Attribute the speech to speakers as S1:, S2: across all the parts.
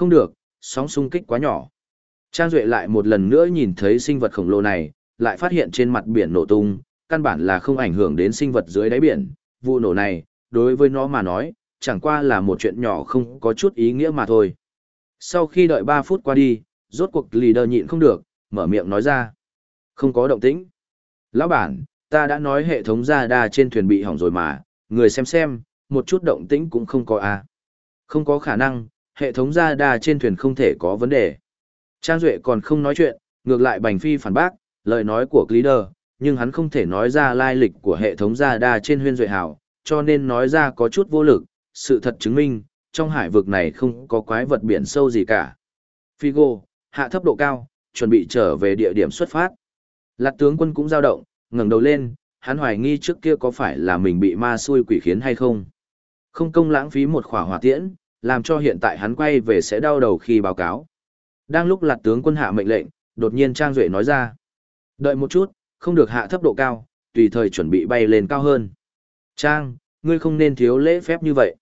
S1: Không được, sóng xung kích quá nhỏ. Trang Duệ lại một lần nữa nhìn thấy sinh vật khổng lồ này, lại phát hiện trên mặt biển nổ tung, căn bản là không ảnh hưởng đến sinh vật dưới đáy biển. Vụ nổ này, đối với nó mà nói, chẳng qua là một chuyện nhỏ không có chút ý nghĩa mà thôi. Sau khi đợi 3 phút qua đi, rốt cuộc leader nhịn không được, mở miệng nói ra. Không có động tĩnh. Lão bản, ta đã nói hệ thống ra đa trên thuyền bị hỏng rồi mà, người xem xem, một chút động tĩnh cũng không có à. Không có khả năng, hệ thống ra đà trên thuyền không thể có vấn đề. Trang Duệ còn không nói chuyện, ngược lại Bành Phi phản bác, lời nói của leader, nhưng hắn không thể nói ra lai lịch của hệ thống ra đà trên huyên duệ hảo, cho nên nói ra có chút vô lực, sự thật chứng minh, trong hải vực này không có quái vật biển sâu gì cả. Figo, hạ thấp độ cao, chuẩn bị trở về địa điểm xuất phát. Lạt tướng quân cũng dao động, ngẩng đầu lên, hắn hoài nghi trước kia có phải là mình bị ma xui quỷ khiến hay không. Không công lãng phí một khỏa hỏa tiễn, làm cho hiện tại hắn quay về sẽ đau đầu khi báo cáo. Đang lúc lạt tướng quân hạ mệnh lệnh, đột nhiên Trang Duệ nói ra. Đợi một chút, không được hạ thấp độ cao, tùy thời chuẩn bị bay lên cao hơn. Trang, ngươi không nên thiếu lễ phép như vậy.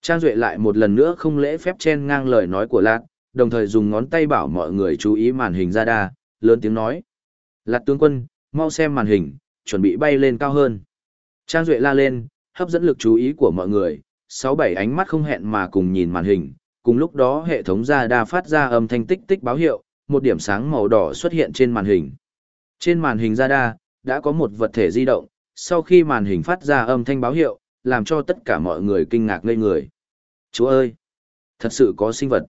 S1: Trang Duệ lại một lần nữa không lễ phép chen ngang lời nói của lạt, đồng thời dùng ngón tay bảo mọi người chú ý màn hình ra đa, lớn tiếng nói. lạt tướng quân, mau xem màn hình, chuẩn bị bay lên cao hơn. Trang Duệ la lên, hấp dẫn lực chú ý của mọi người, sáu bảy ánh mắt không hẹn mà cùng nhìn màn hình, cùng lúc đó hệ thống ra đa phát ra âm thanh tích tích báo hiệu, một điểm sáng màu đỏ xuất hiện trên màn hình. Trên màn hình ra đa, đã có một vật thể di động, sau khi màn hình phát ra âm thanh báo hiệu, làm cho tất cả mọi người kinh ngạc ngây người. Chúa ơi! Thật sự có sinh vật.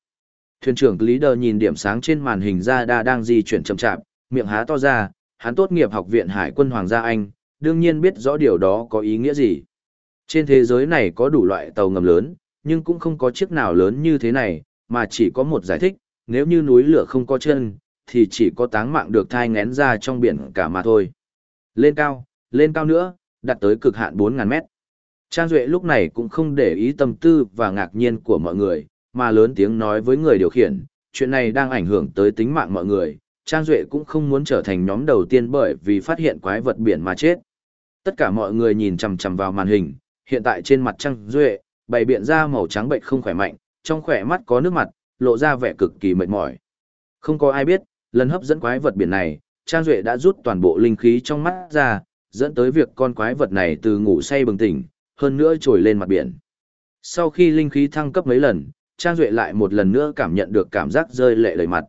S1: Thuyền trưởng Lý Đờ nhìn điểm sáng trên màn hình ra đa đang di chuyển chậm chạp, miệng há to ra, hắn tốt nghiệp học viện Hải quân Hoàng gia Anh, đương nhiên biết rõ điều đó có ý nghĩa gì. Trên thế giới này có đủ loại tàu ngầm lớn, nhưng cũng không có chiếc nào lớn như thế này, mà chỉ có một giải thích, nếu như núi lửa không có chân, thì chỉ có táng mạng được thai ngén ra trong biển cả mà thôi. Lên cao, lên cao nữa, đạt tới cực hạn 4.000 mét. Trang Duệ lúc này cũng không để ý tâm tư và ngạc nhiên của mọi người, mà lớn tiếng nói với người điều khiển, chuyện này đang ảnh hưởng tới tính mạng mọi người. Trang Duệ cũng không muốn trở thành nhóm đầu tiên bởi vì phát hiện quái vật biển mà chết. Tất cả mọi người nhìn chầm chầm vào màn hình, hiện tại trên mặt Trang Duệ, bày biện ra màu trắng bệnh không khỏe mạnh, trong khỏe mắt có nước mặt, lộ ra vẻ cực kỳ mệt mỏi. Không có ai biết, lần hấp dẫn quái vật biển này, Trang Duệ đã rút toàn bộ linh khí trong mắt ra, dẫn tới việc con quái vật này từ ngủ say bừng tỉnh, hơn nữa trồi lên mặt biển. Sau khi linh khí thăng cấp mấy lần, Trang Duệ lại một lần nữa cảm nhận được cảm giác rơi lệ đầy mặt.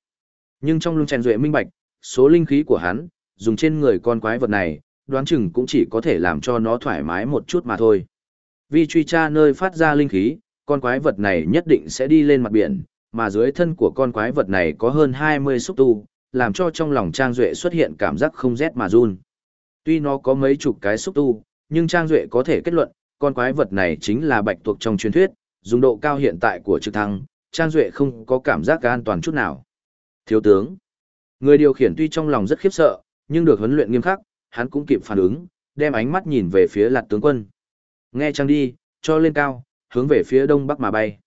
S1: Nhưng trong lưng Trang Duệ minh bạch, số linh khí của hắn, dùng trên người con quái vật này, đoán chừng cũng chỉ có thể làm cho nó thoải mái một chút mà thôi. Vì truy tra nơi phát ra linh khí, con quái vật này nhất định sẽ đi lên mặt biển, mà dưới thân của con quái vật này có hơn 20 xúc tu, làm cho trong lòng Trang Duệ xuất hiện cảm giác không rét mà run. Tuy nó có mấy chục cái xúc tu, nhưng Trang Duệ có thể kết luận, con quái vật này chính là bạch tuộc trong truyền thuyết, dùng độ cao hiện tại của trực thăng, Trang Duệ không có cảm giác an toàn chút nào. Thiếu tướng, người điều khiển tuy trong lòng rất khiếp sợ, nhưng được huấn luyện nghiêm khắc, hắn cũng kịp phản ứng, đem ánh mắt nhìn về phía lạt tướng quân. Nghe Trang đi, cho lên cao, hướng về phía đông bắc mà bay.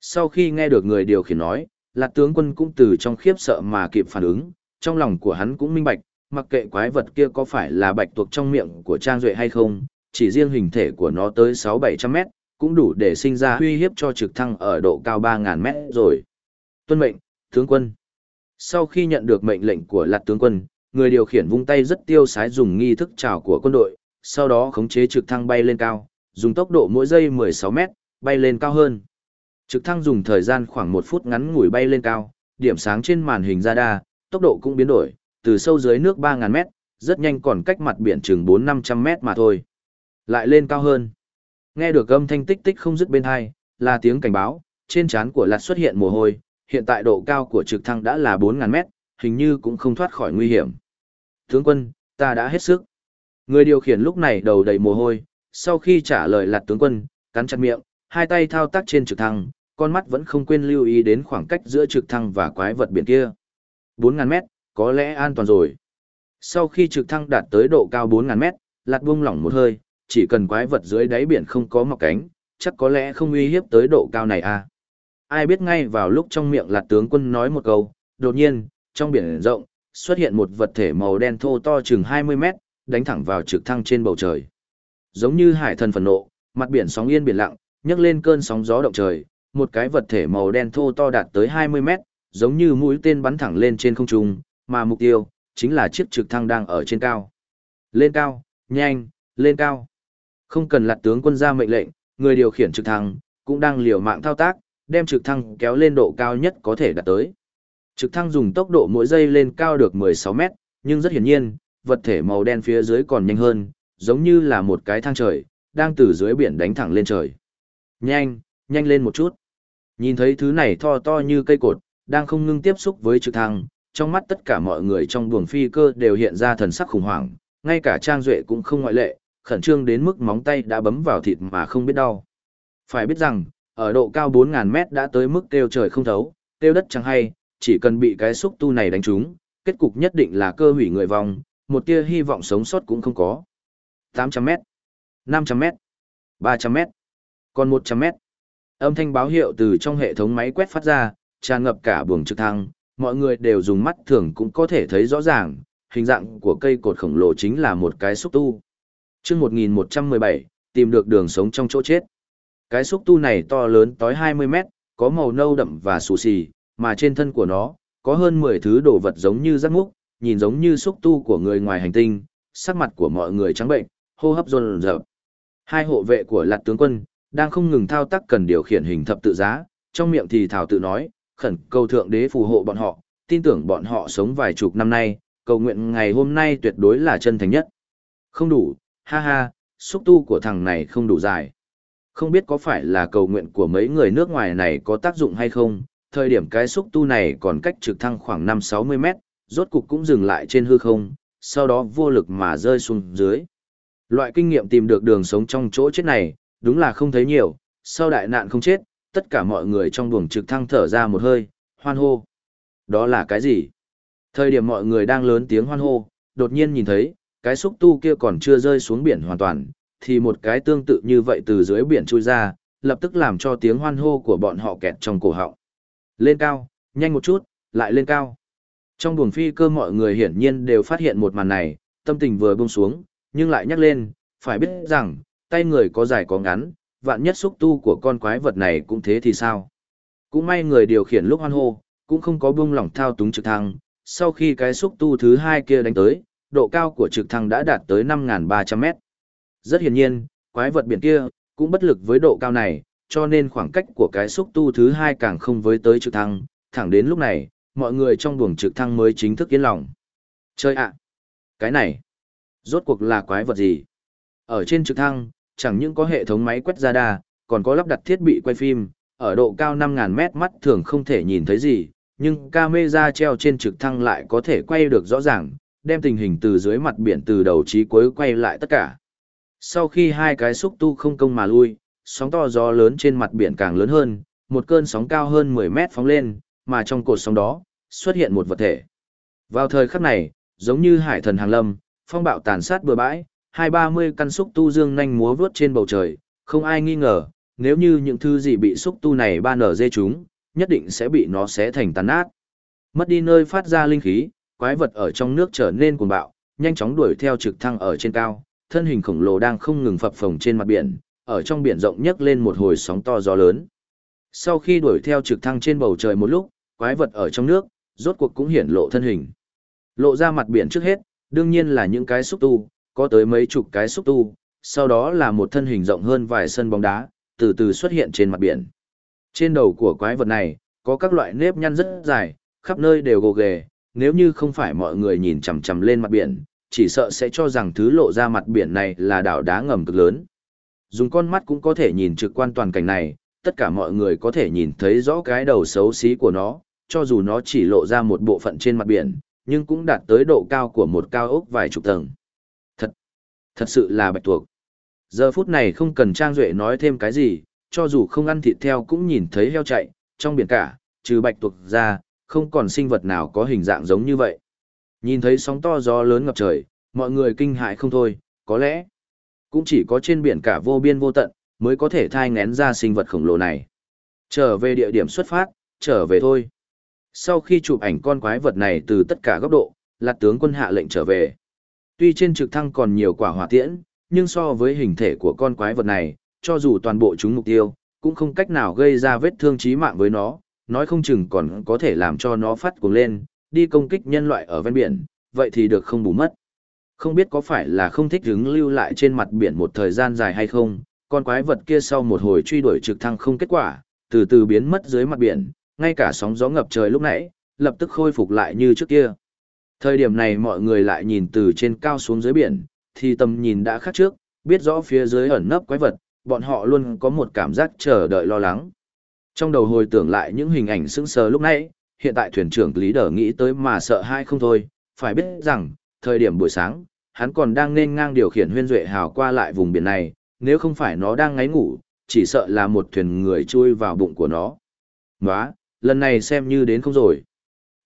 S1: Sau khi nghe được người điều khiển nói, lạt tướng quân cũng từ trong khiếp sợ mà kịp phản ứng, trong lòng của hắn cũng minh bạch, mặc kệ quái vật kia có phải là bạch tuộc trong miệng của Trang Duệ hay không, chỉ riêng hình thể của nó tới 6-700 mét, cũng đủ để sinh ra uy hiếp cho trực thăng ở độ cao 3.000 mét rồi. Tuân mệnh, tướng quân. Sau khi nhận được mệnh lệnh của lạt tướng quân, người điều khiển vung tay rất tiêu sái dùng nghi thức chào của quân đội, sau đó khống chế trực thăng bay lên cao, dùng tốc độ mỗi giây 16 mét, bay lên cao hơn. Trực thăng dùng thời gian khoảng 1 phút ngắn ngủi bay lên cao, điểm sáng trên màn hình radar, tốc độ cũng biến đổi, từ sâu dưới nước 3.000 mét, rất nhanh còn cách mặt biển chừng 4-500 mét mà thôi. Lại lên cao hơn. Nghe được âm thanh tích tích không dứt bên hai, là tiếng cảnh báo, trên trán của Lạt xuất hiện mồ hôi, hiện tại độ cao của trực thăng đã là 4.000 mét, hình như cũng không thoát khỏi nguy hiểm. Tướng quân, ta đã hết sức. Người điều khiển lúc này đầu đầy mồ hôi, sau khi trả lời Lạt tướng quân, cắn chặt miệng, hai tay thao tác trên trực thăng, con mắt vẫn không quên lưu ý đến khoảng cách giữa trực thăng và quái vật biển kia. 4.000 mét, có lẽ an toàn rồi. Sau khi trực thăng đạt tới độ cao 4.000 mét, Lạt buông lỏng một hơi, chỉ cần quái vật dưới đáy biển không có mọc cánh, chắc có lẽ không uy hiếp tới độ cao này à. Ai biết ngay vào lúc trong miệng lạt tướng quân nói một câu, đột nhiên, trong biển rộng, xuất hiện một vật thể màu đen thô to chừng 20 mét, đánh thẳng vào trực thăng trên bầu trời. Giống như hải thần phần nộ, mặt biển sóng yên biển lặng, nhấc lên cơn sóng gió động trời, một cái vật thể màu đen thô to đạt tới 20 mét, giống như mũi tên bắn thẳng lên trên không trung, mà mục tiêu chính là chiếc trực thăng đang ở trên cao. Lên cao, nhanh, lên cao. Không cần lật tướng quân ra mệnh lệnh, người điều khiển trực thăng cũng đang liều mạng thao tác, đem trực thăng kéo lên độ cao nhất có thể đạt tới. Trực thăng dùng tốc độ mỗi giây lên cao được 16 mét, nhưng rất hiển nhiên, vật thể màu đen phía dưới còn nhanh hơn, giống như là một cái thang trời, đang từ dưới biển đánh thẳng lên trời. Nhanh, nhanh lên một chút. Nhìn thấy thứ này to to như cây cột, đang không ngưng tiếp xúc với trực thăng, trong mắt tất cả mọi người trong buồng phi cơ đều hiện ra thần sắc khủng hoảng, ngay cả Trang Duệ cũng không ngoại lệ, khẩn trương đến mức móng tay đã bấm vào thịt mà không biết đau. Phải biết rằng, ở độ cao 4.000 mét đã tới mức kêu trời không thấu, kêu đất chẳng hay, chỉ cần bị cái xúc tu này đánh trúng, kết cục nhất định là cơ hủy người vong, một tia hy vọng sống sót cũng không có. 800 mét, 500 mét, 300 mét, còn 100 mét. Âm thanh báo hiệu từ trong hệ thống máy quét phát ra, tràn ngập cả buồng trực thăng, mọi người đều dùng mắt thường cũng có thể thấy rõ ràng, hình dạng của cây cột khổng lồ chính là một cái xúc tu. Trước 1117, tìm được đường sống trong chỗ chết. Cái xúc tu này to lớn tới 20 mét, có màu nâu đậm và xù xì, mà trên thân của nó, có hơn 10 thứ đồ vật giống như rác múc, nhìn giống như xúc tu của người ngoài hành tinh, sắc mặt của mọi người trắng bệnh, hô hấp run rợp, Hai hộ vệ của Lạt tướng quân đang không ngừng thao tác cần điều khiển hình thập tự giá, trong miệng thì thảo tự nói, khẩn cầu thượng đế phù hộ bọn họ, tin tưởng bọn họ sống vài chục năm nay, cầu nguyện ngày hôm nay tuyệt đối là chân thành nhất. Không đủ, ha ha, xúc tu của thằng này không đủ dài. Không biết có phải là cầu nguyện của mấy người nước ngoài này có tác dụng hay không, thời điểm cái xúc tu này còn cách trực thăng khoảng 5-60 mét, rốt cục cũng dừng lại trên hư không, sau đó vô lực mà rơi xuống dưới. Loại kinh nghiệm tìm được đường sống trong chỗ chết này, đúng là không thấy nhiều, sau đại nạn không chết, tất cả mọi người trong buồng trực thăng thở ra một hơi, hoan hô. Đó là cái gì? Thời điểm mọi người đang lớn tiếng hoan hô, đột nhiên nhìn thấy, cái xúc tu kia còn chưa rơi xuống biển hoàn toàn, thì một cái tương tự như vậy từ dưới biển trôi ra, lập tức làm cho tiếng hoan hô của bọn họ kẹt trong cổ họng. Lên cao, nhanh một chút, lại lên cao. Trong buồng phi cơ mọi người hiển nhiên đều phát hiện một màn này, tâm tình vừa buông xuống, nhưng lại nhắc lên, phải biết rằng, tay người có dài có ngắn, vạn nhất xúc tu của con quái vật này cũng thế thì sao? Cũng may người điều khiển lúc hoan hô, cũng không có buông lỏng thao túng trực thăng, sau khi cái xúc tu thứ hai kia đánh tới, độ cao của trực thăng đã đạt tới 5.300 mét. Rất hiển nhiên, quái vật biển kia, cũng bất lực với độ cao này, cho nên khoảng cách của cái xúc tu thứ hai càng không với tới trực thăng, thẳng đến lúc này, mọi người trong buồng trực thăng mới chính thức yên lòng. Chơi ạ! cái này! Rốt cuộc là quái vật gì? Ở trên trực thăng, chẳng những có hệ thống máy quét radar, còn có lắp đặt thiết bị quay phim, ở độ cao 5.000 mét mắt thường không thể nhìn thấy gì, nhưng camera treo trên trực thăng lại có thể quay được rõ ràng, đem tình hình từ dưới mặt biển từ đầu chí cuối quay lại tất cả. Sau khi hai cái xúc tu không công mà lui, sóng to gió lớn trên mặt biển càng lớn hơn, một cơn sóng cao hơn 10 mét phóng lên, mà trong cột sóng đó, xuất hiện một vật thể. Vào thời khắc này, giống như hải thần hàng lâm, phong bạo tàn sát bừa bãi, hai ba mươi căn xúc tu dương nhanh múa vướt trên bầu trời, không ai nghi ngờ, nếu như những thứ gì bị xúc tu này ban ở dê chúng, nhất định sẽ bị nó xé thành tàn nát. Mất đi nơi phát ra linh khí, quái vật ở trong nước trở nên cuồng bạo, nhanh chóng đuổi theo trực thăng ở trên cao, thân hình khổng lồ đang không ngừng phập phồng trên mặt biển, ở trong biển rộng nhấc lên một hồi sóng to gió lớn. Sau khi đuổi theo trực thăng trên bầu trời một lúc, quái vật ở trong nước, rốt cuộc cũng hiển lộ thân hình. Lộ ra mặt biển trước hết, đương nhiên là những cái xúc tu, có tới mấy chục cái xúc tu, sau đó là một thân hình rộng hơn vài sân bóng đá, từ từ xuất hiện trên mặt biển. Trên đầu của quái vật này, có các loại nếp nhăn rất dài, khắp nơi đều gồ ghề, nếu như không phải mọi người nhìn chằm chằm lên mặt biển, chỉ sợ sẽ cho rằng thứ lộ ra mặt biển này là đảo đá ngầm cực lớn. Dùng con mắt cũng có thể nhìn trực quan toàn cảnh này, tất cả mọi người có thể nhìn thấy rõ cái đầu xấu xí của nó, cho dù nó chỉ lộ ra một bộ phận trên mặt biển, nhưng cũng đạt tới độ cao của một cao ốc vài chục tầng. Thật, thật sự là bạch tuộc. Giờ phút này không cần Trang Duệ nói thêm cái gì, cho dù không ăn thịt theo cũng nhìn thấy heo chạy, trong biển cả, trừ bạch tuộc ra, không còn sinh vật nào có hình dạng giống như vậy. Nhìn thấy sóng to gió lớn ngập trời, mọi người kinh hại không thôi, có lẽ cũng chỉ có trên biển cả vô biên vô tận, mới có thể thai ngén ra sinh vật khổng lồ này. Trở về địa điểm xuất phát, trở về thôi. Sau khi chụp ảnh con quái vật này từ tất cả góc độ, Lạt tướng quân hạ lệnh trở về. Tuy trên trực thăng còn nhiều quả hỏa tiễn, nhưng so với hình thể của con quái vật này, cho dù toàn bộ chúng mục tiêu, cũng không cách nào gây ra vết thương chí mạng với nó, nói không chừng còn có thể làm cho nó phát cuồng lên, đi công kích nhân loại ở ven biển, vậy thì được không bù mất. Không biết có phải là không thích hứng lưu lại trên mặt biển một thời gian dài hay không, con quái vật kia sau một hồi truy đuổi trực thăng không kết quả, từ từ biến mất dưới mặt biển, ngay cả sóng gió ngập trời lúc nãy, lập tức khôi phục lại như trước kia. Thời điểm này mọi người lại nhìn từ trên cao xuống dưới biển, thì tầm nhìn đã khác trước, biết rõ phía dưới ẩn nấp quái vật, bọn họ luôn có một cảm giác chờ đợi lo lắng. Trong đầu hồi tưởng lại những hình ảnh sững sờ lúc nãy, hiện tại thuyền trưởng Lý Đờ nghĩ tới mà sợ hai không thôi, phải biết rằng, thời điểm buổi sáng, hắn còn đang nên ngang điều khiển huyên duệ hào qua lại vùng biển này, nếu không phải nó đang ngáy ngủ, chỉ sợ là một thuyền người chui vào bụng của nó. Nóa, lần này xem như đến không rồi.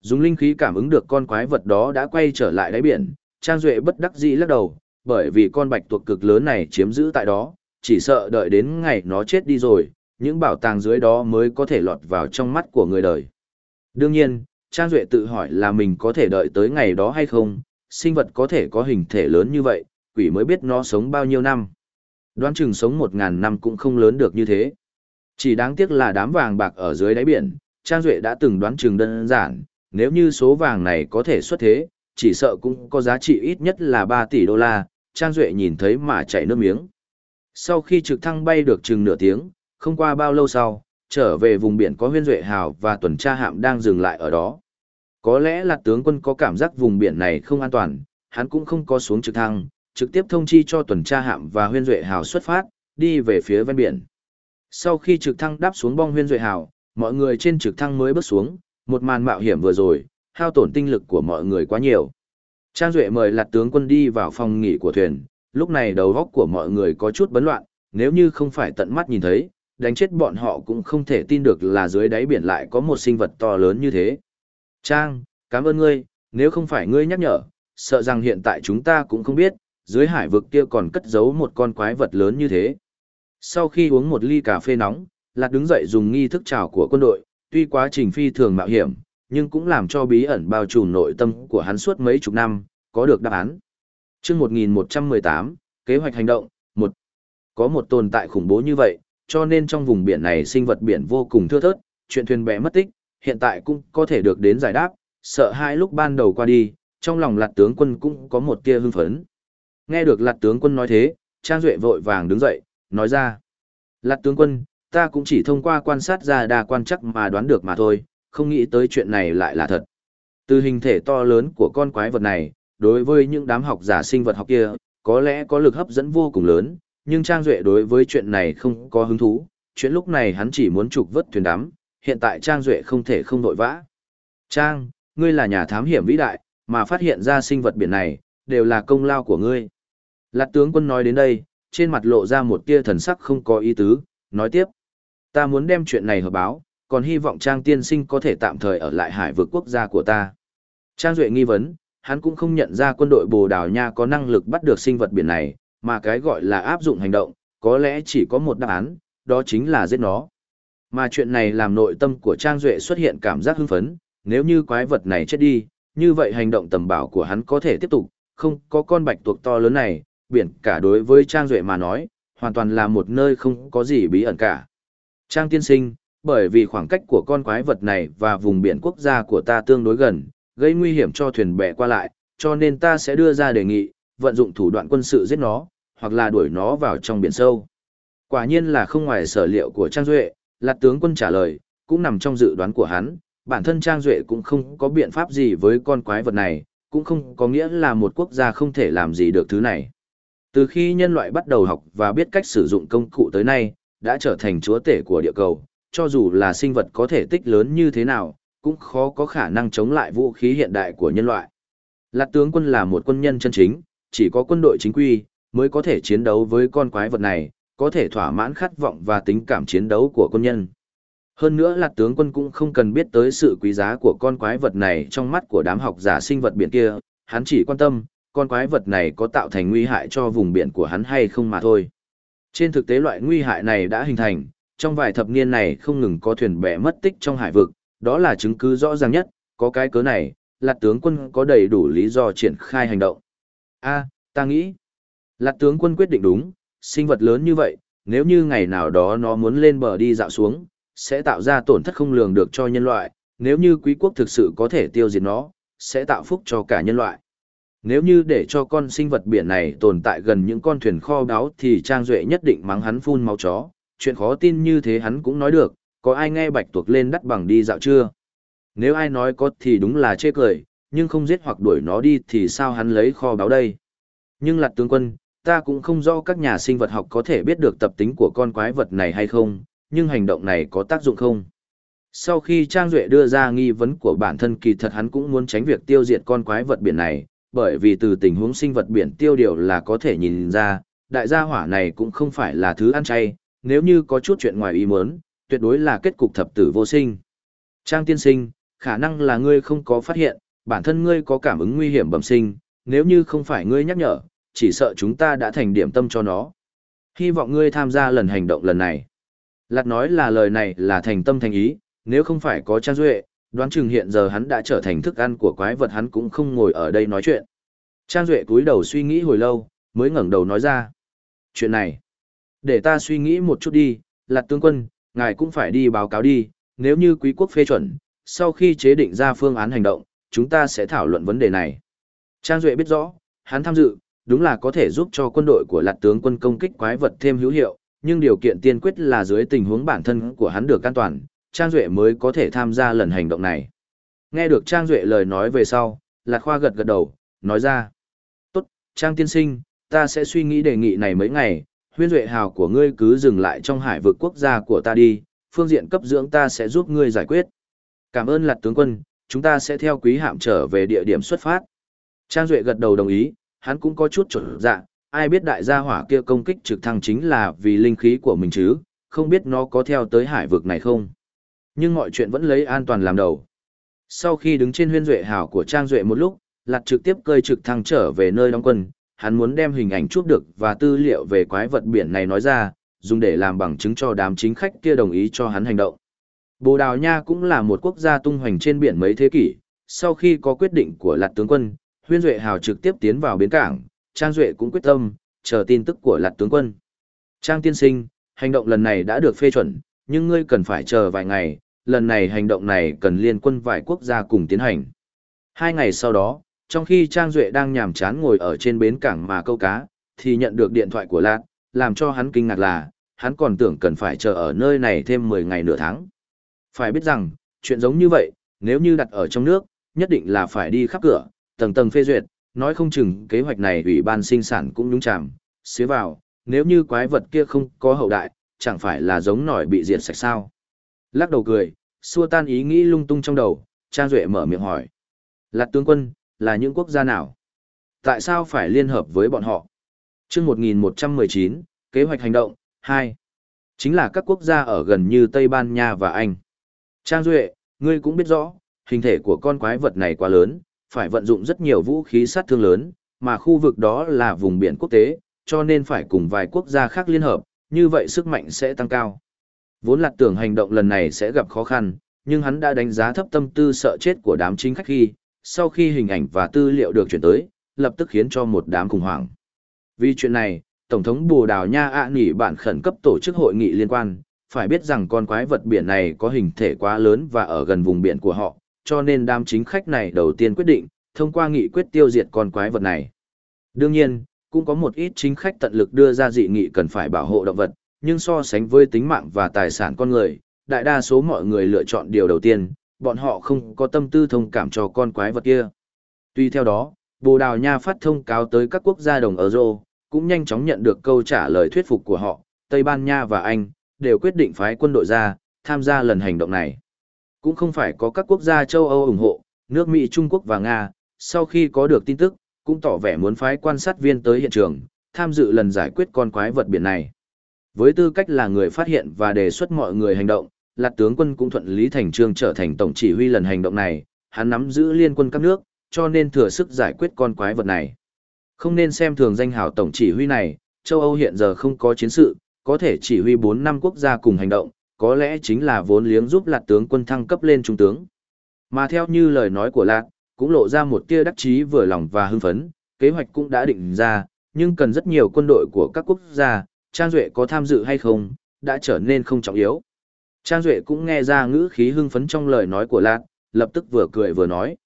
S1: Dùng linh khí cảm ứng được con quái vật đó đã quay trở lại đáy biển, Trang Duệ bất đắc dĩ lắc đầu, bởi vì con bạch tuộc cực lớn này chiếm giữ tại đó, chỉ sợ đợi đến ngày nó chết đi rồi, những bảo tàng dưới đó mới có thể lọt vào trong mắt của người đời. Đương nhiên, Trang Duệ tự hỏi là mình có thể đợi tới ngày đó hay không, sinh vật có thể có hình thể lớn như vậy, quỷ mới biết nó sống bao nhiêu năm. Đoán chừng sống một ngàn năm cũng không lớn được như thế. Chỉ đáng tiếc là đám vàng bạc ở dưới đáy biển, Trang Duệ đã từng đoán chừng đơn giản, nếu như số vàng này có thể xuất thế, chỉ sợ cũng có giá trị ít nhất là 3 tỷ đô la, Trang Duệ nhìn thấy mà chảy nước miếng. Sau khi trực thăng bay được chừng nửa tiếng, không qua bao lâu sau, trở về vùng biển có huyên duệ hào và tuần tra hạm đang dừng lại ở đó. Có lẽ là tướng quân có cảm giác vùng biển này không an toàn, hắn cũng không có xuống trực thăng, trực tiếp thông chi cho tuần tra hạm và huyên duệ hào xuất phát, đi về phía ven biển. Sau khi trực thăng đáp xuống bong huyên duệ hào, mọi người trên trực thăng mới bước xuống, một màn mạo hiểm vừa rồi, hao tổn tinh lực của mọi người quá nhiều. Trang Duệ mời lạt tướng quân đi vào phòng nghỉ của thuyền, lúc này đầu góc của mọi người có chút bấn loạn, nếu như không phải tận mắt nhìn thấy, đánh chết bọn họ cũng không thể tin được là dưới đáy biển lại có một sinh vật to lớn như thế. Trang, cảm ơn ngươi, nếu không phải ngươi nhắc nhở, sợ rằng hiện tại chúng ta cũng không biết, dưới hải vực kia còn cất giấu một con quái vật lớn như thế. Sau khi uống một ly cà phê nóng, Lạt đứng dậy dùng nghi thức chào của quân đội, tuy quá trình phi thường mạo hiểm, nhưng cũng làm cho bí ẩn bao trùm nội tâm của hắn suốt mấy chục năm, có được đáp án. chương 1118, kế hoạch hành động, một Có một tồn tại khủng bố như vậy, cho nên trong vùng biển này sinh vật biển vô cùng thưa thớt, chuyện thuyền bè mất tích, hiện tại cũng có thể được đến giải đáp, sợ hai lúc ban đầu qua đi, trong lòng lạt tướng quân cũng có một tia hưng phấn. Nghe được lạt tướng quân nói thế, Trang Duệ vội vàng đứng dậy, nói ra. Lạt tướng quân, ta cũng chỉ thông qua quan sát ra đa quan chắc mà đoán được mà thôi, không nghĩ tới chuyện này lại là thật. Từ hình thể to lớn của con quái vật này, đối với những đám học giả sinh vật học kia, có lẽ có lực hấp dẫn vô cùng lớn, nhưng Trang Duệ đối với chuyện này không có hứng thú, chuyện lúc này hắn chỉ muốn trục vớt thuyền đám, hiện tại Trang Duệ không thể không đội vã. Trang, ngươi là nhà thám hiểm vĩ đại, mà phát hiện ra sinh vật biển này, đều là công lao của ngươi. Lạt tướng quân nói đến đây, trên mặt lộ ra một tia thần sắc không có ý tứ, nói tiếp. Ta muốn đem chuyện này hợp báo, còn hy vọng Trang tiên sinh có thể tạm thời ở lại hải vực quốc gia của ta. Trang Duệ nghi vấn, hắn cũng không nhận ra quân đội Bồ Đào Nha có năng lực bắt được sinh vật biển này, mà cái gọi là áp dụng hành động, có lẽ chỉ có một đáp án, đó chính là giết nó. Mà chuyện này làm nội tâm của Trang Duệ xuất hiện cảm giác hưng phấn, nếu như quái vật này chết đi, như vậy hành động tầm bảo của hắn có thể tiếp tục, không có con bạch tuộc to lớn này, biển cả đối với Trang Duệ mà nói, hoàn toàn là một nơi không có gì bí ẩn cả. Trang tiên sinh, bởi vì khoảng cách của con quái vật này và vùng biển quốc gia của ta tương đối gần, gây nguy hiểm cho thuyền bè qua lại, cho nên ta sẽ đưa ra đề nghị, vận dụng thủ đoạn quân sự giết nó, hoặc là đuổi nó vào trong biển sâu. Quả nhiên là không ngoài sở liệu của Trang Duệ, Lạt tướng quân trả lời, cũng nằm trong dự đoán của hắn, bản thân Trang Duệ cũng không có biện pháp gì với con quái vật này, cũng không có nghĩa là một quốc gia không thể làm gì được thứ này. Từ khi nhân loại bắt đầu học và biết cách sử dụng công cụ tới nay, đã trở thành chúa tể của địa cầu, cho dù là sinh vật có thể tích lớn như thế nào, cũng khó có khả năng chống lại vũ khí hiện đại của nhân loại. Lạt tướng quân là một quân nhân chân chính, chỉ có quân đội chính quy, mới có thể chiến đấu với con quái vật này, có thể thỏa mãn khát vọng và tính cảm chiến đấu của quân nhân. Hơn nữa là tướng quân cũng không cần biết tới sự quý giá của con quái vật này trong mắt của đám học giả sinh vật biển kia, hắn chỉ quan tâm, con quái vật này có tạo thành nguy hại cho vùng biển của hắn hay không mà thôi. Trên thực tế loại nguy hại này đã hình thành, trong vài thập niên này không ngừng có thuyền bè mất tích trong hải vực, đó là chứng cứ rõ ràng nhất, có cái cớ này, lạt tướng quân có đầy đủ lý do triển khai hành động. A, ta nghĩ, Lạc tướng quân quyết định đúng, sinh vật lớn như vậy, nếu như ngày nào đó nó muốn lên bờ đi dạo xuống, sẽ tạo ra tổn thất không lường được cho nhân loại, nếu như quý quốc thực sự có thể tiêu diệt nó, sẽ tạo phúc cho cả nhân loại. Nếu như để cho con sinh vật biển này tồn tại gần những con thuyền kho báu thì Trang Duệ nhất định mắng hắn phun máu chó, chuyện khó tin như thế hắn cũng nói được, có ai nghe bạch tuộc lên đắt bằng đi dạo chưa? Nếu ai nói có thì đúng là chê cười, nhưng không giết hoặc đuổi nó đi thì sao hắn lấy kho báu đây? Nhưng lặt tướng quân, ta cũng không rõ các nhà sinh vật học có thể biết được tập tính của con quái vật này hay không, nhưng hành động này có tác dụng không? Sau khi Trang Duệ đưa ra nghi vấn của bản thân kỳ thật hắn cũng muốn tránh việc tiêu diệt con quái vật biển này, bởi vì từ tình huống sinh vật biển tiêu điều là có thể nhìn ra, đại gia hỏa này cũng không phải là thứ ăn chay, nếu như có chút chuyện ngoài ý muốn, tuyệt đối là kết cục thập tử vô sinh. Trang tiên sinh, khả năng là ngươi không có phát hiện, bản thân ngươi có cảm ứng nguy hiểm bẩm sinh, nếu như không phải ngươi nhắc nhở, chỉ sợ chúng ta đã thành điểm tâm cho nó. Hy vọng ngươi tham gia lần hành động lần này. Lạt nói là lời này là thành tâm thành ý, nếu không phải có Trang Duệ, đoán chừng hiện giờ hắn đã trở thành thức ăn của quái vật hắn cũng không ngồi ở đây nói chuyện. Trang Duệ cúi đầu suy nghĩ hồi lâu, mới ngẩng đầu nói ra. Chuyện này, để ta suy nghĩ một chút đi, Lạt tướng quân, ngài cũng phải đi báo cáo đi, nếu như quý quốc phê chuẩn, sau khi chế định ra phương án hành động, chúng ta sẽ thảo luận vấn đề này. Trang Duệ biết rõ, hắn tham dự, đúng là có thể giúp cho quân đội của Lạt tướng quân công kích quái vật thêm hữu hiệu, nhưng điều kiện tiên quyết là dưới tình huống bản thân của hắn được an toàn, Trang Duệ mới có thể tham gia lần hành động này. Nghe được Trang Duệ lời nói về sau, Lạc Khoa gật gật đầu, nói ra. Tốt, Trang tiên sinh, ta sẽ suy nghĩ đề nghị này mấy ngày, huyên duệ hào của ngươi cứ dừng lại trong hải vực quốc gia của ta đi, phương diện cấp dưỡng ta sẽ giúp ngươi giải quyết. Cảm ơn Lạc tướng quân, chúng ta sẽ theo quý hạm trở về địa điểm xuất phát. Trang Duệ gật đầu đồng ý, hắn cũng có chút trở dạ, ai biết đại gia hỏa kia công kích trực thăng chính là vì linh khí của mình chứ, không biết nó có theo tới hải vực này không. Nhưng mọi chuyện vẫn lấy an toàn làm đầu. Sau khi đứng trên huyên duệ hảo của Trang Duệ một lúc, Lạc trực tiếp cơi trực thăng trở về nơi đóng quân, hắn muốn đem hình ảnh chụp được và tư liệu về quái vật biển này nói ra, dùng để làm bằng chứng cho đám chính khách kia đồng ý cho hắn hành động. Bồ Đào Nha cũng là một quốc gia tung hoành trên biển mấy thế kỷ, sau khi có quyết định của Lạc tướng quân, Huyên Duệ Hào trực tiếp tiến vào bến cảng, Trang Duệ cũng quyết tâm, chờ tin tức của Lạc tướng quân. Trang tiên sinh, hành động lần này đã được phê chuẩn, nhưng ngươi cần phải chờ vài ngày, lần này hành động này cần liên quân vài quốc gia cùng tiến hành. Hai ngày sau đó, trong khi Trang Duệ đang nhàm chán ngồi ở trên bến cảng mà câu cá, thì nhận được điện thoại của Lạc, làm cho hắn kinh ngạc là, hắn còn tưởng cần phải chờ ở nơi này thêm 10 ngày nửa tháng. Phải biết rằng, chuyện giống như vậy, nếu như đặt ở trong nước, nhất định là phải đi khắp cửa, tầng tầng phê duyệt, nói không chừng kế hoạch này ủy ban sinh sản cũng đúng chạm, xế vào, nếu như quái vật kia không có hậu đại, chẳng phải là giống nổi bị diệt sạch sao. Lắc đầu cười, xua tan ý nghĩ lung tung trong đầu, Trang Duệ mở miệng hỏi. Lạt tướng quân, là những quốc gia nào? Tại sao phải liên hợp với bọn họ? chương 1119, kế hoạch hành động, 2. Chính là các quốc gia ở gần như Tây Ban Nha và Anh. Trang Duệ, ngươi cũng biết rõ, hình thể của con quái vật này quá lớn, phải vận dụng rất nhiều vũ khí sát thương lớn, mà khu vực đó là vùng biển quốc tế, cho nên phải cùng vài quốc gia khác liên hợp, như vậy sức mạnh sẽ tăng cao. Vốn là tưởng hành động lần này sẽ gặp khó khăn, nhưng hắn đã đánh giá thấp tâm tư sợ chết của đám chính khách khi, sau khi hình ảnh và tư liệu được chuyển tới, lập tức khiến cho một đám khủng hoảng. Vì chuyện này, Tổng thống Bồ Đào Nha ạ à nghỉ bản khẩn cấp tổ chức hội nghị liên quan, phải biết rằng con quái vật biển này có hình thể quá lớn và ở gần vùng biển của họ, cho nên đám chính khách này đầu tiên quyết định, thông qua nghị quyết tiêu diệt con quái vật này. Đương nhiên, cũng có một ít chính khách tận lực đưa ra dị nghị cần phải bảo hộ động vật, nhưng so sánh với tính mạng và tài sản con người, đại đa số mọi người lựa chọn điều đầu tiên, bọn họ không có tâm tư thông cảm cho con quái vật kia. Tuy theo đó, Bồ Đào Nha phát thông cáo tới các quốc gia đồng Euro, cũng nhanh chóng nhận được câu trả lời thuyết phục của họ, Tây Ban Nha và Anh, đều quyết định phái quân đội ra, tham gia lần hành động này. Cũng không phải có các quốc gia châu Âu ủng hộ, nước Mỹ Trung Quốc và Nga, sau khi có được tin tức, cũng tỏ vẻ muốn phái quan sát viên tới hiện trường, tham dự lần giải quyết con quái vật biển này. Với tư cách là người phát hiện và đề xuất mọi người hành động, Lạc tướng quân cũng thuận lý thành trương trở thành tổng chỉ huy lần hành động này, hắn nắm giữ liên quân các nước, cho nên thừa sức giải quyết con quái vật này. Không nên xem thường danh hào tổng chỉ huy này, châu Âu hiện giờ không có chiến sự, có thể chỉ huy 4 năm quốc gia cùng hành động, có lẽ chính là vốn liếng giúp Lạc tướng quân thăng cấp lên trung tướng. Mà theo như lời nói của Lạc, cũng lộ ra một tia đắc chí vừa lòng và hưng phấn, kế hoạch cũng đã định ra, nhưng cần rất nhiều quân đội của các quốc gia, Trang Duệ có tham dự hay không, đã trở nên không trọng yếu. Trang Duệ cũng nghe ra ngữ khí hưng phấn trong lời nói của Lạt, lập tức vừa cười vừa nói.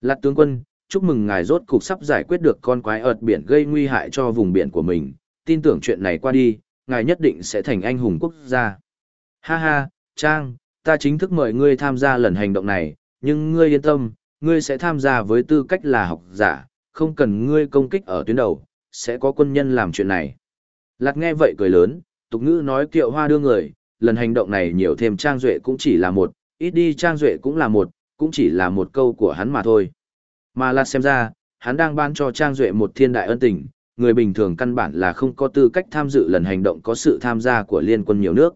S1: Lạt tướng quân, chúc mừng ngài rốt cục sắp giải quyết được con quái ợt biển gây nguy hại cho vùng biển của mình, tin tưởng chuyện này qua đi, ngài nhất định sẽ thành anh hùng quốc gia. Ha ha, Trang, ta chính thức mời ngươi tham gia lần hành động này, nhưng ngươi yên tâm, ngươi sẽ tham gia với tư cách là học giả, không cần ngươi công kích ở tuyến đầu, sẽ có quân nhân làm chuyện này. Lạc nghe vậy cười lớn, tục ngữ nói kiệu hoa đưa người, lần hành động này nhiều thêm Trang Duệ cũng chỉ là một, ít đi Trang Duệ cũng là một, cũng chỉ là một câu của hắn mà thôi. Mà Lạc xem ra, hắn đang ban cho Trang Duệ một thiên đại ân tình, người bình thường căn bản là không có tư cách tham dự lần hành động có sự tham gia của liên quân nhiều nước.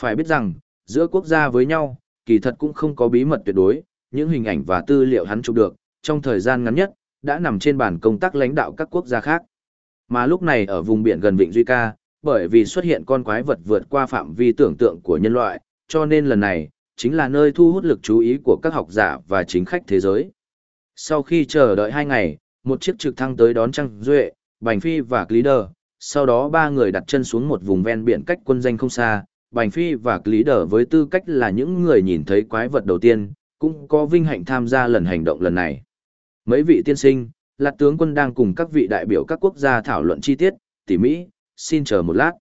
S1: Phải biết rằng, giữa quốc gia với nhau, kỳ thật cũng không có bí mật tuyệt đối, những hình ảnh và tư liệu hắn chụp được, trong thời gian ngắn nhất, đã nằm trên bàn công tác lãnh đạo các quốc gia khác. Mà lúc này ở vùng biển gần Vịnh Duy Ca, bởi vì xuất hiện con quái vật vượt qua phạm vi tưởng tượng của nhân loại, cho nên lần này, chính là nơi thu hút lực chú ý của các học giả và chính khách thế giới. Sau khi chờ đợi hai ngày, một chiếc trực thăng tới đón Trăng Duệ, Bành Phi và Glider, sau đó ba người đặt chân xuống một vùng ven biển cách quân danh không xa, Bành Phi và Glider với tư cách là những người nhìn thấy quái vật đầu tiên, cũng có vinh hạnh tham gia lần hành động lần này. Mấy vị tiên sinh, Lạt tướng quân đang cùng các vị đại biểu các quốc gia thảo luận chi tiết, tỉ mỹ, xin chờ một lát.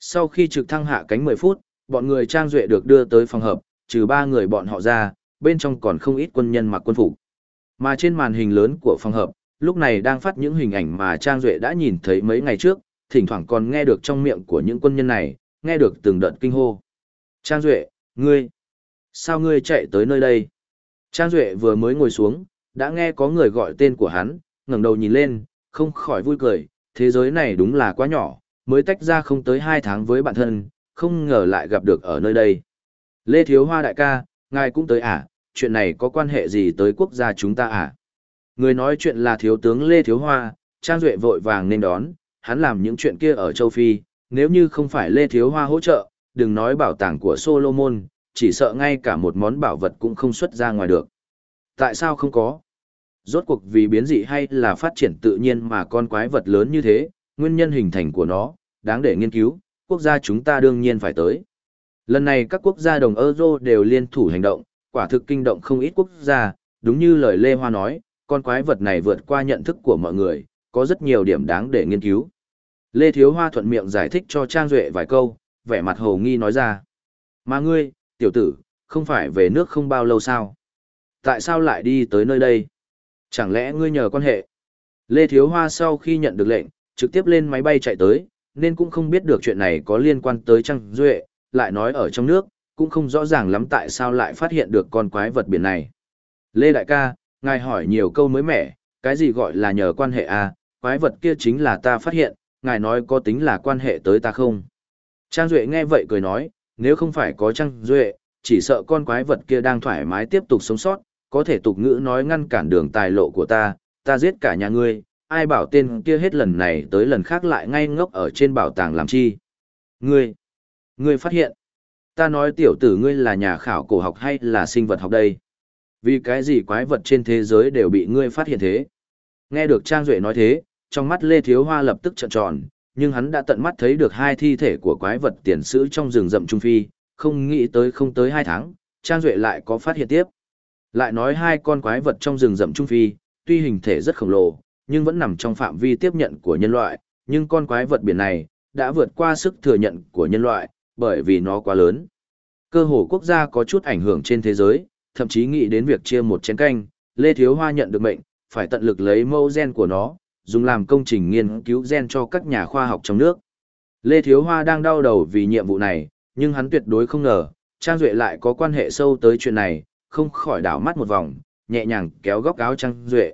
S1: Sau khi trực thăng hạ cánh 10 phút, bọn người trang duệ được đưa tới phòng hợp, trừ ba người bọn họ ra, bên trong còn không ít quân nhân mặc quân phục. Mà trên màn hình lớn của phòng hợp, lúc này đang phát những hình ảnh mà Trang Duệ đã nhìn thấy mấy ngày trước, thỉnh thoảng còn nghe được trong miệng của những quân nhân này, nghe được từng đợt kinh hô. Trang Duệ, ngươi, sao ngươi chạy tới nơi đây? Trang Duệ vừa mới ngồi xuống, đã nghe có người gọi tên của hắn, ngẩng đầu nhìn lên, không khỏi vui cười, thế giới này đúng là quá nhỏ, mới tách ra không tới 2 tháng với bạn thân, không ngờ lại gặp được ở nơi đây. Lê Thiếu Hoa đại ca, ngài cũng tới à, chuyện này có quan hệ gì tới quốc gia chúng ta à? Người nói chuyện là thiếu tướng Lê Thiếu Hoa, Trang Duệ vội vàng nên đón, hắn làm những chuyện kia ở châu Phi, nếu như không phải Lê Thiếu Hoa hỗ trợ, đừng nói bảo tàng của Solomon, chỉ sợ ngay cả một món bảo vật cũng không xuất ra ngoài được. Tại sao không có? Rốt cuộc vì biến dị hay là phát triển tự nhiên mà con quái vật lớn như thế, nguyên nhân hình thành của nó, đáng để nghiên cứu, quốc gia chúng ta đương nhiên phải tới. Lần này các quốc gia đồng Euro đều liên thủ hành động, quả thực kinh động không ít quốc gia, đúng như lời Lê Hoa nói, con quái vật này vượt qua nhận thức của mọi người, có rất nhiều điểm đáng để nghiên cứu. Lê Thiếu Hoa thuận miệng giải thích cho Trang Duệ vài câu, vẻ mặt hồ nghi nói ra. Mà ngươi, tiểu tử, không phải về nước không bao lâu sao? Tại sao lại đi tới nơi đây? Chẳng lẽ ngươi nhờ quan hệ? Lê Thiếu Hoa sau khi nhận được lệnh, trực tiếp lên máy bay chạy tới, nên cũng không biết được chuyện này có liên quan tới Trang Duệ, lại nói ở trong nước, cũng không rõ ràng lắm tại sao lại phát hiện được con quái vật biển này. Lê Đại ca, ngài hỏi nhiều câu mới mẻ, cái gì gọi là nhờ quan hệ à, quái vật kia chính là ta phát hiện, ngài nói có tính là quan hệ tới ta không? Trang Duệ nghe vậy cười nói, nếu không phải có Trang Duệ, chỉ sợ con quái vật kia đang thoải mái tiếp tục sống sót, có thể tục ngữ nói ngăn cản đường tài lộ của ta, ta giết cả nhà ngươi, ai bảo tên kia hết lần này tới lần khác lại ngay ngốc ở trên bảo tàng làm chi. Ngươi, ngươi phát hiện, ta nói tiểu tử ngươi là nhà khảo cổ học hay là sinh vật học đây? Vì cái gì quái vật trên thế giới đều bị ngươi phát hiện thế? Nghe được Trang Duệ nói thế, trong mắt Lê Thiếu Hoa lập tức trợn tròn, nhưng hắn đã tận mắt thấy được hai thi thể của quái vật tiền sử trong rừng rậm Trung Phi, không nghĩ tới không tới hai tháng, Trang Duệ lại có phát hiện tiếp. Lại nói hai con quái vật trong rừng rậm Trung Phi, tuy hình thể rất khổng lồ, nhưng vẫn nằm trong phạm vi tiếp nhận của nhân loại, nhưng con quái vật biển này đã vượt qua sức thừa nhận của nhân loại, bởi vì nó quá lớn. Cơ hồ quốc gia có chút ảnh hưởng trên thế giới, thậm chí nghĩ đến việc chia một chén canh, Lê Thiếu Hoa nhận được mệnh, phải tận lực lấy mẫu gen của nó, dùng làm công trình nghiên cứu gen cho các nhà khoa học trong nước. Lê Thiếu Hoa đang đau đầu vì nhiệm vụ này, nhưng hắn tuyệt đối không ngờ, Trang Duệ lại có quan hệ sâu tới chuyện này, không khỏi đảo mắt một vòng, nhẹ nhàng kéo góc áo Trang Duệ.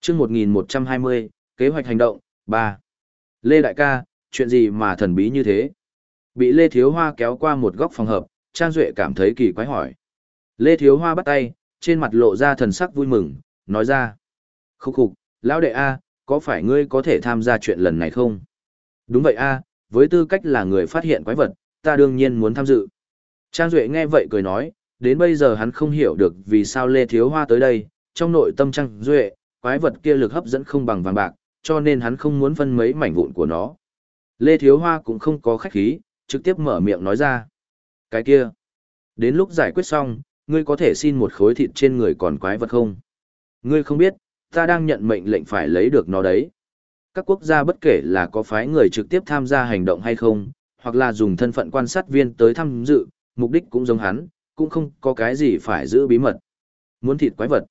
S1: chương 1120, kế hoạch hành động, 3. Lê Đại ca, chuyện gì mà thần bí như thế? Bị Lê Thiếu Hoa kéo qua một góc phòng hợp, Trang Duệ cảm thấy kỳ quái hỏi. Lê Thiếu Hoa bắt tay, trên mặt lộ ra thần sắc vui mừng, nói ra. Khúc khục, lão đệ A, có phải ngươi có thể tham gia chuyện lần này không? Đúng vậy A, với tư cách là người phát hiện quái vật, ta đương nhiên muốn tham dự. Trang Duệ nghe vậy cười nói, đến bây giờ hắn không hiểu được vì sao Lê Thiếu Hoa tới đây, trong nội tâm trăng Duệ, quái vật kia lực hấp dẫn không bằng vàng bạc, cho nên hắn không muốn phân mấy mảnh vụn của nó. Lê Thiếu Hoa cũng không có khách khí, trực tiếp mở miệng nói ra. Cái kia, đến lúc giải quyết xong, ngươi có thể xin một khối thịt trên người còn quái vật không? Ngươi không biết, ta đang nhận mệnh lệnh phải lấy được nó đấy. Các quốc gia bất kể là có phái người trực tiếp tham gia hành động hay không, hoặc là dùng thân phận quan sát viên tới tham dự, mục đích cũng giống hắn, cũng không có cái gì phải giữ bí mật. Muốn thịt quái vật.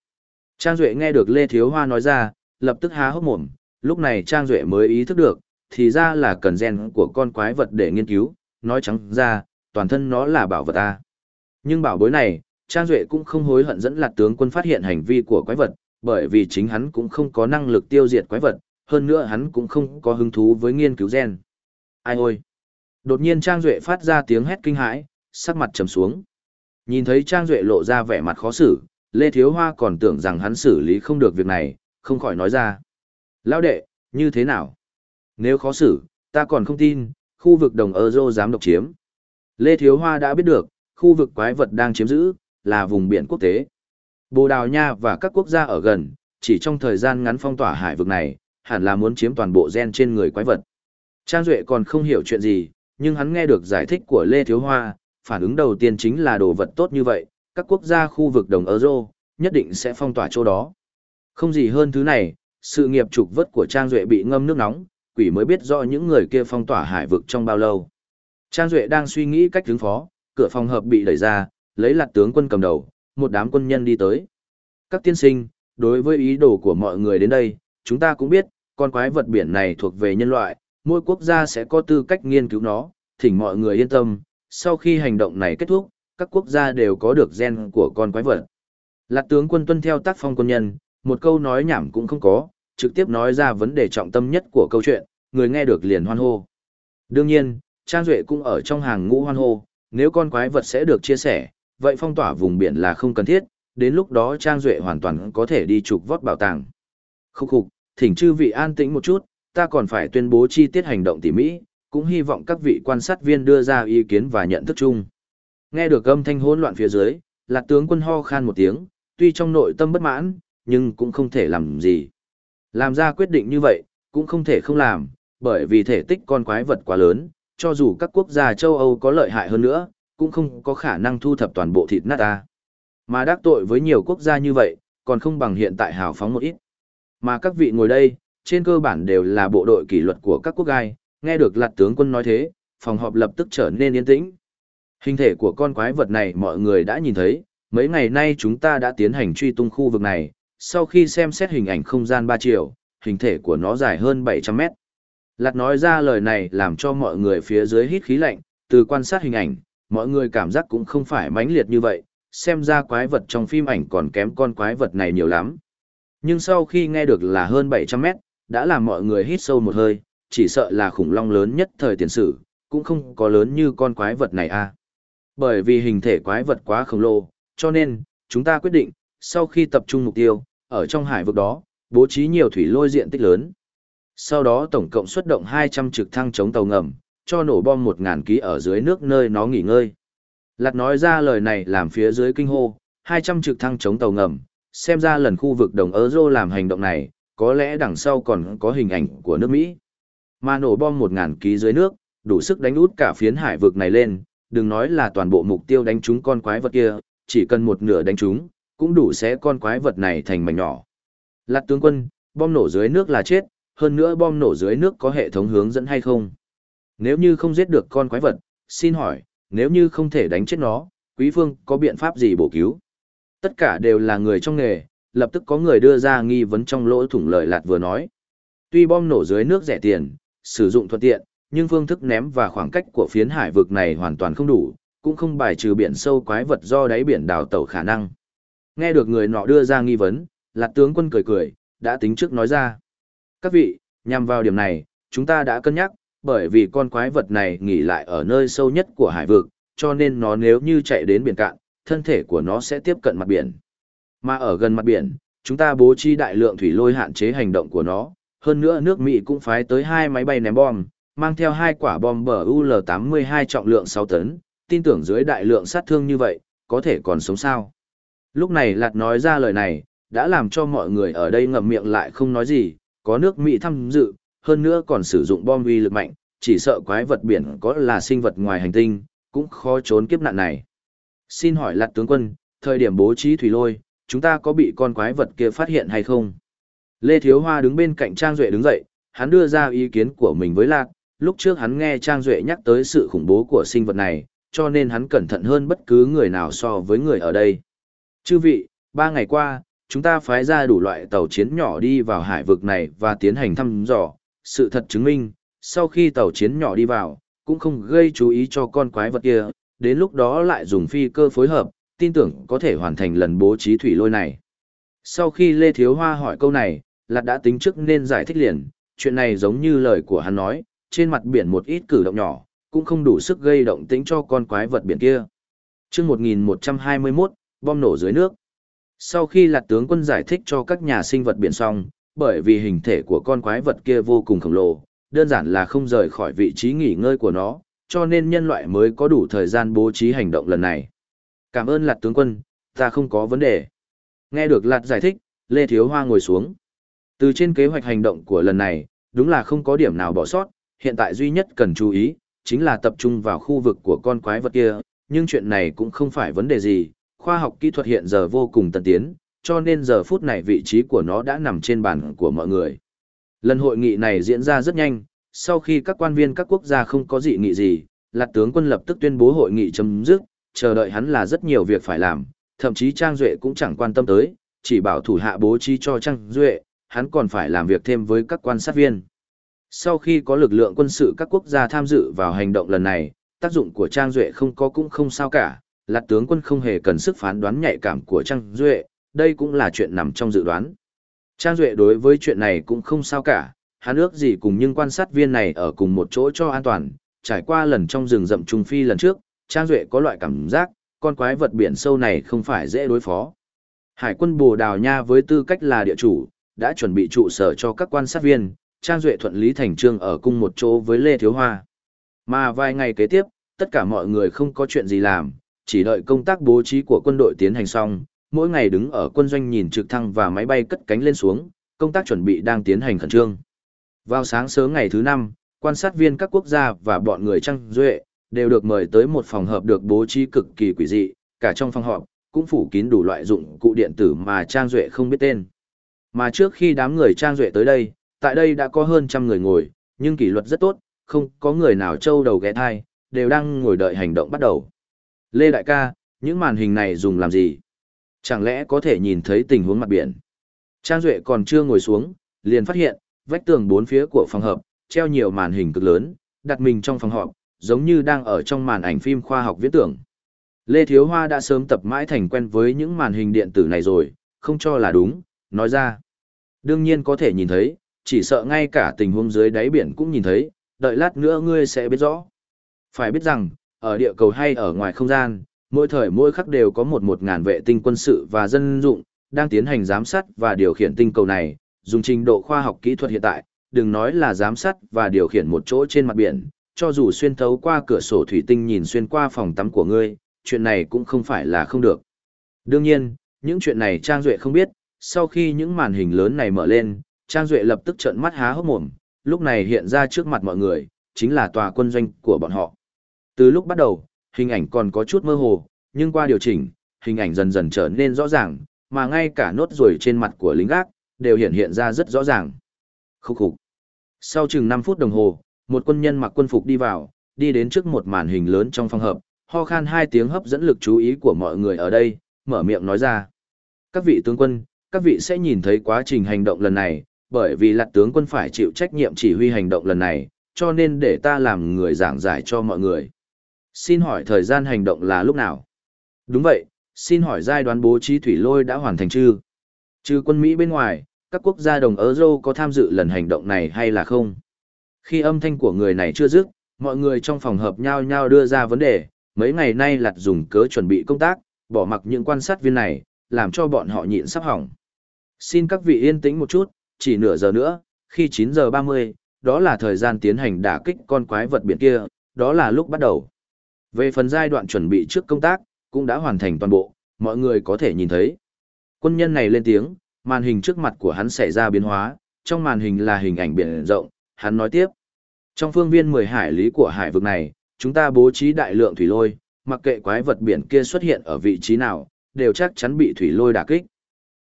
S1: Trang Duệ nghe được Lê Thiếu Hoa nói ra, lập tức há hốc mồm, lúc này Trang Duệ mới ý thức được, thì ra là cần gen của con quái vật để nghiên cứu, nói trắng ra, toàn thân nó là bảo vật ta. Nhưng bảo bối này, Trang Duệ cũng không hối hận dẫn lạc tướng quân phát hiện hành vi của quái vật, bởi vì chính hắn cũng không có năng lực tiêu diệt quái vật, hơn nữa hắn cũng không có hứng thú với nghiên cứu gen. Ai ôi! Đột nhiên Trang Duệ phát ra tiếng hét kinh hãi, sắc mặt trầm xuống. Nhìn thấy Trang Duệ lộ ra vẻ mặt khó xử, Lê Thiếu Hoa còn tưởng rằng hắn xử lý không được việc này, không khỏi nói ra. Lão đệ, như thế nào? Nếu khó xử, ta còn không tin, khu vực đồng Euro dám độc chiếm. Lê Thiếu Hoa đã biết được, khu vực quái vật đang chiếm giữ, là vùng biển quốc tế. Bồ Đào Nha và các quốc gia ở gần, chỉ trong thời gian ngắn phong tỏa hải vực này, hẳn là muốn chiếm toàn bộ gen trên người quái vật. Trang Duệ còn không hiểu chuyện gì, nhưng hắn nghe được giải thích của Lê Thiếu Hoa, phản ứng đầu tiên chính là đồ vật tốt như vậy, các quốc gia khu vực đồng Euro, nhất định sẽ phong tỏa chỗ đó. Không gì hơn thứ này, sự nghiệp trục vớt của Trang Duệ bị ngâm nước nóng, quỷ mới biết rõ những người kia phong tỏa hải vực trong bao lâu. Trang Duệ đang suy nghĩ cách ứng phó, cửa phòng hợp bị đẩy ra, lấy lạt tướng quân cầm đầu, một đám quân nhân đi tới. Các tiên sinh, đối với ý đồ của mọi người đến đây, chúng ta cũng biết, con quái vật biển này thuộc về nhân loại, mỗi quốc gia sẽ có tư cách nghiên cứu nó, thỉnh mọi người yên tâm, sau khi hành động này kết thúc, các quốc gia đều có được gen của con quái vật. Lạc tướng quân tuân theo tác phong quân nhân, một câu nói nhảm cũng không có, trực tiếp nói ra vấn đề trọng tâm nhất của câu chuyện, người nghe được liền hoan hô. Đương nhiên, Trang Duệ cũng ở trong hàng ngũ hoan hô, nếu con quái vật sẽ được chia sẻ, vậy phong tỏa vùng biển là không cần thiết, đến lúc đó Trang Duệ hoàn toàn có thể đi trục vót bảo tàng. Khúc khục, thỉnh chư vị an tĩnh một chút, ta còn phải tuyên bố chi tiết hành động tỉ mỹ, cũng hy vọng các vị quan sát viên đưa ra ý kiến và nhận thức chung. Nghe được âm thanh hỗn loạn phía dưới, Lạc tướng quân ho khan một tiếng, tuy trong nội tâm bất mãn, nhưng cũng không thể làm gì. Làm ra quyết định như vậy, cũng không thể không làm, bởi vì thể tích con quái vật quá lớn, cho dù các quốc gia châu Âu có lợi hại hơn nữa, cũng không có khả năng thu thập toàn bộ thịt nát ta. Mà đắc tội với nhiều quốc gia như vậy, còn không bằng hiện tại hào phóng một ít. Mà các vị ngồi đây, trên cơ bản đều là bộ đội kỷ luật của các quốc gai, nghe được lạt tướng quân nói thế, phòng họp lập tức trở nên yên tĩnh. Hình thể của con quái vật này mọi người đã nhìn thấy, mấy ngày nay chúng ta đã tiến hành truy tung khu vực này, sau khi xem xét hình ảnh không gian 3 chiều, hình thể của nó dài hơn 700 mét. Lạt nói ra lời này làm cho mọi người phía dưới hít khí lạnh, từ quan sát hình ảnh, mọi người cảm giác cũng không phải mãnh liệt như vậy, xem ra quái vật trong phim ảnh còn kém con quái vật này nhiều lắm. Nhưng sau khi nghe được là hơn 700 mét, đã làm mọi người hít sâu một hơi, chỉ sợ là khủng long lớn nhất thời tiền sử, cũng không có lớn như con quái vật này a. À. Bởi vì hình thể quái vật quá khổng lồ, cho nên, chúng ta quyết định, sau khi tập trung mục tiêu, ở trong hải vực đó, bố trí nhiều thủy lôi diện tích lớn. Sau đó tổng cộng xuất động 200 trực thăng chống tàu ngầm, cho nổ bom 1.000 ký ở dưới nước nơi nó nghỉ ngơi. Lạt nói ra lời này làm phía dưới kinh hô, 200 trực thăng chống tàu ngầm, xem ra lần khu vực đồng Euro làm hành động này, có lẽ đằng sau còn có hình ảnh của nước Mỹ. Mà nổ bom một ngàn ký dưới nước, đủ sức đánh út cả phiến hải vực này lên, đừng nói là toàn bộ mục tiêu đánh trúng con quái vật kia, chỉ cần một nửa đánh trúng, cũng đủ sẽ con quái vật này thành mảnh nhỏ. Lạc tướng quân, bom nổ dưới nước là chết, hơn nữa bom nổ dưới nước có hệ thống hướng dẫn hay không? Nếu như không giết được con quái vật, xin hỏi, nếu như không thể đánh chết nó, quý phương có biện pháp gì bổ cứu? Tất cả đều là người trong nghề, lập tức có người đưa ra nghi vấn trong lỗ thủng lời lạt vừa nói. Tuy bom nổ dưới nước rẻ tiền, sử dụng thuận tiện, nhưng phương thức ném và khoảng cách của phiến hải vực này hoàn toàn không đủ, cũng không bài trừ biển sâu quái vật do đáy biển đào tẩu khả năng. Nghe được người nọ đưa ra nghi vấn, Lạc tướng quân cười cười, đã tính trước nói ra. Các vị, nhằm vào điểm này, chúng ta đã cân nhắc, bởi vì con quái vật này nghỉ lại ở nơi sâu nhất của hải vực, cho nên nó nếu như chạy đến biển cạn, thân thể của nó sẽ tiếp cận mặt biển. Mà ở gần mặt biển, chúng ta bố trí đại lượng thủy lôi hạn chế hành động của nó, hơn nữa nước Mỹ cũng phái tới hai máy bay ném bom, mang theo hai quả bom bờ UL-82 trọng lượng 6 tấn, tin tưởng dưới đại lượng sát thương như vậy, có thể còn sống sao. Lúc này Lạt nói ra lời này, đã làm cho mọi người ở đây ngậm miệng lại không nói gì, có nước Mỹ tham dự, hơn nữa còn sử dụng bom uy lực mạnh, chỉ sợ quái vật biển có là sinh vật ngoài hành tinh, cũng khó trốn kiếp nạn này. Xin hỏi lạt tướng quân, thời điểm bố trí thủy lôi, chúng ta có bị con quái vật kia phát hiện hay không? Lê Thiếu Hoa đứng bên cạnh Trang Duệ đứng dậy, hắn đưa ra ý kiến của mình với Lạc, lúc trước hắn nghe Trang Duệ nhắc tới sự khủng bố của sinh vật này, cho nên hắn cẩn thận hơn bất cứ người nào so với người ở đây. Chư vị, ba ngày qua, chúng ta phái ra đủ loại tàu chiến nhỏ đi vào hải vực này và tiến hành thăm dò. Sự thật chứng minh, sau khi tàu chiến nhỏ đi vào, cũng không gây chú ý cho con quái vật kia, đến lúc đó lại dùng phi cơ phối hợp, tin tưởng có thể hoàn thành lần bố trí thủy lôi này. Sau khi Lê Thiếu Hoa hỏi câu này, Lạt đã tính trước nên giải thích liền, chuyện này giống như lời của hắn nói, trên mặt biển một ít cử động nhỏ, cũng không đủ sức gây động tĩnh cho con quái vật biển kia. chương 1121, bom nổ dưới nước. Sau khi Lạt tướng quân giải thích cho các nhà sinh vật biển xong, bởi vì hình thể của con quái vật kia vô cùng khổng lồ, đơn giản là không rời khỏi vị trí nghỉ ngơi của nó, cho nên nhân loại mới có đủ thời gian bố trí hành động lần này. Cảm ơn Lạt tướng quân, ta không có vấn đề. Nghe được Lạt giải thích, Lê Thiếu Hoa ngồi xuống. Từ trên kế hoạch hành động của lần này, đúng là không có điểm nào bỏ sót, hiện tại duy nhất cần chú ý, chính là tập trung vào khu vực của con quái vật kia, nhưng chuyện này cũng không phải vấn đề gì, khoa học kỹ thuật hiện giờ vô cùng tân tiến, cho nên giờ phút này vị trí của nó đã nằm trên bàn của mọi người. Lần hội nghị này diễn ra rất nhanh, sau khi các quan viên các quốc gia không có dị nghị gì, Lạc tướng quân lập tức tuyên bố hội nghị chấm dứt, chờ đợi hắn là rất nhiều việc phải làm, thậm chí Trang Duệ cũng chẳng quan tâm tới, chỉ bảo thủ hạ bố trí cho Trang Duệ, hắn còn phải làm việc thêm với các quan sát viên. Sau khi có lực lượng quân sự các quốc gia tham dự vào hành động lần này, tác dụng của Trang Duệ không có cũng không sao cả, Lạc tướng quân không hề cần sức phán đoán nhạy cảm của Trang Duệ, đây cũng là chuyện nằm trong dự đoán. Trang Duệ đối với chuyện này cũng không sao cả, hắn ước gì cùng những quan sát viên này ở cùng một chỗ cho an toàn, trải qua lần trong rừng rậm Trung Phi lần trước, Trang Duệ có loại cảm giác, con quái vật biển sâu này không phải dễ đối phó. Hải quân Bồ Đào Nha với tư cách là địa chủ, đã chuẩn bị trụ sở cho các quan sát viên, Trang Duệ thuận lý thành trương ở cùng một chỗ với Lê Thiếu Hoa. Mà vài ngày kế tiếp, tất cả mọi người không có chuyện gì làm, chỉ đợi công tác bố trí của quân đội tiến hành xong, mỗi ngày đứng ở quân doanh nhìn trực thăng và máy bay cất cánh lên xuống, công tác chuẩn bị đang tiến hành khẩn trương. Vào sáng sớm ngày thứ năm, quan sát viên các quốc gia và bọn người Trang Duệ, đều được mời tới một phòng họp được bố trí cực kỳ quỷ dị, cả trong phòng họp, cũng phủ kín đủ loại dụng cụ điện tử mà Trang Duệ không biết tên. Mà trước khi đám người Trang Duệ tới đây, tại đây đã có hơn trăm người ngồi, nhưng kỷ luật rất tốt, không có người nào trâu đầu ghé thai, đều đang ngồi đợi hành động bắt đầu. Lê Đại ca, những màn hình này dùng làm gì? Chẳng lẽ có thể nhìn thấy tình huống mặt biển? Trang Duệ còn chưa ngồi xuống, liền phát hiện, vách tường bốn phía của phòng họp, treo nhiều màn hình cực lớn, đặt mình trong phòng họp, giống như đang ở trong màn ảnh phim khoa học viễn tưởng. Lê Thiếu Hoa đã sớm tập mãi thành quen với những màn hình điện tử này rồi, không cho là đúng, nói ra. Đương nhiên có thể nhìn thấy, chỉ sợ ngay cả tình huống dưới đáy biển cũng nhìn thấy, đợi lát nữa ngươi sẽ biết rõ. Phải biết rằng, ở địa cầu hay ở ngoài không gian, mỗi thời mỗi khắc đều có một một ngàn vệ tinh quân sự và dân dụng, đang tiến hành giám sát và điều khiển tinh cầu này, dùng trình độ khoa học kỹ thuật hiện tại, đừng nói là giám sát và điều khiển một chỗ trên mặt biển, cho dù xuyên thấu qua cửa sổ thủy tinh nhìn xuyên qua phòng tắm của ngươi, chuyện này cũng không phải là không được. Đương nhiên, những chuyện này Trang Duệ không biết, sau khi những màn hình lớn này mở lên, Trang Duệ lập tức trợn mắt há hốc mồm, lúc này hiện ra trước mặt mọi người, chính là tòa quân doanh của bọn họ. Từ lúc bắt đầu, hình ảnh còn có chút mơ hồ, nhưng qua điều chỉnh, hình ảnh dần dần trở nên rõ ràng, mà ngay cả nốt ruồi trên mặt của lính gác, đều hiện hiện ra rất rõ ràng. Khúc khục. Sau chừng 5 phút đồng hồ, một quân nhân mặc quân phục đi vào, đi đến trước một màn hình lớn trong phòng hợp, ho khan hai tiếng hấp dẫn lực chú ý của mọi người ở đây, mở miệng nói ra. Các vị tướng quân, các vị sẽ nhìn thấy quá trình hành động lần này, bởi vì lạt tướng quân phải chịu trách nhiệm chỉ huy hành động lần này, cho nên để ta làm người giảng giải cho mọi người. Xin hỏi thời gian hành động là lúc nào? Đúng vậy, xin hỏi giai đoạn bố trí thủy lôi đã hoàn thành chưa? Trừ quân Mỹ bên ngoài, các quốc gia đồng Euro có tham dự lần hành động này hay là không? Khi âm thanh của người này chưa dứt, mọi người trong phòng hợp nhau nhau đưa ra vấn đề, mấy ngày nay lặt dùng cớ chuẩn bị công tác, bỏ mặc những quan sát viên này, làm cho bọn họ nhịn sắp hỏng. Xin các vị yên tĩnh một chút, chỉ nửa giờ nữa, khi 9 giờ 30, đó là thời gian tiến hành đả kích con quái vật biển kia, đó là lúc bắt đầu. Về phần giai đoạn chuẩn bị trước công tác, cũng đã hoàn thành toàn bộ, mọi người có thể nhìn thấy. Quân nhân này lên tiếng, màn hình trước mặt của hắn xảy ra biến hóa, trong màn hình là hình ảnh biển rộng, hắn nói tiếp. Trong phương viên 10 hải lý của hải vực này, chúng ta bố trí đại lượng thủy lôi, mặc kệ quái vật biển kia xuất hiện ở vị trí nào, đều chắc chắn bị thủy lôi đả kích.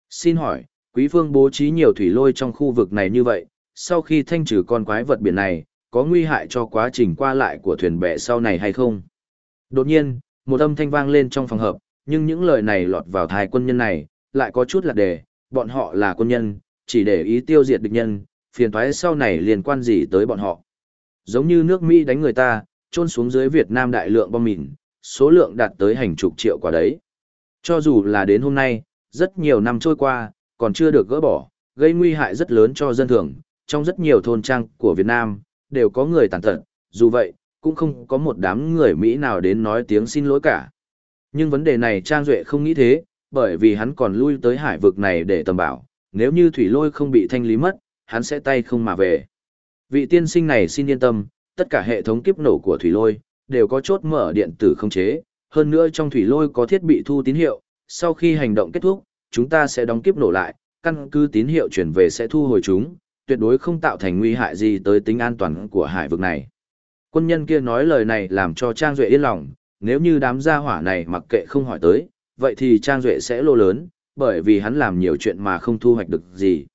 S1: Xin hỏi, quý phương bố trí nhiều thủy lôi trong khu vực này như vậy, sau khi thanh trừ con quái vật biển này, có nguy hại cho quá trình qua lại của thuyền bè sau này hay không? Đột nhiên, một âm thanh vang lên trong phòng hợp, nhưng những lời này lọt vào thai quân nhân này, lại có chút lạc đề, bọn họ là quân nhân, chỉ để ý tiêu diệt địch nhân, phiền toái sau này liên quan gì tới bọn họ. Giống như nước Mỹ đánh người ta, trôn xuống dưới Việt Nam đại lượng bom mìn, số lượng đạt tới hàng chục triệu quả đấy. Cho dù là đến hôm nay, rất nhiều năm trôi qua, còn chưa được gỡ bỏ, gây nguy hại rất lớn cho dân thường, trong rất nhiều thôn trang của Việt Nam, đều có người tàn tật, dù vậy, cũng không có một đám người Mỹ nào đến nói tiếng xin lỗi cả. Nhưng vấn đề này Trang Duệ không nghĩ thế, bởi vì hắn còn lui tới hải vực này để tầm bảo, nếu như thủy lôi không bị thanh lý mất, hắn sẽ tay không mà về. Vị tiên sinh này xin yên tâm, tất cả hệ thống kiếp nổ của thủy lôi, đều có chốt mở điện tử không chế, hơn nữa trong thủy lôi có thiết bị thu tín hiệu, sau khi hành động kết thúc, chúng ta sẽ đóng kiếp nổ lại, căn cứ tín hiệu chuyển về sẽ thu hồi chúng, tuyệt đối không tạo thành nguy hại gì tới tính an toàn của hải vực này. Quân nhân kia nói lời này làm cho Trang Duệ yên lòng, nếu như đám gia hỏa này mặc kệ không hỏi tới, vậy thì Trang Duệ sẽ lô lớn, bởi vì hắn làm nhiều chuyện mà không thu hoạch được gì.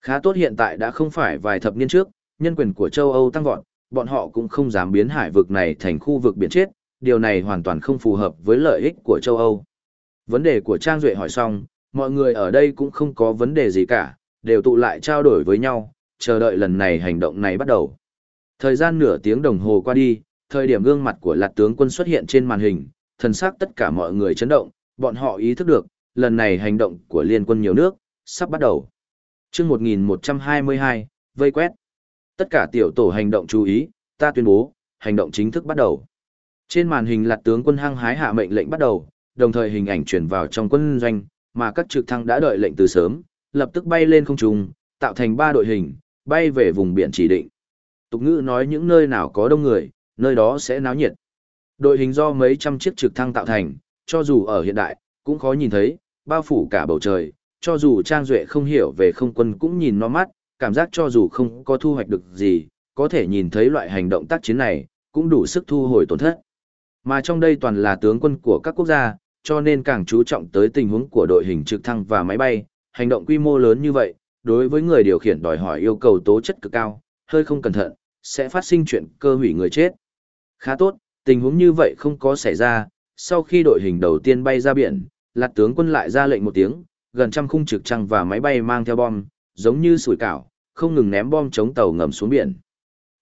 S1: Khá tốt hiện tại đã không phải vài thập niên trước, nhân quyền của châu Âu tăng vọt, bọn họ cũng không dám biến hải vực này thành khu vực biển chết, điều này hoàn toàn không phù hợp với lợi ích của châu Âu. Vấn đề của Trang Duệ hỏi xong, mọi người ở đây cũng không có vấn đề gì cả, đều tụ lại trao đổi với nhau, chờ đợi lần này hành động này bắt đầu. Thời gian nửa tiếng đồng hồ qua đi, thời điểm gương mặt của lạt tướng quân xuất hiện trên màn hình, thần sắc tất cả mọi người chấn động, bọn họ ý thức được, lần này hành động của liên quân nhiều nước, sắp bắt đầu. chương 1122, vây quét. Tất cả tiểu tổ hành động chú ý, ta tuyên bố, hành động chính thức bắt đầu. Trên màn hình lạt tướng quân hăng hái hạ mệnh lệnh bắt đầu, đồng thời hình ảnh chuyển vào trong quân doanh, mà các trực thăng đã đợi lệnh từ sớm, lập tức bay lên không trung, tạo thành ba đội hình, bay về vùng biển chỉ định. Tục ngữ nói những nơi nào có đông người, nơi đó sẽ náo nhiệt. Đội hình do mấy trăm chiếc trực thăng tạo thành, cho dù ở hiện đại, cũng khó nhìn thấy, bao phủ cả bầu trời, cho dù Trang Duệ không hiểu về không quân cũng nhìn nó mắt, cảm giác cho dù không có thu hoạch được gì, có thể nhìn thấy loại hành động tác chiến này, cũng đủ sức thu hồi tổn thất. Mà trong đây toàn là tướng quân của các quốc gia, cho nên càng chú trọng tới tình huống của đội hình trực thăng và máy bay, hành động quy mô lớn như vậy, đối với người điều khiển đòi hỏi yêu cầu tố chất cực cao, hơi không cẩn thận, sẽ phát sinh chuyện cơ hủy người chết. Khá tốt, tình huống như vậy không có xảy ra, sau khi đội hình đầu tiên bay ra biển, lạt tướng quân lại ra lệnh một tiếng, gần trăm khung trực trăng và máy bay mang theo bom, giống như sủi cảo, không ngừng ném bom chống tàu ngầm xuống biển.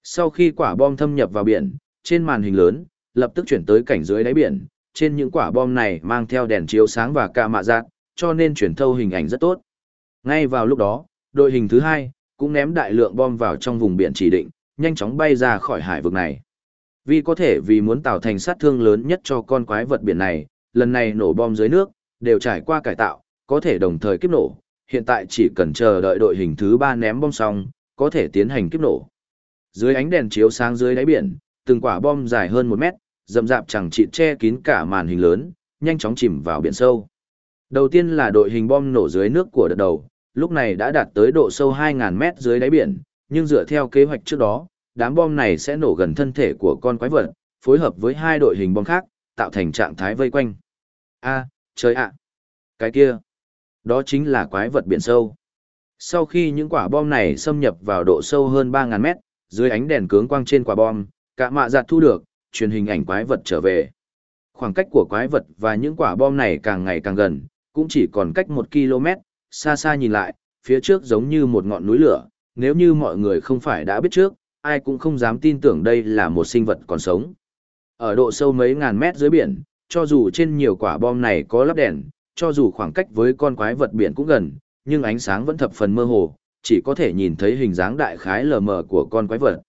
S1: Sau khi quả bom thâm nhập vào biển, trên màn hình lớn, lập tức chuyển tới cảnh dưới đáy biển, trên những quả bom này mang theo đèn chiếu sáng và ca mạ giác, cho nên chuyển thâu hình ảnh rất tốt. Ngay vào lúc đó, đội hình thứ hai cũng ném đại lượng bom vào trong vùng biển chỉ định, nhanh chóng bay ra khỏi hải vực này. Vì có thể vì muốn tạo thành sát thương lớn nhất cho con quái vật biển này, lần này nổ bom dưới nước, đều trải qua cải tạo, có thể đồng thời kiếp nổ, hiện tại chỉ cần chờ đợi đội hình thứ ba ném bom xong, có thể tiến hành kiếp nổ. Dưới ánh đèn chiếu sáng dưới đáy biển, từng quả bom dài hơn một mét, rậm rạp chẳng chịt che kín cả màn hình lớn, nhanh chóng chìm vào biển sâu. Đầu tiên là đội hình bom nổ dưới nước của đợt đầu, lúc này đã đạt tới độ sâu 2.000 mét dưới đáy biển, nhưng dựa theo kế hoạch trước đó, đám bom này sẽ nổ gần thân thể của con quái vật, phối hợp với hai đội hình bom khác, tạo thành trạng thái vây quanh. A, trời ạ! Cái kia! Đó chính là quái vật biển sâu. Sau khi những quả bom này xâm nhập vào độ sâu hơn 3.000 mét, dưới ánh đèn cướng quang trên quả bom, cả mạ giặt thu được, truyền hình ảnh quái vật trở về. Khoảng cách của quái vật và những quả bom này càng ngày càng gần, cũng chỉ còn cách 1 km, xa xa nhìn lại, phía trước giống như một ngọn núi lửa, nếu như mọi người không phải đã biết trước, ai cũng không dám tin tưởng đây là một sinh vật còn sống. Ở độ sâu mấy ngàn mét dưới biển, cho dù trên nhiều quả bom này có lắp đèn, cho dù khoảng cách với con quái vật biển cũng gần, nhưng ánh sáng vẫn thập phần mơ hồ, chỉ có thể nhìn thấy hình dáng đại khái lờ mờ của con quái vật.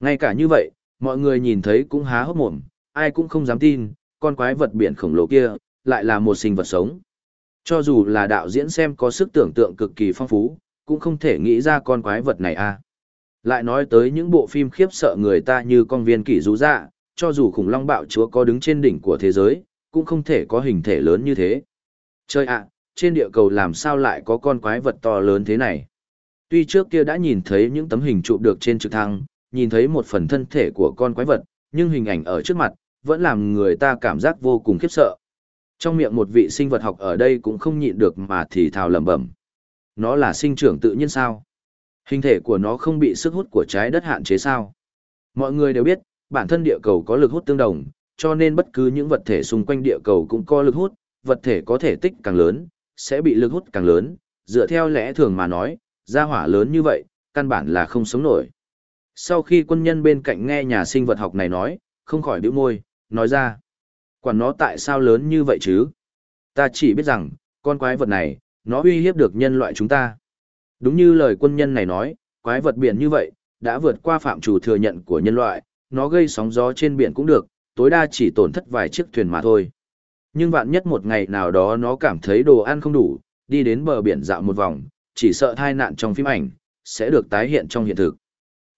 S1: Ngay cả như vậy, mọi người nhìn thấy cũng há hốc mồm, ai cũng không dám tin, con quái vật biển khổng lồ kia, lại là một sinh vật sống. Cho dù là đạo diễn xem có sức tưởng tượng cực kỳ phong phú, cũng không thể nghĩ ra con quái vật này a. À. Lại nói tới những bộ phim khiếp sợ người ta như con viên kỷ rú dạ, cho dù khủng long bạo chúa có đứng trên đỉnh của thế giới, cũng không thể có hình thể lớn như thế. Chơi ạ, trên địa cầu làm sao lại có con quái vật to lớn thế này? Tuy trước kia đã nhìn thấy những tấm hình chụp được trên trực thăng, nhìn thấy một phần thân thể của con quái vật, nhưng hình ảnh ở trước mặt, vẫn làm người ta cảm giác vô cùng khiếp sợ. Trong miệng một vị sinh vật học ở đây cũng không nhịn được mà thì thào lẩm bẩm. Nó là sinh trưởng tự nhiên sao? Hình thể của nó không bị sức hút của trái đất hạn chế sao? Mọi người đều biết, bản thân địa cầu có lực hút tương đồng, cho nên bất cứ những vật thể xung quanh địa cầu cũng có lực hút, vật thể có thể tích càng lớn, sẽ bị lực hút càng lớn, dựa theo lẽ thường mà nói, gia hỏa lớn như vậy, căn bản là không sống nổi. Sau khi quân nhân bên cạnh nghe nhà sinh vật học này nói, không khỏi bĩu môi, nói ra. Quản nó tại sao lớn như vậy chứ? Ta chỉ biết rằng, con quái vật này, nó uy hiếp được nhân loại chúng ta. Đúng như lời quân nhân này nói, quái vật biển như vậy, đã vượt qua phạm chủ thừa nhận của nhân loại, nó gây sóng gió trên biển cũng được, tối đa chỉ tổn thất vài chiếc thuyền mà thôi. Nhưng vạn nhất một ngày nào đó nó cảm thấy đồ ăn không đủ, đi đến bờ biển dạo một vòng, chỉ sợ thai nạn trong phim ảnh, sẽ được tái hiện trong hiện thực.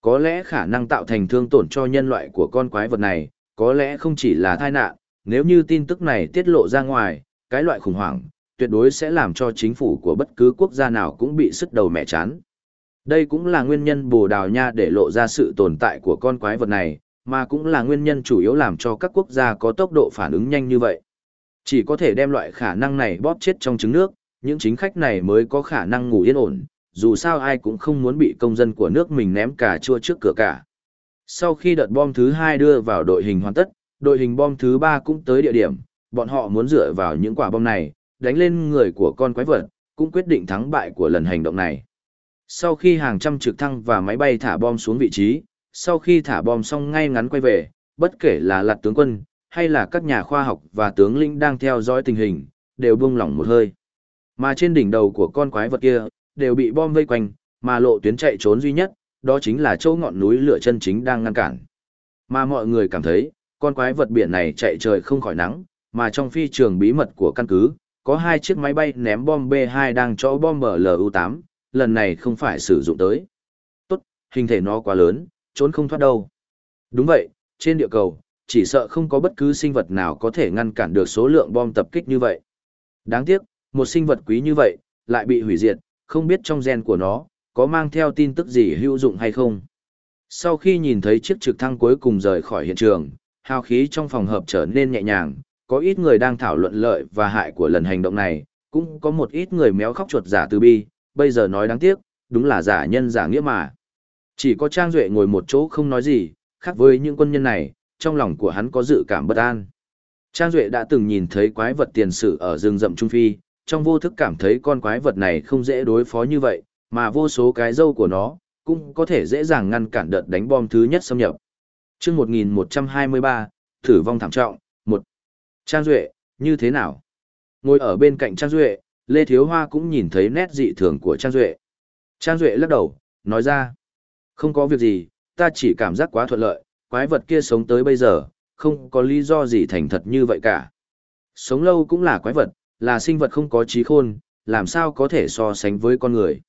S1: Có lẽ khả năng tạo thành thương tổn cho nhân loại của con quái vật này, có lẽ không chỉ là tai nạn, nếu như tin tức này tiết lộ ra ngoài, cái loại khủng hoảng, tuyệt đối sẽ làm cho chính phủ của bất cứ quốc gia nào cũng bị sức đầu mẹ chán. Đây cũng là nguyên nhân Bồ Đào Nha để lộ ra sự tồn tại của con quái vật này, mà cũng là nguyên nhân chủ yếu làm cho các quốc gia có tốc độ phản ứng nhanh như vậy. Chỉ có thể đem loại khả năng này bóp chết trong trứng nước, những chính khách này mới có khả năng ngủ yên ổn, dù sao ai cũng không muốn bị công dân của nước mình ném cà chua trước cửa cả. Sau khi đợt bom thứ hai đưa vào đội hình hoàn tất, đội hình bom thứ ba cũng tới địa điểm, bọn họ muốn dựa vào những quả bom này, đánh lên người của con quái vật, cũng quyết định thắng bại của lần hành động này. Sau khi hàng trăm trực thăng và máy bay thả bom xuống vị trí, sau khi thả bom xong ngay ngắn quay về, bất kể là lạt tướng quân, hay là các nhà khoa học và tướng lĩnh đang theo dõi tình hình, đều buông lỏng một hơi. Mà trên đỉnh đầu của con quái vật kia, đều bị bom vây quanh, mà lộ tuyến chạy trốn duy nhất, đó chính là chỗ ngọn núi lửa chân chính đang ngăn cản. Mà mọi người cảm thấy, con quái vật biển này chạy trời không khỏi nắng, mà trong phi trường bí mật của căn cứ, có hai chiếc máy bay ném bom B-2 đang cho bom MLU-8, lần này không phải sử dụng tới. Tốt, hình thể nó quá lớn, trốn không thoát đâu. Đúng vậy, trên địa cầu, chỉ sợ không có bất cứ sinh vật nào có thể ngăn cản được số lượng bom tập kích như vậy. Đáng tiếc, một sinh vật quý như vậy, lại bị hủy diệt, không biết trong gen của nó, có mang theo tin tức gì hữu dụng hay không. Sau khi nhìn thấy chiếc trực thăng cuối cùng rời khỏi hiện trường, hào khí trong phòng hợp trở nên nhẹ nhàng, có ít người đang thảo luận lợi và hại của lần hành động này, cũng có một ít người méo khóc chuột giả từ bi, bây giờ nói đáng tiếc, đúng là giả nhân giả nghĩa mà. Chỉ có Trang Duệ ngồi một chỗ không nói gì, khác với những quân nhân này, trong lòng của hắn có dự cảm bất an. Trang Duệ đã từng nhìn thấy quái vật tiền sử ở rừng rậm Trung Phi, trong vô thức cảm thấy con quái vật này không dễ đối phó như vậy, mà vô số cái dâu của nó, cũng có thể dễ dàng ngăn cản đợt đánh bom thứ nhất xâm nhập. chương 1123, thử vong thảm trọng, một Trang Duệ, như thế nào? Ngồi ở bên cạnh Trang Duệ, Lê Thiếu Hoa cũng nhìn thấy nét dị thường của Trang Duệ. Trang Duệ lắc đầu, nói ra, không có việc gì, ta chỉ cảm giác quá thuận lợi, quái vật kia sống tới bây giờ, không có lý do gì thành thật như vậy cả. Sống lâu cũng là quái vật, là sinh vật không có trí khôn, làm sao có thể so sánh với con người.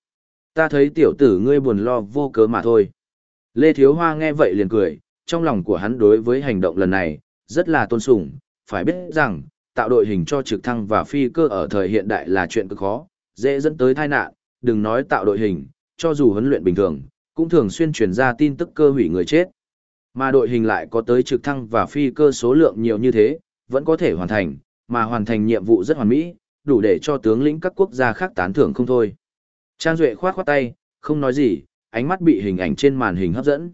S1: Ta thấy tiểu tử ngươi buồn lo vô cớ mà thôi. Lê Thiếu Hoa nghe vậy liền cười, trong lòng của hắn đối với hành động lần này, rất là tôn sùng, phải biết rằng, tạo đội hình cho trực thăng và phi cơ ở thời hiện đại là chuyện cực khó, dễ dẫn tới tai nạn, đừng nói tạo đội hình, cho dù huấn luyện bình thường, cũng thường xuyên truyền ra tin tức cơ hủy người chết. Mà đội hình lại có tới trực thăng và phi cơ số lượng nhiều như thế, vẫn có thể hoàn thành, mà hoàn thành nhiệm vụ rất hoàn mỹ, đủ để cho tướng lĩnh các quốc gia khác tán thưởng không thôi. Trang Duệ khoát khoát tay, không nói gì, ánh mắt bị hình ảnh trên màn hình hấp dẫn.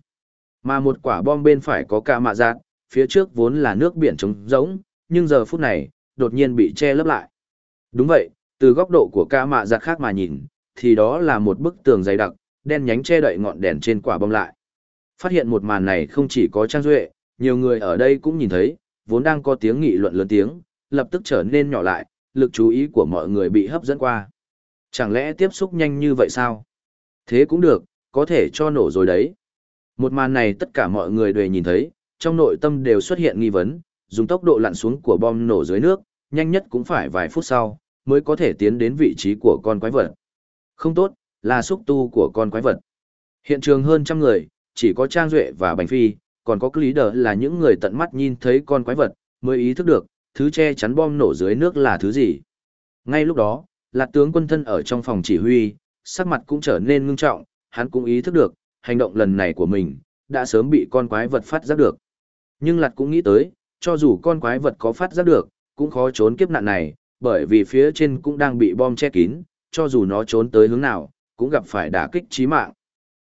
S1: Mà một quả bom bên phải có cả mạ giác, phía trước vốn là nước biển trống rỗng, nhưng giờ phút này, đột nhiên bị che lấp lại. Đúng vậy, từ góc độ của ca mạ giặt khác mà nhìn, thì đó là một bức tường dày đặc, đen nhánh che đậy ngọn đèn trên quả bom lại. Phát hiện một màn này không chỉ có Trang Duệ, nhiều người ở đây cũng nhìn thấy, vốn đang có tiếng nghị luận lớn tiếng, lập tức trở nên nhỏ lại, lực chú ý của mọi người bị hấp dẫn qua. Chẳng lẽ tiếp xúc nhanh như vậy sao? Thế cũng được, có thể cho nổ rồi đấy. Một màn này tất cả mọi người đều nhìn thấy, trong nội tâm đều xuất hiện nghi vấn, dùng tốc độ lặn xuống của bom nổ dưới nước, nhanh nhất cũng phải vài phút sau, mới có thể tiến đến vị trí của con quái vật. Không tốt, là xúc tu của con quái vật. Hiện trường hơn trăm người, chỉ có Trang Duệ và Bành Phi, còn có lý đờ là những người tận mắt nhìn thấy con quái vật, mới ý thức được, thứ che chắn bom nổ dưới nước là thứ gì. Ngay lúc đó, lạc tướng quân thân ở trong phòng chỉ huy, sắc mặt cũng trở nên ngưng trọng, hắn cũng ý thức được, hành động lần này của mình, đã sớm bị con quái vật phát giác được. Nhưng Lạt cũng nghĩ tới, cho dù con quái vật có phát giác được, cũng khó trốn kiếp nạn này, bởi vì phía trên cũng đang bị bom che kín, cho dù nó trốn tới hướng nào, cũng gặp phải đả kích chí mạng.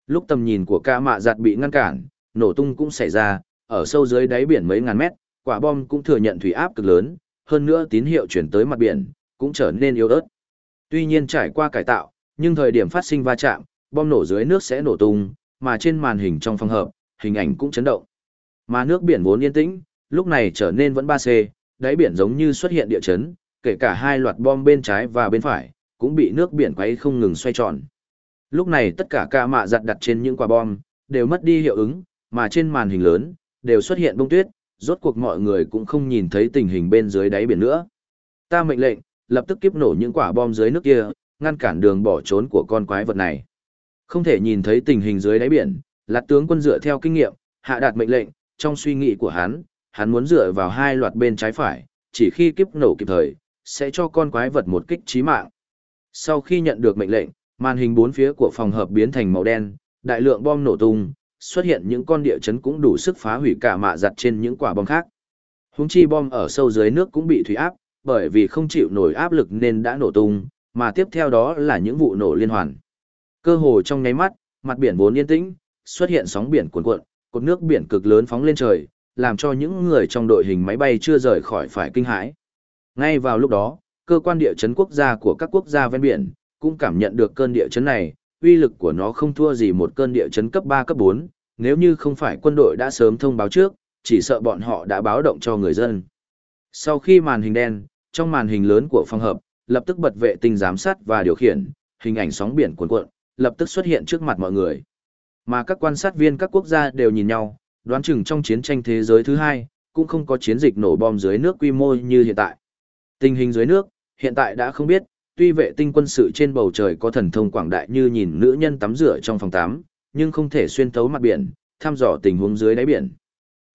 S1: Lúc tầm nhìn của ca mạ giặt bị ngăn cản, nổ tung cũng xảy ra, ở sâu dưới đáy biển mấy ngàn mét, quả bom cũng thừa nhận thủy áp cực lớn, hơn nữa tín hiệu chuyển tới mặt biển, cũng trở nên yếu ớt. Tuy nhiên trải qua cải tạo, nhưng thời điểm phát sinh va chạm, bom nổ dưới nước sẽ nổ tung, mà trên màn hình trong phòng hợp, hình ảnh cũng chấn động. Mà nước biển vốn yên tĩnh, lúc này trở nên vẫn 3C, đáy biển giống như xuất hiện địa chấn, kể cả hai loạt bom bên trái và bên phải, cũng bị nước biển quấy không ngừng xoay tròn. Lúc này tất cả ca mạ giặt đặt trên những quả bom, đều mất đi hiệu ứng, mà trên màn hình lớn, đều xuất hiện bông tuyết, rốt cuộc mọi người cũng không nhìn thấy tình hình bên dưới đáy biển nữa. Ta mệnh lệnh, lập tức kiếp nổ những quả bom dưới nước kia, ngăn cản đường bỏ trốn của con quái vật này. Không thể nhìn thấy tình hình dưới đáy biển, Lạt tướng quân dựa theo kinh nghiệm, hạ đạt mệnh lệnh, trong suy nghĩ của hắn, hắn muốn dựa vào hai loạt bên trái phải, chỉ khi kiếp nổ kịp thời, sẽ cho con quái vật một kích chí mạng. Sau khi nhận được mệnh lệnh, màn hình bốn phía của phòng hợp biến thành màu đen, đại lượng bom nổ tung, xuất hiện những con địa chấn cũng đủ sức phá hủy cả mạ giặt trên những quả bom khác. Húng chi bom ở sâu dưới nước cũng bị thủy áp, bởi vì không chịu nổi áp lực nên đã nổ tung, mà tiếp theo đó là những vụ nổ liên hoàn. Cơ hồ trong nháy mắt, mặt biển vốn yên tĩnh, xuất hiện sóng biển cuồn cuộn, cột nước biển cực lớn phóng lên trời, làm cho những người trong đội hình máy bay chưa rời khỏi phải kinh hãi. Ngay vào lúc đó, cơ quan địa chấn quốc gia của các quốc gia ven biển cũng cảm nhận được cơn địa chấn này, uy lực của nó không thua gì một cơn địa chấn cấp 3 cấp 4, nếu như không phải quân đội đã sớm thông báo trước, chỉ sợ bọn họ đã báo động cho người dân. Sau khi màn hình đen, trong màn hình lớn của phòng hợp, lập tức bật vệ tinh giám sát và điều khiển, hình ảnh sóng biển cuồn cuộn, lập tức xuất hiện trước mặt mọi người. Mà các quan sát viên các quốc gia đều nhìn nhau, đoán chừng trong chiến tranh thế giới thứ hai, cũng không có chiến dịch nổ bom dưới nước quy mô như hiện tại. Tình hình dưới nước, hiện tại đã không biết, tuy vệ tinh quân sự trên bầu trời có thần thông quảng đại như nhìn nữ nhân tắm rửa trong phòng tắm, nhưng không thể xuyên thấu mặt biển, thăm dò tình huống dưới đáy biển.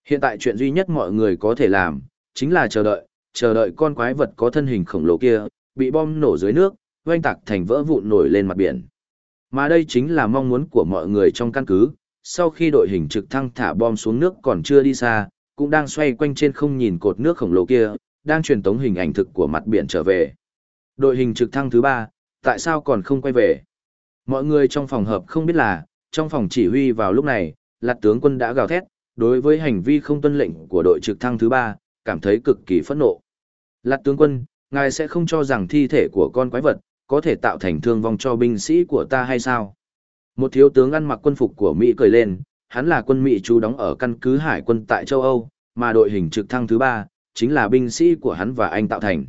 S1: Hiện tại chuyện duy nhất mọi người có thể làm, chính là chờ đợi, chờ đợi con quái vật có thân hình khổng lồ kia, bị bom nổ dưới nước, oanh tạc thành vỡ vụn nổi lên mặt biển. Mà đây chính là mong muốn của mọi người trong căn cứ, sau khi đội hình trực thăng thả bom xuống nước còn chưa đi xa, cũng đang xoay quanh trên không nhìn cột nước khổng lồ kia, đang truyền tống hình ảnh thực của mặt biển trở về. Đội hình trực thăng thứ ba, tại sao còn không quay về? Mọi người trong phòng hợp không biết là, trong phòng chỉ huy vào lúc này, lạt tướng quân đã gào thét, đối với hành vi không tuân lệnh của đội trực thăng thứ ba, cảm thấy cực kỳ phẫn nộ. Lạt tướng quân, ngài sẽ không cho rằng thi thể của con quái vật, có thể tạo thành thương vong cho binh sĩ của ta hay sao? Một thiếu tướng ăn mặc quân phục của Mỹ cười lên, hắn là quân Mỹ trú đóng ở căn cứ hải quân tại châu Âu, mà đội hình trực thăng thứ ba chính là binh sĩ của hắn và anh tạo thành.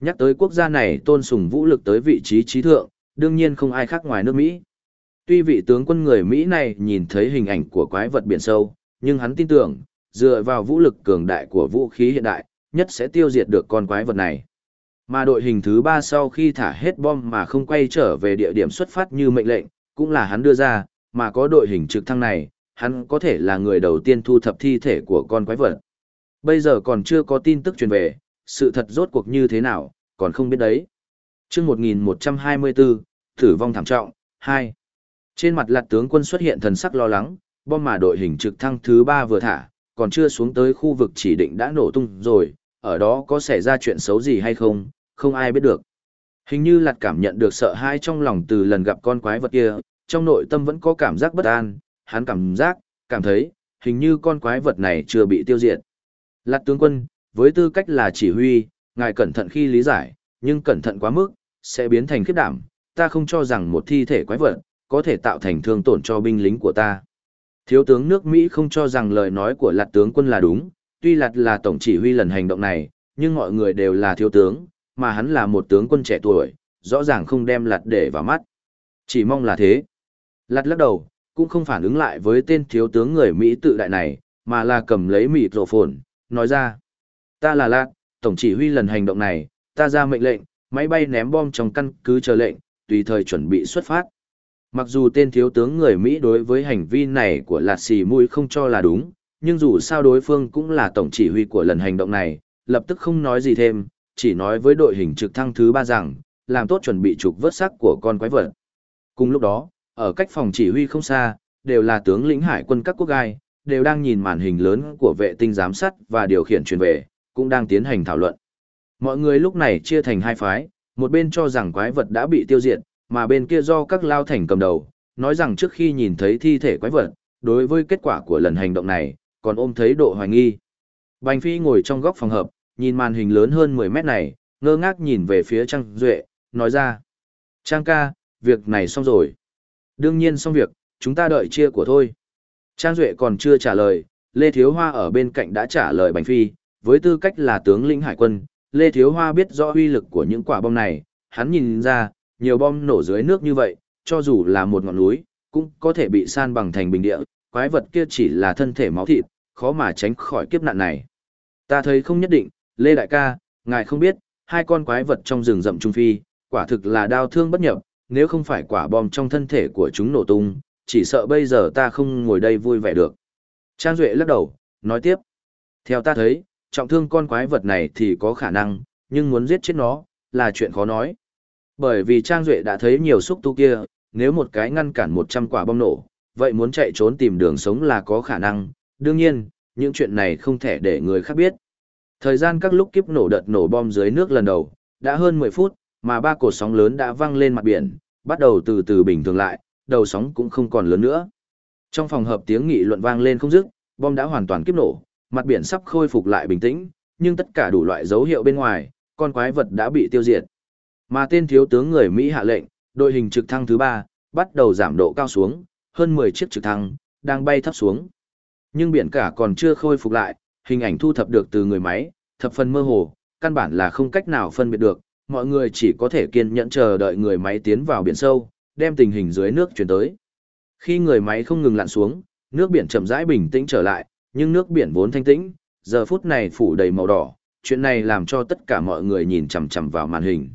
S1: Nhắc tới quốc gia này tôn sùng vũ lực tới vị trí trí thượng, đương nhiên không ai khác ngoài nước Mỹ. Tuy vị tướng quân người Mỹ này nhìn thấy hình ảnh của quái vật biển sâu, nhưng hắn tin tưởng, dựa vào vũ lực cường đại của vũ khí hiện đại, nhất sẽ tiêu diệt được con quái vật này. Mà đội hình thứ ba sau khi thả hết bom mà không quay trở về địa điểm xuất phát như mệnh lệnh, cũng là hắn đưa ra, mà có đội hình trực thăng này, hắn có thể là người đầu tiên thu thập thi thể của con quái vật. Bây giờ còn chưa có tin tức truyền về, sự thật rốt cuộc như thế nào, còn không biết đấy. chương 1124, thử vong thảm trọng, 2. Trên mặt lạt tướng quân xuất hiện thần sắc lo lắng, bom mà đội hình trực thăng thứ 3 vừa thả, còn chưa xuống tới khu vực chỉ định đã nổ tung rồi, ở đó có xảy ra chuyện xấu gì hay không, không ai biết được. Hình như lạt cảm nhận được sợ hãi trong lòng từ lần gặp con quái vật kia, trong nội tâm vẫn có cảm giác bất an, hắn cảm giác, cảm thấy, hình như con quái vật này chưa bị tiêu diệt. Lạt tướng quân, với tư cách là chỉ huy, ngài cẩn thận khi lý giải, nhưng cẩn thận quá mức, sẽ biến thành khiếp đảm, ta không cho rằng một thi thể quái vật, có thể tạo thành thương tổn cho binh lính của ta. Thiếu tướng nước Mỹ không cho rằng lời nói của lạt tướng quân là đúng, tuy lạt là tổng chỉ huy lần hành động này, nhưng mọi người đều là thiếu tướng, mà hắn là một tướng quân trẻ tuổi, rõ ràng không đem lạt để vào mắt. Chỉ mong là thế. Lạt lắc đầu, cũng không phản ứng lại với tên thiếu tướng người Mỹ tự đại này, mà là cầm lấy mịt rổ phồn, nói ra. Ta là lạt, tổng chỉ huy lần hành động này, ta ra mệnh lệnh, máy bay ném bom trong căn cứ chờ lệnh, tùy thời chuẩn bị xuất phát. Mặc dù tên thiếu tướng người Mỹ đối với hành vi này của lạt xì mũi không cho là đúng, nhưng dù sao đối phương cũng là tổng chỉ huy của lần hành động này, lập tức không nói gì thêm, chỉ nói với đội hình trực thăng thứ ba rằng, làm tốt chuẩn bị trục vớt xác của con quái vật. Cùng lúc đó, ở cách phòng chỉ huy không xa, đều là tướng lĩnh hải quân các quốc gai, đều đang nhìn màn hình lớn của vệ tinh giám sát và điều khiển truyền về, cũng đang tiến hành thảo luận. Mọi người lúc này chia thành hai phái, một bên cho rằng quái vật đã bị tiêu diệt, mà bên kia do các lao thành cầm đầu, nói rằng trước khi nhìn thấy thi thể quái vật, đối với kết quả của lần hành động này, còn ôm thấy độ hoài nghi. Bành Phi ngồi trong góc phòng hợp, nhìn màn hình lớn hơn 10 mét này, ngơ ngác nhìn về phía Trang Duệ, nói ra. Trang ca, việc này xong rồi. Đương nhiên xong việc, chúng ta đợi chia của thôi. Trang Duệ còn chưa trả lời, Lê Thiếu Hoa ở bên cạnh đã trả lời Bành Phi, với tư cách là tướng lĩnh hải quân, Lê Thiếu Hoa biết rõ uy lực của những quả bom này, hắn nhìn ra, nhiều bom nổ dưới nước như vậy, cho dù là một ngọn núi, cũng có thể bị san bằng thành bình địa, quái vật kia chỉ là thân thể máu thịt, khó mà tránh khỏi kiếp nạn này. Ta thấy không nhất định, Lê Đại ca, ngài không biết, hai con quái vật trong rừng rậm Trung Phi, quả thực là đau thương bất nhập, nếu không phải quả bom trong thân thể của chúng nổ tung, chỉ sợ bây giờ ta không ngồi đây vui vẻ được. Trang Duệ lắc đầu, nói tiếp. Theo ta thấy, trọng thương con quái vật này thì có khả năng, nhưng muốn giết chết nó, là chuyện khó nói. Bởi vì Trang Duệ đã thấy nhiều xúc tu kia, nếu một cái ngăn cản 100 quả bom nổ, vậy muốn chạy trốn tìm đường sống là có khả năng. Đương nhiên, những chuyện này không thể để người khác biết. Thời gian các lúc kiếp nổ đợt nổ bom dưới nước lần đầu, đã hơn 10 phút, mà ba cột sóng lớn đã văng lên mặt biển, bắt đầu từ từ bình thường lại, đầu sóng cũng không còn lớn nữa. Trong phòng hợp tiếng nghị luận vang lên không dứt, bom đã hoàn toàn kiếp nổ, mặt biển sắp khôi phục lại bình tĩnh, nhưng tất cả đủ loại dấu hiệu bên ngoài, con quái vật đã bị tiêu diệt. Mà tên thiếu tướng người Mỹ hạ lệnh, đội hình trực thăng thứ 3, bắt đầu giảm độ cao xuống, hơn 10 chiếc trực thăng, đang bay thấp xuống. Nhưng biển cả còn chưa khôi phục lại, hình ảnh thu thập được từ người máy, thập phần mơ hồ, căn bản là không cách nào phân biệt được, mọi người chỉ có thể kiên nhẫn chờ đợi người máy tiến vào biển sâu, đem tình hình dưới nước chuyển tới. Khi người máy không ngừng lặn xuống, nước biển chậm rãi bình tĩnh trở lại, nhưng nước biển vốn thanh tĩnh, giờ phút này phủ đầy màu đỏ, chuyện này làm cho tất cả mọi người nhìn chằm chằm vào màn hình.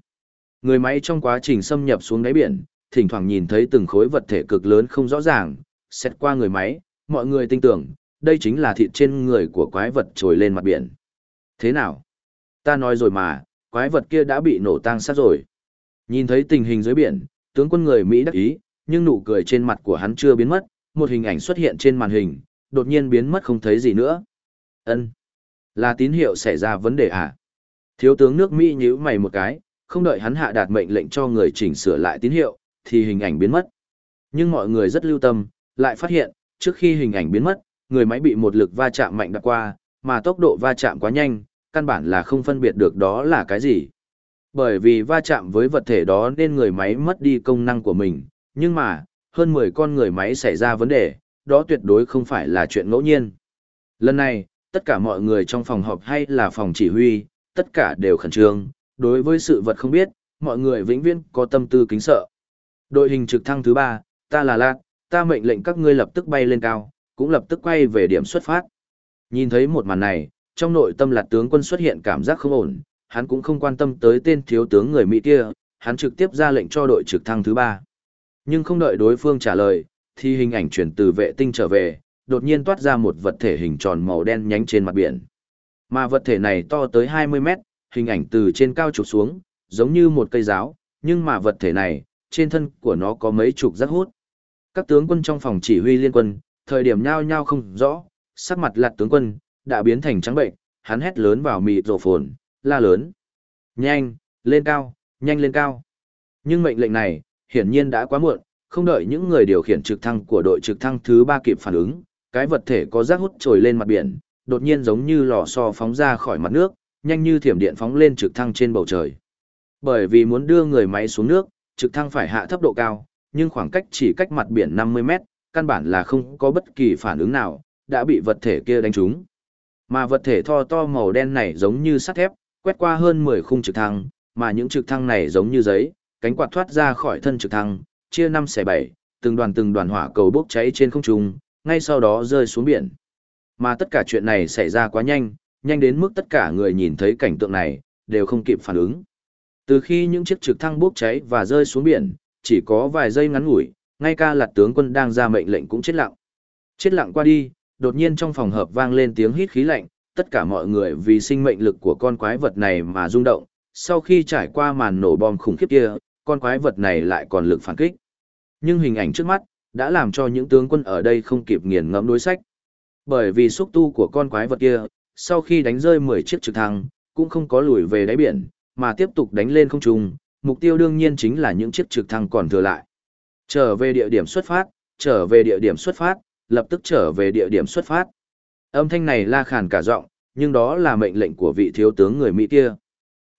S1: Người máy trong quá trình xâm nhập xuống đáy biển, thỉnh thoảng nhìn thấy từng khối vật thể cực lớn không rõ ràng, xét qua người máy, mọi người tin tưởng, đây chính là thịt trên người của quái vật trồi lên mặt biển. Thế nào? Ta nói rồi mà, quái vật kia đã bị nổ tang sát rồi. Nhìn thấy tình hình dưới biển, tướng quân người Mỹ đắc ý, nhưng nụ cười trên mặt của hắn chưa biến mất, một hình ảnh xuất hiện trên màn hình, đột nhiên biến mất không thấy gì nữa. Ân, Là tín hiệu xảy ra vấn đề à? Thiếu tướng nước Mỹ nhíu mày một cái, không đợi hắn hạ đạt mệnh lệnh cho người chỉnh sửa lại tín hiệu, thì hình ảnh biến mất. Nhưng mọi người rất lưu tâm, lại phát hiện, trước khi hình ảnh biến mất, người máy bị một lực va chạm mạnh đã qua, mà tốc độ va chạm quá nhanh, căn bản là không phân biệt được đó là cái gì. Bởi vì va chạm với vật thể đó nên người máy mất đi công năng của mình, nhưng mà, hơn 10 con người máy xảy ra vấn đề, đó tuyệt đối không phải là chuyện ngẫu nhiên. Lần này, tất cả mọi người trong phòng họp hay là phòng chỉ huy, tất cả đều khẩn trương, đối với sự vật không biết, mọi người vĩnh viễn có tâm tư kính sợ. Đội hình trực thăng thứ 3, ta là Lạc, ta mệnh lệnh các ngươi lập tức bay lên cao, cũng lập tức quay về điểm xuất phát. Nhìn thấy một màn này, trong nội tâm lạt tướng quân xuất hiện cảm giác không ổn, hắn cũng không quan tâm tới tên thiếu tướng người Mỹ kia, hắn trực tiếp ra lệnh cho đội trực thăng thứ ba. Nhưng không đợi đối phương trả lời, thì hình ảnh chuyển từ vệ tinh trở về, đột nhiên toát ra một vật thể hình tròn màu đen nhánh trên mặt biển. Mà vật thể này to tới 20 mét, hình ảnh từ trên cao chụp xuống, giống như một cây giáo, nhưng mà vật thể này, trên thân của nó có mấy chục rắc hút. Các tướng quân trong phòng chỉ huy liên quân, thời điểm nhao nhao không rõ, sắc mặt lạt tướng quân, đã biến thành trắng bệnh, hắn hét lớn vào mịt rổ phồn, la lớn. Nhanh, lên cao, nhanh lên cao. Nhưng mệnh lệnh này, hiển nhiên đã quá muộn, không đợi những người điều khiển trực thăng của đội trực thăng thứ ba kịp phản ứng, cái vật thể có rác hút trồi lên mặt biển, đột nhiên giống như lò xo phóng ra khỏi mặt nước, nhanh như thiểm điện phóng lên trực thăng trên bầu trời. Bởi vì muốn đưa người máy xuống nước, trực thăng phải hạ thấp độ cao, nhưng khoảng cách chỉ cách mặt biển 50 mét, căn bản là không có bất kỳ phản ứng nào, đã bị vật thể kia đánh trúng. Mà vật thể tho to màu đen này giống như sắt thép, quét qua hơn 10 khung trực thăng, mà những trực thăng này giống như giấy, cánh quạt thoát ra khỏi thân trực thăng, chia năm xẻ bảy, từng đoàn từng đoàn hỏa cầu bốc cháy trên không trung, ngay sau đó rơi xuống biển. Mà tất cả chuyện này xảy ra quá nhanh, nhanh đến mức tất cả người nhìn thấy cảnh tượng này, đều không kịp phản ứng. Từ khi những chiếc trực thăng bốc cháy và rơi xuống biển, chỉ có vài giây ngắn ngủi, ngay ca lạt tướng quân đang ra mệnh lệnh cũng chết lặng. Chết lặng qua đi, đột nhiên trong phòng hợp vang lên tiếng hít khí lạnh, tất cả mọi người vì sinh mệnh lực của con quái vật này mà rung động, sau khi trải qua màn nổ bom khủng khiếp kia, con quái vật này lại còn lực phản kích. Nhưng hình ảnh trước mắt, đã làm cho những tướng quân ở đây không kịp nghiền ngẫm đối sách. Bởi vì xúc tu của con quái vật kia, sau khi đánh rơi 10 chiếc trực thăng, cũng không có lùi về đáy biển, mà tiếp tục đánh lên không trung, mục tiêu đương nhiên chính là những chiếc trực thăng còn thừa lại. Trở về địa điểm xuất phát, trở về địa điểm xuất phát, lập tức trở về địa điểm xuất phát. Âm thanh này la khàn cả giọng, nhưng đó là mệnh lệnh của vị thiếu tướng người Mỹ kia.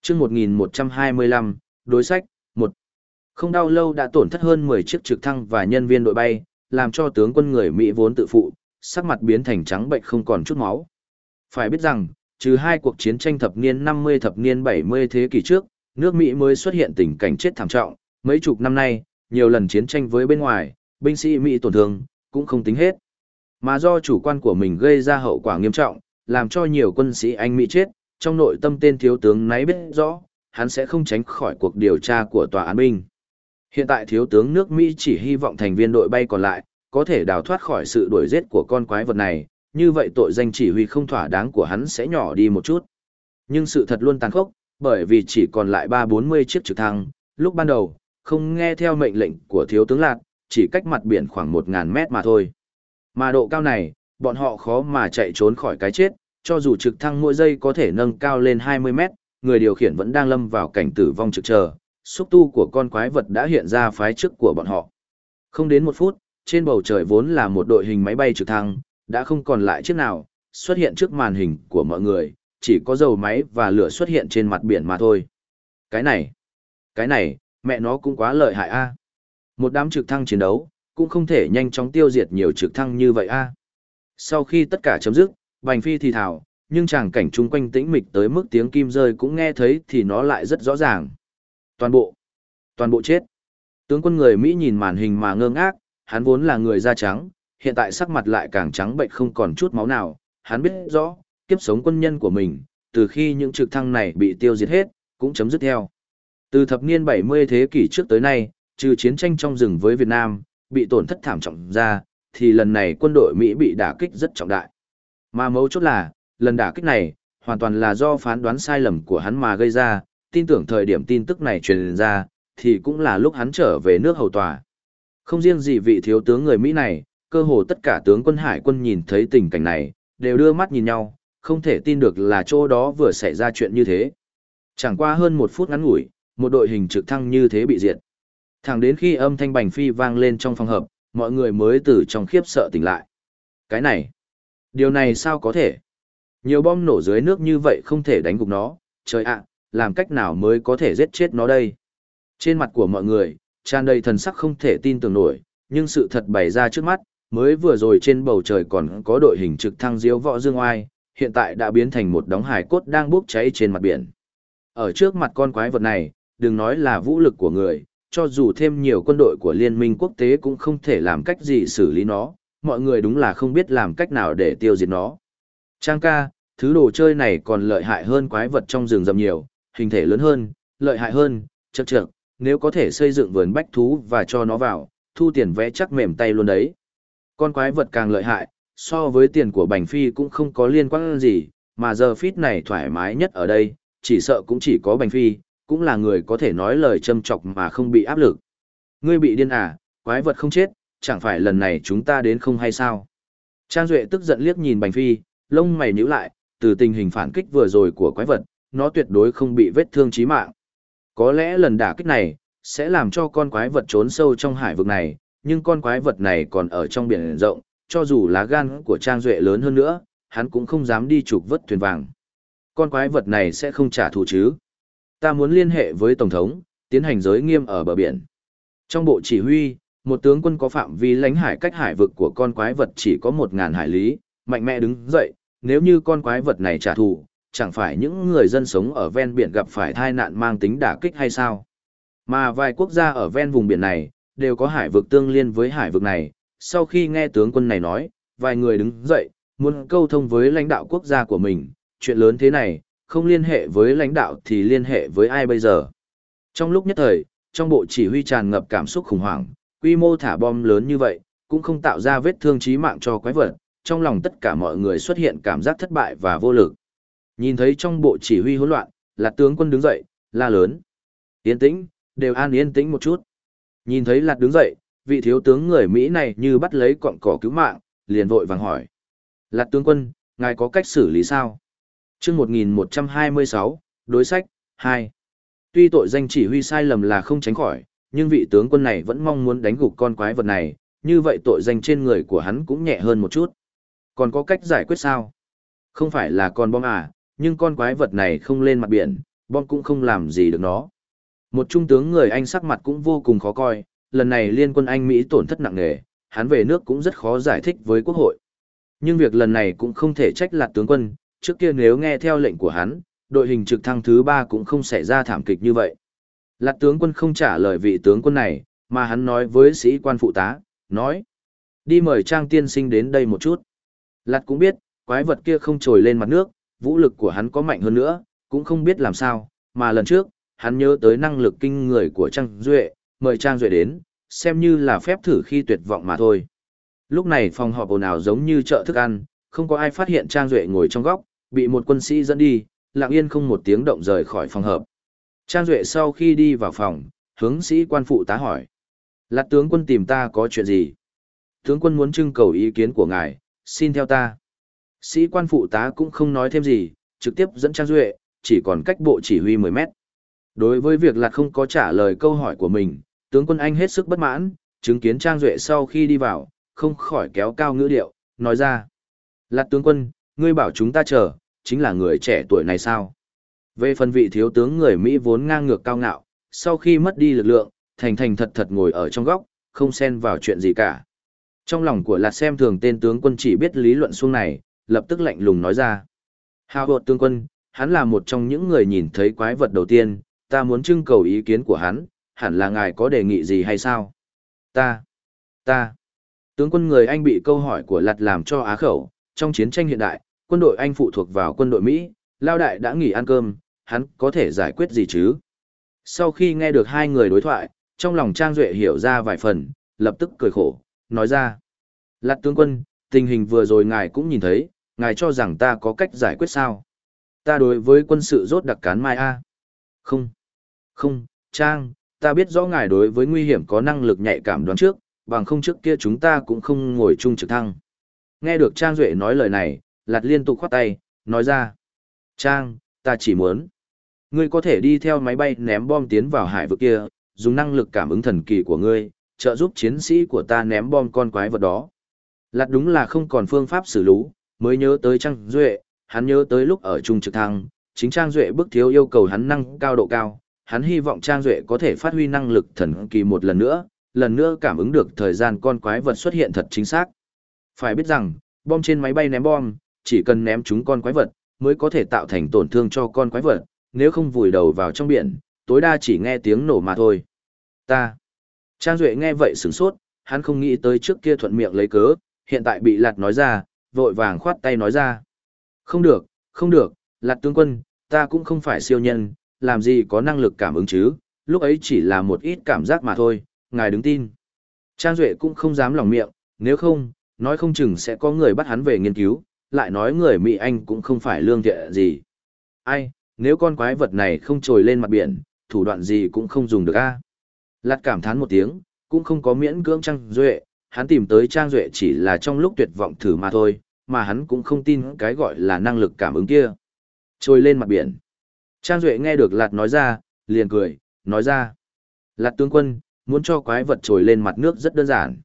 S1: Trước 1125, đối sách, không đau lâu đã tổn thất hơn 10 chiếc trực thăng và nhân viên đội bay, làm cho tướng quân người Mỹ vốn tự phụ, sắc mặt biến thành trắng bệnh không còn chút máu. Phải biết rằng, trừ hai cuộc chiến tranh thập niên 50 thập niên 70 thế kỷ trước, nước Mỹ mới xuất hiện tình cảnh chết thảm trọng, mấy chục năm nay, nhiều lần chiến tranh với bên ngoài, binh sĩ Mỹ tổn thương, cũng không tính hết. Mà do chủ quan của mình gây ra hậu quả nghiêm trọng, làm cho nhiều quân sĩ Anh Mỹ chết, trong nội tâm tên thiếu tướng nấy biết rõ, hắn sẽ không tránh khỏi cuộc điều tra của tòa án binh. Hiện tại thiếu tướng nước Mỹ chỉ hy vọng thành viên đội bay còn lại, có thể đào thoát khỏi sự đuổi giết của con quái vật này, như vậy tội danh chỉ huy không thỏa đáng của hắn sẽ nhỏ đi một chút. Nhưng sự thật luôn tàn khốc, bởi vì chỉ còn lại ba bốn mươi chiếc trực thăng, lúc ban đầu, không nghe theo mệnh lệnh của thiếu tướng Lạc, chỉ cách mặt biển khoảng một ngàn mét mà thôi. Mà độ cao này, bọn họ khó mà chạy trốn khỏi cái chết, cho dù trực thăng mỗi giây có thể nâng cao lên 20 mét, người điều khiển vẫn đang lâm vào cảnh tử vong trực chờ, xúc tu của con quái vật đã hiện ra phái trước của bọn họ. Không đến một phút, trên bầu trời vốn là một đội hình máy bay trực thăng, đã không còn lại chiếc nào, xuất hiện trước màn hình của mọi người, chỉ có dầu máy và lửa xuất hiện trên mặt biển mà thôi. Cái này, cái này, mẹ nó cũng quá lợi hại a. Một đám trực thăng chiến đấu, cũng không thể nhanh chóng tiêu diệt nhiều trực thăng như vậy a. Sau khi tất cả chấm dứt, Bành Phi thì thào, nhưng chàng cảnh chung quanh tĩnh mịch tới mức tiếng kim rơi cũng nghe thấy thì nó lại rất rõ ràng. Toàn bộ, toàn bộ chết. Tướng quân người Mỹ nhìn màn hình mà ngơ ngác, hắn vốn là người da trắng, hiện tại sắc mặt lại càng trắng bệnh không còn chút máu nào, hắn biết rõ, kiếp sống quân nhân của mình, từ khi những trực thăng này bị tiêu diệt hết, cũng chấm dứt theo. Từ thập niên 70 thế kỷ trước tới nay, trừ chiến tranh trong rừng với Việt Nam, bị tổn thất thảm trọng ra, thì lần này quân đội Mỹ bị đả kích rất trọng đại. Mà mấu chốt là, lần đả kích này, hoàn toàn là do phán đoán sai lầm của hắn mà gây ra, tin tưởng thời điểm tin tức này truyền ra, thì cũng là lúc hắn trở về nước hầu tòa. Không riêng gì vị thiếu tướng người Mỹ này, cơ hồ tất cả tướng quân hải quân nhìn thấy tình cảnh này, đều đưa mắt nhìn nhau, không thể tin được là chỗ đó vừa xảy ra chuyện như thế. Chẳng qua hơn một phút ngắn ngủi, một đội hình trực thăng như thế bị diệt. Thẳng đến khi âm thanh bành phi vang lên trong phòng hợp, mọi người mới từ trong khiếp sợ tỉnh lại. Cái này, điều này sao có thể? Nhiều bom nổ dưới nước như vậy không thể đánh gục nó, trời ạ, làm cách nào mới có thể giết chết nó đây? Trên mặt của mọi người, tràn đầy thần sắc không thể tin tưởng nổi, nhưng sự thật bày ra trước mắt, mới vừa rồi trên bầu trời còn có đội hình trực thăng diếu võ dương oai, hiện tại đã biến thành một đống hải cốt đang bốc cháy trên mặt biển. Ở trước mặt con quái vật này, đừng nói là vũ lực của người, cho dù thêm nhiều quân đội của liên minh quốc tế cũng không thể làm cách gì xử lý nó, mọi người đúng là không biết làm cách nào để tiêu diệt nó. Trang ca, thứ đồ chơi này còn lợi hại hơn quái vật trong rừng rậm nhiều, hình thể lớn hơn, lợi hại hơn, chậc chậc, nếu có thể xây dựng vườn bách thú và cho nó vào, thu tiền vẽ chắc mềm tay luôn đấy. Con quái vật càng lợi hại, so với tiền của Bành Phi cũng không có liên quan gì, mà giờ phít này thoải mái nhất ở đây, chỉ sợ cũng chỉ có Bành Phi, cũng là người có thể nói lời châm chọc mà không bị áp lực. Ngươi bị điên à, quái vật không chết, chẳng phải lần này chúng ta đến không hay sao? Trang Duệ tức giận liếc nhìn Bành Phi, lông mày nhíu lại, từ tình hình phản kích vừa rồi của quái vật, nó tuyệt đối không bị vết thương chí mạng. Có lẽ lần đả kích này, sẽ làm cho con quái vật trốn sâu trong hải vực này, nhưng con quái vật này còn ở trong biển rộng, cho dù lá gan của Trang Duệ lớn hơn nữa, hắn cũng không dám đi trục vớt thuyền vàng. Con quái vật này sẽ không trả thù chứ. Ta muốn liên hệ với Tổng thống, tiến hành giới nghiêm ở bờ biển. Trong bộ chỉ huy, một tướng quân có phạm vi lãnh hải cách hải vực của con quái vật chỉ có 1.000 hải lý, mạnh mẽ đứng dậy, nếu như con quái vật này trả thù, chẳng phải những người dân sống ở ven biển gặp phải tai nạn mang tính đả kích hay sao? Mà vài quốc gia ở ven vùng biển này, đều có hải vực tương liên với hải vực này. Sau khi nghe tướng quân này nói, vài người đứng dậy, muốn câu thông với lãnh đạo quốc gia của mình, chuyện lớn thế này, không liên hệ với lãnh đạo thì liên hệ với ai bây giờ. Trong lúc nhất thời, trong bộ chỉ huy tràn ngập cảm xúc khủng hoảng, quy mô thả bom lớn như vậy, cũng không tạo ra vết thương chí mạng cho quái vật, trong lòng tất cả mọi người xuất hiện cảm giác thất bại và vô lực. Nhìn thấy trong bộ chỉ huy hỗn loạn, là tướng quân đứng dậy, la lớn. Yên tĩnh, đều an yên tĩnh một chút. Nhìn thấy lạt đứng dậy, vị thiếu tướng người Mỹ này như bắt lấy cọng cỏ cứu mạng, liền vội vàng hỏi. Lạt tướng quân, ngài có cách xử lý sao? chương 1126, đối sách, 2. Tuy tội danh chỉ huy sai lầm là không tránh khỏi, nhưng vị tướng quân này vẫn mong muốn đánh gục con quái vật này, như vậy tội danh trên người của hắn cũng nhẹ hơn một chút. Còn có cách giải quyết sao? Không phải là con bom à, nhưng con quái vật này không lên mặt biển, bom cũng không làm gì được nó. Một trung tướng người Anh sắc mặt cũng vô cùng khó coi, lần này liên quân Anh Mỹ tổn thất nặng nề, hắn về nước cũng rất khó giải thích với quốc hội. Nhưng việc lần này cũng không thể trách lạt tướng quân, trước kia nếu nghe theo lệnh của hắn, đội hình trực thăng thứ ba cũng không xảy ra thảm kịch như vậy. Lạt tướng quân không trả lời vị tướng quân này, mà hắn nói với sĩ quan phụ tá, nói. Đi mời Trang tiên sinh đến đây một chút. Lạt cũng biết, quái vật kia không trồi lên mặt nước, vũ lực của hắn có mạnh hơn nữa, cũng không biết làm sao, mà lần trước, hắn nhớ tới năng lực kinh người của Trang Duệ, mời Trang Duệ đến, xem như là phép thử khi tuyệt vọng mà thôi. Lúc này phòng họp ồn ào giống như chợ thức ăn, không có ai phát hiện Trang Duệ ngồi trong góc, bị một quân sĩ dẫn đi, lặng yên không một tiếng động rời khỏi phòng họp. Trang Duệ sau khi đi vào phòng, hướng sĩ quan phụ tá hỏi. Lạt tướng quân tìm ta có chuyện gì? Tướng quân muốn trưng cầu ý kiến của ngài, xin theo ta. Sĩ quan phụ tá cũng không nói thêm gì, trực tiếp dẫn Trang Duệ, chỉ còn cách bộ chỉ huy 10 mét. Đối với việc Lạc không có trả lời câu hỏi của mình, tướng quân Anh hết sức bất mãn, chứng kiến Trang Duệ sau khi đi vào, không khỏi kéo cao ngữ điệu, nói ra. Lạc tướng quân, ngươi bảo chúng ta chờ, chính là người trẻ tuổi này sao? Về phần vị thiếu tướng người Mỹ vốn ngang ngược cao ngạo, sau khi mất đi lực lượng, thành thành thật thật ngồi ở trong góc, không xen vào chuyện gì cả. Trong lòng của Lạt xem thường tên tướng quân chỉ biết lý luận xuông này, lập tức lạnh lùng nói ra. Hào hột tướng quân, hắn là một trong những người nhìn thấy quái vật đầu tiên, ta muốn trưng cầu ý kiến của hắn, hẳn là ngài có đề nghị gì hay sao? Ta, ta, tướng quân người Anh bị câu hỏi của Lạt làm cho á khẩu, trong chiến tranh hiện đại, quân đội Anh phụ thuộc vào quân đội Mỹ, lao đại đã nghỉ ăn cơm, hắn có thể giải quyết gì chứ? Sau khi nghe được hai người đối thoại, trong lòng Trang Duệ hiểu ra vài phần, lập tức cười khổ, nói ra. Lạt tướng quân, tình hình vừa rồi ngài cũng nhìn thấy, ngài cho rằng ta có cách giải quyết sao? Ta đối với quân sự rốt đặc cán mai A. Không. Không, Trang, ta biết rõ ngài đối với nguy hiểm có năng lực nhạy cảm đoán trước, bằng không trước kia chúng ta cũng không ngồi chung trực thăng. Nghe được Trang Duệ nói lời này, Lạt liên tục khoát tay, nói ra. Trang, ta chỉ muốn. Ngươi có thể đi theo máy bay ném bom tiến vào hải vực kia, dùng năng lực cảm ứng thần kỳ của ngươi, trợ giúp chiến sĩ của ta ném bom con quái vật đó. Lạt đúng là không còn phương pháp xử lú, mới nhớ tới Trang Duệ, hắn nhớ tới lúc ở chung trực thăng, chính Trang Duệ bức thiếu yêu cầu hắn năng cao độ cao, hắn hy vọng Trang Duệ có thể phát huy năng lực thần kỳ một lần nữa, lần nữa cảm ứng được thời gian con quái vật xuất hiện thật chính xác. Phải biết rằng, bom trên máy bay ném bom, chỉ cần ném chúng con quái vật, mới có thể tạo thành tổn thương cho con quái vật, nếu không vùi đầu vào trong biển, tối đa chỉ nghe tiếng nổ mà thôi. Ta. Trang Duệ nghe vậy sửng sốt, hắn không nghĩ tới trước kia thuận miệng lấy cớ, hiện tại bị lạt nói ra, vội vàng khoát tay nói ra. Không được, không được, lạt tướng quân, ta cũng không phải siêu nhân, làm gì có năng lực cảm ứng chứ, lúc ấy chỉ là một ít cảm giác mà thôi, ngài đứng tin. Trang Duệ cũng không dám lòng miệng, nếu không, nói không chừng sẽ có người bắt hắn về nghiên cứu, lại nói người Mỹ Anh cũng không phải lương thiện gì. Ai, nếu con quái vật này không trồi lên mặt biển, thủ đoạn gì cũng không dùng được a Lạt cảm thán một tiếng, cũng không có miễn cưỡng Trang Duệ, hắn tìm tới Trang Duệ chỉ là trong lúc tuyệt vọng thử mà thôi, mà hắn cũng không tin cái gọi là năng lực cảm ứng kia. trôi lên mặt biển. Trang Duệ nghe được Lạt nói ra, liền cười, nói ra. Lạt tướng quân, muốn cho quái vật trồi lên mặt nước rất đơn giản.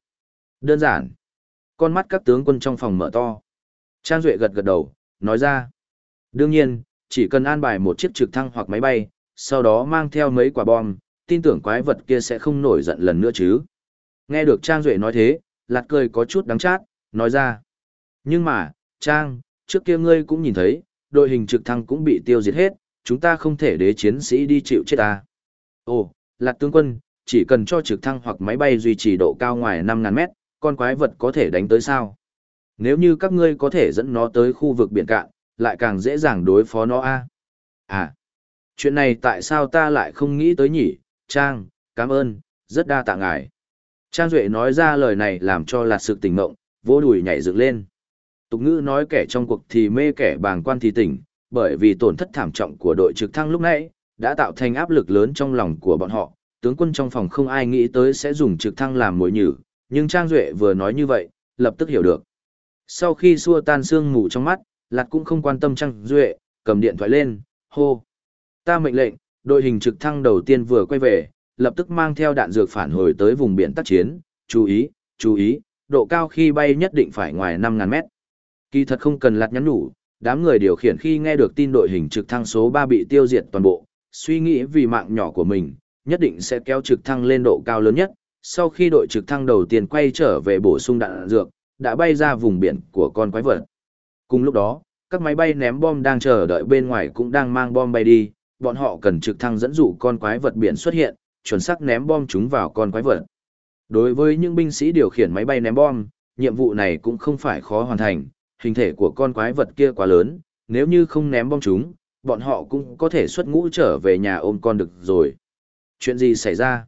S1: Đơn giản. Con mắt các tướng quân trong phòng mở to. Trang Duệ gật gật đầu, nói ra. Đương nhiên, chỉ cần an bài một chiếc trực thăng hoặc máy bay, sau đó mang theo mấy quả bom, tin tưởng quái vật kia sẽ không nổi giận lần nữa chứ. Nghe được Trang Duệ nói thế, Lạt cười có chút đắng chát, nói ra. Nhưng mà, Trang, trước kia ngươi cũng nhìn thấy, đội hình trực thăng cũng bị tiêu diệt hết, chúng ta không thể đế chiến sĩ đi chịu chết ta. Ồ, Lạt tướng quân, chỉ cần cho trực thăng hoặc máy bay duy trì độ cao ngoài 5.000 mét, con quái vật có thể đánh tới sao? Nếu như các ngươi có thể dẫn nó tới khu vực biển cạn, lại càng dễ dàng đối phó nó a. À, chuyện này tại sao ta lại không nghĩ tới nhỉ? Trang, cảm ơn, rất đa tạ ngài. Trang Duệ nói ra lời này làm cho lạt sự tỉnh mộng, vỗ đùi nhảy dựng lên. Tục ngữ nói kẻ trong cuộc thì mê kẻ bàng quan thì tỉnh, bởi vì tổn thất thảm trọng của đội trực thăng lúc nãy, đã tạo thành áp lực lớn trong lòng của bọn họ, tướng quân trong phòng không ai nghĩ tới sẽ dùng trực thăng làm mối nhử, nhưng Trang Duệ vừa nói như vậy, lập tức hiểu được. Sau khi xua tan sương mù trong mắt, Lạt cũng không quan tâm Trang Duệ, cầm điện thoại lên, hô. Ta mệnh lệnh, đội hình trực thăng đầu tiên vừa quay về, lập tức mang theo đạn dược phản hồi tới vùng biển tác chiến, chú ý, chú ý, độ cao khi bay nhất định phải ngoài 5.000 mét. Kỳ thật không cần lạt nhắn nhủ, đám người điều khiển khi nghe được tin đội hình trực thăng số 3 bị tiêu diệt toàn bộ, suy nghĩ vì mạng nhỏ của mình, nhất định sẽ kéo trực thăng lên độ cao lớn nhất. Sau khi đội trực thăng đầu tiên quay trở về bổ sung đạn dược, đã bay ra vùng biển của con quái vật. Cùng lúc đó, các máy bay ném bom đang chờ đợi bên ngoài cũng đang mang bom bay đi, bọn họ cần trực thăng dẫn dụ con quái vật biển xuất hiện, chuẩn xác ném bom chúng vào con quái vật. Đối với những binh sĩ điều khiển máy bay ném bom, nhiệm vụ này cũng không phải khó hoàn thành, hình thể của con quái vật kia quá lớn, nếu như không ném bom chúng, bọn họ cũng có thể xuất ngũ trở về nhà ôm con được rồi. Chuyện gì xảy ra?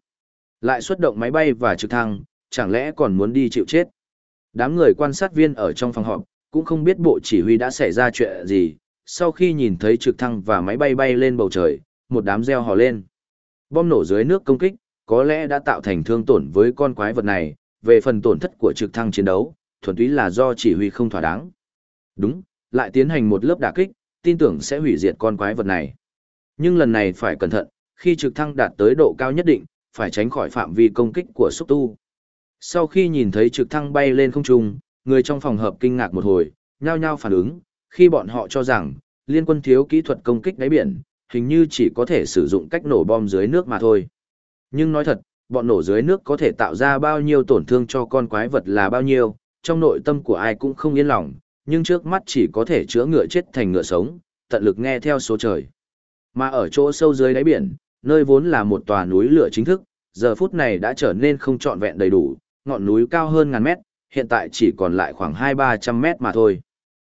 S1: Lại xuất động máy bay và trực thăng, chẳng lẽ còn muốn đi chịu chết? Đám người quan sát viên ở trong phòng họp, cũng không biết bộ chỉ huy đã xảy ra chuyện gì, sau khi nhìn thấy trực thăng và máy bay bay lên bầu trời, một đám reo hò lên. Bom nổ dưới nước công kích, có lẽ đã tạo thành thương tổn với con quái vật này, về phần tổn thất của trực thăng chiến đấu, thuần túy là do chỉ huy không thỏa đáng. Đúng, lại tiến hành một lớp đả kích, tin tưởng sẽ hủy diệt con quái vật này. Nhưng lần này phải cẩn thận, khi trực thăng đạt tới độ cao nhất định, phải tránh khỏi phạm vi công kích của xúc tu. Sau khi nhìn thấy trực thăng bay lên không trung, người trong phòng hợp kinh ngạc một hồi, nhao nhao phản ứng, khi bọn họ cho rằng, liên quân thiếu kỹ thuật công kích đáy biển, hình như chỉ có thể sử dụng cách nổ bom dưới nước mà thôi. Nhưng nói thật, bọn nổ dưới nước có thể tạo ra bao nhiêu tổn thương cho con quái vật là bao nhiêu, trong nội tâm của ai cũng không yên lòng, nhưng trước mắt chỉ có thể chữa ngựa chết thành ngựa sống, tận lực nghe theo số trời. Mà ở chỗ sâu dưới đáy biển, nơi vốn là một tòa núi lửa chính thức, giờ phút này đã trở nên không trọn vẹn đầy đủ, ngọn núi cao hơn ngàn mét, hiện tại chỉ còn lại khoảng hai ba trăm mét mà thôi.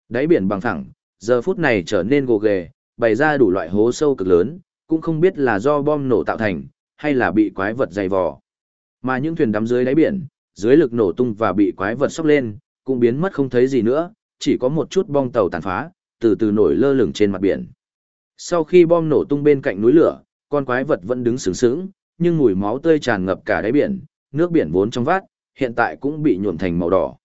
S1: Đáy biển bằng thẳng, giờ phút này trở nên gồ ghề, bày ra đủ loại hố sâu cực lớn, cũng không biết là do bom nổ tạo thành, hay là bị quái vật dày vò. Mà những thuyền đắm dưới đáy biển, dưới lực nổ tung và bị quái vật sóc lên, cũng biến mất không thấy gì nữa, chỉ có một chút bong tàu tàn phá, từ từ nổi lơ lửng trên mặt biển. Sau khi bom nổ tung bên cạnh núi lửa, con quái vật vẫn đứng sướng sướng, nhưng mùi máu tươi tràn ngập cả đáy biển, nước biển vốn trong vát, hiện tại cũng bị nhuộm thành màu đỏ.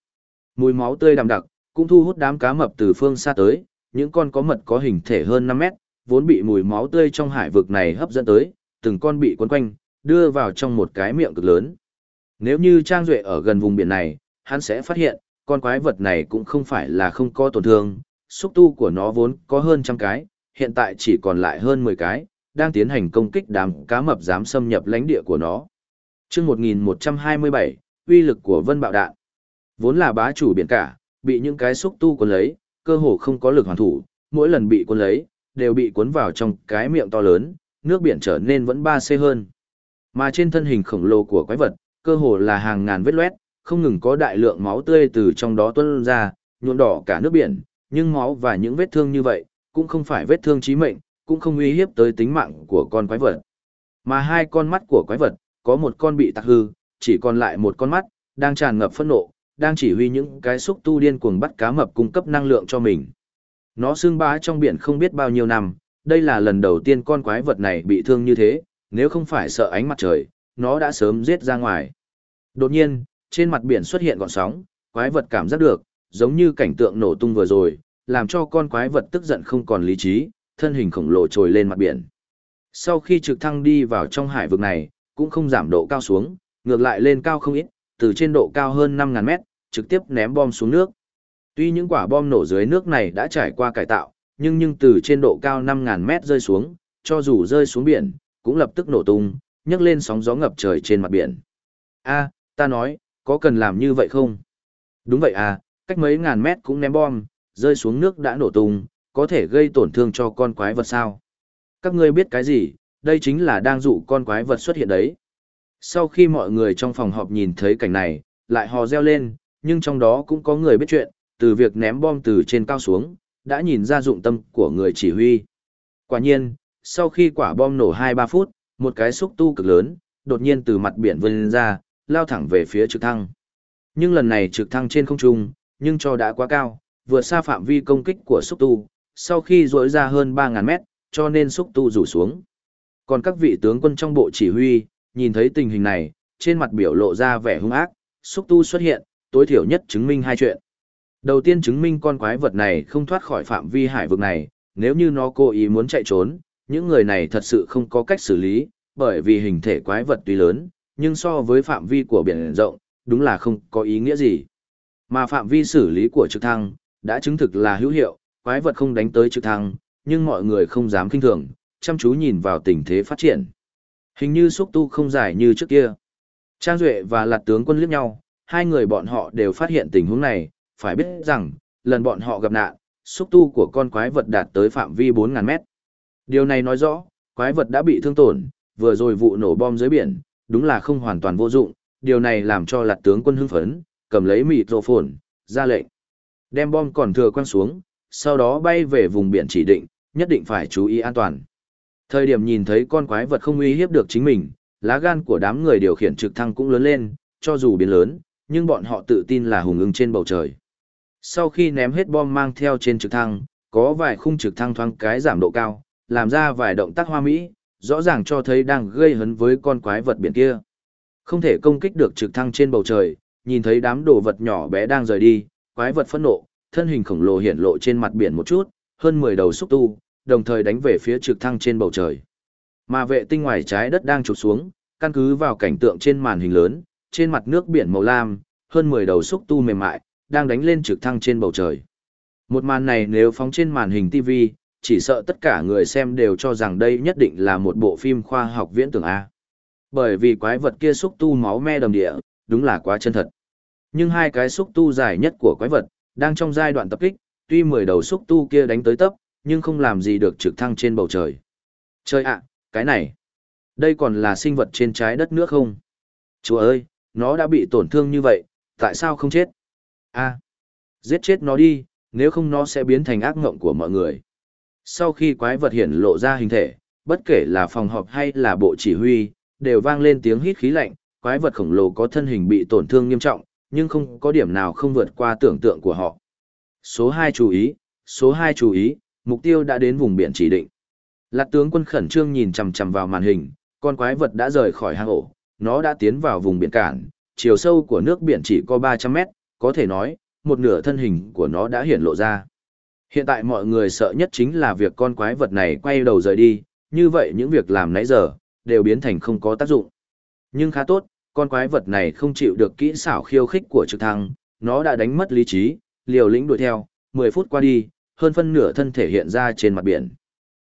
S1: Mùi máu tươi đậm đặc, cũng thu hút đám cá mập từ phương xa tới, những con có mật có hình thể hơn 5 mét, vốn bị mùi máu tươi trong hải vực này hấp dẫn tới, từng con bị cuốn quanh, đưa vào trong một cái miệng cực lớn. Nếu như Trang Duệ ở gần vùng biển này, hắn sẽ phát hiện, con quái vật này cũng không phải là không có tổn thương, xúc tu của nó vốn có hơn trăm cái, hiện tại chỉ còn lại hơn 10 cái, đang tiến hành công kích đám cá mập dám xâm nhập lãnh địa của nó. chương 1127, uy lực của vân bạo đạn. Vốn là bá chủ biển cả, bị những cái xúc tu của lấy, cơ hồ không có lực hoàn thủ, mỗi lần bị cuốn lấy, đều bị cuốn vào trong cái miệng to lớn, nước biển trở nên vẫn 3C hơn. Mà trên thân hình khổng lồ của quái vật, cơ hồ là hàng ngàn vết loét, không ngừng có đại lượng máu tươi từ trong đó tuôn ra, nhuộm đỏ cả nước biển, nhưng máu và những vết thương như vậy, cũng không phải vết thương chí mệnh, cũng không uy hiếp tới tính mạng của con quái vật. Mà hai con mắt của quái vật, có một con bị tạc hư, chỉ còn lại một con mắt, đang tràn ngập phẫn nộ, đang chỉ huy những cái xúc tu điên cuồng bắt cá mập cung cấp năng lượng cho mình. Nó xương bá trong biển không biết bao nhiêu năm, đây là lần đầu tiên con quái vật này bị thương như thế, nếu không phải sợ ánh mặt trời, nó đã sớm giết ra ngoài. Đột nhiên, trên mặt biển xuất hiện gọn sóng, quái vật cảm giác được, giống như cảnh tượng nổ tung vừa rồi, làm cho con quái vật tức giận không còn lý trí, thân hình khổng lồ trồi lên mặt biển. Sau khi trực thăng đi vào trong hải vực này, cũng không giảm độ cao xuống, ngược lại lên cao không ít, từ trên độ cao hơn 5.000 mét, trực tiếp ném bom xuống nước. Tuy những quả bom nổ dưới nước này đã trải qua cải tạo, nhưng nhưng từ trên độ cao 5.000 mét rơi xuống, cho dù rơi xuống biển, cũng lập tức nổ tung, nhấc lên sóng gió ngập trời trên mặt biển. A, ta nói, có cần làm như vậy không? Đúng vậy à, cách mấy ngàn mét cũng ném bom, rơi xuống nước đã nổ tung, có thể gây tổn thương cho con quái vật sao? Các ngươi biết cái gì, đây chính là đang dụ con quái vật xuất hiện đấy. Sau khi mọi người trong phòng họp nhìn thấy cảnh này, lại hò reo lên, nhưng trong đó cũng có người biết chuyện, từ việc ném bom từ trên cao xuống, đã nhìn ra dụng tâm của người chỉ huy. Quả nhiên, sau khi quả bom nổ 2-3 phút, một cái xúc tu cực lớn, đột nhiên từ mặt biển vươn ra, lao thẳng về phía trực thăng. Nhưng lần này trực thăng trên không trung, nhưng cho đã quá cao, vượt xa phạm vi công kích của xúc tu, sau khi rỗi ra hơn 3.000 mét, cho nên xúc tu rủ xuống. Còn các vị tướng quân trong bộ chỉ huy, nhìn thấy tình hình này, trên mặt biểu lộ ra vẻ hung ác, xúc tu xuất hiện, tối thiểu nhất chứng minh hai chuyện. Đầu tiên chứng minh con quái vật này không thoát khỏi phạm vi hải vực này, nếu như nó cố ý muốn chạy trốn, những người này thật sự không có cách xử lý, bởi vì hình thể quái vật tuy lớn, nhưng so với phạm vi của biển rộng, đúng là không có ý nghĩa gì. Mà phạm vi xử lý của trực thăng, đã chứng thực là hữu hiệu, quái vật không đánh tới trực thăng, nhưng mọi người không dám kinh thường, chăm chú nhìn vào tình thế phát triển. Hình như xúc tu không dài như trước kia. Trang Duệ và Lạt tướng quân liếc nhau, hai người bọn họ đều phát hiện tình huống này, phải biết rằng, lần bọn họ gặp nạn, xúc tu của con quái vật đạt tới phạm vi 4.000 mét. Điều này nói rõ, quái vật đã bị thương tổn, vừa rồi vụ nổ bom dưới biển, đúng là không hoàn toàn vô dụng, điều này làm cho lạt tướng quân hưng phấn, cầm lấy mịt rộ phồn, ra lệnh. Đem bom còn thừa quăng xuống, sau đó bay về vùng biển chỉ định, nhất định phải chú ý an toàn. Thời điểm nhìn thấy con quái vật không uy hiếp được chính mình, lá gan của đám người điều khiển trực thăng cũng lớn lên, cho dù biến lớn, nhưng bọn họ tự tin là hùng ứng trên bầu trời. Sau khi ném hết bom mang theo trên trực thăng, có vài khung trực thăng thoáng cái giảm độ cao, làm ra vài động tác hoa mỹ, rõ ràng cho thấy đang gây hấn với con quái vật biển kia. Không thể công kích được trực thăng trên bầu trời, nhìn thấy đám đồ vật nhỏ bé đang rời đi, quái vật phẫn nộ, thân hình khổng lồ hiện lộ trên mặt biển một chút, hơn 10 đầu xúc tu, đồng thời đánh về phía trực thăng trên bầu trời. Mà vệ tinh ngoài trái đất đang chụp xuống, căn cứ vào cảnh tượng trên màn hình lớn, trên mặt nước biển màu lam, hơn 10 đầu xúc tu mềm mại, đang đánh lên trực thăng trên bầu trời. Một màn này nếu phóng trên màn hình TV, chỉ sợ tất cả người xem đều cho rằng đây nhất định là một bộ phim khoa học viễn tưởng A. Bởi vì quái vật kia xúc tu máu me đầm địa, đúng là quá chân thật. Nhưng hai cái xúc tu dài nhất của quái vật, đang trong giai đoạn tập kích, tuy 10 đầu xúc tu kia đánh tới tấp, nhưng không làm gì được trực thăng trên bầu trời. Trời ạ, cái này, đây còn là sinh vật trên trái đất nữa không? Chúa ơi, nó đã bị tổn thương như vậy, tại sao không chết? a giết chết nó đi, nếu không nó sẽ biến thành ác ngộng của mọi người. Sau khi quái vật hiển lộ ra hình thể, bất kể là phòng họp hay là bộ chỉ huy, đều vang lên tiếng hít khí lạnh, quái vật khổng lồ có thân hình bị tổn thương nghiêm trọng, nhưng không có điểm nào không vượt qua tưởng tượng của họ. Số 2 chú ý, số 2 chú ý, mục tiêu đã đến vùng biển chỉ định. Lạc tướng quân khẩn trương nhìn chằm chằm vào màn hình, con quái vật đã rời khỏi hang ổ, nó đã tiến vào vùng biển cản, chiều sâu của nước biển chỉ có 300 mét, có thể nói, một nửa thân hình của nó đã hiển lộ ra. Hiện tại mọi người sợ nhất chính là việc con quái vật này quay đầu rời đi, như vậy những việc làm nãy giờ, đều biến thành không có tác dụng. Nhưng khá tốt, con quái vật này không chịu được kỹ xảo khiêu khích của trực thăng, nó đã đánh mất lý trí, liều lĩnh đuổi theo, 10 phút qua đi, hơn phân nửa thân thể hiện ra trên mặt biển.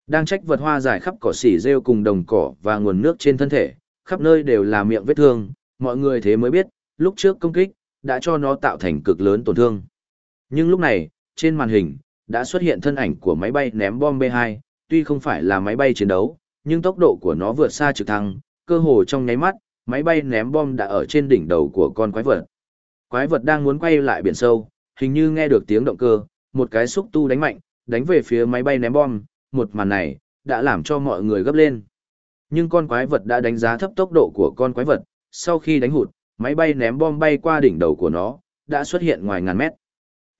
S1: Đang trách vật hoa dài khắp cỏ xỉ rêu cùng đồng cỏ và nguồn nước trên thân thể, khắp nơi đều là miệng vết thương, mọi người thế mới biết, lúc trước công kích, đã cho nó tạo thành cực lớn tổn thương. Nhưng lúc này, trên màn hình, đã xuất hiện thân ảnh của máy bay ném bom B2, tuy không phải là máy bay chiến đấu, nhưng tốc độ của nó vượt xa trực thăng, cơ hồ trong nháy mắt, máy bay ném bom đã ở trên đỉnh đầu của con quái vật. Quái vật đang muốn quay lại biển sâu, hình như nghe được tiếng động cơ, một cái xúc tu đánh mạnh, đánh về phía máy bay ném bom, một màn này, đã làm cho mọi người gấp lên. Nhưng con quái vật đã đánh giá thấp tốc độ của con quái vật, sau khi đánh hụt, máy bay ném bom bay qua đỉnh đầu của nó, đã xuất hiện ngoài ngàn mét.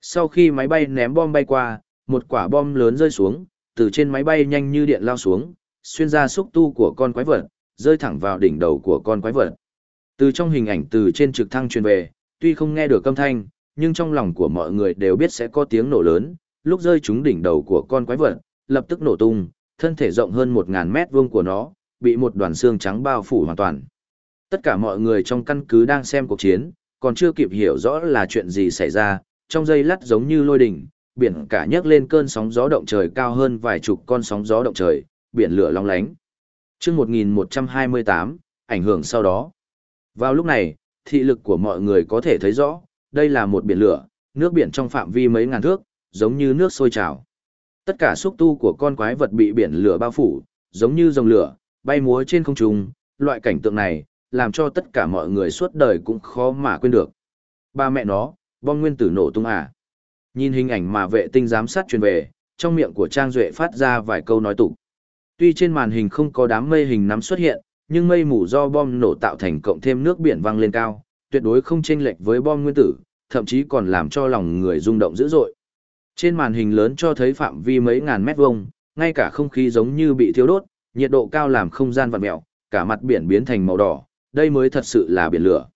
S1: Sau khi máy bay ném bom bay qua, một quả bom lớn rơi xuống, từ trên máy bay nhanh như điện lao xuống, xuyên ra xúc tu của con quái vật, rơi thẳng vào đỉnh đầu của con quái vật. Từ trong hình ảnh từ trên trực thăng truyền về, tuy không nghe được âm thanh, nhưng trong lòng của mọi người đều biết sẽ có tiếng nổ lớn, lúc rơi trúng đỉnh đầu của con quái vật, lập tức nổ tung, thân thể rộng hơn 1000 mét vuông của nó, bị một đoàn xương trắng bao phủ hoàn toàn. Tất cả mọi người trong căn cứ đang xem cuộc chiến, còn chưa kịp hiểu rõ là chuyện gì xảy ra, trong giây lát giống như lôi đỉnh, biển cả nhấc lên cơn sóng gió động trời cao hơn vài chục con sóng gió động trời, biển lửa long lánh. Trước 1128, ảnh hưởng sau đó. Vào lúc này, thị lực của mọi người có thể thấy rõ, đây là một biển lửa, nước biển trong phạm vi mấy ngàn thước, giống như nước sôi trào. Tất cả xúc tu của con quái vật bị biển lửa bao phủ, giống như dòng lửa, bay múa trên không trung, loại cảnh tượng này, làm cho tất cả mọi người suốt đời cũng khó mà quên được. Ba mẹ nó, bom nguyên tử nổ tung à. Nhìn hình ảnh mà vệ tinh giám sát truyền về, trong miệng của Trang Duệ phát ra vài câu nói tục. Tuy trên màn hình không có đám mây hình nắm xuất hiện, nhưng mây mù do bom nổ tạo thành cộng thêm nước biển văng lên cao, tuyệt đối không chênh lệch với bom nguyên tử, thậm chí còn làm cho lòng người rung động dữ dội. Trên màn hình lớn cho thấy phạm vi mấy ngàn mét vuông, ngay cả không khí giống như bị thiêu đốt, nhiệt độ cao làm không gian vặn mèo, cả mặt biển biến thành màu đỏ, đây mới thật sự là biển lửa.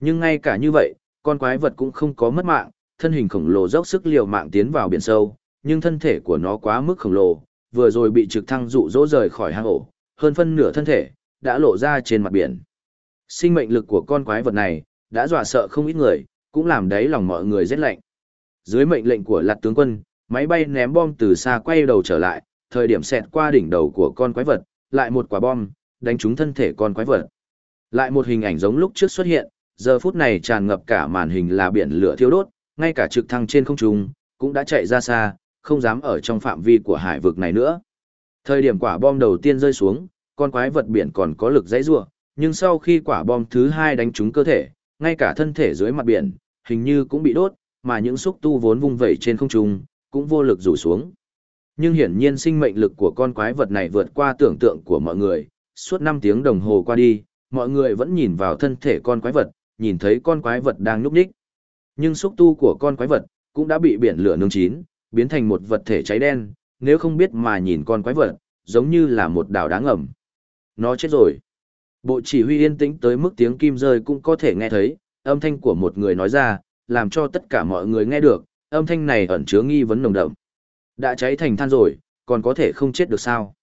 S1: Nhưng ngay cả như vậy, con quái vật cũng không có mất mạng, thân hình khổng lồ dốc sức liều mạng tiến vào biển sâu, nhưng thân thể của nó quá mức khổng lồ, vừa rồi bị trực thăng dụ dỗ rời khỏi hang ổ, hơn phân nửa thân thể đã lộ ra trên mặt biển. Sinh mệnh lực của con quái vật này đã dọa sợ không ít người, cũng làm đáy lòng mọi người rét lạnh. Dưới mệnh lệnh của Lạt tướng quân, máy bay ném bom từ xa quay đầu trở lại, thời điểm xẹt qua đỉnh đầu của con quái vật, lại một quả bom, đánh trúng thân thể con quái vật. Lại một hình ảnh giống lúc trước xuất hiện, giờ phút này tràn ngập cả màn hình là biển lửa thiêu đốt, ngay cả trực thăng trên không trung cũng đã chạy ra xa, không dám ở trong phạm vi của hải vực này nữa. Thời điểm quả bom đầu tiên rơi xuống, con quái vật biển còn có lực dãy rủa, nhưng sau khi quả bom thứ hai đánh trúng cơ thể, ngay cả thân thể dưới mặt biển, hình như cũng bị đốt, mà những xúc tu vốn vung vẩy trên không trung, cũng vô lực rủ xuống. Nhưng hiển nhiên sinh mệnh lực của con quái vật này vượt qua tưởng tượng của mọi người, suốt 5 tiếng đồng hồ qua đi, mọi người vẫn nhìn vào thân thể con quái vật, nhìn thấy con quái vật đang núp ních. Nhưng xúc tu của con quái vật cũng đã bị biển lửa nung chín, biến thành một vật thể cháy đen, nếu không biết mà nhìn con quái vật, giống như là một đảo đáng ẩm. Nó chết rồi. Bộ chỉ huy yên tĩnh tới mức tiếng kim rơi cũng có thể nghe thấy, âm thanh của một người nói ra, làm cho tất cả mọi người nghe được, âm thanh này ẩn chứa nghi vấn nồng đậm. Đã cháy thành than rồi, còn có thể không chết được sao?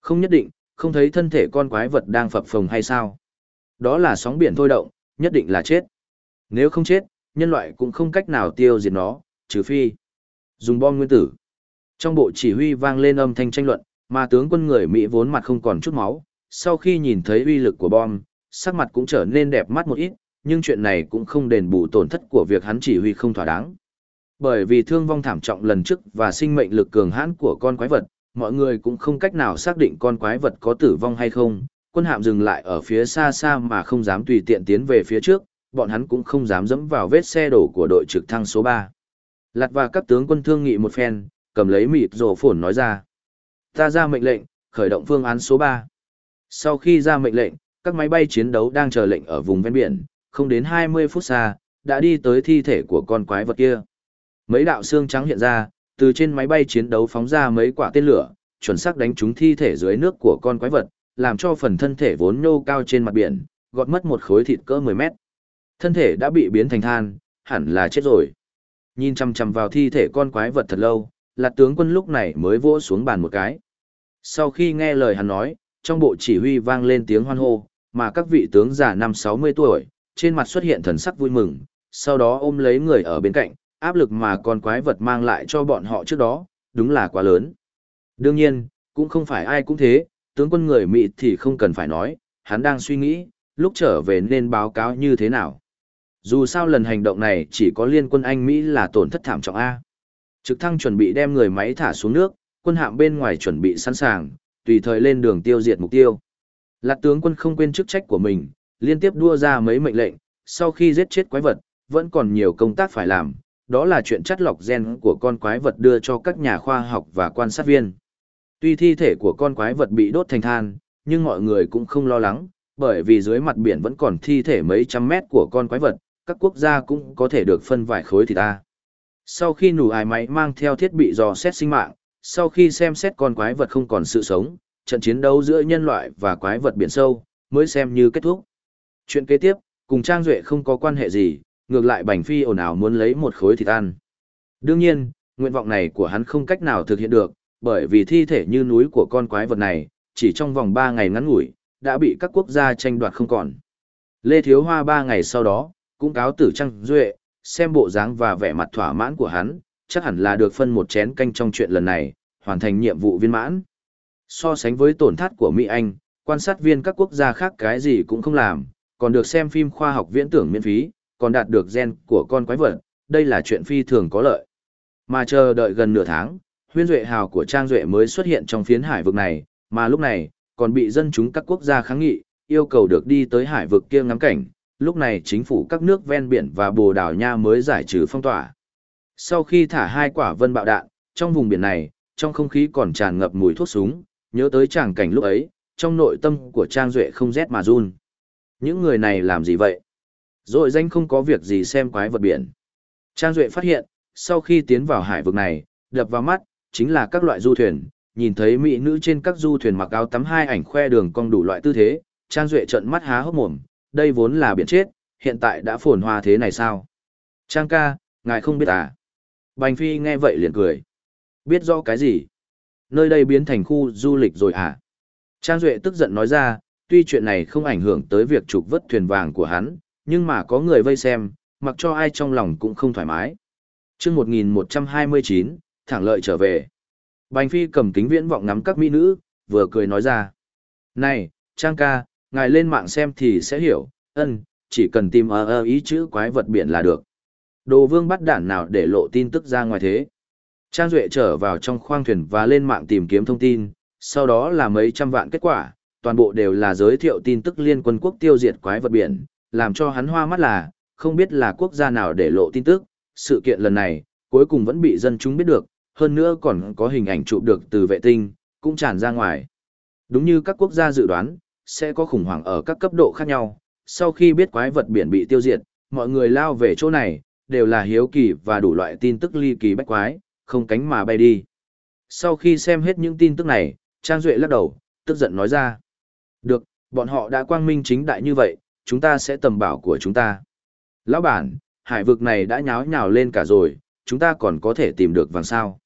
S1: Không nhất định, không thấy thân thể con quái vật đang phập phồng hay sao? Đó là sóng biển thôi động, nhất định là chết. Nếu không chết, nhân loại cũng không cách nào tiêu diệt nó, trừ phi dùng bom nguyên tử. Trong bộ chỉ huy vang lên âm thanh tranh luận, mà tướng quân người Mỹ vốn mặt không còn chút máu, sau khi nhìn thấy uy lực của bom, sắc mặt cũng trở nên đẹp mắt một ít, nhưng chuyện này cũng không đền bù tổn thất của việc hắn chỉ huy không thỏa đáng. Bởi vì thương vong thảm trọng lần trước và sinh mệnh lực cường hãn của con quái vật, mọi người cũng không cách nào xác định con quái vật có tử vong hay không. Quân hạm dừng lại ở phía xa xa mà không dám tùy tiện tiến về phía trước, bọn hắn cũng không dám dẫm vào vết xe đổ của đội trực thăng số 3. Lạt và các tướng quân thương nghị một phen, cầm lấy mịt rổ phổn nói ra. Ta ra mệnh lệnh, khởi động phương án số 3. Sau khi ra mệnh lệnh, các máy bay chiến đấu đang chờ lệnh ở vùng ven biển, không đến 20 phút xa, đã đi tới thi thể của con quái vật kia. Mấy đạo xương trắng hiện ra, từ trên máy bay chiến đấu phóng ra mấy quả tên lửa, chuẩn xác đánh trúng thi thể dưới nước của con quái vật, làm cho phần thân thể vốn nhô cao trên mặt biển, gọt mất một khối thịt cỡ 10 mét. Thân thể đã bị biến thành than, hẳn là chết rồi. Nhìn chằm chằm vào thi thể con quái vật thật lâu, là tướng quân lúc này mới vỗ xuống bàn một cái. Sau khi nghe lời hắn nói, trong bộ chỉ huy vang lên tiếng hoan hô, mà các vị tướng già năm 60 tuổi, trên mặt xuất hiện thần sắc vui mừng, sau đó ôm lấy người ở bên cạnh, áp lực mà con quái vật mang lại cho bọn họ trước đó, đúng là quá lớn. Đương nhiên, cũng không phải ai cũng thế, tướng quân người Mỹ thì không cần phải nói, hắn đang suy nghĩ, lúc trở về nên báo cáo như thế nào. Dù sao lần hành động này chỉ có liên quân Anh Mỹ là tổn thất thảm trọng A. Trực thăng chuẩn bị đem người máy thả xuống nước, quân hạm bên ngoài chuẩn bị sẵn sàng, tùy thời lên đường tiêu diệt mục tiêu. Lạc tướng quân không quên chức trách của mình, liên tiếp đua ra mấy mệnh lệnh, sau khi giết chết quái vật, vẫn còn nhiều công tác phải làm, đó là chuyện chất lọc gen của con quái vật đưa cho các nhà khoa học và quan sát viên. Tuy thi thể của con quái vật bị đốt thành than, nhưng mọi người cũng không lo lắng, bởi vì dưới mặt biển vẫn còn thi thể mấy trăm mét của con quái vật, các quốc gia cũng có thể được phân vài khối thịt ta. Sau khi nủ ai máy mang theo thiết bị dò xét sinh mạng, sau khi xem xét con quái vật không còn sự sống, trận chiến đấu giữa nhân loại và quái vật biển sâu mới xem như kết thúc. Chuyện kế tiếp, cùng Trang Duệ không có quan hệ gì, ngược lại Bành Phi ồn ào muốn lấy một khối thịt ăn. Đương nhiên, nguyện vọng này của hắn không cách nào thực hiện được, bởi vì thi thể như núi của con quái vật này, chỉ trong vòng 3 ngày ngắn ngủi, đã bị các quốc gia tranh đoạt không còn. Lê Thiếu Hoa 3 ngày sau đó, cũng cáo tử Trang Duệ, xem bộ dáng và vẻ mặt thỏa mãn của hắn, chắc hẳn là được phân một chén canh trong chuyện lần này, hoàn thành nhiệm vụ viên mãn. So sánh với tổn thất của Mỹ Anh, quan sát viên các quốc gia khác cái gì cũng không làm, còn được xem phim khoa học viễn tưởng miễn phí, còn đạt được gen của con quái vật, đây là chuyện phi thường có lợi. Mà chờ đợi gần nửa tháng, huyên duệ hào của Trang Duệ mới xuất hiện trong phiến hải vực này, mà lúc này, còn bị dân chúng các quốc gia kháng nghị, yêu cầu được đi tới hải vực kia ngắm cảnh, lúc này chính phủ các nước ven biển và Bồ Đào Nha mới giải trừ phong tỏa. Sau khi thả hai quả vân bạo đạn, trong vùng biển này, trong không khí còn tràn ngập mùi thuốc súng, nhớ tới tràng cảnh lúc ấy, trong nội tâm của Trang Duệ không rét mà run. Những người này làm gì vậy? Rồi danh không có việc gì xem quái vật biển. Trang Duệ phát hiện, sau khi tiến vào hải vực này, đập vào mắt, chính là các loại du thuyền, nhìn thấy mỹ nữ trên các du thuyền mặc áo tắm hai ảnh khoe đường cong đủ loại tư thế, Trang Duệ trận mắt há hốc mồm, đây vốn là biển chết, hiện tại đã phồn hoa thế này sao? Trang ca, ngài không biết à? Bành Phi nghe vậy liền cười. Biết rõ cái gì? Nơi đây biến thành khu du lịch rồi à? Trang Duệ tức giận nói ra, tuy chuyện này không ảnh hưởng tới việc trục vất thuyền vàng của hắn, nhưng mà có người vây xem, mặc cho ai trong lòng cũng không thoải mái. chương 1129, thẳng lợi trở về. Bành Phi cầm kính viễn vọng ngắm các mỹ nữ, vừa cười nói ra. Này, Trang ca, ngài lên mạng xem thì sẽ hiểu, ân, chỉ cần tìm ở ơ ý chữ quái vật biển là được. Đồ vương bắt đản nào để lộ tin tức ra ngoài thế. Trang Duệ trở vào trong khoang thuyền và lên mạng tìm kiếm thông tin, sau đó là mấy trăm vạn kết quả, toàn bộ đều là giới thiệu tin tức liên quân quốc tiêu diệt quái vật biển, làm cho hắn hoa mắt là, không biết là quốc gia nào để lộ tin tức, sự kiện lần này, cuối cùng vẫn bị dân chúng biết được, hơn nữa còn có hình ảnh chụp được từ vệ tinh, cũng tràn ra ngoài. Đúng như các quốc gia dự đoán, sẽ có khủng hoảng ở các cấp độ khác nhau, sau khi biết quái vật biển bị tiêu diệt, mọi người lao về chỗ này, đều là hiếu kỳ và đủ loại tin tức ly kỳ bách quái, không cánh mà bay đi. Sau khi xem hết những tin tức này, Trang Duệ lắc đầu, tức giận nói ra. Được, bọn họ đã quang minh chính đại như vậy, chúng ta sẽ tầm bảo của chúng ta. Lão bản, hải vực này đã nháo nhào lên cả rồi, chúng ta còn có thể tìm được vàng sao.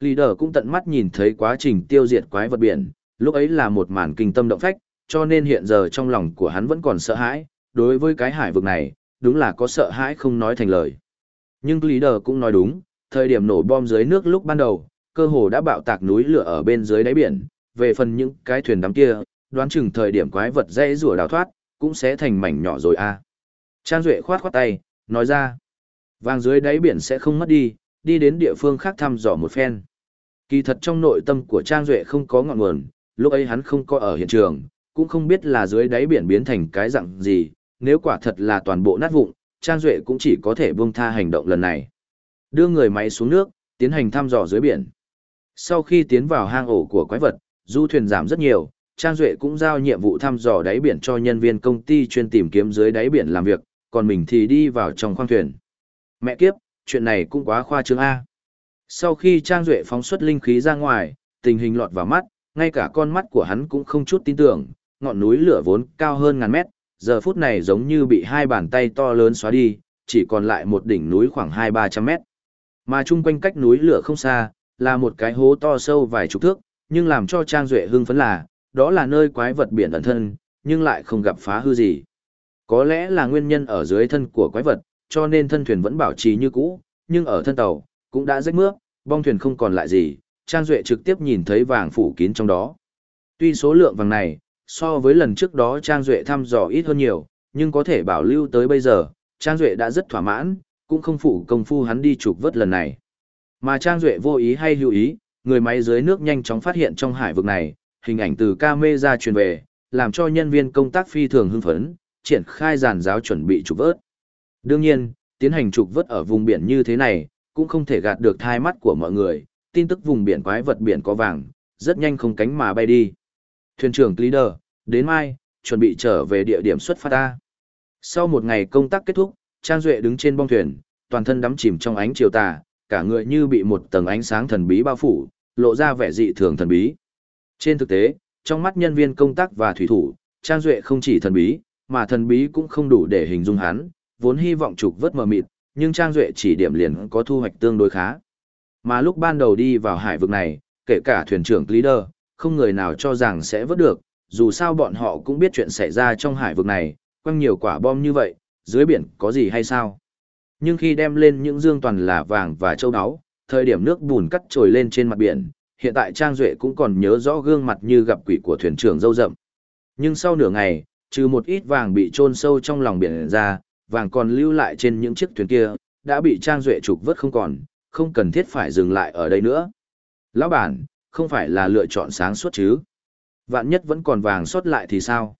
S1: Leader cũng tận mắt nhìn thấy quá trình tiêu diệt quái vật biển, lúc ấy là một màn kinh tâm động phách, cho nên hiện giờ trong lòng của hắn vẫn còn sợ hãi, đối với cái hải vực này, đúng là có sợ hãi không nói thành lời. Nhưng Leader cũng nói đúng, thời điểm nổ bom dưới nước lúc ban đầu, cơ hồ đã bạo tạc núi lửa ở bên dưới đáy biển, về phần những cái thuyền đám kia, đoán chừng thời điểm quái vật dễ rùa đào thoát, cũng sẽ thành mảnh nhỏ rồi a. Trang Duệ khoát khoát tay, nói ra, vàng dưới đáy biển sẽ không mất đi, đi đến địa phương khác thăm dò một phen. Kỳ thật trong nội tâm của Trang Duệ không có ngọn nguồn, lúc ấy hắn không có ở hiện trường, cũng không biết là dưới đáy biển biến thành cái dạng gì, nếu quả thật là toàn bộ nát vụn, Trang Duệ cũng chỉ có thể buông tha hành động lần này. Đưa người máy xuống nước, tiến hành thăm dò dưới biển. Sau khi tiến vào hang ổ của quái vật, du thuyền giảm rất nhiều, Trang Duệ cũng giao nhiệm vụ thăm dò đáy biển cho nhân viên công ty chuyên tìm kiếm dưới đáy biển làm việc, còn mình thì đi vào trong khoang thuyền. Mẹ kiếp, chuyện này cũng quá khoa trương A. Sau khi Trang Duệ phóng xuất linh khí ra ngoài, tình hình lọt vào mắt, ngay cả con mắt của hắn cũng không chút tin tưởng, ngọn núi lửa vốn cao hơn ngàn mét, giờ phút này giống như bị hai bàn tay to lớn xóa đi, chỉ còn lại một đỉnh núi khoảng hai ba trăm mét. Mà chung quanh cách núi lửa không xa, là một cái hố to sâu vài chục thước, nhưng làm cho Trang Duệ hưng phấn là, đó là nơi quái vật biển ẩn thân, nhưng lại không gặp phá hư gì. Có lẽ là nguyên nhân ở dưới thân của quái vật, cho nên thân thuyền vẫn bảo trì như cũ, nhưng ở thân tàu, cũng đã rách mướp, bong thuyền không còn lại gì, Trang Duệ trực tiếp nhìn thấy vàng phủ kín trong đó. Tuy số lượng vàng này, so với lần trước đó Trang Duệ thăm dò ít hơn nhiều, nhưng có thể bảo lưu tới bây giờ, Trang Duệ đã rất thỏa mãn, cũng không phụ công phu hắn đi trục vớt lần này. Mà Trang Duệ vô ý hay hữu ý, người máy dưới nước nhanh chóng phát hiện trong hải vực này, hình ảnh từ camera truyền về, làm cho nhân viên công tác phi thường hưng phấn, triển khai giàn giáo chuẩn bị trục vớt. Đương nhiên, tiến hành trục vớt ở vùng biển như thế này, cũng không thể gạt được thai mắt của mọi người, tin tức vùng biển quái vật biển có vàng, rất nhanh không cánh mà bay đi. Thuyền trưởng Leader, đến mai, chuẩn bị trở về địa điểm xuất phát ta. Sau một ngày công tác kết thúc, Trang Duệ đứng trên bong thuyền, toàn thân đắm chìm trong ánh chiều tà, cả người như bị một tầng ánh sáng thần bí bao phủ, lộ ra vẻ dị thường thần bí. Trên thực tế, trong mắt nhân viên công tác và thủy thủ, Trang Duệ không chỉ thần bí, mà thần bí cũng không đủ để hình dung hắn, vốn hy vọng trục vớt mờ mịt, nhưng Trang Duệ chỉ điểm liền có thu hoạch tương đối khá. Mà lúc ban đầu đi vào hải vực này, kể cả thuyền trưởng leader, không người nào cho rằng sẽ vớt được, dù sao bọn họ cũng biết chuyện xảy ra trong hải vực này, quăng nhiều quả bom như vậy, dưới biển có gì hay sao. Nhưng khi đem lên những dương toàn là vàng và châu áo, thời điểm nước bùn cắt trồi lên trên mặt biển, hiện tại Trang Duệ cũng còn nhớ rõ gương mặt như gặp quỷ của thuyền trưởng dâu rậm. Nhưng sau nửa ngày, trừ một ít vàng bị chôn sâu trong lòng biển ra, vàng còn lưu lại trên những chiếc thuyền kia, đã bị Trang Duệ trục vớt không còn, không cần thiết phải dừng lại ở đây nữa. Lão bản, không phải là lựa chọn sáng suốt chứ. Vạn nhất vẫn còn vàng sót lại thì sao?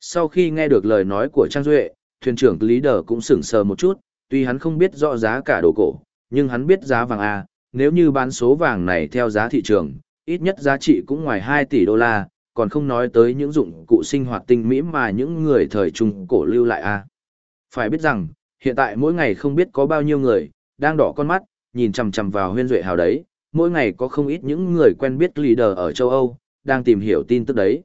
S1: Sau khi nghe được lời nói của Trang Duệ, thuyền trưởng Lý Đờ cũng sửng sờ một chút, tuy hắn không biết rõ giá cả đồ cổ, nhưng hắn biết giá vàng A, nếu như bán số vàng này theo giá thị trường, ít nhất giá trị cũng ngoài 2 tỷ đô la, còn không nói tới những dụng cụ sinh hoạt tinh mỹ mà những người thời trung cổ lưu lại A. Phải biết rằng, hiện tại mỗi ngày không biết có bao nhiêu người, đang đỏ con mắt, nhìn chằm chằm vào huyên duệ hào đấy, mỗi ngày có không ít những người quen biết leader ở châu Âu, đang tìm hiểu tin tức đấy.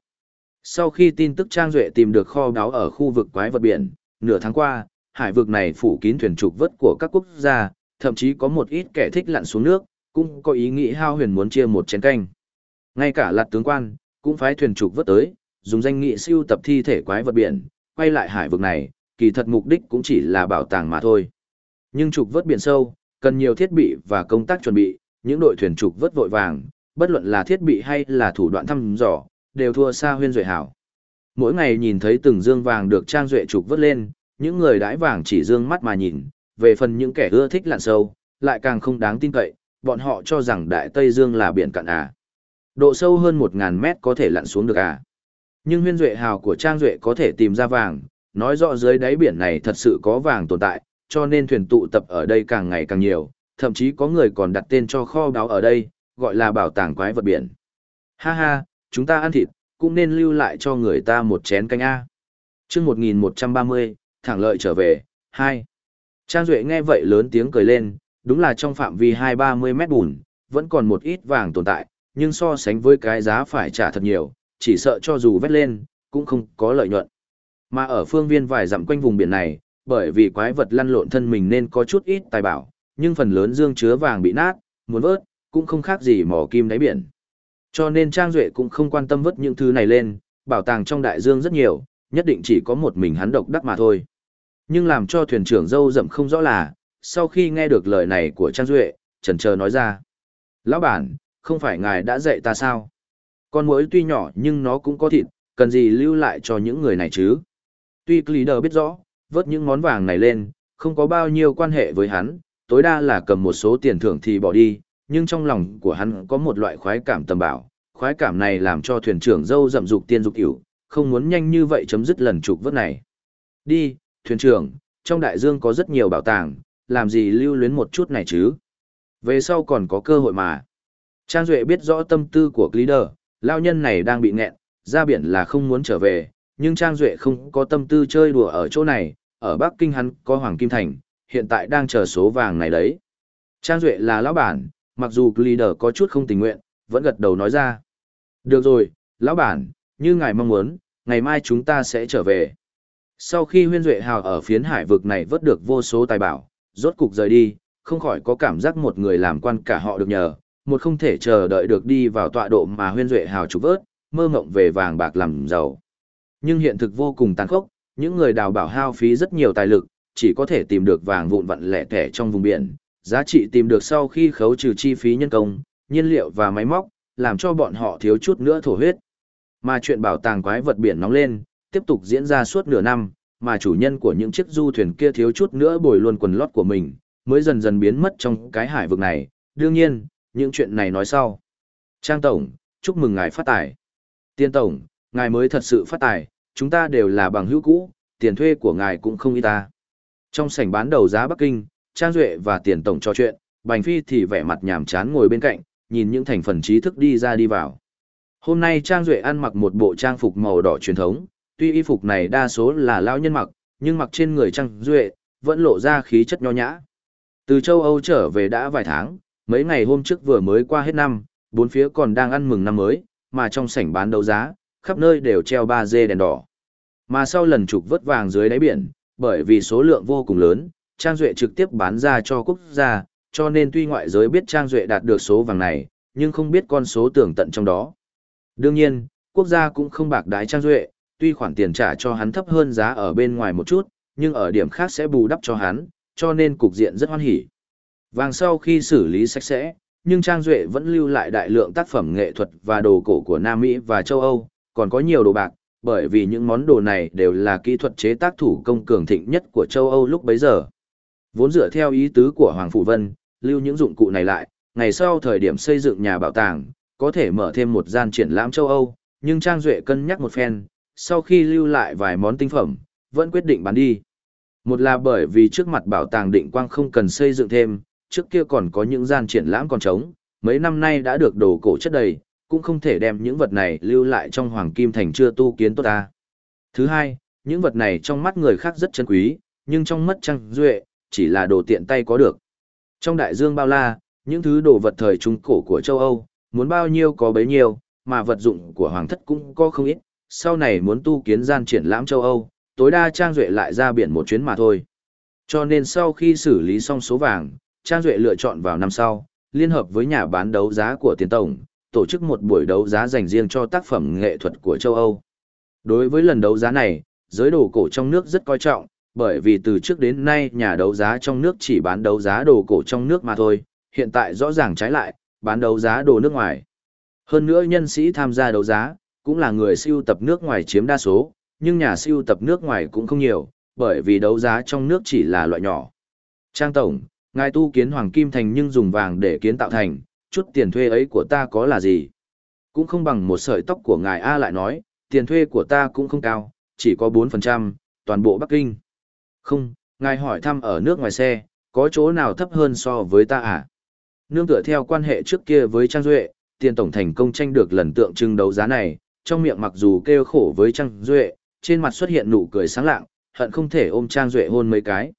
S1: Sau khi tin tức Trang Duệ tìm được kho báu ở khu vực quái vật biển, nửa tháng qua, hải vực này phủ kín thuyền trục vớt của các quốc gia, thậm chí có một ít kẻ thích lặn xuống nước, cũng có ý nghĩ hao huyền muốn chia một chén canh. Ngay cả lạt tướng quan, cũng phái thuyền trục vớt tới, dùng danh nghị siêu tập thi thể quái vật biển, quay lại hải vực này, kỳ thật mục đích cũng chỉ là bảo tàng mà thôi. Nhưng trục vớt biển sâu, cần nhiều thiết bị và công tác chuẩn bị, những đội thuyền trục vớt vội vàng, bất luận là thiết bị hay là thủ đoạn thăm dò, đều thua xa huyên duệ hảo. Mỗi ngày nhìn thấy từng dương vàng được trang duệ trục vớt lên, những người đãi vàng chỉ dương mắt mà nhìn, về phần những kẻ ưa thích lặn sâu, lại càng không đáng tin cậy, bọn họ cho rằng Đại Tây Dương là biển cạn à. Độ sâu hơn 1.000 mét có thể lặn xuống được à. Nhưng huyên duệ hào của Trang Duệ có thể tìm ra vàng, nói rõ dưới đáy biển này thật sự có vàng tồn tại, cho nên thuyền tụ tập ở đây càng ngày càng nhiều, thậm chí có người còn đặt tên cho kho báu ở đây, gọi là bảo tàng quái vật biển. Ha ha, chúng ta ăn thịt, cũng nên lưu lại cho người ta một chén canh A. chương 1130, thẳng lợi trở về, 2. Trang Duệ nghe vậy lớn tiếng cười lên, đúng là trong phạm vi 2-30 mét bùn, vẫn còn một ít vàng tồn tại, nhưng so sánh với cái giá phải trả thật nhiều, chỉ sợ cho dù vét lên, cũng không có lợi nhuận. Mà ở phương viên vài dặm quanh vùng biển này, bởi vì quái vật lăn lộn thân mình nên có chút ít tài bảo, nhưng phần lớn dương chứa vàng bị nát, muốn vớt, cũng không khác gì mỏ kim đáy biển. Cho nên Trang Duệ cũng không quan tâm vớt những thứ này lên, bảo tàng trong đại dương rất nhiều, nhất định chỉ có một mình hắn độc đắc mà thôi. Nhưng làm cho thuyền trưởng dâu rậm không rõ là, sau khi nghe được lời này của Trang Duệ, trần chờ nói ra. Lão bản, không phải ngài đã dạy ta sao? Con muỗi tuy nhỏ nhưng nó cũng có thịt, cần gì lưu lại cho những người này chứ? Tuy Clider biết rõ, vớt những món vàng này lên, không có bao nhiêu quan hệ với hắn, tối đa là cầm một số tiền thưởng thì bỏ đi, nhưng trong lòng của hắn có một loại khoái cảm tầm bảo, khoái cảm này làm cho thuyền trưởng dâu dậm dục tiên dục hiểu, không muốn nhanh như vậy chấm dứt lần trục vớt này. Đi, thuyền trưởng, trong đại dương có rất nhiều bảo tàng, làm gì lưu luyến một chút này chứ? Về sau còn có cơ hội mà. Trang Duệ biết rõ tâm tư của leader, lao nhân này đang bị nghẹn, ra biển là không muốn trở về, nhưng Trang Duệ không có tâm tư chơi đùa ở chỗ này, ở Bắc Kinh hắn có Hoàng Kim Thành, hiện tại đang chờ số vàng này đấy. Trang Duệ là lão bản, mặc dù leader có chút không tình nguyện, vẫn gật đầu nói ra. Được rồi, lão bản, như ngài mong muốn, ngày mai chúng ta sẽ trở về. Sau khi huyên duệ hào ở phiến hải vực này vớt được vô số tài bảo, rốt cục rời đi, không khỏi có cảm giác một người làm quan cả họ được nhờ, một không thể chờ đợi được đi vào tọa độ mà huyên duệ hào trục vớt, mơ mộng về vàng bạc làm giàu. Nhưng hiện thực vô cùng tàn khốc, những người đào bảo hao phí rất nhiều tài lực, chỉ có thể tìm được vàng vụn vặn lẻ tẻ trong vùng biển, giá trị tìm được sau khi khấu trừ chi phí nhân công, nhiên liệu và máy móc, làm cho bọn họ thiếu chút nữa thổ huyết. Mà chuyện bảo tàng quái vật biển nóng lên, tiếp tục diễn ra suốt nửa năm, mà chủ nhân của những chiếc du thuyền kia thiếu chút nữa bồi luôn quần lót của mình, mới dần dần biến mất trong cái hải vực này. Đương nhiên, những chuyện này nói sau. Trang Tổng, chúc mừng ngài phát tài. Tiên Tổng, ngài mới thật sự phát tài, chúng ta đều là bằng hữu cũ, tiền thuê của ngài cũng không y ta. Trong sảnh bán đầu giá Bắc Kinh, Trang Duệ và Tiền Tổng trò chuyện, Bành Phi thì vẻ mặt nhàm chán ngồi bên cạnh, nhìn những thành phần trí thức đi ra đi vào. Hôm nay Trang Duệ ăn mặc một bộ trang phục màu đỏ truyền thống, tuy y phục này đa số là lao nhân mặc, nhưng mặc trên người Trang Duệ, vẫn lộ ra khí chất nho nhã. Từ châu Âu trở về đã vài tháng, mấy ngày hôm trước vừa mới qua hết năm, bốn phía còn đang ăn mừng năm mới, mà trong sảnh bán đấu giá, khắp nơi đều treo ba dê đèn đỏ. Mà sau lần trục vớt vàng dưới đáy biển, bởi vì số lượng vô cùng lớn, Trang Duệ trực tiếp bán ra cho quốc gia, cho nên tuy ngoại giới biết Trang Duệ đạt được số vàng này, nhưng không biết con số tưởng tận trong đó. Đương nhiên, quốc gia cũng không bạc đái Trang Duệ, tuy khoản tiền trả cho hắn thấp hơn giá ở bên ngoài một chút, nhưng ở điểm khác sẽ bù đắp cho hắn, cho nên cục diện rất hoan hỉ. Vàng sau khi xử lý sạch sẽ, nhưng Trang Duệ vẫn lưu lại đại lượng tác phẩm nghệ thuật và đồ cổ của Nam Mỹ và châu Âu, còn có nhiều đồ bạc, bởi vì những món đồ này đều là kỹ thuật chế tác thủ công cường thịnh nhất của châu Âu lúc bấy giờ. Vốn dựa theo ý tứ của Hoàng Phụ Vân, lưu những dụng cụ này lại, ngày sau thời điểm xây dựng nhà bảo tàng, có thể mở thêm một gian triển lãm châu Âu, nhưng Trang Duệ cân nhắc một phen, sau khi lưu lại vài món tinh phẩm, vẫn quyết định bán đi. Một là bởi vì trước mặt bảo tàng định quang không cần xây dựng thêm, trước kia còn có những gian triển lãm còn trống, mấy năm nay đã được đồ cổ chất đầy, cũng không thể đem những vật này lưu lại trong hoàng kim thành chưa tu kiến tốt ta. Thứ hai, những vật này trong mắt người khác rất chân quý, nhưng trong mắt Trang Duệ, chỉ là đồ tiện tay có được. Trong đại dương bao la, những thứ đồ vật thời trung cổ của châu Âu, muốn bao nhiêu có bấy nhiêu, mà vật dụng của hoàng thất cũng có không ít, sau này muốn tu kiến gian triển lãm châu Âu, tối đa Trang Duệ lại ra biển một chuyến mà thôi. Cho nên sau khi xử lý xong số vàng, Trang Duệ lựa chọn vào năm sau, liên hợp với nhà bán đấu giá của tiền tổng, tổ chức một buổi đấu giá dành riêng cho tác phẩm nghệ thuật của châu Âu. Đối với lần đấu giá này, giới đồ cổ trong nước rất coi trọng, bởi vì từ trước đến nay nhà đấu giá trong nước chỉ bán đấu giá đồ cổ trong nước mà thôi, hiện tại rõ ràng trái lại, bán đấu giá đồ nước ngoài. Hơn nữa nhân sĩ tham gia đấu giá, cũng là người siêu tập nước ngoài chiếm đa số, nhưng nhà siêu tập nước ngoài cũng không nhiều, bởi vì đấu giá trong nước chỉ là loại nhỏ. Trang Tổng, ngài tu kiến Hoàng Kim Thành nhưng dùng vàng để kiến tạo thành, chút tiền thuê ấy của ta có là gì? Cũng không bằng một sợi tóc của ngài A lại nói, tiền thuê của ta cũng không cao, chỉ có 4%, toàn bộ Bắc Kinh. Không, ngài hỏi thăm ở nước ngoài xe, có chỗ nào thấp hơn so với ta à? Nương tựa theo quan hệ trước kia với Trang Duệ, tiền tổng thành công tranh được lần tượng trưng đấu giá này, trong miệng mặc dù kêu khổ với Trang Duệ, trên mặt xuất hiện nụ cười sáng lạng, hận không thể ôm Trang Duệ hôn mấy cái.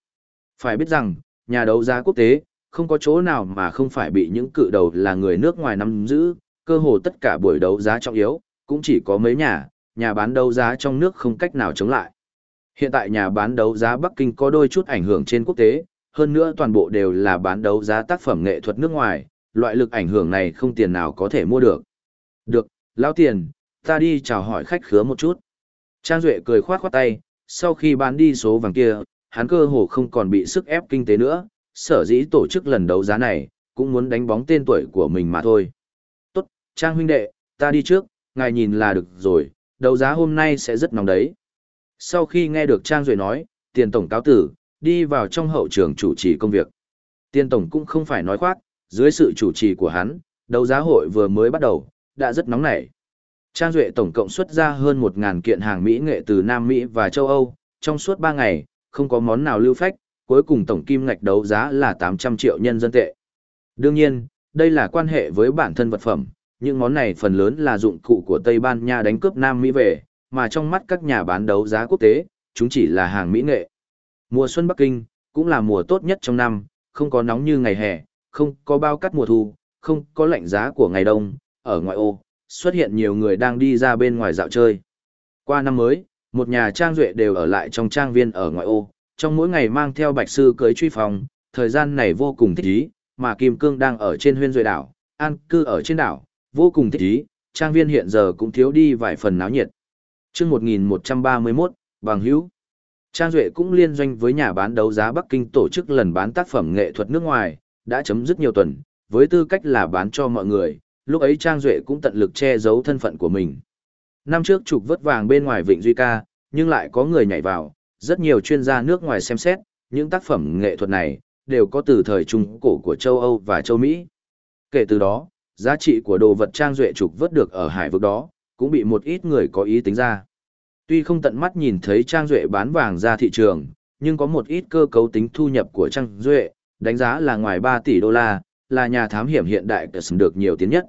S1: Phải biết rằng, nhà đấu giá quốc tế, không có chỗ nào mà không phải bị những cự đầu là người nước ngoài nắm giữ, cơ hồ tất cả buổi đấu giá trọng yếu, cũng chỉ có mấy nhà, nhà bán đấu giá trong nước không cách nào chống lại. Hiện tại nhà bán đấu giá Bắc Kinh có đôi chút ảnh hưởng trên quốc tế, hơn nữa toàn bộ đều là bán đấu giá tác phẩm nghệ thuật nước ngoài, loại lực ảnh hưởng này không tiền nào có thể mua được. Được, lão tiền, ta đi chào hỏi khách khứa một chút. Trang Duệ cười khoát khoát tay, sau khi bán đi số vàng kia, hắn cơ hồ không còn bị sức ép kinh tế nữa, sở dĩ tổ chức lần đấu giá này, cũng muốn đánh bóng tên tuổi của mình mà thôi. Tốt, Trang huynh đệ, ta đi trước, ngài nhìn là được rồi, đấu giá hôm nay sẽ rất nóng đấy. Sau khi nghe được Trang Duệ nói, tiền tổng cáo tử, đi vào trong hậu trường chủ trì công việc. Tiền tổng cũng không phải nói khoác, dưới sự chủ trì của hắn, đấu giá hội vừa mới bắt đầu, đã rất nóng nảy. Trang Duệ tổng cộng xuất ra hơn 1.000 kiện hàng Mỹ nghệ từ Nam Mỹ và châu Âu, trong suốt 3 ngày, không có món nào lưu phách, cuối cùng tổng kim ngạch đấu giá là 800 triệu nhân dân tệ. Đương nhiên, đây là quan hệ với bản thân vật phẩm, những món này phần lớn là dụng cụ của Tây Ban Nha đánh cướp Nam Mỹ về, mà trong mắt các nhà bán đấu giá quốc tế, chúng chỉ là hàng mỹ nghệ. Mùa xuân Bắc Kinh, cũng là mùa tốt nhất trong năm, không có nóng như ngày hè, không có bao cắt mùa thu, không có lạnh giá của ngày đông, ở ngoại ô, xuất hiện nhiều người đang đi ra bên ngoài dạo chơi. Qua năm mới, một nhà trang duệ đều ở lại trong trang viên ở ngoại ô, trong mỗi ngày mang theo bạch sư cưới truy phòng, thời gian này vô cùng thích ý, mà Kim Cương đang ở trên huyên duệ đảo, an cư ở trên đảo, vô cùng thích ý, trang viên hiện giờ cũng thiếu đi vài phần náo nhiệt. chương 1131, Bằng Hữu Trang Duệ cũng liên doanh với nhà bán đấu giá Bắc Kinh tổ chức lần bán tác phẩm nghệ thuật nước ngoài, đã chấm dứt nhiều tuần, với tư cách là bán cho mọi người, lúc ấy Trang Duệ cũng tận lực che giấu thân phận của mình. Năm trước trục vớt vàng bên ngoài Vịnh Duy Ca, nhưng lại có người nhảy vào, rất nhiều chuyên gia nước ngoài xem xét, những tác phẩm nghệ thuật này, đều có từ thời trung cổ của châu Âu và châu Mỹ. Kể từ đó, giá trị của đồ vật Trang Duệ trục vớt được ở hải vực đó, cũng bị một ít người có ý tính ra. Tuy không tận mắt nhìn thấy Trang Duệ bán vàng ra thị trường, nhưng có một ít cơ cấu tính thu nhập của Trang Duệ, đánh giá là ngoài 3 tỷ đô la, là nhà thám hiểm hiện đại được nhiều tiến nhất.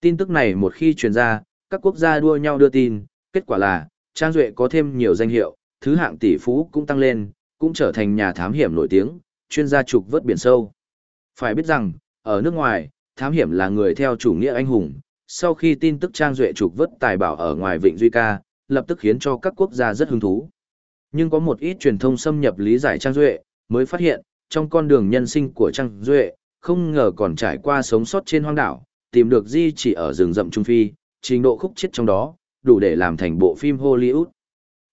S1: Tin tức này một khi truyền ra, các quốc gia đua nhau đưa tin, kết quả là, Trang Duệ có thêm nhiều danh hiệu, thứ hạng tỷ phú cũng tăng lên, cũng trở thành nhà thám hiểm nổi tiếng, chuyên gia trục vớt biển sâu. Phải biết rằng, ở nước ngoài, thám hiểm là người theo chủ nghĩa anh hùng, sau khi tin tức Trang Duệ trục vớt tài bảo ở ngoài Vịnh Duy Ca, lập tức khiến cho các quốc gia rất hứng thú. Nhưng có một ít truyền thông xâm nhập lý giải Trang Duệ, mới phát hiện, trong con đường nhân sinh của Trang Duệ, không ngờ còn trải qua sống sót trên hoang đảo, tìm được di chỉ ở rừng rậm Trung Phi, trình độ khúc chết trong đó, đủ để làm thành bộ phim Hollywood.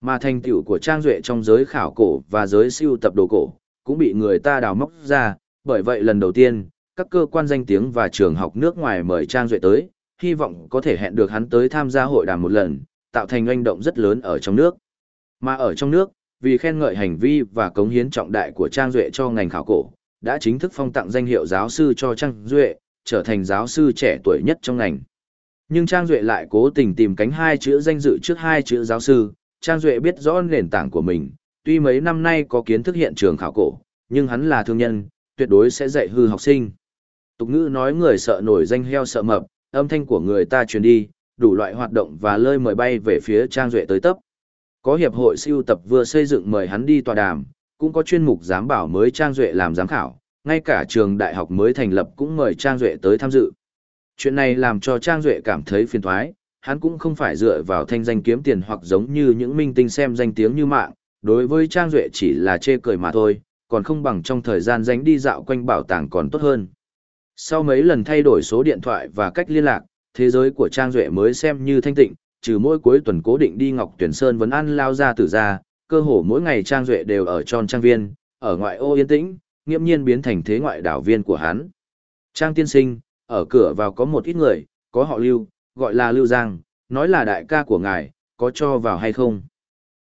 S1: Mà thành tựu của Trang Duệ trong giới khảo cổ và giới siêu tập đồ cổ, cũng bị người ta đào móc ra, bởi vậy lần đầu tiên, các cơ quan danh tiếng và trường học nước ngoài mời Trang Duệ tới, hy vọng có thể hẹn được hắn tới tham gia hội đàm một lần, tạo thành oanh động rất lớn ở trong nước. Mà ở trong nước, vì khen ngợi hành vi và cống hiến trọng đại của Trang Duệ cho ngành khảo cổ, đã chính thức phong tặng danh hiệu giáo sư cho Trang Duệ, trở thành giáo sư trẻ tuổi nhất trong ngành. Nhưng Trang Duệ lại cố tình tìm cánh hai chữ danh dự trước hai chữ giáo sư, Trang Duệ biết rõ nền tảng của mình, tuy mấy năm nay có kiến thức hiện trường khảo cổ, nhưng hắn là thương nhân, tuyệt đối sẽ dạy hư học sinh. Tục ngữ nói người sợ nổi danh heo sợ mập, âm thanh của người ta truyền đi, đủ loại hoạt động và lơi mời bay về phía Trang Duệ tới tấp. Có hiệp hội siêu tập vừa xây dựng mời hắn đi tòa đàm, cũng có chuyên mục giám bảo mới Trang Duệ làm giám khảo, ngay cả trường đại học mới thành lập cũng mời Trang Duệ tới tham dự. Chuyện này làm cho Trang Duệ cảm thấy phiền thoái, hắn cũng không phải dựa vào thanh danh kiếm tiền hoặc giống như những minh tinh xem danh tiếng như mạng, đối với Trang Duệ chỉ là chê cười mà thôi, còn không bằng trong thời gian danh đi dạo quanh bảo tàng còn tốt hơn. Sau mấy lần thay đổi số điện thoại và cách liên lạc, thế giới của Trang Duệ mới xem như thanh tịnh, trừ mỗi cuối tuần cố định đi Ngọc Tuyển Sơn vẫn ăn lao ra tử ra, cơ hồ mỗi ngày Trang Duệ đều ở tròn trang viên, ở ngoại ô yên tĩnh, nghiêm nhiên biến thành thế ngoại đảo viên của hắn. Trang tiên sinh, ở cửa vào có một ít người, có họ Lưu, gọi là Lưu Giang, nói là đại ca của ngài, có cho vào hay không?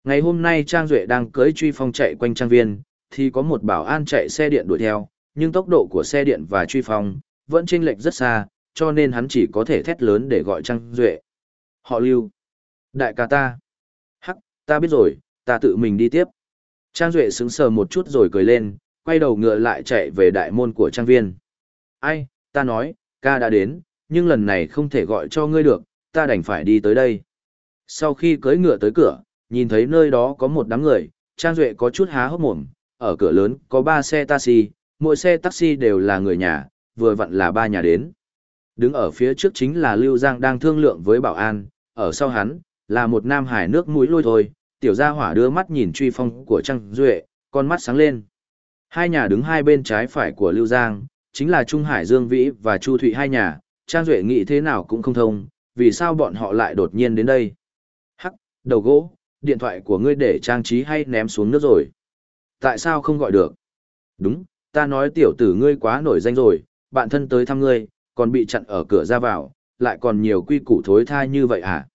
S1: Ngày hôm nay Trang Duệ đang cưới truy phong chạy quanh trang viên, thì có một bảo an chạy xe điện đuổi theo, nhưng tốc độ của xe điện và truy phong vẫn chênh lệch rất xa, cho nên hắn chỉ có thể thét lớn để gọi Trang Duệ. Họ Lưu. Đại ca ta. Hắc, ta biết rồi, ta tự mình đi tiếp. Trang Duệ sững sờ một chút rồi cười lên, quay đầu ngựa lại chạy về đại môn của trang viên. Ai, ta nói, ca đã đến, nhưng lần này không thể gọi cho ngươi được, ta đành phải đi tới đây. Sau khi cưỡi ngựa tới cửa, nhìn thấy nơi đó có một đám người, Trang Duệ có chút há hốc mồm, ở cửa lớn có ba xe taxi, mỗi xe taxi đều là người nhà, vừa vặn là ba nhà đến. Đứng ở phía trước chính là Lưu Giang đang thương lượng với bảo an, ở sau hắn, là một nam hải nước mũi lôi thôi, tiểu gia hỏa đưa mắt nhìn truy phong của Trang Duệ, con mắt sáng lên. Hai nhà đứng hai bên trái phải của Lưu Giang, chính là Trung Hải Dương Vĩ và Chu Thụy hai nhà, Trang Duệ nghĩ thế nào cũng không thông, vì sao bọn họ lại đột nhiên đến đây. Hắc, đầu gỗ, điện thoại của ngươi để trang trí hay ném xuống nước rồi. Tại sao không gọi được? Đúng, ta nói tiểu tử ngươi quá nổi danh rồi, bạn thân tới thăm ngươi, còn bị chặn ở cửa ra vào, lại còn nhiều quy củ thối tha như vậy à?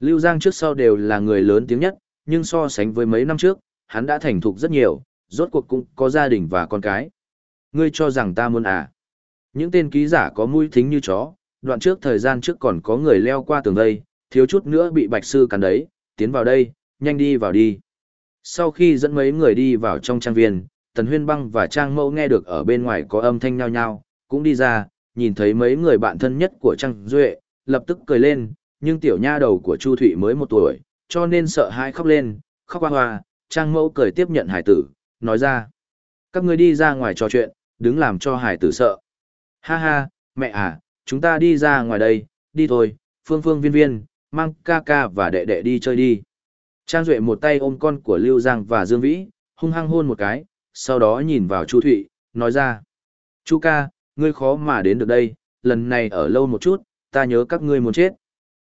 S1: Lưu Giang trước sau đều là người lớn tiếng nhất, nhưng so sánh với mấy năm trước, hắn đã thành thục rất nhiều, rốt cuộc cũng có gia đình và con cái. Ngươi cho rằng ta muốn à? Những tên ký giả có mũi thính như chó, đoạn trước thời gian trước còn có người leo qua tường đây, thiếu chút nữa bị bạch sư cắn đấy, tiến vào đây, nhanh đi vào đi. Sau khi dẫn mấy người đi vào trong trang viên, Tần Huyên Băng và Trang Mẫu nghe được ở bên ngoài có âm thanh nhao nhao, cũng đi ra, nhìn thấy mấy người bạn thân nhất của Trang Duệ, lập tức cười lên, nhưng tiểu nha đầu của Chu Thụy mới một tuổi, cho nên sợ hãi khóc lên, khóc hoa hoa, Trang Mẫu cười tiếp nhận hải tử, nói ra. Các người đi ra ngoài trò chuyện, đứng làm cho hải tử sợ. Ha ha, mẹ à, chúng ta đi ra ngoài đây, đi thôi, phương phương viên viên, mang ca ca và đệ đệ đi chơi đi. Trang Duệ một tay ôm con của Lưu Giang và Dương Vĩ, hung hăng hôn một cái, sau đó nhìn vào Chu Thụy, nói ra. Chu ca, ngươi khó mà đến được đây, lần này ở lâu một chút, ta nhớ các ngươi muốn chết.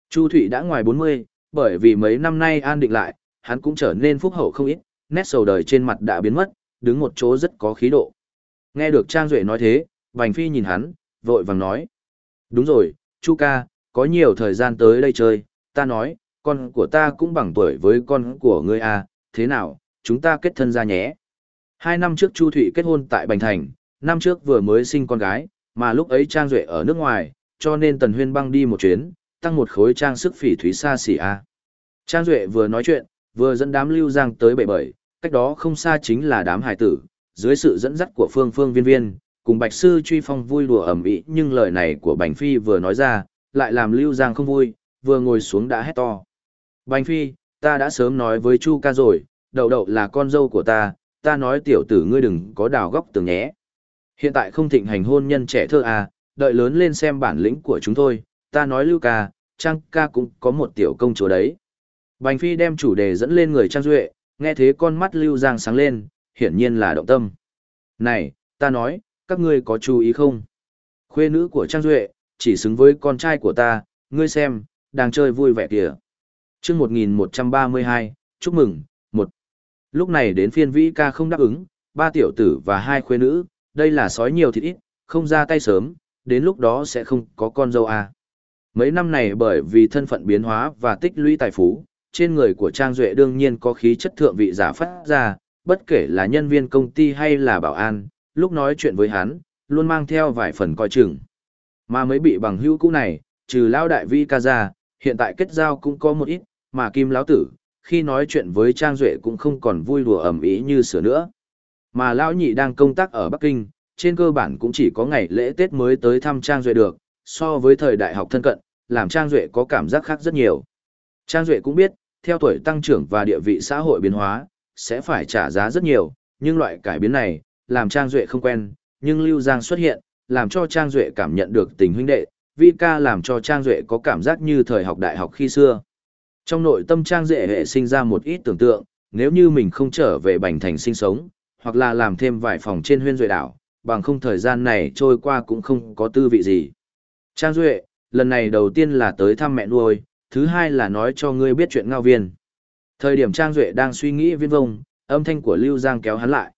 S1: Chu Thụy đã ngoài 40, bởi vì mấy năm nay an định lại, hắn cũng trở nên phúc hậu không ít, nét sầu đời trên mặt đã biến mất, đứng một chỗ rất có khí độ. Nghe được Trang Duệ nói thế, Bành Phi nhìn hắn, vội vàng nói. Đúng rồi, Chu ca, có nhiều thời gian tới đây chơi, ta nói, con của ta cũng bằng tuổi với con của ngươi à, thế nào, chúng ta kết thân ra nhé. Hai năm trước Chu Thụy kết hôn tại Bành Thành, năm trước vừa mới sinh con gái, mà lúc ấy Trang Duệ ở nước ngoài, cho nên Tần Huyên băng đi một chuyến, tăng một khối trang sức phỉ thúy xa xỉ a. Trang Duệ vừa nói chuyện, vừa dẫn đám lưu giang tới bể bởi, cách đó không xa chính là đám hải tử, dưới sự dẫn dắt của phương phương viên viên, cùng bạch sư truy phong vui đùa ẩm ý nhưng lời này của bành phi vừa nói ra, lại làm lưu giang không vui, vừa ngồi xuống đã hét to. Bành phi, ta đã sớm nói với chu ca rồi, đậu đậu là con dâu của ta, ta nói tiểu tử ngươi đừng có đào góc tường nhé. Hiện tại không thịnh hành hôn nhân trẻ thơ à, đợi lớn lên xem bản lĩnh của chúng tôi, ta nói lưu ca, trang ca cũng có một tiểu công chúa đấy. Bành phi đem chủ đề dẫn lên người trang duệ, nghe thế con mắt lưu giang sáng lên, hiển nhiên là động tâm. Này, ta nói, các ngươi có chú ý không? Khuê nữ của Trang Duệ, chỉ xứng với con trai của ta, ngươi xem, đang chơi vui vẻ kìa. chương 1132, chúc mừng, một. Lúc này đến phiên vĩ ca không đáp ứng, ba tiểu tử và hai khuê nữ, đây là sói nhiều thịt ít, không ra tay sớm, đến lúc đó sẽ không có con dâu à. Mấy năm này bởi vì thân phận biến hóa và tích lũy tài phú, trên người của Trang Duệ đương nhiên có khí chất thượng vị giả phát ra, bất kể là nhân viên công ty hay là bảo an, lúc nói chuyện với hắn, luôn mang theo vài phần coi chừng. Mà mới bị bằng hữu cũ này, trừ lao đại vi ca ra, hiện tại kết giao cũng có một ít, mà kim lão tử, khi nói chuyện với Trang Duệ cũng không còn vui đùa ẩm ý như sửa nữa. Mà lão nhị đang công tác ở Bắc Kinh, trên cơ bản cũng chỉ có ngày lễ Tết mới tới thăm Trang Duệ được, so với thời đại học thân cận, làm Trang Duệ có cảm giác khác rất nhiều. Trang Duệ cũng biết, theo tuổi tăng trưởng và địa vị xã hội biến hóa, sẽ phải trả giá rất nhiều, nhưng loại cải biến này, làm Trang Duệ không quen, nhưng Lưu Giang xuất hiện, làm cho Trang Duệ cảm nhận được tình huynh đệ, Vi ca làm cho Trang Duệ có cảm giác như thời học đại học khi xưa. Trong nội tâm Trang Duệ hệ sinh ra một ít tưởng tượng, nếu như mình không trở về Bành Thành sinh sống, hoặc là làm thêm vài phòng trên huyên duệ đảo, bằng không thời gian này trôi qua cũng không có tư vị gì. Trang Duệ, lần này đầu tiên là tới thăm mẹ nuôi, thứ hai là nói cho ngươi biết chuyện ngao viên. Thời điểm Trang Duệ đang suy nghĩ viên vông, âm thanh của Lưu Giang kéo hắn lại.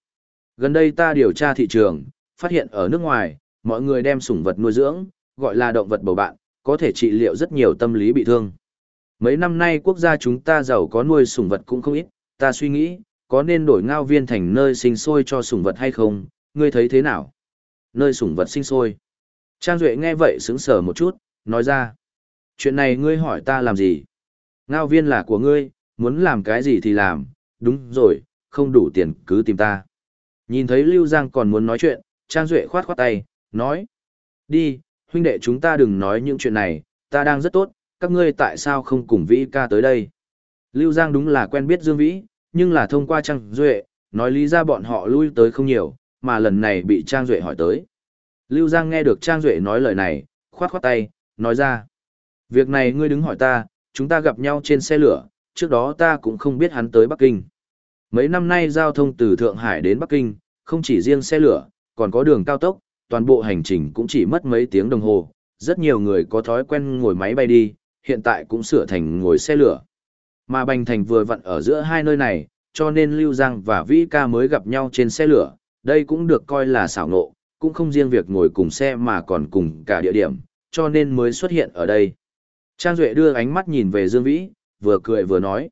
S1: Gần đây ta điều tra thị trường, phát hiện ở nước ngoài, mọi người đem sủng vật nuôi dưỡng, gọi là động vật bầu bạn, có thể trị liệu rất nhiều tâm lý bị thương. Mấy năm nay quốc gia chúng ta giàu có nuôi sủng vật cũng không ít, ta suy nghĩ, có nên đổi ngao viên thành nơi sinh sôi cho sủng vật hay không, ngươi thấy thế nào? Nơi sủng vật sinh sôi. Trang Duệ nghe vậy sững sờ một chút, nói ra. Chuyện này ngươi hỏi ta làm gì? Ngao viên là của ngươi, muốn làm cái gì thì làm, đúng rồi, không đủ tiền cứ tìm ta. Nhìn thấy Lưu Giang còn muốn nói chuyện, Trang Duệ khoát khoát tay, nói. Đi, huynh đệ chúng ta đừng nói những chuyện này, ta đang rất tốt, các ngươi tại sao không cùng Vĩ ca tới đây? Lưu Giang đúng là quen biết Dương Vĩ, nhưng là thông qua Trang Duệ, nói lý ra bọn họ lui tới không nhiều, mà lần này bị Trang Duệ hỏi tới. Lưu Giang nghe được Trang Duệ nói lời này, khoát khoát tay, nói ra. Việc này ngươi đứng hỏi ta, chúng ta gặp nhau trên xe lửa, trước đó ta cũng không biết hắn tới Bắc Kinh. Mấy năm nay giao thông từ Thượng Hải đến Bắc Kinh, không chỉ riêng xe lửa, còn có đường cao tốc, toàn bộ hành trình cũng chỉ mất mấy tiếng đồng hồ. Rất nhiều người có thói quen ngồi máy bay đi, hiện tại cũng sửa thành ngồi xe lửa. Mà Bành Thành vừa vặn ở giữa hai nơi này, cho nên Lưu Giang và Vĩ Ca mới gặp nhau trên xe lửa, đây cũng được coi là xảo ngộ cũng không riêng việc ngồi cùng xe mà còn cùng cả địa điểm, cho nên mới xuất hiện ở đây. Trang Duệ đưa ánh mắt nhìn về Dương Vĩ, vừa cười vừa nói.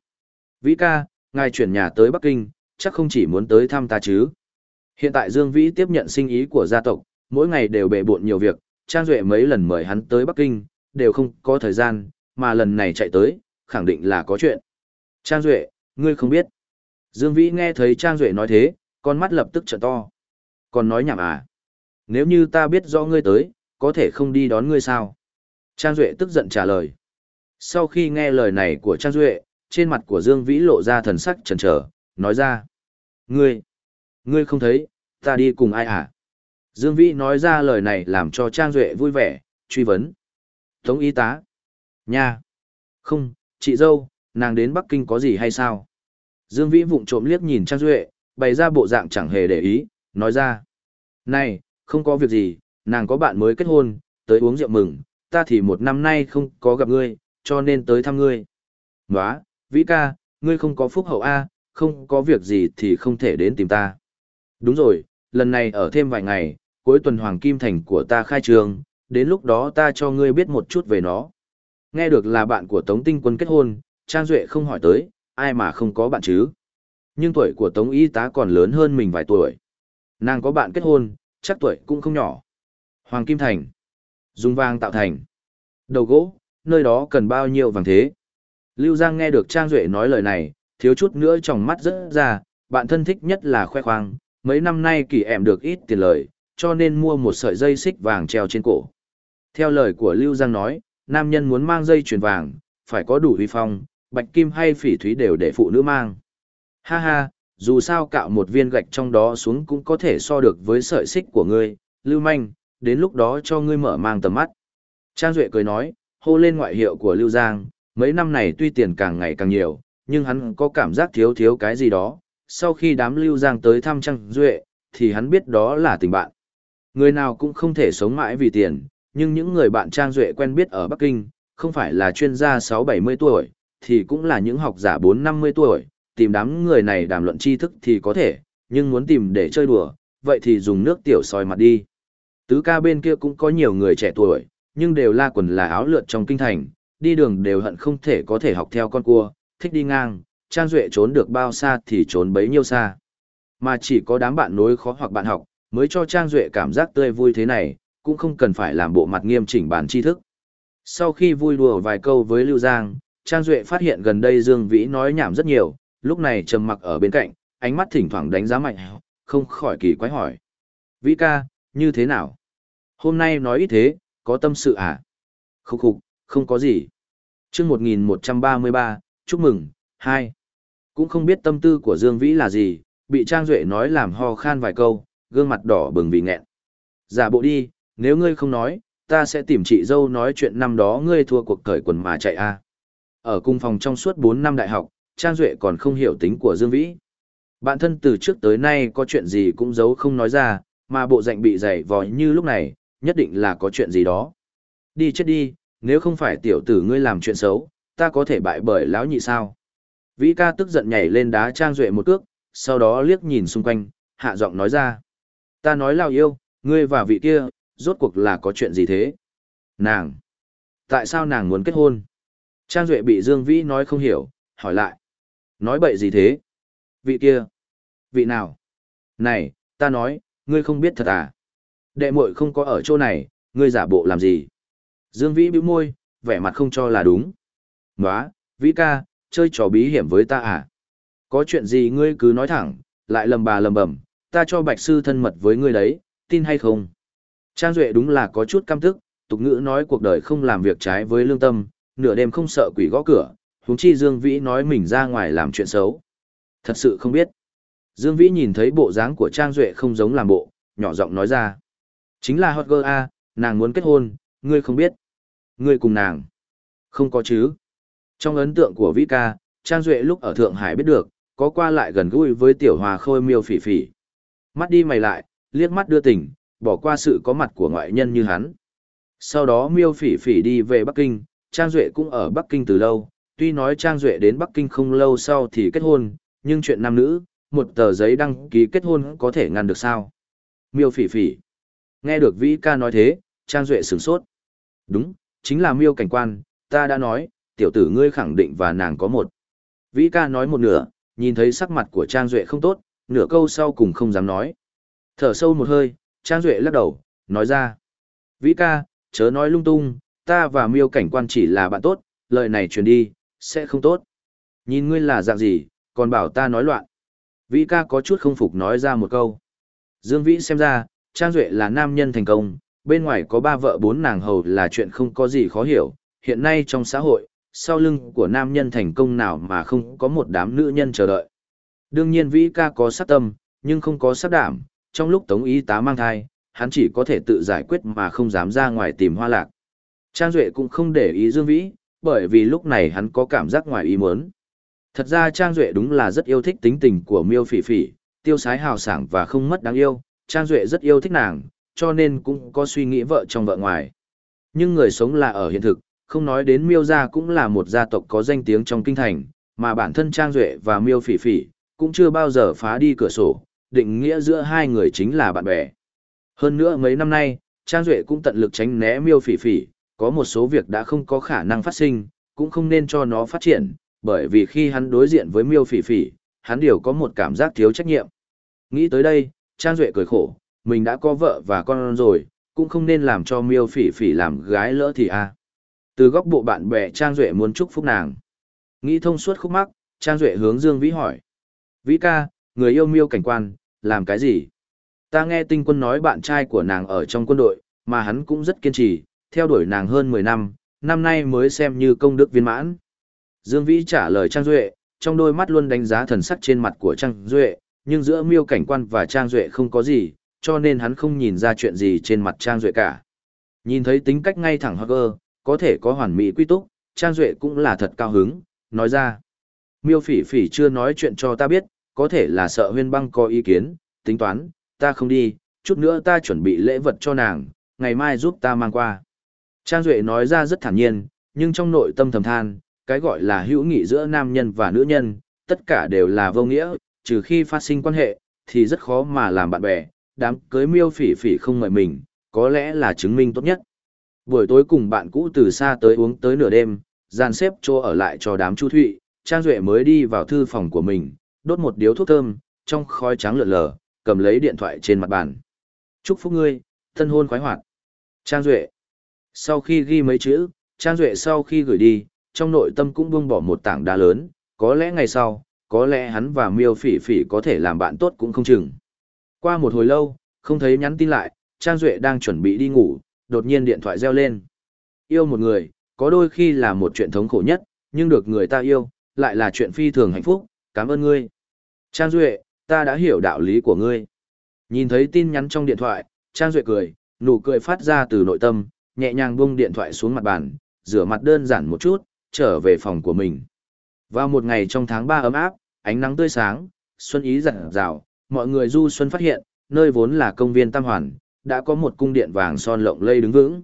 S1: Vĩ ca, ngài chuyển nhà tới Bắc Kinh, chắc không chỉ muốn tới thăm ta chứ. Hiện tại Dương Vĩ tiếp nhận sinh ý của gia tộc, mỗi ngày đều bề bộn nhiều việc, Trang Duệ mấy lần mời hắn tới Bắc Kinh, đều không có thời gian, mà lần này chạy tới, khẳng định là có chuyện. Trang Duệ, ngươi không biết. Dương Vĩ nghe thấy Trang Duệ nói thế, con mắt lập tức trợ to. Còn nói nhảm à? Nếu như ta biết rõ ngươi tới, có thể không đi đón ngươi sao? Trang Duệ tức giận trả lời. Sau khi nghe lời này của Trang Duệ, trên mặt của Dương Vĩ lộ ra thần sắc chần chờ nói ra. Ngươi, ngươi không thấy, ta đi cùng ai à? Dương Vĩ nói ra lời này làm cho Trang Duệ vui vẻ, truy vấn. Tống y tá. Nha. Không, chị dâu, nàng đến Bắc Kinh có gì hay sao? Dương Vĩ vụng trộm liếc nhìn Trang Duệ, bày ra bộ dạng chẳng hề để ý, nói ra. Này, không có việc gì, nàng có bạn mới kết hôn, tới uống rượu mừng, ta thì một năm nay không có gặp ngươi, cho nên tới thăm ngươi. Nóa, Vĩ ca, ngươi không có phúc hậu A, không có việc gì thì không thể đến tìm ta. Đúng rồi, lần này ở thêm vài ngày, cuối tuần Hoàng Kim Thành của ta khai trường, đến lúc đó ta cho ngươi biết một chút về nó. Nghe được là bạn của Tống Tinh Quân kết hôn, Trang Duệ không hỏi tới, ai mà không có bạn chứ. Nhưng tuổi của Tống Y tá còn lớn hơn mình vài tuổi. Nàng có bạn kết hôn, chắc tuổi cũng không nhỏ. Hoàng Kim Thành. Dùng vàng tạo thành. Đầu gỗ, nơi đó cần bao nhiêu vàng thế? Lưu Giang nghe được Trang Duệ nói lời này, thiếu chút nữa trong mắt rất ra, bạn thân thích nhất là khoe khoang, mấy năm nay kỳ em được ít tiền lời, cho nên mua một sợi dây xích vàng treo trên cổ. Theo lời của Lưu Giang nói, nam nhân muốn mang dây chuyền vàng, phải có đủ uy phong, bạch kim hay phỉ thúy đều để phụ nữ mang. Ha ha, dù sao cạo một viên gạch trong đó xuống cũng có thể so được với sợi xích của ngươi, Lưu Manh, đến lúc đó cho ngươi mở mang tầm mắt. Trang Duệ cười nói, hô lên ngoại hiệu của Lưu Giang, mấy năm này tuy tiền càng ngày càng nhiều, nhưng hắn có cảm giác thiếu thiếu cái gì đó. Sau khi đám Lưu Giang tới thăm Trang Duệ, thì hắn biết đó là tình bạn. Người nào cũng không thể sống mãi vì tiền, nhưng những người bạn Trang Duệ quen biết ở Bắc Kinh, không phải là chuyên gia 6-70 tuổi, thì cũng là những học giả 4-50 tuổi, tìm đám người này đàm luận tri thức thì có thể, nhưng muốn tìm để chơi đùa, vậy thì dùng nước tiểu soi mặt đi. Tứ ca bên kia cũng có nhiều người trẻ tuổi, nhưng đều la quần là áo lượt trong kinh thành, đi đường đều hận không thể có thể học theo con cua, thích đi ngang, Trang Duệ trốn được bao xa thì trốn bấy nhiêu xa. Mà chỉ có đám bạn nối khó hoặc bạn học, mới cho Trang Duệ cảm giác tươi vui thế này, cũng không cần phải làm bộ mặt nghiêm chỉnh bản tri thức. Sau khi vui đùa vài câu với Lưu Giang, Trang Duệ phát hiện gần đây Dương Vĩ nói nhảm rất nhiều, lúc này trầm mặc ở bên cạnh, ánh mắt thỉnh thoảng đánh giá mạnh, không khỏi kỳ quái hỏi. Vĩ ca, như thế nào? Hôm nay nói ít thế, có tâm sự à? Khúc khục, không có gì. chương 1133, chúc mừng, hai. Cũng không biết tâm tư của Dương Vĩ là gì, bị Trang Duệ nói làm ho khan vài câu, gương mặt đỏ bừng vì nghẹn. Giả bộ đi, nếu ngươi không nói, ta sẽ tìm chị dâu nói chuyện năm đó ngươi thua cuộc cởi quần mà chạy a. Ở cung phòng trong suốt 4 năm đại học, Trang Duệ còn không hiểu tính của Dương Vĩ. Bạn thân từ trước tới nay có chuyện gì cũng giấu không nói ra, mà bộ dạng bị dày vò như lúc này, nhất định là có chuyện gì đó. Đi chết đi, nếu không phải tiểu tử ngươi làm chuyện xấu, ta có thể bại bởi lão nhị sao. Vĩ ca tức giận nhảy lên đá Trang Duệ một cước, sau đó liếc nhìn xung quanh, hạ giọng nói ra. Ta nói lao yêu, ngươi và vị kia, rốt cuộc là có chuyện gì thế? Nàng! Tại sao nàng muốn kết hôn? Trang Duệ bị Dương Vĩ nói không hiểu, hỏi lại. Nói bậy gì thế? Vị kia! Vị nào? Này, ta nói, ngươi không biết thật à? Đệ muội không có ở chỗ này, ngươi giả bộ làm gì? Dương Vĩ bĩu môi, vẻ mặt không cho là đúng. Nóa, Vĩ ca, chơi trò bí hiểm với ta à? Có chuyện gì ngươi cứ nói thẳng, lại lầm bà lầm bẩm, ta cho bạch sư thân mật với ngươi đấy, tin hay không? Trang Duệ đúng là có chút căm tức, tục ngữ nói cuộc đời không làm việc trái với lương tâm, nửa đêm không sợ quỷ gõ cửa, huống chi Dương Vĩ nói mình ra ngoài làm chuyện xấu. Thật sự không biết. Dương Vĩ nhìn thấy bộ dáng của Trang Duệ không giống làm bộ, nhỏ giọng nói ra. Chính là hot girl A, nàng muốn kết hôn, ngươi không biết. Ngươi cùng nàng. Không có chứ. Trong ấn tượng của Vĩ ca, Trang Duệ lúc ở Thượng Hải biết được, có qua lại gần gũi với tiểu hòa khôi miêu phỉ phỉ. Mắt đi mày lại, liếc mắt đưa tình, bỏ qua sự có mặt của ngoại nhân như hắn. Sau đó miêu phỉ phỉ đi về Bắc Kinh, Trang Duệ cũng ở Bắc Kinh từ lâu, tuy nói Trang Duệ đến Bắc Kinh không lâu sau thì kết hôn, nhưng chuyện nam nữ, một tờ giấy đăng ký kết hôn có thể ngăn được sao? Miêu phỉ phỉ. Nghe được Vĩ ca nói thế, Trang Duệ sửng sốt. Đúng, chính là miêu cảnh quan, ta đã nói, tiểu tử ngươi khẳng định và nàng có một. Vĩ ca nói một nửa, nhìn thấy sắc mặt của Trang Duệ không tốt, nửa câu sau cùng không dám nói. Thở sâu một hơi, Trang Duệ lắc đầu, nói ra. Vĩ ca, chớ nói lung tung, ta và miêu cảnh quan chỉ là bạn tốt, lời này truyền đi, sẽ không tốt. Nhìn ngươi là dạng gì, còn bảo ta nói loạn. Vĩ ca có chút không phục nói ra một câu. Dương Vĩ xem ra, Trang Duệ là nam nhân thành công, bên ngoài có ba vợ bốn nàng hầu là chuyện không có gì khó hiểu. Hiện nay trong xã hội, sau lưng của nam nhân thành công nào mà không có một đám nữ nhân chờ đợi. Đương nhiên Vĩ ca có sát tâm, nhưng không có sát đảm, trong lúc Tống Y tá mang thai, hắn chỉ có thể tự giải quyết mà không dám ra ngoài tìm hoa lạc. Trang Duệ cũng không để ý Dương Vĩ, bởi vì lúc này hắn có cảm giác ngoài ý muốn. Thật ra Trang Duệ đúng là rất yêu thích tính tình của miêu phỉ phỉ, tiêu sái hào sảng và không mất đáng yêu, Trang Duệ rất yêu thích nàng, cho nên cũng có suy nghĩ vợ trong vợ ngoài. Nhưng người sống là ở hiện thực, không nói đến miêu gia cũng là một gia tộc có danh tiếng trong kinh thành, mà bản thân Trang Duệ và miêu phỉ phỉ, cũng chưa bao giờ phá đi cửa sổ, định nghĩa giữa hai người chính là bạn bè. Hơn nữa mấy năm nay, Trang Duệ cũng tận lực tránh né miêu phỉ phỉ, có một số việc đã không có khả năng phát sinh, cũng không nên cho nó phát triển, bởi vì khi hắn đối diện với miêu phỉ phỉ, hắn đều có một cảm giác thiếu trách nhiệm. Nghĩ tới đây, Trang Duệ cười khổ, mình đã có vợ và con rồi, cũng không nên làm cho miêu phỉ phỉ làm gái lỡ thì a à. Từ góc bộ bạn bè Trang Duệ muốn chúc phúc nàng. Nghĩ thông suốt khúc mắc, Trang Duệ hướng Dương Vĩ hỏi. Vĩ ca, người yêu miêu cảnh quan, làm cái gì? Ta nghe tinh quân nói bạn trai của nàng ở trong quân đội, mà hắn cũng rất kiên trì, theo đuổi nàng hơn 10 năm, năm nay mới xem như công đức viên mãn. Dương Vĩ trả lời Trang Duệ, trong đôi mắt luôn đánh giá thần sắc trên mặt của Trang Duệ, nhưng giữa miêu cảnh quan và Trang Duệ không có gì, cho nên hắn không nhìn ra chuyện gì trên mặt Trang Duệ cả. Nhìn thấy tính cách ngay thẳng hoặc có thể có hoàn mỹ quy túc, Trang Duệ cũng là thật cao hứng, nói ra. Miêu phỉ phỉ chưa nói chuyện cho ta biết, có thể là sợ huyên băng có ý kiến, tính toán, ta không đi, chút nữa ta chuẩn bị lễ vật cho nàng, ngày mai giúp ta mang qua. Trang Duệ nói ra rất thản nhiên, nhưng trong nội tâm thầm than, cái gọi là hữu nghị giữa nam nhân và nữ nhân, tất cả đều là vô nghĩa, trừ khi phát sinh quan hệ, thì rất khó mà làm bạn bè, đám cưới miêu phỉ phỉ không mời mình, có lẽ là chứng minh tốt nhất. Buổi tối cùng bạn cũ từ xa tới uống tới nửa đêm, dàn xếp cho ở lại cho đám chu thụy, Trang Duệ mới đi vào thư phòng của mình, đốt một điếu thuốc thơm, trong khói trắng lượn lờ, cầm lấy điện thoại trên mặt bàn. Chúc phúc ngươi, thân hôn khoái hoạt. Trang Duệ. Sau khi ghi mấy chữ, Trang Duệ sau khi gửi đi, trong nội tâm cũng buông bỏ một tảng đá lớn, có lẽ ngày sau, có lẽ hắn và miêu phỉ phỉ có thể làm bạn tốt cũng không chừng. Qua một hồi lâu, không thấy nhắn tin lại, Trang Duệ đang chuẩn bị đi ngủ, đột nhiên điện thoại reo lên. Yêu một người, có đôi khi là một chuyện thống khổ nhất, nhưng được người ta yêu, lại là chuyện phi thường hạnh phúc, cảm ơn ngươi. Trang Duệ, ta đã hiểu đạo lý của ngươi. Nhìn thấy tin nhắn trong điện thoại, Trang Duệ cười, nụ cười phát ra từ nội tâm, nhẹ nhàng buông điện thoại xuống mặt bàn, rửa mặt đơn giản một chút, trở về phòng của mình. Vào một ngày trong tháng 3 ấm áp, ánh nắng tươi sáng, xuân ý rạng rào, mọi người du xuân phát hiện, nơi vốn là công viên Tam Hoàn, đã có một cung điện vàng son lộng lây đứng vững.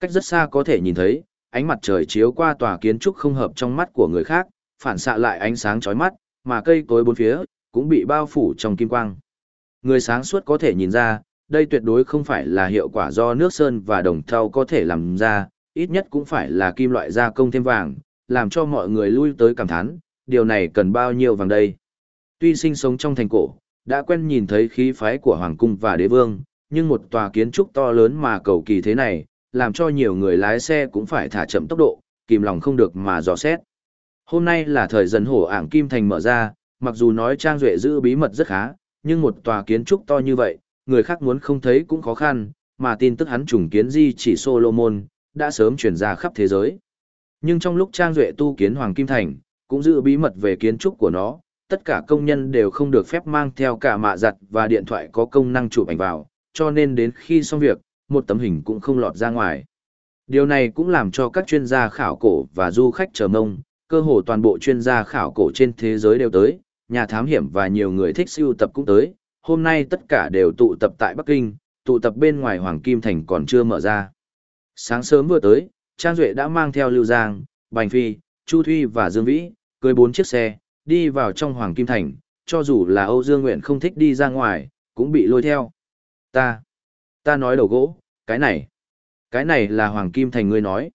S1: Cách rất xa có thể nhìn thấy, ánh mặt trời chiếu qua tòa kiến trúc không hợp trong mắt của người khác, phản xạ lại ánh sáng chói mắt, mà cây cối bốn phía cũng bị bao phủ trong kim quang. Người sáng suốt có thể nhìn ra, đây tuyệt đối không phải là hiệu quả do nước sơn và đồng thau có thể làm ra, ít nhất cũng phải là kim loại gia công thêm vàng, làm cho mọi người lui tới cảm thán, điều này cần bao nhiêu vàng đây. Tuy sinh sống trong thành cổ, đã quen nhìn thấy khí phái của hoàng cung và đế vương, nhưng một tòa kiến trúc to lớn mà cầu kỳ thế này, làm cho nhiều người lái xe cũng phải thả chậm tốc độ, kìm lòng không được mà dò xét. Hôm nay là thời dần hổ ảng kim thành mở ra, mặc dù nói Trang Duệ giữ bí mật rất khá, nhưng một tòa kiến trúc to như vậy, người khác muốn không thấy cũng khó khăn, mà tin tức hắn trùng kiến di chỉ Solomon, đã sớm truyền ra khắp thế giới. Nhưng trong lúc Trang Duệ tu kiến Hoàng Kim Thành, cũng giữ bí mật về kiến trúc của nó, tất cả công nhân đều không được phép mang theo cả mạ giặt và điện thoại có công năng chụp ảnh vào, cho nên đến khi xong việc, một tấm hình cũng không lọt ra ngoài. Điều này cũng làm cho các chuyên gia khảo cổ và du khách chờ mong, cơ hồ toàn bộ chuyên gia khảo cổ trên thế giới đều tới, nhà thám hiểm và nhiều người thích sưu tập cũng tới, hôm nay tất cả đều tụ tập tại Bắc Kinh, tụ tập bên ngoài Hoàng Kim Thành còn chưa mở ra. Sáng sớm vừa tới, Trang Duệ đã mang theo Lưu Giang, Bành Phi, Chu Thuy và Dương Vĩ, cưới bốn chiếc xe, đi vào trong Hoàng Kim Thành, cho dù là Âu Dương Nguyện không thích đi ra ngoài, cũng bị lôi theo. Ta, ta nói đầu gỗ, cái này, cái này là Hoàng Kim Thành ngươi nói.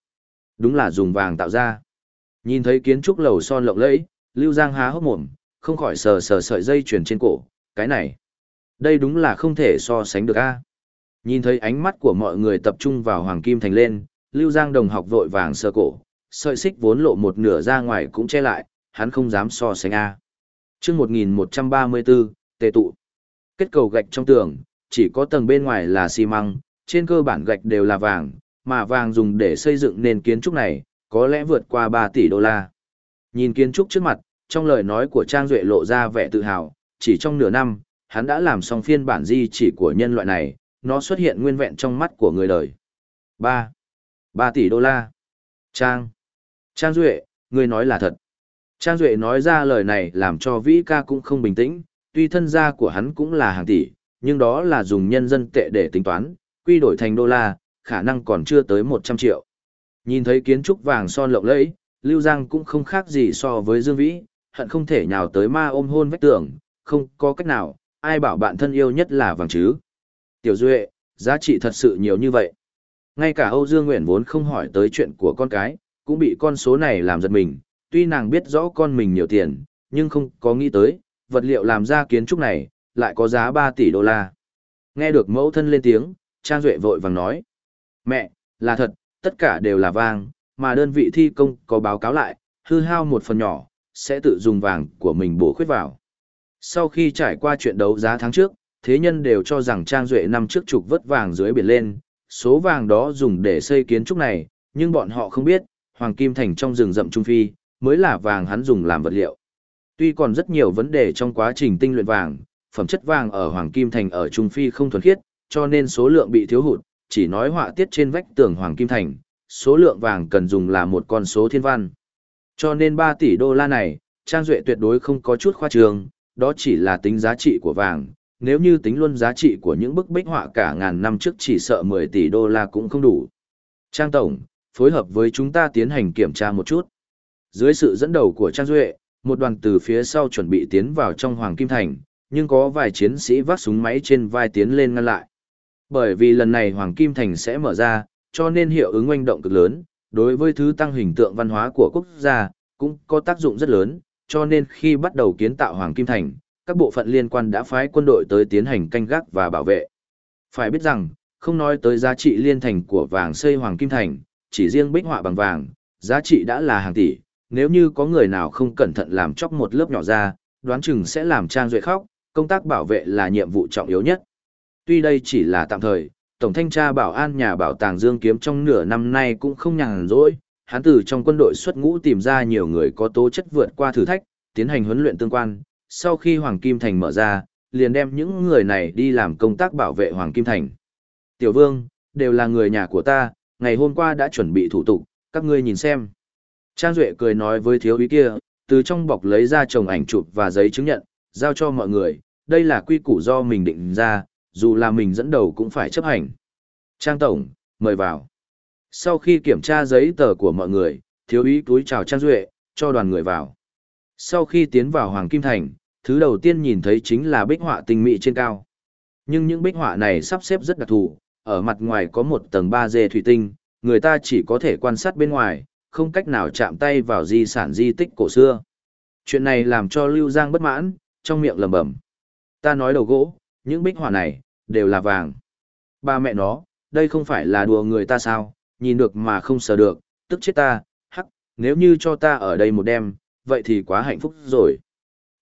S1: Đúng là dùng vàng tạo ra. Nhìn thấy kiến trúc lầu son lộng lẫy, Lưu Giang há hốc mồm, không khỏi sờ sờ sợi dây chuyền trên cổ, cái này. Đây đúng là không thể so sánh được a. Nhìn thấy ánh mắt của mọi người tập trung vào Hoàng Kim Thành lên, Lưu Giang đồng học vội vàng sơ cổ, sợi xích vốn lộ một nửa ra ngoài cũng che lại, hắn không dám so sánh A. chương 1134, tề tụ. Kết cầu gạch trong tường, chỉ có tầng bên ngoài là xi măng, trên cơ bản gạch đều là vàng, mà vàng dùng để xây dựng nền kiến trúc này, có lẽ vượt qua 3 tỷ đô la. Nhìn kiến trúc trước mặt, trong lời nói của Trang Duệ lộ ra vẻ tự hào, chỉ trong nửa năm, hắn đã làm xong phiên bản di chỉ của nhân loại này, nó xuất hiện nguyên vẹn trong mắt của người đời. 3. 3 tỷ đô la. Trang. Trang Duệ, người nói là thật. Trang Duệ nói ra lời này làm cho Vĩ ca cũng không bình tĩnh, tuy thân gia của hắn cũng là hàng tỷ, nhưng đó là dùng nhân dân tệ để tính toán, quy đổi thành đô la, khả năng còn chưa tới 100 triệu. Nhìn thấy kiến trúc vàng son lộng lẫy, Lưu Giang cũng không khác gì so với Dương Vĩ, hận không thể nhào tới ma ôm hôn vách tường, không có cách nào, ai bảo bạn thân yêu nhất là vàng chứ. Tiểu Duệ, giá trị thật sự nhiều như vậy. Ngay cả Âu Dương Nguyện vốn không hỏi tới chuyện của con cái, cũng bị con số này làm giật mình, tuy nàng biết rõ con mình nhiều tiền, nhưng không có nghĩ tới, vật liệu làm ra kiến trúc này, lại có giá 3 tỷ đô la. Nghe được mẫu thân lên tiếng, Trang Duệ vội vàng nói. Mẹ, là thật, tất cả đều là vàng, mà đơn vị thi công có báo cáo lại, hư hao một phần nhỏ, sẽ tự dùng vàng của mình bổ khuyết vào. Sau khi trải qua chuyện đấu giá tháng trước, thế nhân đều cho rằng Trang Duệ năm trước trục vớt vàng dưới biển lên, số vàng đó dùng để xây kiến trúc này, nhưng bọn họ không biết, Hoàng Kim Thành trong rừng rậm Trung Phi, mới là vàng hắn dùng làm vật liệu. Tuy còn rất nhiều vấn đề trong quá trình tinh luyện vàng, phẩm chất vàng ở Hoàng Kim Thành ở Trung Phi không thuần khiết, cho nên số lượng bị thiếu hụt, chỉ nói họa tiết trên vách tường Hoàng Kim Thành, số lượng vàng cần dùng là một con số thiên văn. Cho nên 3 tỷ đô la này, Trang Duệ tuyệt đối không có chút khoa trường, đó chỉ là tính giá trị của vàng, nếu như tính luôn giá trị của những bức bích họa cả ngàn năm trước chỉ sợ 10 tỷ đô la cũng không đủ. Trang Tổng, phối hợp với chúng ta tiến hành kiểm tra một chút. Dưới sự dẫn đầu của Trang Duệ, một đoàn từ phía sau chuẩn bị tiến vào trong Hoàng Kim Thành, nhưng có vài chiến sĩ vác súng máy trên vai tiến lên ngăn lại. Bởi vì lần này Hoàng Kim Thành sẽ mở ra, cho nên hiệu ứng oanh động cực lớn, đối với thứ tăng hình tượng văn hóa của quốc gia, cũng có tác dụng rất lớn, cho nên khi bắt đầu kiến tạo Hoàng Kim Thành, các bộ phận liên quan đã phái quân đội tới tiến hành canh gác và bảo vệ. Phải biết rằng, không nói tới giá trị liên thành của vàng xây Hoàng Kim Thành, chỉ riêng bích họa bằng vàng, giá trị đã là hàng tỷ, nếu như có người nào không cẩn thận làm chóc một lớp nhỏ ra, đoán chừng sẽ làm Trang Duệ khóc, công tác bảo vệ là nhiệm vụ trọng yếu nhất. Tuy đây chỉ là tạm thời, Tổng thanh tra bảo an nhà bảo tàng Dương Kiếm trong nửa năm nay cũng không nhàn rỗi, hắn từ trong quân đội xuất ngũ tìm ra nhiều người có tố chất vượt qua thử thách, tiến hành huấn luyện tương quan, sau khi Hoàng Kim Thành mở ra, liền đem những người này đi làm công tác bảo vệ Hoàng Kim Thành. Tiểu Vương, đều là người nhà của ta, ngày hôm qua đã chuẩn bị thủ tục, các ngươi nhìn xem. Trang Duệ cười nói với thiếu úy kia, từ trong bọc lấy ra chồng ảnh chụp và giấy chứng nhận, giao cho mọi người, đây là quy củ do mình định ra, dù là mình dẫn đầu cũng phải chấp hành. Trang Tổng, mời vào. Sau khi kiểm tra giấy tờ của mọi người, thiếu úy túi chào Trang Duệ, cho đoàn người vào. Sau khi tiến vào Hoàng Kim Thành, thứ đầu tiên nhìn thấy chính là bích họa tinh mỹ trên cao. Nhưng những bích họa này sắp xếp rất đặc thù, ở mặt ngoài có một tầng 3D thủy tinh, người ta chỉ có thể quan sát bên ngoài, không cách nào chạm tay vào di sản di tích cổ xưa. Chuyện này làm cho Lưu Giang bất mãn, trong miệng lầm bẩm. Ta nói đầu gỗ, những bích họa này, đều là vàng. Ba mẹ nó, đây không phải là đùa người ta sao, nhìn được mà không sờ được, tức chết ta, hắc, nếu như cho ta ở đây một đêm, vậy thì quá hạnh phúc rồi.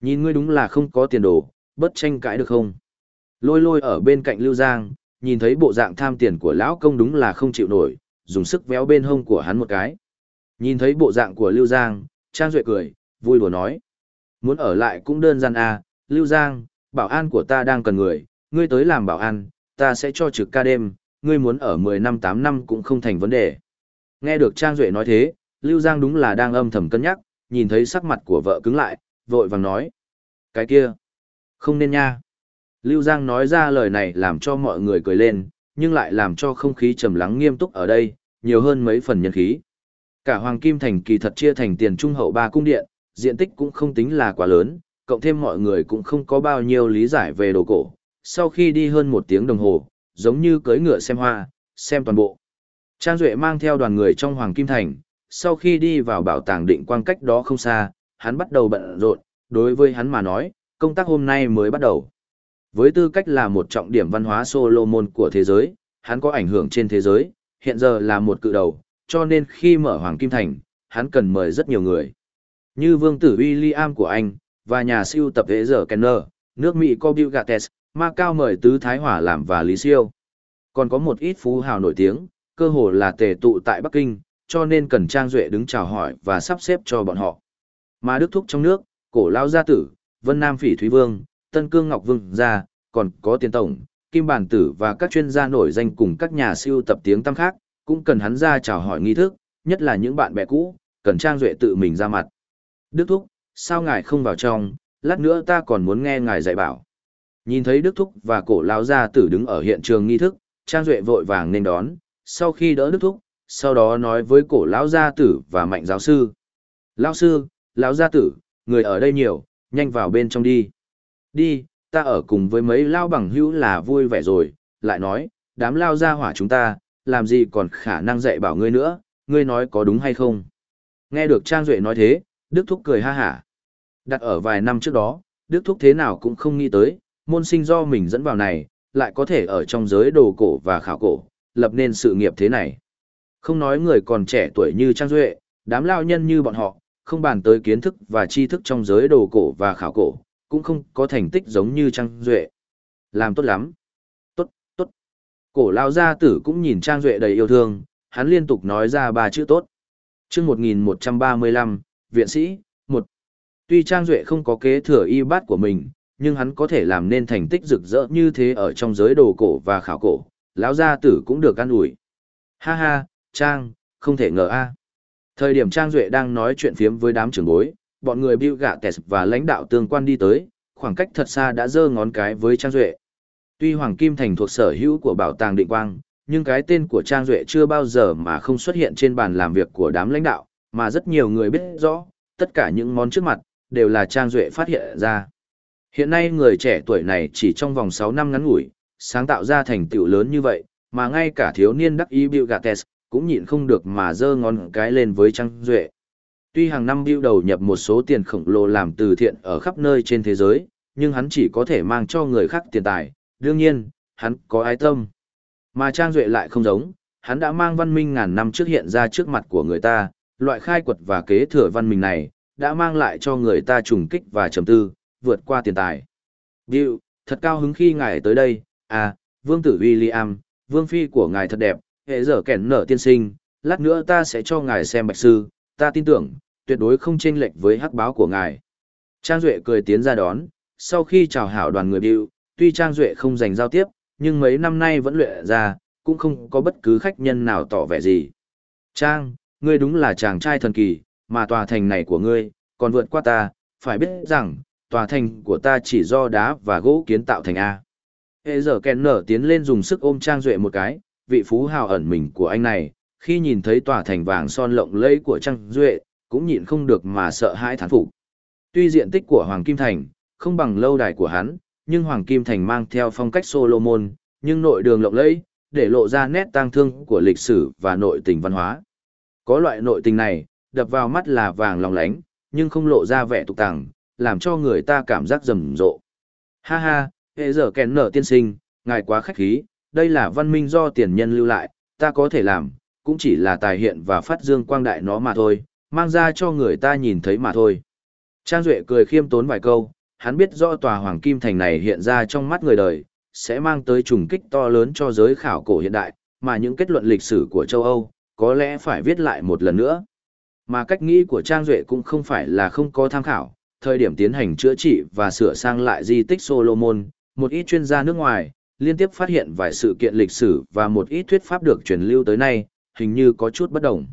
S1: Nhìn ngươi đúng là không có tiền đồ, bất tranh cãi được không? Lôi lôi ở bên cạnh Lưu Giang, nhìn thấy bộ dạng tham tiền của lão công đúng là không chịu nổi, dùng sức véo bên hông của hắn một cái. Nhìn thấy bộ dạng của Lưu Giang, Trang Duệ cười, vui đùa nói. Muốn ở lại cũng đơn giản à, Lưu Giang, bảo an của ta đang cần người, ngươi tới làm bảo an, ta sẽ cho trực ca đêm, ngươi muốn ở 10 năm 8 năm cũng không thành vấn đề. Nghe được Trang Duệ nói thế, Lưu Giang đúng là đang âm thầm cân nhắc, nhìn thấy sắc mặt của vợ cứng lại, vội vàng nói. Cái kia, không nên nha. Lưu Giang nói ra lời này làm cho mọi người cười lên, nhưng lại làm cho không khí trầm lắng nghiêm túc ở đây, nhiều hơn mấy phần nhân khí. Cả Hoàng Kim Thành kỳ thật chia thành tiền trung hậu ba cung điện, diện tích cũng không tính là quá lớn, cộng thêm mọi người cũng không có bao nhiêu lý giải về đồ cổ. Sau khi đi hơn một tiếng đồng hồ, giống như cưỡi ngựa xem hoa, xem toàn bộ. Trang Duệ mang theo đoàn người trong Hoàng Kim Thành, sau khi đi vào bảo tàng định quang cách đó không xa, hắn bắt đầu bận rộn, đối với hắn mà nói, công tác hôm nay mới bắt đầu. Với tư cách là một trọng điểm văn hóa Solomon của thế giới, hắn có ảnh hưởng trên thế giới, hiện giờ là một cự đầu, cho nên khi mở Hoàng Kim Thành, hắn cần mời rất nhiều người. Như vương tử William của Anh, và nhà siêu tập hệ giờ Kenner, nước Mỹ có Bill Gates, Macau mời Tứ Thái Hỏa làm và Lý Siêu. Còn có một ít phú hào nổi tiếng, cơ hồ là tề tụ tại Bắc Kinh, cho nên cần Trang Duệ đứng chào hỏi và sắp xếp cho bọn họ. Mà Đức Thúc trong nước, cổ lao gia tử, Vân Nam Phỉ Thúy Vương, Tân Cương Ngọc Vương gia, còn có tiền tổng, Kim Bản Tử và các chuyên gia nổi danh cùng các nhà siêu tập tiếng tăm khác, cũng cần hắn ra chào hỏi nghi thức, nhất là những bạn bè cũ, cần Trang Duệ tự mình ra mặt. Đức Thúc, sao ngài không vào trong, lát nữa ta còn muốn nghe ngài dạy bảo. Nhìn thấy Đức Thúc và cổ lão gia tử đứng ở hiện trường nghi thức, Trang Duệ vội vàng nên đón, sau khi đỡ Đức Thúc, sau đó nói với cổ lão gia tử và mạnh giáo sư. Lão sư, lão gia tử, người ở đây nhiều, nhanh vào bên trong đi. Đi, ta ở cùng với mấy lao bằng hữu là vui vẻ rồi, lại nói, đám lao gia hỏa chúng ta, làm gì còn khả năng dạy bảo ngươi nữa, ngươi nói có đúng hay không. Nghe được Trang Duệ nói thế, Đức Thúc cười ha hả. Đặt ở vài năm trước đó, Đức Thúc thế nào cũng không nghĩ tới, môn sinh do mình dẫn vào này, lại có thể ở trong giới đồ cổ và khảo cổ, lập nên sự nghiệp thế này. Không nói người còn trẻ tuổi như Trang Duệ, đám lao nhân như bọn họ, không bàn tới kiến thức và tri thức trong giới đồ cổ và khảo cổ, cũng không có thành tích giống như Trang Duệ. Làm tốt lắm. Tốt, tốt. Cổ lao gia tử cũng nhìn Trang Duệ đầy yêu thương, hắn liên tục nói ra ba chữ tốt. chương 1135, viện sĩ, một Tuy Trang Duệ không có kế thừa y bát của mình, nhưng hắn có thể làm nên thành tích rực rỡ như thế ở trong giới đồ cổ và khảo cổ, lão gia tử cũng được an ủi. Ha ha, Trang, không thể ngờ a. À. Thời điểm Trang Duệ đang nói chuyện phiếm với đám trưởng bối, bọn người Bill Gates và lãnh đạo tương quan đi tới, khoảng cách thật xa đã giơ ngón cái với Trang Duệ. Tuy Hoàng Kim Thành thuộc sở hữu của bảo tàng định quang, nhưng cái tên của Trang Duệ chưa bao giờ mà không xuất hiện trên bàn làm việc của đám lãnh đạo, mà rất nhiều người biết rõ, tất cả những món trước mặt, đều là Trang Duệ phát hiện ra. Hiện nay người trẻ tuổi này chỉ trong vòng 6 năm ngắn ngủi, sáng tạo ra thành tựu lớn như vậy, mà ngay cả thiếu niên đắc ý Bill Gates cũng nhịn không được mà giơ ngón cái lên với Trang Duệ. Tuy hàng năm Bill đầu nhập một số tiền khổng lồ làm từ thiện ở khắp nơi trên thế giới, nhưng hắn chỉ có thể mang cho người khác tiền tài, đương nhiên, hắn có ái tâm. Mà Trang Duệ lại không giống, hắn đã mang văn minh ngàn năm trước hiện ra trước mặt của người ta, loại khai quật và kế thừa văn minh này, đã mang lại cho người ta trùng kích và trầm tư, vượt qua tiền tài. Bill, thật cao hứng khi ngài tới đây, à, vương tử William, vương phi của ngài thật đẹp, hệ giờ kẻn nở tiên sinh, lát nữa ta sẽ cho ngài xem bạch sư, ta tin tưởng, tuyệt đối không chênh lệch với hắc báo của ngài. Trang Duệ cười tiến ra đón, sau khi chào hảo đoàn người Bill, tuy Trang Duệ không dành giao tiếp, nhưng mấy năm nay vẫn luyện ra, cũng không có bất cứ khách nhân nào tỏ vẻ gì. Trang, ngươi đúng là chàng trai thần kỳ, mà tòa thành này của ngươi, còn vượt qua ta, phải biết rằng, tòa thành của ta chỉ do đá và gỗ kiến tạo thành A. Hệ giờ kèn nở tiến lên dùng sức ôm Trang Duệ một cái, vị phú hào ẩn mình của anh này, khi nhìn thấy tòa thành vàng son lộng lẫy của Trang Duệ, cũng nhịn không được mà sợ hãi thán phục. Tuy diện tích của Hoàng Kim Thành, không bằng lâu đài của hắn, nhưng Hoàng Kim Thành mang theo phong cách Solomon, nhưng nội đường lộng lẫy, để lộ ra nét tang thương của lịch sử và nội tình văn hóa. Có loại nội tình này, đập vào mắt là vàng lòng lánh, nhưng không lộ ra vẻ tục tàng, làm cho người ta cảm giác rầm rộ. Ha ha, hệ giờ kèn nở tiên sinh, ngài quá khách khí, đây là văn minh do tiền nhân lưu lại, ta có thể làm, cũng chỉ là tài hiện và phát dương quang đại nó mà thôi, mang ra cho người ta nhìn thấy mà thôi. Trang Duệ cười khiêm tốn vài câu, hắn biết rõ tòa Hoàng Kim Thành này hiện ra trong mắt người đời, sẽ mang tới trùng kích to lớn cho giới khảo cổ hiện đại, mà những kết luận lịch sử của châu Âu, có lẽ phải viết lại một lần nữa. Mà cách nghĩ của Trang Duệ cũng không phải là không có tham khảo, thời điểm tiến hành chữa trị và sửa sang lại di tích Solomon, một ít chuyên gia nước ngoài, liên tiếp phát hiện vài sự kiện lịch sử và một ít thuyết pháp được truyền lưu tới nay, hình như có chút bất đồng.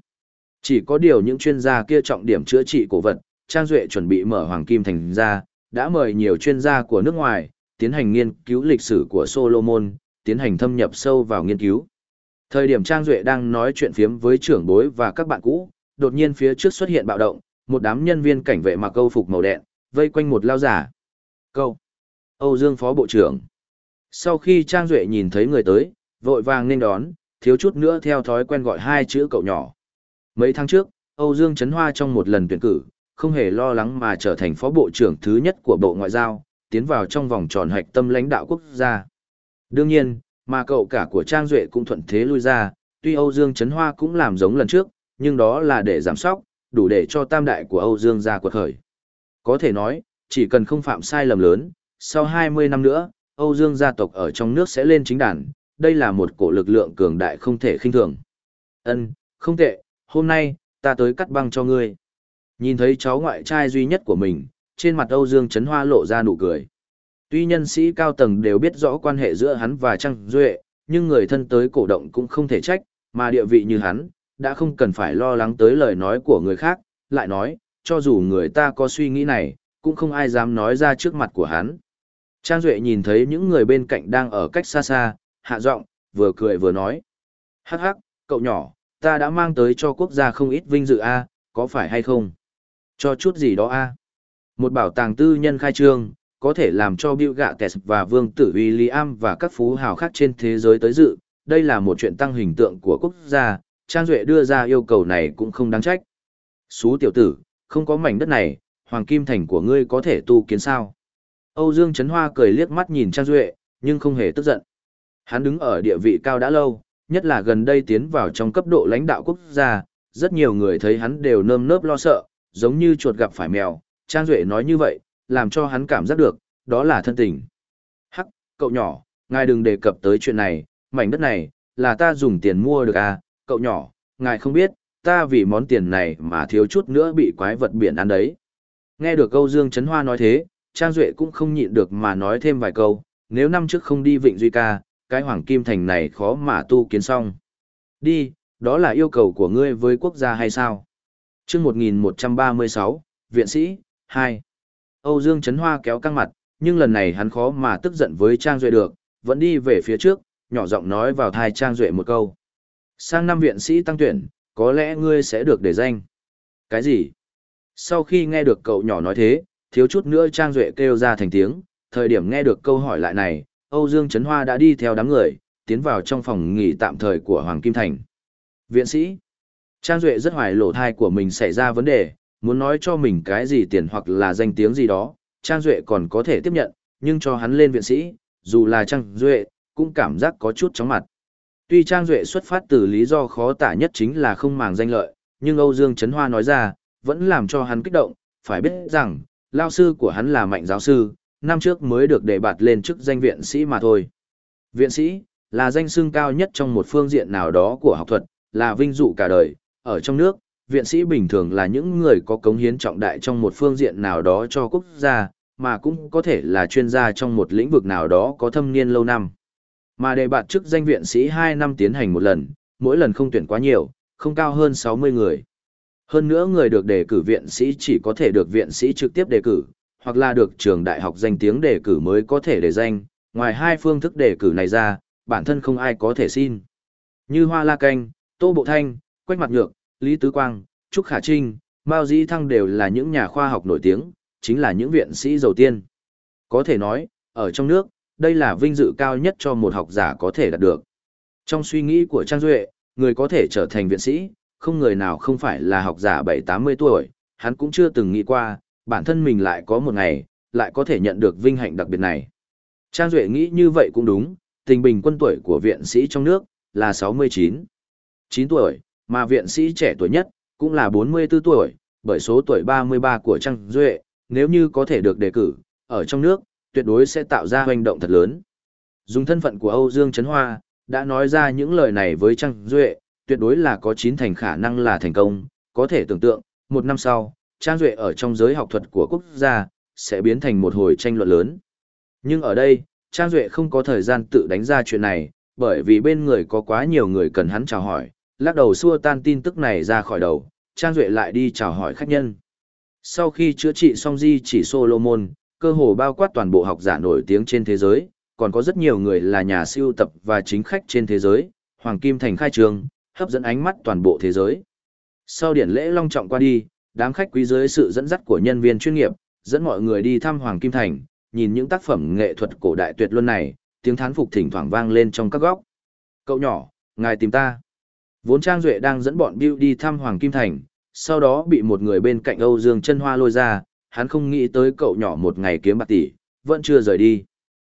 S1: Chỉ có điều những chuyên gia kia trọng điểm chữa trị cổ vật, Trang Duệ chuẩn bị mở Hoàng Kim Thành ra, đã mời nhiều chuyên gia của nước ngoài, tiến hành nghiên cứu lịch sử của Solomon, tiến hành thâm nhập sâu vào nghiên cứu. Thời điểm Trang Duệ đang nói chuyện phiếm với trưởng bối và các bạn cũ, đột nhiên phía trước xuất hiện bạo động, một đám nhân viên cảnh vệ mặc câu phục màu đen, vây quanh một lao giả. Câu. Âu Dương Phó Bộ trưởng. Sau khi Trang Duệ nhìn thấy người tới, vội vàng nên đón, thiếu chút nữa theo thói quen gọi hai chữ cậu nhỏ. Mấy tháng trước, Âu Dương Trấn Hoa trong một lần tuyển cử, không hề lo lắng mà trở thành phó bộ trưởng thứ nhất của Bộ Ngoại giao, tiến vào trong vòng tròn hạch tâm lãnh đạo quốc gia. Đương nhiên, mà cậu cả của Trang Duệ cũng thuận thế lui ra, tuy Âu Dương Trấn Hoa cũng làm giống lần trước, nhưng đó là để giảm sóc, đủ để cho tam đại của Âu Dương ra quật khởi. Có thể nói, chỉ cần không phạm sai lầm lớn, sau 20 năm nữa, Âu Dương gia tộc ở trong nước sẽ lên chính đàn, đây là một cổ lực lượng cường đại không thể khinh thường. Ân, không tệ, hôm nay, ta tới cắt băng cho ngươi. Nhìn thấy cháu ngoại trai duy nhất của mình, trên mặt Âu Dương Trấn Hoa lộ ra nụ cười. Tuy nhân sĩ cao tầng đều biết rõ quan hệ giữa hắn và Trăng Duệ, nhưng người thân tới cổ động cũng không thể trách, mà địa vị như hắn, đã không cần phải lo lắng tới lời nói của người khác, lại nói, cho dù người ta có suy nghĩ này, cũng không ai dám nói ra trước mặt của hắn. Trang Duệ nhìn thấy những người bên cạnh đang ở cách xa xa, hạ giọng vừa cười vừa nói. Hắc hắc, cậu nhỏ, ta đã mang tới cho quốc gia không ít vinh dự a có phải hay không? Cho chút gì đó a Một bảo tàng tư nhân khai trương, có thể làm cho Bill Gates và Vương tử William và các phú hào khác trên thế giới tới dự. Đây là một chuyện tăng hình tượng của quốc gia, Trang Duệ đưa ra yêu cầu này cũng không đáng trách. Xú tiểu tử, không có mảnh đất này, Hoàng Kim Thành của ngươi có thể tu kiến sao? Âu Dương Trấn Hoa cười liếc mắt nhìn Trang Duệ, nhưng không hề tức giận. Hắn đứng ở địa vị cao đã lâu, nhất là gần đây tiến vào trong cấp độ lãnh đạo quốc gia, rất nhiều người thấy hắn đều nơm nớp lo sợ, giống như chuột gặp phải mèo. Trang Duệ nói như vậy, làm cho hắn cảm giác được, đó là thân tình. Hắc, cậu nhỏ, ngài đừng đề cập tới chuyện này, mảnh đất này, là ta dùng tiền mua được à, cậu nhỏ, ngài không biết, ta vì món tiền này mà thiếu chút nữa bị quái vật biển ăn đấy. Nghe được câu Dương Trấn Hoa nói thế, Trang Duệ cũng không nhịn được mà nói thêm vài câu, nếu năm trước không đi Vịnh Duy Ca, cái Hoàng Kim Thành này khó mà tu kiến xong. Đi, đó là yêu cầu của ngươi với quốc gia hay sao? chương 1136, Viện Sĩ, 2. Âu Dương Trấn Hoa kéo căng mặt, nhưng lần này hắn khó mà tức giận với Trang Duệ được, vẫn đi về phía trước, nhỏ giọng nói vào thai Trang Duệ một câu. Sang năm viện sĩ tăng tuyển, có lẽ ngươi sẽ được để danh. Cái gì? Sau khi nghe được cậu nhỏ nói thế, thiếu chút nữa Trang Duệ kêu ra thành tiếng, thời điểm nghe được câu hỏi lại này, Âu Dương Trấn Hoa đã đi theo đám người, tiến vào trong phòng nghỉ tạm thời của Hoàng Kim Thành. Viện sĩ Trang Duệ rất hoài lộ thai của mình xảy ra vấn đề, muốn nói cho mình cái gì tiền hoặc là danh tiếng gì đó, Trang Duệ còn có thể tiếp nhận, nhưng cho hắn lên viện sĩ, dù là Trang Duệ, cũng cảm giác có chút chóng mặt. Tuy Trang Duệ xuất phát từ lý do khó tả nhất chính là không màng danh lợi, nhưng Âu Dương Trấn Hoa nói ra, vẫn làm cho hắn kích động, phải biết rằng, lao sư của hắn là mạnh giáo sư, năm trước mới được đề bạt lên chức danh viện sĩ mà thôi. Viện sĩ, là danh xưng cao nhất trong một phương diện nào đó của học thuật, là vinh dụ cả đời, ở trong nước, viện sĩ bình thường là những người có cống hiến trọng đại trong một phương diện nào đó cho quốc gia, mà cũng có thể là chuyên gia trong một lĩnh vực nào đó có thâm niên lâu năm. Mà đề bạt chức danh viện sĩ 2 năm tiến hành một lần, mỗi lần không tuyển quá nhiều, không cao hơn 60 người. Hơn nữa người được đề cử viện sĩ chỉ có thể được viện sĩ trực tiếp đề cử, hoặc là được trường đại học danh tiếng đề cử mới có thể đề danh, ngoài hai phương thức đề cử này ra, bản thân không ai có thể xin. Như Hoa La Canh, Tô Bộ Thanh, Quách Mặt Nhược, Lý Tứ Quang, Trúc Khả Trinh, Mao Dĩ Thăng đều là những nhà khoa học nổi tiếng, chính là những viện sĩ đầu tiên. Có thể nói, ở trong nước, đây là vinh dự cao nhất cho một học giả có thể đạt được. Trong suy nghĩ của Trang Duệ, người có thể trở thành viện sĩ, không người nào không phải là học giả 7-80 tuổi, hắn cũng chưa từng nghĩ qua, bản thân mình lại có một ngày, lại có thể nhận được vinh hạnh đặc biệt này. Trang Duệ nghĩ như vậy cũng đúng, tình bình quân tuổi của viện sĩ trong nước là 69. 9 tuổi, mà viện sĩ trẻ tuổi nhất cũng là 44 tuổi, bởi số tuổi 33 của Trang Duệ, nếu như có thể được đề cử, ở trong nước, tuyệt đối sẽ tạo ra hoành động thật lớn. Dùng thân phận của Âu Dương Trấn Hoa, đã nói ra những lời này với Trang Duệ, tuyệt đối là có chín thành khả năng là thành công, có thể tưởng tượng, một năm sau, Trang Duệ ở trong giới học thuật của quốc gia, sẽ biến thành một hồi tranh luận lớn. Nhưng ở đây, Trang Duệ không có thời gian tự đánh ra chuyện này, bởi vì bên người có quá nhiều người cần hắn chào hỏi, lắc đầu xua tan tin tức này ra khỏi đầu, Trang Duệ lại đi chào hỏi khách nhân. Sau khi chữa trị xong di chỉ Solomon, cơ hồ bao quát toàn bộ học giả nổi tiếng trên thế giới, còn có rất nhiều người là nhà siêu tập và chính khách trên thế giới, Hoàng Kim Thành khai trường, hấp dẫn ánh mắt toàn bộ thế giới. Sau điển lễ long trọng qua đi, đám khách quý dưới sự dẫn dắt của nhân viên chuyên nghiệp, dẫn mọi người đi thăm Hoàng Kim Thành, nhìn những tác phẩm nghệ thuật cổ đại tuyệt luân này, tiếng thán phục thỉnh thoảng vang lên trong các góc. Cậu nhỏ, ngài tìm ta. Vốn Trang Duệ đang dẫn bọn Bill đi thăm Hoàng Kim Thành, sau đó bị một người bên cạnh Âu Dương chân hoa lôi ra, hắn không nghĩ tới cậu nhỏ một ngày kiếm bạc tỷ, vẫn chưa rời đi.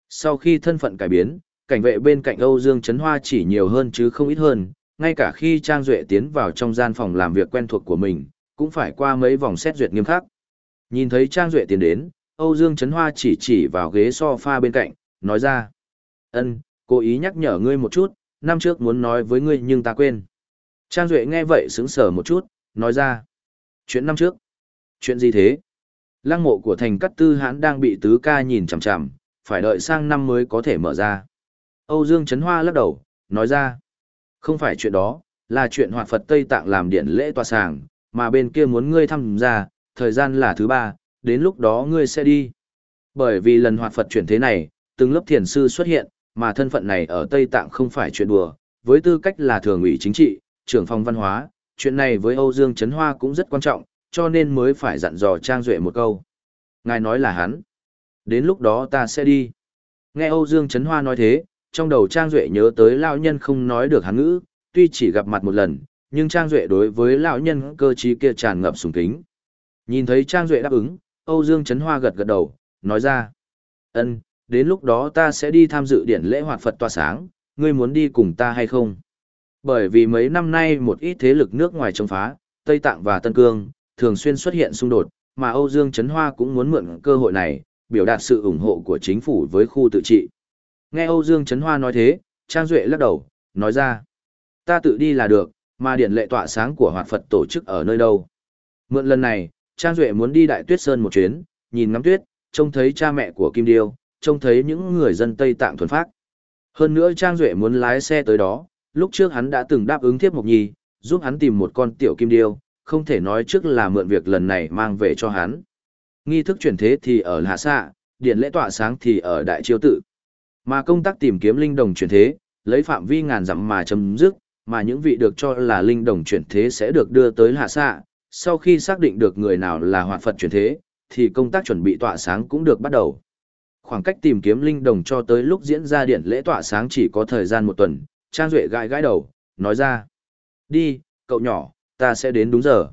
S1: Sau khi thân phận cải biến, cảnh vệ bên cạnh Âu Dương Trấn Hoa chỉ nhiều hơn chứ không ít hơn, ngay cả khi Trang Duệ tiến vào trong gian phòng làm việc quen thuộc của mình, cũng phải qua mấy vòng xét duyệt nghiêm khắc. Nhìn thấy Trang Duệ tiến đến, Âu Dương Trấn Hoa chỉ chỉ vào ghế sofa bên cạnh, nói ra. ân cố ý nhắc nhở ngươi một chút, năm trước muốn nói với ngươi nhưng ta quên. Trang Duệ nghe vậy sững sờ một chút, nói ra. Chuyện năm trước. Chuyện gì thế? Lăng mộ của thành cắt tư hãn đang bị tứ ca nhìn chằm chằm, phải đợi sang năm mới có thể mở ra. Âu Dương Trấn Hoa lắc đầu, nói ra. Không phải chuyện đó, là chuyện hoạt Phật Tây Tạng làm điện lễ tòa sàng, mà bên kia muốn ngươi tham gia, thời gian là thứ ba, đến lúc đó ngươi sẽ đi. Bởi vì lần hoạt Phật chuyển thế này, từng lớp thiền sư xuất hiện, mà thân phận này ở Tây Tạng không phải chuyện đùa, với tư cách là thường ủy chính trị, trưởng phòng văn hóa, chuyện này với Âu Dương Trấn Hoa cũng rất quan trọng, cho nên mới phải dặn dò Trang Duệ một câu. Ngài nói là hắn. Đến lúc đó ta sẽ đi. Nghe Âu Dương Trấn Hoa nói thế, trong đầu Trang Duệ nhớ tới lão nhân không nói được hắn ngữ, tuy chỉ gặp mặt một lần, nhưng Trang Duệ đối với lão nhân cơ trí kia tràn ngập sùng kính. Nhìn thấy Trang Duệ đáp ứng, Âu Dương Trấn Hoa gật gật đầu, nói ra. ân đến lúc đó ta sẽ đi tham dự điển lễ hoạt Phật tòa sáng, ngươi muốn đi cùng ta hay không? Bởi vì mấy năm nay một ít thế lực nước ngoài chống phá, Tây Tạng và Tân Cương, thường xuyên xuất hiện xung đột, mà Âu Dương Trấn Hoa cũng muốn mượn cơ hội này, biểu đạt sự ủng hộ của chính phủ với khu tự trị. Nghe Âu Dương Trấn Hoa nói thế, Trang Duệ lắc đầu, nói ra. Ta tự đi là được, mà điện lệ tỏa sáng của Hoạt Phật tổ chức ở nơi đâu. Mượn lần này, Trang Duệ muốn đi Đại Tuyết Sơn một chuyến, nhìn ngắm tuyết, trông thấy cha mẹ của Kim Điêu, trông thấy những người dân Tây Tạng thuần phát. Hơn nữa Trang Duệ muốn lái xe tới đó, lúc trước hắn đã từng đáp ứng Thiếp Mộc Nhi, giúp hắn tìm một con tiểu Kim Điêu, không thể nói trước là mượn việc lần này mang về cho hắn. Nghi thức chuyển thế thì ở Hạ Sạ, điện lễ tọa sáng thì ở Đại Chiêu Tự. Mà công tác tìm kiếm linh đồng chuyển thế, lấy phạm vi ngàn dặm mà chấm dứt, mà những vị được cho là linh đồng chuyển thế sẽ được đưa tới Hạ Sạ. Sau khi xác định được người nào là hoạt Phật chuyển thế, thì công tác chuẩn bị tọa sáng cũng được bắt đầu. Khoảng cách tìm kiếm linh đồng cho tới lúc diễn ra điện lễ tọa sáng chỉ có thời gian một tuần, Trang Duệ gãi gãi đầu, nói ra. Đi, cậu nhỏ, ta sẽ đến đúng giờ.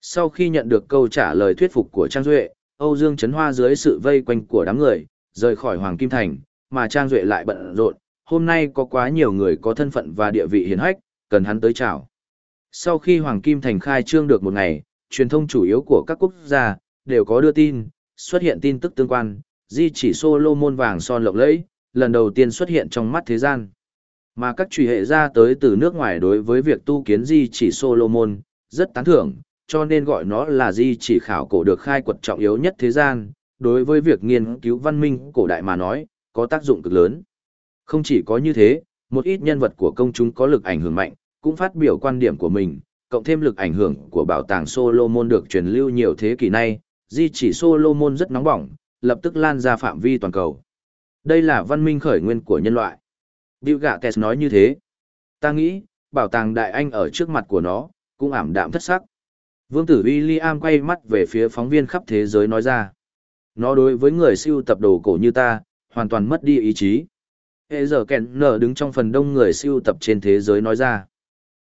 S1: Sau khi nhận được câu trả lời thuyết phục của Trang Duệ, Âu Dương Trấn Hoa dưới sự vây quanh của đám người, rời khỏi Hoàng Kim Thành, mà Trang Duệ lại bận rộn, hôm nay có quá nhiều người có thân phận và địa vị hiền hách, cần hắn tới chào. Sau khi Hoàng Kim Thành khai trương được một ngày, truyền thông chủ yếu của các quốc gia đều có đưa tin, xuất hiện tin tức tương quan, di chỉ Solomon vàng son lộng lẫy, lần đầu tiên xuất hiện trong mắt thế gian. Mà các trùy hệ ra tới từ nước ngoài đối với việc tu kiến di chỉ Solomon, rất tán thưởng, cho nên gọi nó là di chỉ khảo cổ được khai quật trọng yếu nhất thế gian, đối với việc nghiên cứu văn minh cổ đại mà nói, có tác dụng cực lớn. Không chỉ có như thế, một ít nhân vật của công chúng có lực ảnh hưởng mạnh, cũng phát biểu quan điểm của mình, cộng thêm lực ảnh hưởng của bảo tàng Solomon được truyền lưu nhiều thế kỷ nay, di chỉ Solomon rất nóng bỏng, lập tức lan ra phạm vi toàn cầu. Đây là văn minh khởi nguyên của nhân loại. Bill Gates nói như thế. Ta nghĩ, bảo tàng đại anh ở trước mặt của nó, cũng ảm đạm thất sắc. Vương tử William quay mắt về phía phóng viên khắp thế giới nói ra. Nó đối với người siêu tập đồ cổ như ta, hoàn toàn mất đi ý chí. Hệ giờ kèn nở đứng trong phần đông người siêu tập trên thế giới nói ra.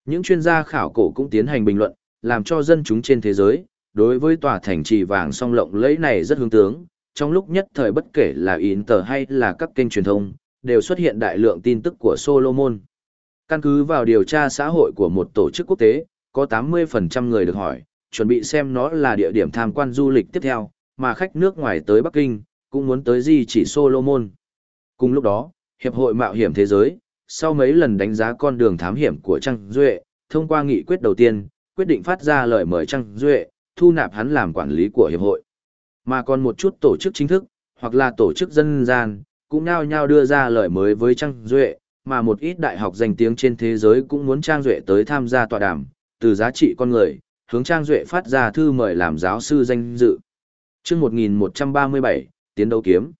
S1: Những chuyên gia khảo cổ cũng tiến hành bình luận, làm cho dân chúng trên thế giới, đối với tòa thành trì vàng song lộng lẫy này rất hướng tướng. Trong lúc nhất thời bất kể là Inter hay là các kênh truyền thông, đều xuất hiện đại lượng tin tức của Solomon. Căn cứ vào điều tra xã hội của một tổ chức quốc tế, có 80% người được hỏi, chuẩn bị xem nó là địa điểm tham quan du lịch tiếp theo, mà khách nước ngoài tới Bắc Kinh, cũng muốn tới di chỉ Solomon. Cùng lúc đó, Hiệp hội Mạo hiểm Thế giới, sau mấy lần đánh giá con đường thám hiểm của Trăng Duệ, thông qua nghị quyết đầu tiên, quyết định phát ra lời mời Trăng Duệ, thu nạp hắn làm quản lý của Hiệp hội. Mà còn một chút tổ chức chính thức, hoặc là tổ chức dân gian, cũng nao nhao đưa ra lời mới với Trang Duệ, mà một ít đại học danh tiếng trên thế giới cũng muốn Trang Duệ tới tham gia tọa đàm, từ giá trị con người, hướng Trang Duệ phát ra thư mời làm giáo sư danh dự. chương 1137, Tiến đấu kiếm.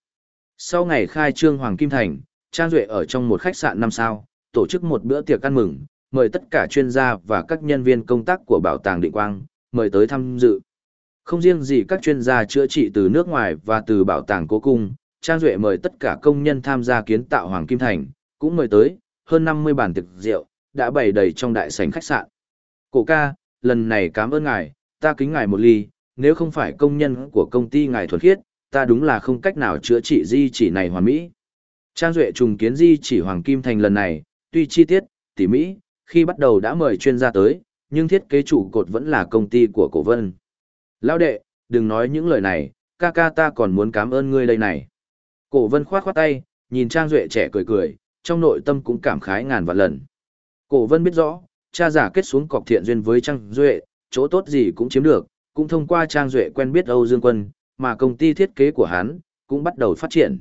S1: Sau ngày khai trương Hoàng Kim Thành, Trang Duệ ở trong một khách sạn năm sao, tổ chức một bữa tiệc ăn mừng, mời tất cả chuyên gia và các nhân viên công tác của Bảo tàng Định Quang, mời tới tham dự. Không riêng gì các chuyên gia chữa trị từ nước ngoài và từ Bảo tàng Cố Cung, Trang Duệ mời tất cả công nhân tham gia kiến tạo Hoàng Kim Thành, cũng mời tới, hơn 50 bàn thực rượu, đã bày đầy trong đại sảnh khách sạn. Cổ ca, lần này cảm ơn ngài, ta kính ngài một ly, nếu không phải công nhân của công ty ngài thuần khiết, ta đúng là không cách nào chữa trị di chỉ này hoàn mỹ. Trang Duệ trùng kiến di chỉ Hoàng Kim Thành lần này, tuy chi tiết, tỉ mỹ, khi bắt đầu đã mời chuyên gia tới, nhưng thiết kế chủ cột vẫn là công ty của cổ vân. Lão đệ, đừng nói những lời này, ca ca ta còn muốn cảm ơn ngươi đây này. Cổ vân khoát khoát tay, nhìn Trang Duệ trẻ cười cười, trong nội tâm cũng cảm khái ngàn vạn lần. Cổ vân biết rõ, cha giả kết xuống cọc thiện duyên với Trang Duệ, chỗ tốt gì cũng chiếm được, cũng thông qua Trang Duệ quen biết Âu Dương Quân, mà công ty thiết kế của hắn cũng bắt đầu phát triển.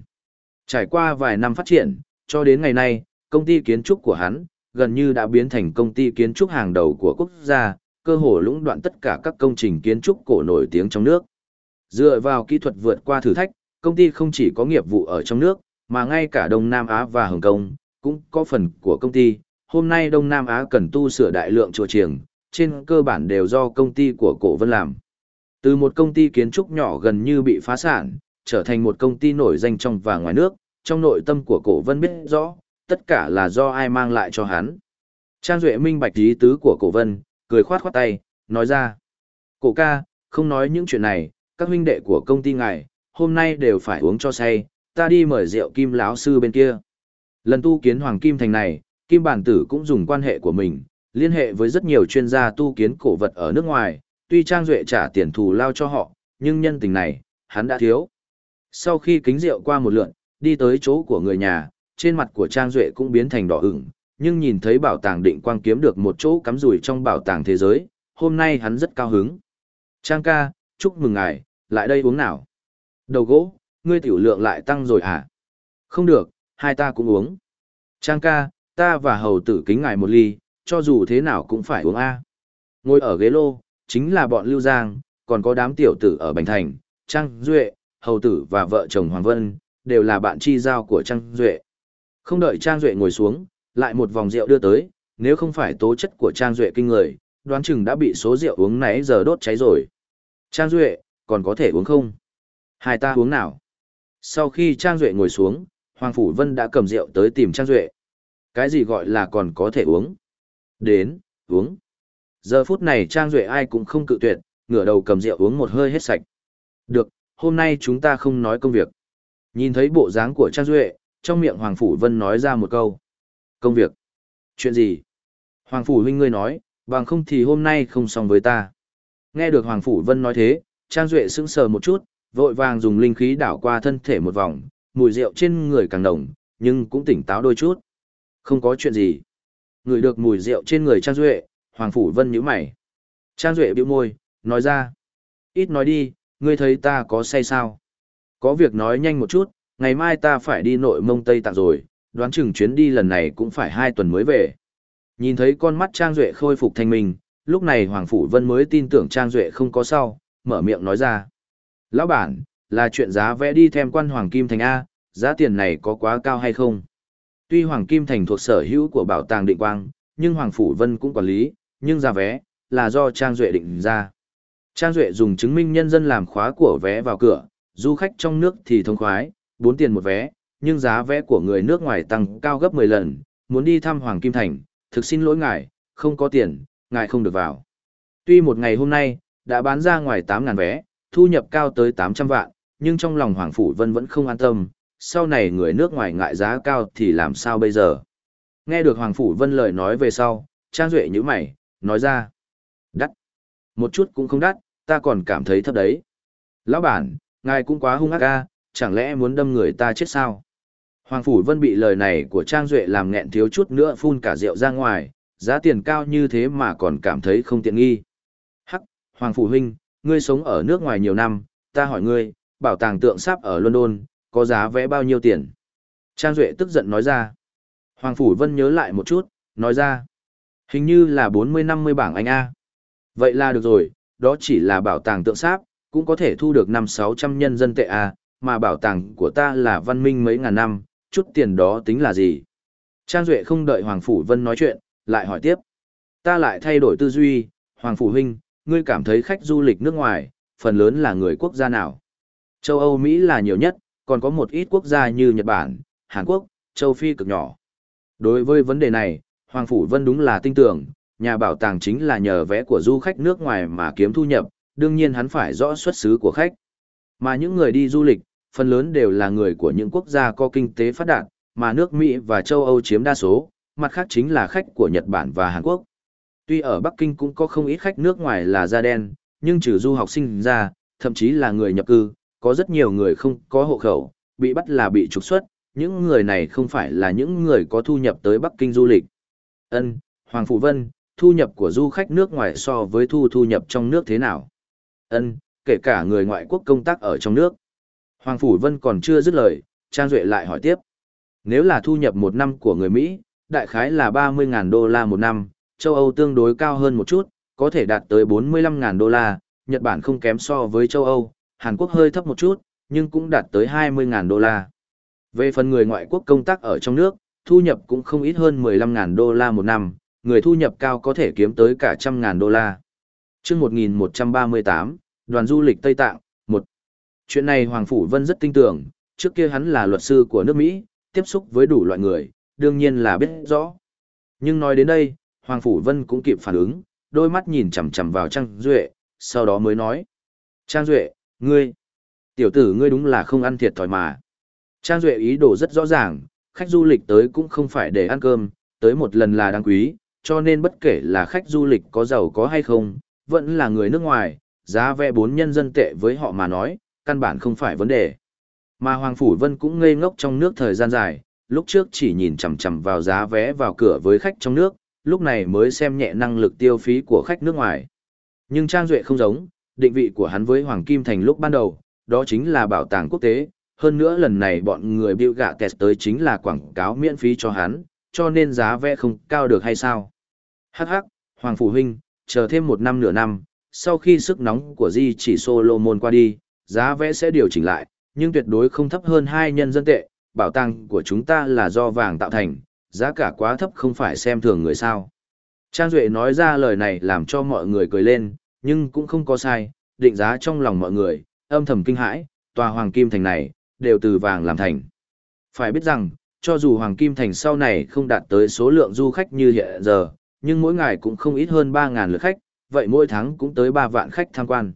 S1: Trải qua vài năm phát triển, cho đến ngày nay, công ty kiến trúc của hắn gần như đã biến thành công ty kiến trúc hàng đầu của quốc gia, cơ hồ lũng đoạn tất cả các công trình kiến trúc cổ nổi tiếng trong nước. Dựa vào kỹ thuật vượt qua thử thách, công ty không chỉ có nghiệp vụ ở trong nước, mà ngay cả Đông Nam Á và Hồng Kông cũng có phần của công ty. Hôm nay Đông Nam Á cần tu sửa đại lượng chùa chiền, trên cơ bản đều do công ty của Cổ Vân làm. Từ một công ty kiến trúc nhỏ gần như bị phá sản, trở thành một công ty nổi danh trong và ngoài nước, trong nội tâm của Cổ Vân biết rõ, tất cả là do ai mang lại cho hắn. Trang Duệ minh bạch ý tứ của Cổ Vân, cười khoát khoát tay, nói ra. Cổ ca, không nói những chuyện này, các huynh đệ của công ty ngài, hôm nay đều phải uống cho say, ta đi mời rượu kim lão sư bên kia. Lần tu kiến Hoàng Kim Thành này, Kim Bản Tử cũng dùng quan hệ của mình, liên hệ với rất nhiều chuyên gia tu kiến cổ vật ở nước ngoài, tuy Trang Duệ trả tiền thù lao cho họ, nhưng nhân tình này, hắn đã thiếu. Sau khi kính rượu qua một lượn, đi tới chỗ của người nhà, trên mặt của Trang Duệ cũng biến thành đỏ ửng, nhưng nhìn thấy bảo tàng định quang kiếm được một chỗ cắm rủi trong bảo tàng thế giới, hôm nay hắn rất cao hứng. Trang ca, chúc mừng ngài, lại đây uống nào. Đầu gỗ, ngươi tiểu lượng lại tăng rồi à? Không được, hai ta cũng uống. Trang ca, ta và hầu tử kính ngài một ly, cho dù thế nào cũng phải uống A. Ngồi ở ghế lô, chính là bọn Lưu Giang, còn có đám tiểu tử ở Bành Thành, Trang Duệ, hầu tử và vợ chồng Hoàng Vân, đều là bạn chi giao của Trang Duệ. Không đợi Trang Duệ ngồi xuống, lại một vòng rượu đưa tới, nếu không phải tố chất của Trang Duệ kinh người, đoán chừng đã bị số rượu uống nãy giờ đốt cháy rồi. Trang Duệ, còn có thể uống không? Hai ta uống nào? Sau khi Trang Duệ ngồi xuống, Hoàng Phủ Vân đã cầm rượu tới tìm Trang Duệ. Cái gì gọi là còn có thể uống? Đến, uống. Giờ phút này Trang Duệ ai cũng không cự tuyệt, ngửa đầu cầm rượu uống một hơi hết sạch. Được, hôm nay chúng ta không nói công việc. Nhìn thấy bộ dáng của Trang Duệ, trong miệng Hoàng Phủ Vân nói ra một câu. Công việc? Chuyện gì? Hoàng Phủ huynh ngươi nói, bằng không thì hôm nay không xong với ta. Nghe được Hoàng Phủ Vân nói thế, Trang Duệ sững sờ một chút, vội vàng dùng linh khí đảo qua thân thể một vòng, mùi rượu trên người càng nồng, nhưng cũng tỉnh táo đôi chút. Không có chuyện gì. Người được mùi rượu trên người Trang Duệ, Hoàng Phủ Vân nhíu mày. Trang Duệ bĩu môi, nói ra. Ít nói đi, ngươi thấy ta có say sao? Có việc nói nhanh một chút, ngày mai ta phải đi nội mông Tây Tạng rồi, đoán chừng chuyến đi lần này cũng phải hai tuần mới về. Nhìn thấy con mắt Trang Duệ khôi phục thanh minh, lúc này Hoàng Phủ Vân mới tin tưởng Trang Duệ không có sau, mở miệng nói ra. Lão bản, là chuyện giá vẽ đi thêm quan Hoàng Kim Thành A, giá tiền này có quá cao hay không? Tuy Hoàng Kim Thành thuộc sở hữu của bảo tàng định quang, nhưng Hoàng Phủ Vân cũng quản lý, nhưng giá vé, là do Trang Duệ định ra. Trang Duệ dùng chứng minh nhân dân làm khóa của vé vào cửa, du khách trong nước thì thông khoái, 4 tiền một vé, nhưng giá vé của người nước ngoài tăng cao gấp 10 lần, muốn đi thăm Hoàng Kim Thành, thực xin lỗi ngài, không có tiền, ngài không được vào. Tuy một ngày hôm nay, đã bán ra ngoài 8.000 vé, thu nhập cao tới 800 vạn, nhưng trong lòng Hoàng Phủ Vân vẫn không an tâm, sau này người nước ngoài ngại giá cao thì làm sao bây giờ? Nghe được Hoàng Phủ Vân lời nói về sau, Trang Duệ như mày, nói ra. Đắt. Một chút cũng không đắt, ta còn cảm thấy thấp đấy. Lão bản, ngài cũng quá hung ác ca, chẳng lẽ muốn đâm người ta chết sao? Hoàng Phủ Vân bị lời này của Trang Duệ làm nghẹn thiếu chút nữa phun cả rượu ra ngoài, giá tiền cao như thế mà còn cảm thấy không tiện nghi. Hắc, Hoàng Phủ Huynh, ngươi sống ở nước ngoài nhiều năm, ta hỏi ngươi, bảo tàng tượng sáp ở London, có giá vé bao nhiêu tiền? Trang Duệ tức giận nói ra. Hoàng Phủ Vân nhớ lại một chút, nói ra. Hình như là 40-50 bảng Anh A. Vậy là được rồi, đó chỉ là bảo tàng tượng sáp, cũng có thể thu được 5-600 nhân dân tệ A, mà bảo tàng của ta là văn minh mấy ngàn năm, chút tiền đó tính là gì? Trang Duệ không đợi Hoàng Phủ Vân nói chuyện, lại hỏi tiếp. Ta lại thay đổi tư duy, Hoàng Phủ Huynh, ngươi cảm thấy khách du lịch nước ngoài, phần lớn là người quốc gia nào? Châu Âu Mỹ là nhiều nhất, còn có một ít quốc gia như Nhật Bản, Hàn Quốc, Châu Phi cực nhỏ. Đối với vấn đề này, Hoàng Phủ Vân đúng là tin tưởng, nhà bảo tàng chính là nhờ vẽ của du khách nước ngoài mà kiếm thu nhập, đương nhiên hắn phải rõ xuất xứ của khách. Mà những người đi du lịch, phần lớn đều là người của những quốc gia có kinh tế phát đạt, mà nước Mỹ và châu Âu chiếm đa số, mặt khác chính là khách của Nhật Bản và Hàn Quốc. Tuy ở Bắc Kinh cũng có không ít khách nước ngoài là da đen, nhưng trừ du học sinh ra, thậm chí là người nhập cư, có rất nhiều người không có hộ khẩu, bị bắt là bị trục xuất, những người này không phải là những người có thu nhập tới Bắc Kinh du lịch. Ân, Hoàng Phụ Vân, thu nhập của du khách nước ngoài so với thu thu nhập trong nước thế nào? Ân, kể cả người ngoại quốc công tác ở trong nước. Hoàng Phủ Vân còn chưa dứt lời, Trang Duệ lại hỏi tiếp. Nếu là thu nhập một năm của người Mỹ, đại khái là 30.000 đô la một năm, châu Âu tương đối cao hơn một chút, có thể đạt tới 45.000 đô la, Nhật Bản không kém so với châu Âu, Hàn Quốc hơi thấp một chút, nhưng cũng đạt tới 20.000 đô la. Về phần người ngoại quốc công tác ở trong nước, thu nhập cũng không ít hơn 15.000 đô la một năm, người thu nhập cao có thể kiếm tới cả trăm ngàn đô la. chương 1138, đoàn du lịch Tây Tạng, một Chuyện này Hoàng Phủ Vân rất tin tưởng, trước kia hắn là luật sư của nước Mỹ, tiếp xúc với đủ loại người, đương nhiên là biết rõ. Nhưng nói đến đây, Hoàng Phủ Vân cũng kịp phản ứng, đôi mắt nhìn chằm chằm vào Trang Duệ, sau đó mới nói. Trang Duệ, ngươi, tiểu tử ngươi đúng là không ăn thiệt thòi mà. Trang Duệ ý đồ rất rõ ràng, khách du lịch tới cũng không phải để ăn cơm, tới một lần là đáng quý, cho nên bất kể là khách du lịch có giàu có hay không, vẫn là người nước ngoài, giá vé bốn nhân dân tệ với họ mà nói, căn bản không phải vấn đề. Mà Hoàng Phủ Vân cũng ngây ngốc trong nước thời gian dài, lúc trước chỉ nhìn chằm chằm vào giá vé vào cửa với khách trong nước, lúc này mới xem nhẹ năng lực tiêu phí của khách nước ngoài. Nhưng Trang Duệ không giống, định vị của hắn với Hoàng Kim Thành lúc ban đầu, đó chính là bảo tàng quốc tế, hơn nữa lần này bọn người Bill kẹt tới chính là quảng cáo miễn phí cho hắn, cho nên giá vẽ không cao được hay sao? Hắc hắc, Hoàng Phủ Huynh, chờ thêm một năm nửa năm, sau khi sức nóng của Di chỉ Solomon qua đi, giá vẽ sẽ điều chỉnh lại, nhưng tuyệt đối không thấp hơn hai nhân dân tệ, bảo tàng của chúng ta là do vàng tạo thành, giá cả quá thấp không phải xem thường người sao. Trang Duệ nói ra lời này làm cho mọi người cười lên, nhưng cũng không có sai, định giá trong lòng mọi người, âm thầm kinh hãi, tòa Hoàng Kim Thành này, đều từ vàng làm thành. Phải biết rằng, cho dù Hoàng Kim Thành sau này không đạt tới số lượng du khách như hiện giờ, nhưng mỗi ngày cũng không ít hơn 3.000 lượt khách, vậy mỗi tháng cũng tới 3 vạn khách tham quan.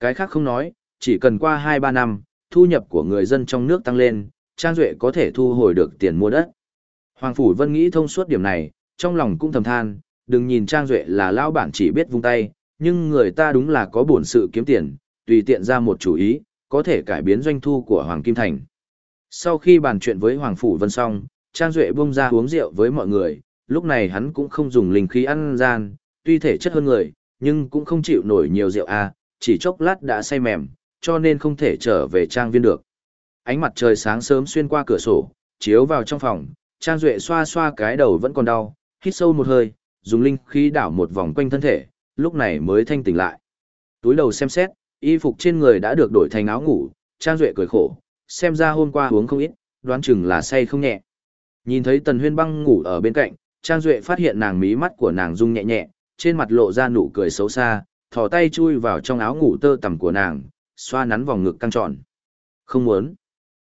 S1: Cái khác không nói, chỉ cần qua 2-3 năm, thu nhập của người dân trong nước tăng lên, Trang Duệ có thể thu hồi được tiền mua đất. Hoàng Phủ Vân nghĩ thông suốt điểm này, trong lòng cũng thầm than, đừng nhìn Trang Duệ là lão bản chỉ biết vung tay, nhưng người ta đúng là có bổn sự kiếm tiền, tùy tiện ra một chủ ý, có thể cải biến doanh thu của Hoàng Kim Thành. Sau khi bàn chuyện với Hoàng Phủ Vân xong, Trang Duệ bung ra uống rượu với mọi người, lúc này hắn cũng không dùng linh khí ăn gian, tuy thể chất hơn người, nhưng cũng không chịu nổi nhiều rượu à, chỉ chốc lát đã say mềm, cho nên không thể trở về trang viên được. Ánh mặt trời sáng sớm xuyên qua cửa sổ, chiếu vào trong phòng, Trang Duệ xoa xoa cái đầu vẫn còn đau, hít sâu một hơi, dùng linh khí đảo một vòng quanh thân thể, lúc này mới thanh tỉnh lại. Túi đầu xem xét, y phục trên người đã được đổi thành áo ngủ, Trang Duệ cười khổ, xem ra hôm qua uống không ít, đoán chừng là say không nhẹ. Nhìn thấy Tần Huyên băng ngủ ở bên cạnh, Trang Duệ phát hiện nàng mí mắt của nàng rung nhẹ nhẹ, trên mặt lộ ra nụ cười xấu xa, thò tay chui vào trong áo ngủ tơ tằm của nàng, xoa nắn vòng ngực căng tròn. Không muốn.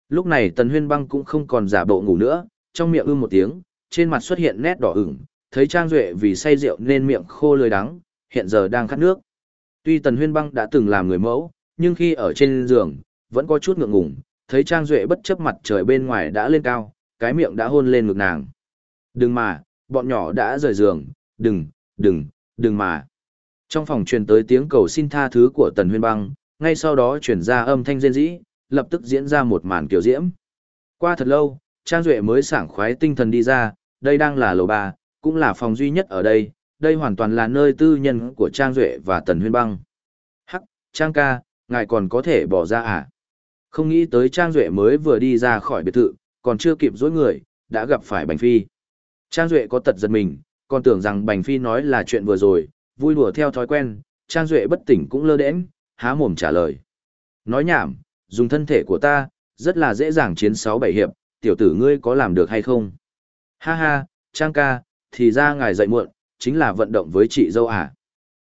S1: Lúc này Tần Huyên băng cũng không còn giả bộ ngủ nữa, trong miệng ư một tiếng, trên mặt xuất hiện nét đỏ ửng, thấy Trang Duệ vì say rượu nên miệng khô lưỡi đắng, hiện giờ đang khát nước. Tuy Tần Huyên băng đã từng làm người mẫu, nhưng khi ở trên giường, vẫn có chút ngượng ngùng, thấy Trang Duệ bất chấp mặt trời bên ngoài đã lên cao, cái miệng đã hôn lên ngực nàng. Đừng mà, bọn nhỏ đã rời giường, đừng, đừng, đừng mà. Trong phòng truyền tới tiếng cầu xin tha thứ của Tần Huyên Băng, ngay sau đó truyền ra âm thanh rên rỉ, lập tức diễn ra một màn kiểu diễm. Qua thật lâu, Trang Duệ mới sảng khoái tinh thần đi ra, đây đang là lầu ba, cũng là phòng duy nhất ở đây, đây hoàn toàn là nơi tư nhân của Trang Duệ và Tần Huyên Băng. Hắc, Trang ca, ngài còn có thể bỏ ra à? Không nghĩ tới Trang Duệ mới vừa đi ra khỏi biệt thự, còn chưa kịp dối người, đã gặp phải Bành Phi. Trang Duệ có tật giật mình, còn tưởng rằng Bành Phi nói là chuyện vừa rồi, vui đùa theo thói quen, Trang Duệ bất tỉnh cũng lơ đễnh, há mồm trả lời. Nói nhảm, dùng thân thể của ta, rất là dễ dàng chiến 6-7 hiệp, tiểu tử ngươi có làm được hay không? Ha ha, Trang ca, thì ra ngài dậy muộn, chính là vận động với chị dâu à?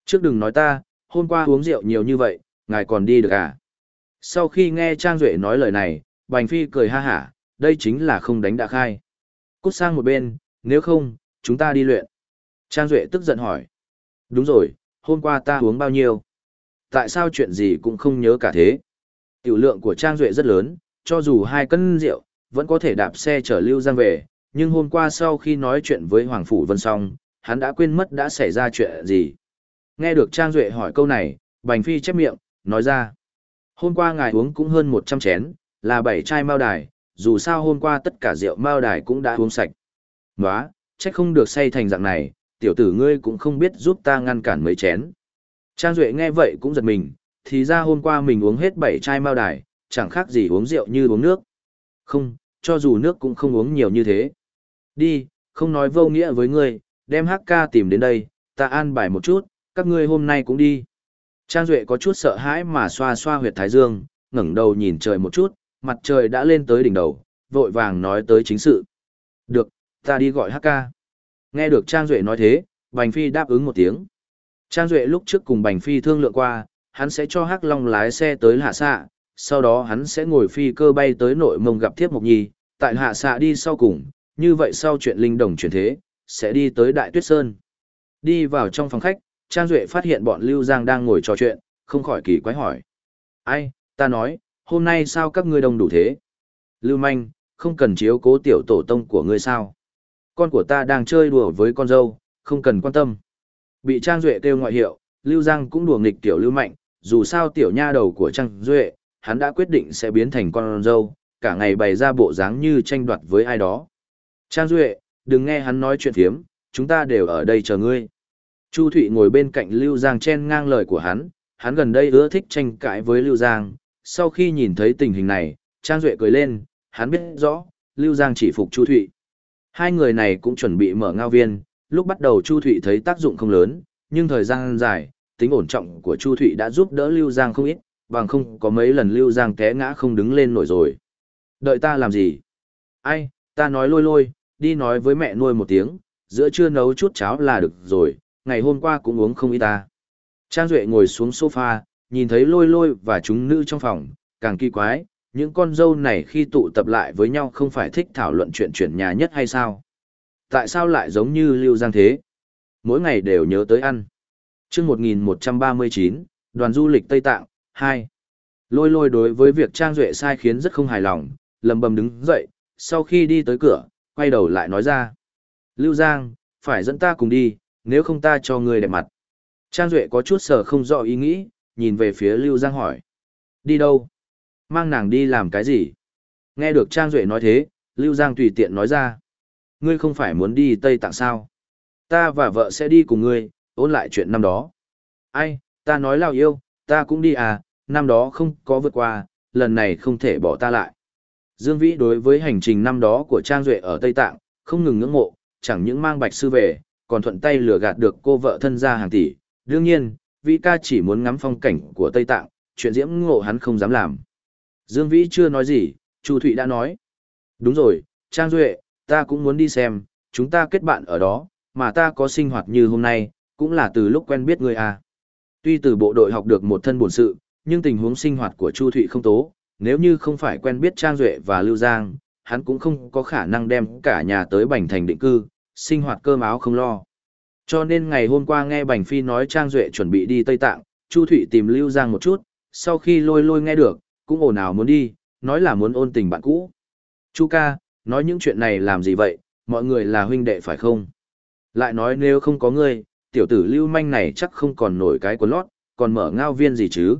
S1: Trước đừng nói ta, hôm qua uống rượu nhiều như vậy, ngài còn đi được à? Sau khi nghe Trang Duệ nói lời này, Bành Phi cười ha hả, đây chính là không đánh đã khai. Cút sang một bên, nếu không, chúng ta đi luyện. Trang Duệ tức giận hỏi. Đúng rồi, hôm qua ta uống bao nhiêu? Tại sao chuyện gì cũng không nhớ cả thế? Tiểu lượng của Trang Duệ rất lớn, cho dù hai cân rượu, vẫn có thể đạp xe chở Lưu Giang về, nhưng hôm qua sau khi nói chuyện với Hoàng Phủ Vân xong, hắn đã quên mất đã xảy ra chuyện gì. Nghe được Trang Duệ hỏi câu này, Bành Phi chép miệng, nói ra. Hôm qua ngài uống cũng hơn 100 chén, là 7 chai mao đài, dù sao hôm qua tất cả rượu mao đài cũng đã uống sạch. Nóa, trách không được say thành dạng này, tiểu tử ngươi cũng không biết giúp ta ngăn cản mấy chén. Trang Duệ nghe vậy cũng giật mình, thì ra hôm qua mình uống hết 7 chai mao đài, chẳng khác gì uống rượu như uống nước. Không, cho dù nước cũng không uống nhiều như thế. Đi, không nói vô nghĩa với ngươi, đem HK tìm đến đây, ta an bài một chút, các ngươi hôm nay cũng đi. Trang Duệ có chút sợ hãi mà xoa xoa huyệt thái dương, ngẩng đầu nhìn trời một chút, mặt trời đã lên tới đỉnh đầu, vội vàng nói tới chính sự. Được, ta đi gọi HK. Nghe được Trang Duệ nói thế, Bành Phi đáp ứng một tiếng. Trang Duệ lúc trước cùng Bành Phi thương lượng qua, hắn sẽ cho Hắc Long lái xe tới hạ xạ, sau đó hắn sẽ ngồi phi cơ bay tới nội mông gặp Thiếp Mộc Nhi, tại hạ xạ đi sau cùng, như vậy sau chuyện linh đồng chuyển thế, sẽ đi tới Đại Tuyết Sơn. Đi vào trong phòng khách, Trang Duệ phát hiện bọn Lưu Giang đang ngồi trò chuyện, không khỏi kỳ quái hỏi. Ai, ta nói, hôm nay sao các ngươi đông đủ thế? Lưu Manh, không cần chiếu cố tiểu tổ tông của ngươi sao? Con của ta đang chơi đùa với con dâu, không cần quan tâm. Bị Trang Duệ kêu ngoại hiệu, Lưu Giang cũng đùa nghịch tiểu Lưu Mạnh, dù sao tiểu nha đầu của Trang Duệ, hắn đã quyết định sẽ biến thành con dâu, cả ngày bày ra bộ dáng như tranh đoạt với ai đó. Trang Duệ, đừng nghe hắn nói chuyện thiếm, chúng ta đều ở đây chờ ngươi. Chu Thụy ngồi bên cạnh Lưu Giang chen ngang lời của hắn, hắn gần đây ưa thích tranh cãi với Lưu Giang. Sau khi nhìn thấy tình hình này, Trang Duệ cười lên, hắn biết rõ, Lưu Giang chỉ phục Chu Thụy. Hai người này cũng chuẩn bị mở ngao viên, lúc bắt đầu Chu Thụy thấy tác dụng không lớn, nhưng thời gian dài, tính ổn trọng của Chu Thụy đã giúp đỡ Lưu Giang không ít, bằng không có mấy lần Lưu Giang té ngã không đứng lên nổi rồi. Đợi ta làm gì? Ai, ta nói lôi lôi, đi nói với mẹ nuôi một tiếng, giữa trưa nấu chút cháo là được rồi, ngày hôm qua cũng uống không ít ta. Trang Duệ ngồi xuống sofa, nhìn thấy lôi lôi và chúng nữ trong phòng, càng kỳ quái, những con dâu này khi tụ tập lại với nhau không phải thích thảo luận chuyện chuyển nhà nhất hay sao? Tại sao lại giống như Lưu Giang thế? Mỗi ngày đều nhớ tới ăn. chương 1139, đoàn du lịch Tây Tạng, hai Lôi lôi đối với việc Trang Duệ sai khiến rất không hài lòng, lầm bầm đứng dậy, sau khi đi tới cửa, quay đầu lại nói ra. Lưu Giang, phải dẫn ta cùng đi, nếu không ta cho người đẹp mặt. Trang Duệ có chút sở không rõ ý nghĩ, nhìn về phía Lưu Giang hỏi. Đi đâu? Mang nàng đi làm cái gì? Nghe được Trang Duệ nói thế, Lưu Giang tùy tiện nói ra. Ngươi không phải muốn đi Tây Tạng sao? Ta và vợ sẽ đi cùng ngươi, ôn lại chuyện năm đó. Ai, ta nói lao yêu, ta cũng đi à, năm đó không có vượt qua, lần này không thể bỏ ta lại. Dương Vĩ đối với hành trình năm đó của Trang Duệ ở Tây Tạng, không ngừng ngưỡng mộ, chẳng những mang bạch sư về, còn thuận tay lừa gạt được cô vợ thân gia hàng tỷ. Đương nhiên, Vĩ ca chỉ muốn ngắm phong cảnh của Tây Tạng, chuyện diễm ngộ hắn không dám làm. Dương Vĩ chưa nói gì, Chu Thụy đã nói. Đúng rồi, Trang Duệ, ta cũng muốn đi xem, chúng ta kết bạn ở đó, mà ta có sinh hoạt như hôm nay, cũng là từ lúc quen biết người à. Tuy từ bộ đội học được một thân bổn sự, nhưng tình huống sinh hoạt của Chu Thụy không tố, nếu như không phải quen biết Trang Duệ và Lưu Giang, hắn cũng không có khả năng đem cả nhà tới Bành Thành định cư, sinh hoạt cơm áo không lo. Cho nên ngày hôm qua nghe Bành Phi nói Trang Duệ chuẩn bị đi Tây Tạng, Chu Thụy tìm Lưu Giang một chút, sau khi lôi lôi nghe được, cũng ồn ào muốn đi, nói là muốn ôn tình bạn cũ. Chu ca, nói những chuyện này làm gì vậy, mọi người là huynh đệ phải không? Lại nói nếu không có ngươi, tiểu tử lưu manh này chắc không còn nổi cái quần lót, còn mở ngao viên gì chứ?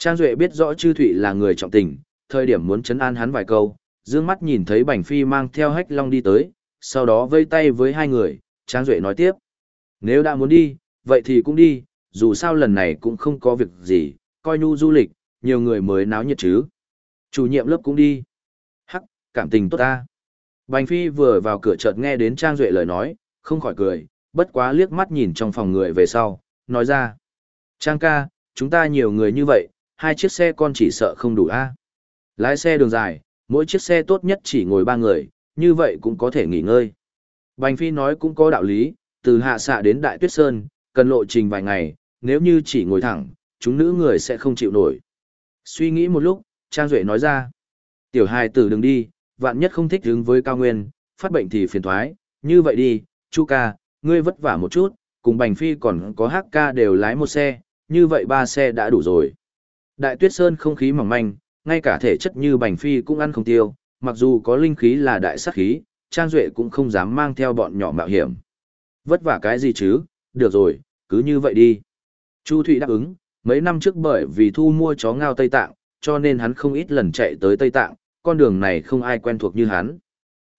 S1: Trang Duệ biết rõ Chư Thụy là người trọng tình, thời điểm muốn chấn an hắn vài câu, dương mắt nhìn thấy Bành Phi mang theo hách long đi tới, sau đó vây tay với hai người, Trang Duệ nói tiếp. Nếu đã muốn đi, vậy thì cũng đi, dù sao lần này cũng không có việc gì, coi nhu du lịch, nhiều người mới náo nhiệt chứ. Chủ nhiệm lớp cũng đi. Hắc, cảm tình tốt ta. Bành Phi vừa vào cửa chợt nghe đến Trang Duệ lời nói, không khỏi cười, bất quá liếc mắt nhìn trong phòng người về sau, nói ra. Trang ca, chúng ta nhiều người như vậy, hai chiếc xe con chỉ sợ không đủ a Lái xe đường dài, mỗi chiếc xe tốt nhất chỉ ngồi ba người, như vậy cũng có thể nghỉ ngơi. Bành Phi nói cũng có đạo lý, từ hạ xạ đến Đại Tuyết Sơn, cần lộ trình vài ngày, nếu như chỉ ngồi thẳng, chúng nữ người sẽ không chịu nổi. Suy nghĩ một lúc, Trang Duệ nói ra, tiểu hài tử đừng đi, vạn nhất không thích đứng với cao nguyên, phát bệnh thì phiền thoái, như vậy đi, Chu ca, ngươi vất vả một chút, cùng Bành Phi còn có HK ca đều lái một xe, như vậy ba xe đã đủ rồi. Đại Tuyết Sơn không khí mỏng manh, ngay cả thể chất như Bành Phi cũng ăn không tiêu, mặc dù có linh khí là đại sát khí, Trang Duệ cũng không dám mang theo bọn nhỏ mạo hiểm. Vất vả cái gì chứ, được rồi, cứ như vậy đi. Chu Thụy đáp ứng, mấy năm trước bởi vì thu mua chó ngao Tây Tạng, cho nên hắn không ít lần chạy tới Tây Tạng, con đường này không ai quen thuộc như hắn.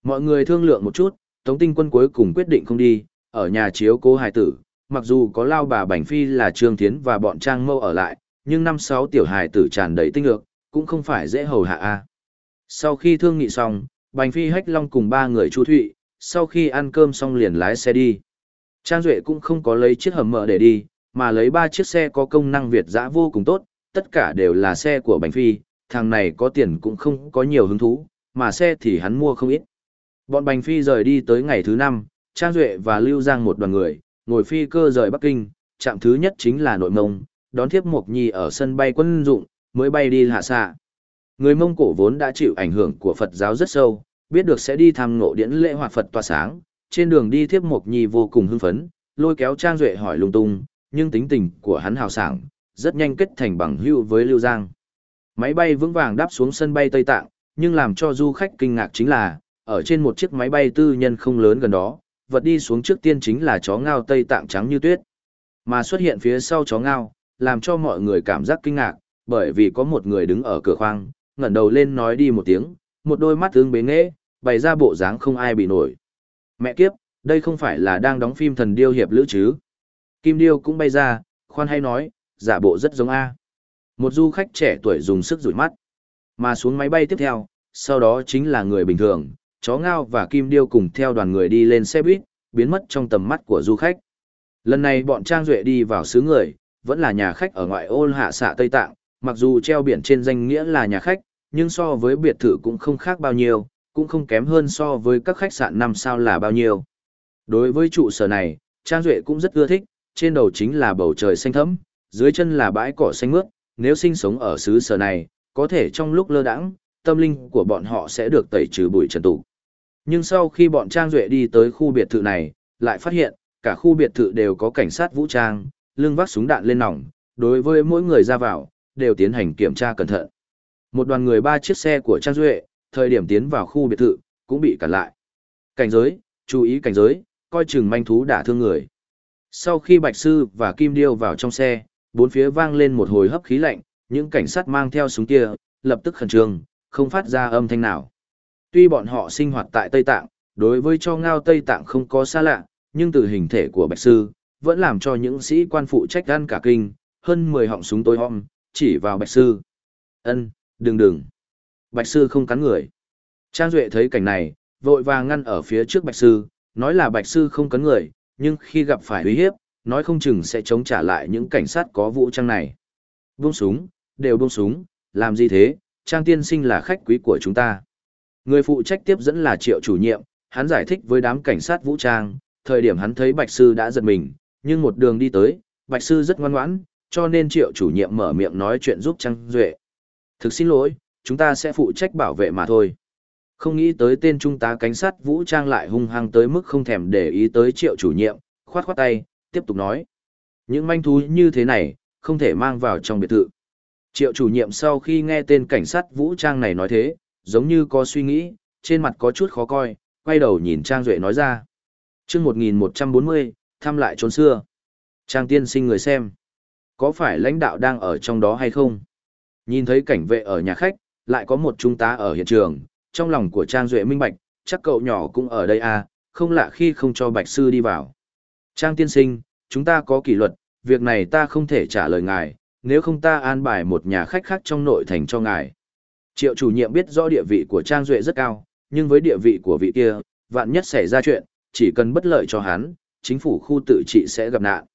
S1: Mọi người thương lượng một chút, Tống Tinh Quân cuối cùng quyết định không đi, ở nhà chiếu cố hài tử, mặc dù có lao bà Bành Phi là Trương Thiến và bọn Trang Mâu ở lại, nhưng năm sáu tiểu hài tử tràn đầy tinh lược, cũng không phải dễ hầu hạ a. Sau khi thương nghị xong, Bành Phi Hách Long cùng ba người Chu Thụy, sau khi ăn cơm xong liền lái xe đi. Trang Duệ cũng không có lấy chiếc hầm mở để đi, mà lấy ba chiếc xe có công năng Việt dã vô cùng tốt, tất cả đều là xe của Bành Phi, thằng này có tiền cũng không có nhiều hứng thú, mà xe thì hắn mua không ít. Bọn Bành Phi rời đi tới ngày thứ năm, Trang Duệ và Lưu Giang một đoàn người, ngồi phi cơ rời Bắc Kinh, trạm thứ nhất chính là nội mông, đón Thiếp Mộc Nhi ở sân bay quân dụng, mới bay đi hạ xạ. Người Mông Cổ vốn đã chịu ảnh hưởng của Phật giáo rất sâu, biết được sẽ đi tham ngộ điển lễ hoạt Phật tỏa sáng, trên đường đi Thiếp Mộc Nhi vô cùng hưng phấn, lôi kéo Trang Duệ hỏi lung tung, nhưng tính tình của hắn hào sảng, rất nhanh kết thành bằng hữu với Lưu Giang. Máy bay vững vàng đáp xuống sân bay Tây Tạng, nhưng làm cho du khách kinh ngạc chính là, ở trên một chiếc máy bay tư nhân không lớn gần đó, vật đi xuống trước tiên chính là chó ngao Tây Tạng trắng như tuyết. Mà xuất hiện phía sau chó ngao, làm cho mọi người cảm giác kinh ngạc, bởi vì có một người đứng ở cửa khoang, ngẩng đầu lên nói đi một tiếng, một đôi mắt hướng bế nghệ, bày ra bộ dáng không ai bị nổi. Mẹ kiếp, đây không phải là đang đóng phim thần điêu hiệp lữ chứ. Kim điêu cũng bay ra, khoan hay nói, giả bộ rất giống A. Một du khách trẻ tuổi dùng sức rủi mắt. Mà xuống máy bay tiếp theo, sau đó chính là người bình thường, chó ngao và kim điêu cùng theo đoàn người đi lên xe buýt, biến mất trong tầm mắt của du khách. Lần này bọn Trang Duệ đi vào xứ người, vẫn là nhà khách ở ngoại ô hạ xạ Tây Tạng, mặc dù treo biển trên danh nghĩa là nhà khách, nhưng so với biệt thự cũng không khác bao nhiêu, cũng không kém hơn so với các khách sạn năm sao là bao nhiêu. Đối với trụ sở này, Trang Duệ cũng rất ưa thích, trên đầu chính là bầu trời xanh thẫm, dưới chân là bãi cỏ xanh mướt, nếu sinh sống ở xứ sở này, có thể trong lúc lơ đãng, tâm linh của bọn họ sẽ được tẩy trừ bụi trần tụ. Nhưng sau khi bọn Trang Duệ đi tới khu biệt thự này, lại phát hiện, cả khu biệt thự đều có cảnh sát vũ trang, lưng vác súng đạn lên nòng, đối với mỗi người ra vào, đều tiến hành kiểm tra cẩn thận. Một đoàn người ba chiếc xe của Trang Duệ, thời điểm tiến vào khu biệt thự, cũng bị cản lại. Cảnh giới, chú ý cảnh giới, coi chừng manh thú đả thương người. Sau khi Bạch Sư và Kim Điêu vào trong xe, bốn phía vang lên một hồi hấp khí lạnh, những cảnh sát mang theo súng kia, lập tức khẩn trương, không phát ra âm thanh nào. Tuy bọn họ sinh hoạt tại Tây Tạng, đối với cho ngao Tây Tạng không có xa lạ, nhưng từ hình thể của Bạch Sư, vẫn làm cho những sĩ quan phụ trách gan cả kinh, hơn 10 họng súng tối om, chỉ vào Bạch Sư. ân đừng đừng. Bạch Sư không cắn người. Trang Duệ thấy cảnh này, vội vàng ngăn ở phía trước Bạch Sư, nói là Bạch Sư không cắn người, nhưng khi gặp phải uy hiếp, nói không chừng sẽ chống trả lại những cảnh sát có vũ trang này. Buông súng, đều buông súng, làm gì thế, Trang tiên sinh là khách quý của chúng ta. Người phụ trách tiếp dẫn là triệu chủ nhiệm, hắn giải thích với đám cảnh sát vũ trang, thời điểm hắn thấy Bạch Sư đã giật mình, nhưng một đường đi tới, Bạch Sư rất ngoan ngoãn, cho nên triệu chủ nhiệm mở miệng nói chuyện giúp Trang Duệ. Thực xin lỗi, chúng ta sẽ phụ trách bảo vệ mà thôi. Không nghĩ tới tên trung tá cảnh sát vũ trang lại hung hăng tới mức không thèm để ý tới triệu chủ nhiệm, khoát khoát tay, tiếp tục nói. Những manh thú như thế này, không thể mang vào trong biệt thự. Triệu chủ nhiệm sau khi nghe tên cảnh sát vũ trang này nói thế, giống như có suy nghĩ, trên mặt có chút khó coi, quay đầu nhìn Trang Duệ nói ra. chương 1140, thăm lại trốn xưa. Trang tiên sinh người xem. Có phải lãnh đạo đang ở trong đó hay không? Nhìn thấy cảnh vệ ở nhà khách, lại có một trung tá ở hiện trường, trong lòng của Trang Duệ minh bạch, chắc cậu nhỏ cũng ở đây à, không lạ khi không cho Bạch Sư đi vào. Trang tiên sinh, chúng ta có kỷ luật, việc này ta không thể trả lời ngài, nếu không ta an bài một nhà khách khác trong nội thành cho ngài. Triệu chủ nhiệm biết rõ địa vị của Trang Duệ rất cao, nhưng với địa vị của vị kia, vạn nhất xảy ra chuyện, chỉ cần bất lợi cho hắn, chính phủ khu tự trị sẽ gặp nạn.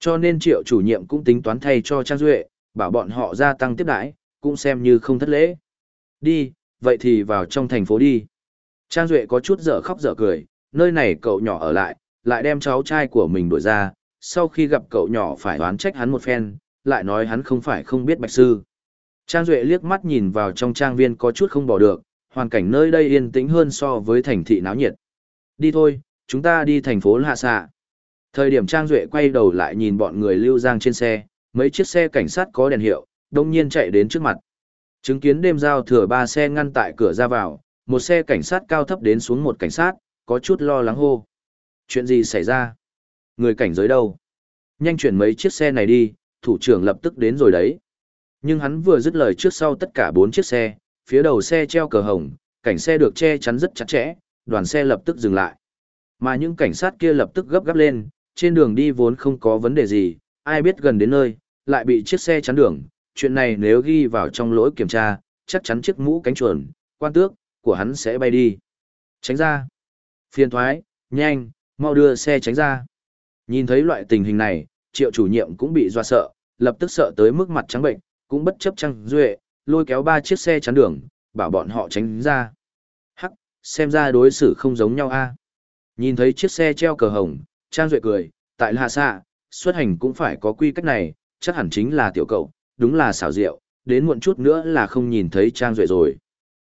S1: Cho nên triệu chủ nhiệm cũng tính toán thay cho Trang Duệ, bảo bọn họ gia tăng tiếp đãi, cũng xem như không thất lễ. Đi, vậy thì vào trong thành phố đi. Trang Duệ có chút dở khóc dở cười, nơi này cậu nhỏ ở lại, lại đem cháu trai của mình đuổi ra, sau khi gặp cậu nhỏ phải đoán trách hắn một phen, lại nói hắn không phải không biết bạch sư. Trang Duệ liếc mắt nhìn vào trong trang viên có chút không bỏ được, hoàn cảnh nơi đây yên tĩnh hơn so với thành thị náo nhiệt. Đi thôi, chúng ta đi thành phố Hạ Sạ. Thời điểm Trang Duệ quay đầu lại nhìn bọn người lưu giang trên xe, mấy chiếc xe cảnh sát có đèn hiệu, đông nhiên chạy đến trước mặt. Chứng kiến đêm giao thừa ba xe ngăn tại cửa ra vào, một xe cảnh sát cao thấp đến xuống một cảnh sát, có chút lo lắng hô. Chuyện gì xảy ra? Người cảnh giới đâu? Nhanh chuyển mấy chiếc xe này đi, thủ trưởng lập tức đến rồi đấy. Nhưng hắn vừa dứt lời trước sau tất cả bốn chiếc xe, phía đầu xe treo cờ hồng, cảnh xe được che chắn rất chặt chẽ, đoàn xe lập tức dừng lại. Mà những cảnh sát kia lập tức gấp gáp lên, trên đường đi vốn không có vấn đề gì, ai biết gần đến nơi, lại bị chiếc xe chắn đường. Chuyện này nếu ghi vào trong lỗi kiểm tra, chắc chắn chiếc mũ cánh chuồn, quan tước, của hắn sẽ bay đi. Tránh ra. Phiền thoái, nhanh, mau đưa xe tránh ra. Nhìn thấy loại tình hình này, triệu chủ nhiệm cũng bị doa sợ, lập tức sợ tới mức mặt trắng bệnh, cũng bất chấp trăng duệ, lôi kéo ba chiếc xe chắn đường, bảo bọn họ tránh ra. Hắc, xem ra đối xử không giống nhau a. Nhìn thấy chiếc xe treo cờ hồng, Trang Duệ cười, tại Hà Sa, xuất hành cũng phải có quy cách này, chắc hẳn chính là tiểu cậu, đúng là xảo diệu, đến muộn chút nữa là không nhìn thấy Trang Duệ rồi.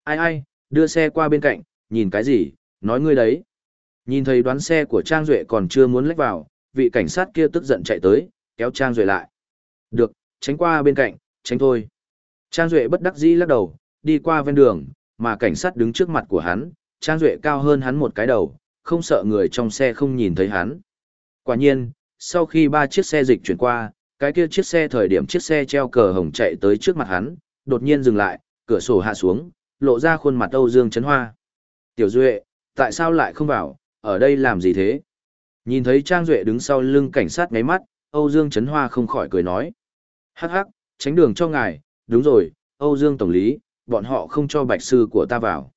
S1: Ai ai, đưa xe qua bên cạnh, nhìn cái gì, nói ngươi đấy. Nhìn thấy đoán xe của Trang Duệ còn chưa muốn lách vào, vị cảnh sát kia tức giận chạy tới, kéo Trang Duệ lại. Được, tránh qua bên cạnh, tránh thôi. Trang Duệ bất đắc dĩ lắc đầu, đi qua ven đường, mà cảnh sát đứng trước mặt của hắn, Trang Duệ cao hơn hắn một cái đầu, không sợ người trong xe không nhìn thấy hắn. Quả nhiên, sau khi ba chiếc xe dịch chuyển qua, cái kia chiếc xe thời điểm chiếc xe treo cờ hồng chạy tới trước mặt hắn, đột nhiên dừng lại, cửa sổ hạ xuống, lộ ra khuôn mặt Âu Dương Trấn Hoa. Tiểu Duệ, tại sao lại không vào, ở đây làm gì thế? Nhìn thấy Trang Duệ đứng sau lưng cảnh sát ngáy mắt, Âu Dương Trấn Hoa không khỏi cười nói. Hắc hắc, tránh đường cho ngài, đúng rồi, Âu Dương Tổng lý, bọn họ không cho bạch sư của ta vào.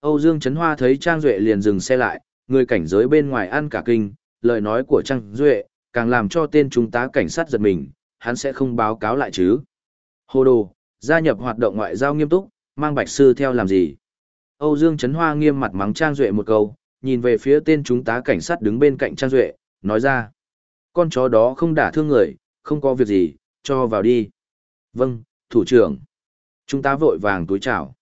S1: Âu Dương Trấn Hoa thấy Trang Duệ liền dừng xe lại, người cảnh giới bên ngoài ăn cả kinh, lời nói của Trang Duệ, càng làm cho tên chúng tá cảnh sát giật mình, hắn sẽ không báo cáo lại chứ. Hồ đồ, gia nhập hoạt động ngoại giao nghiêm túc, mang bạch sư theo làm gì? Âu Dương Trấn Hoa nghiêm mặt mắng Trang Duệ một câu, nhìn về phía tên chúng tá cảnh sát đứng bên cạnh Trang Duệ, nói ra. Con chó đó không đả thương người, không có việc gì, cho vào đi. Vâng, thủ trưởng. Chúng ta vội vàng túi chào.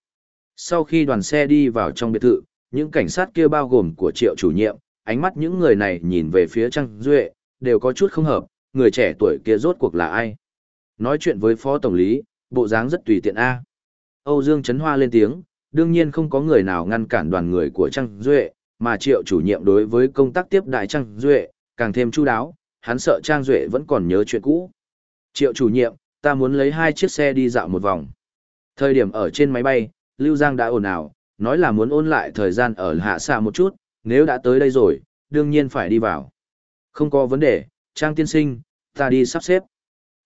S1: Sau khi đoàn xe đi vào trong biệt thự, những cảnh sát kia bao gồm của triệu chủ nhiệm, ánh mắt những người này nhìn về phía Trang Duệ, đều có chút không hợp, người trẻ tuổi kia rốt cuộc là ai. Nói chuyện với phó tổng lý, bộ dáng rất tùy tiện A. Âu Dương Trấn Hoa lên tiếng, đương nhiên không có người nào ngăn cản đoàn người của Trang Duệ, mà triệu chủ nhiệm đối với công tác tiếp đại Trang Duệ, càng thêm chu đáo, hắn sợ Trang Duệ vẫn còn nhớ chuyện cũ. Triệu chủ nhiệm, ta muốn lấy hai chiếc xe đi dạo một vòng. Thời điểm ở trên máy bay, Lưu Giang đã ồn ào, nói là muốn ôn lại thời gian ở hạ xạ một chút, nếu đã tới đây rồi, đương nhiên phải đi vào. Không có vấn đề, Trang tiên sinh, ta đi sắp xếp.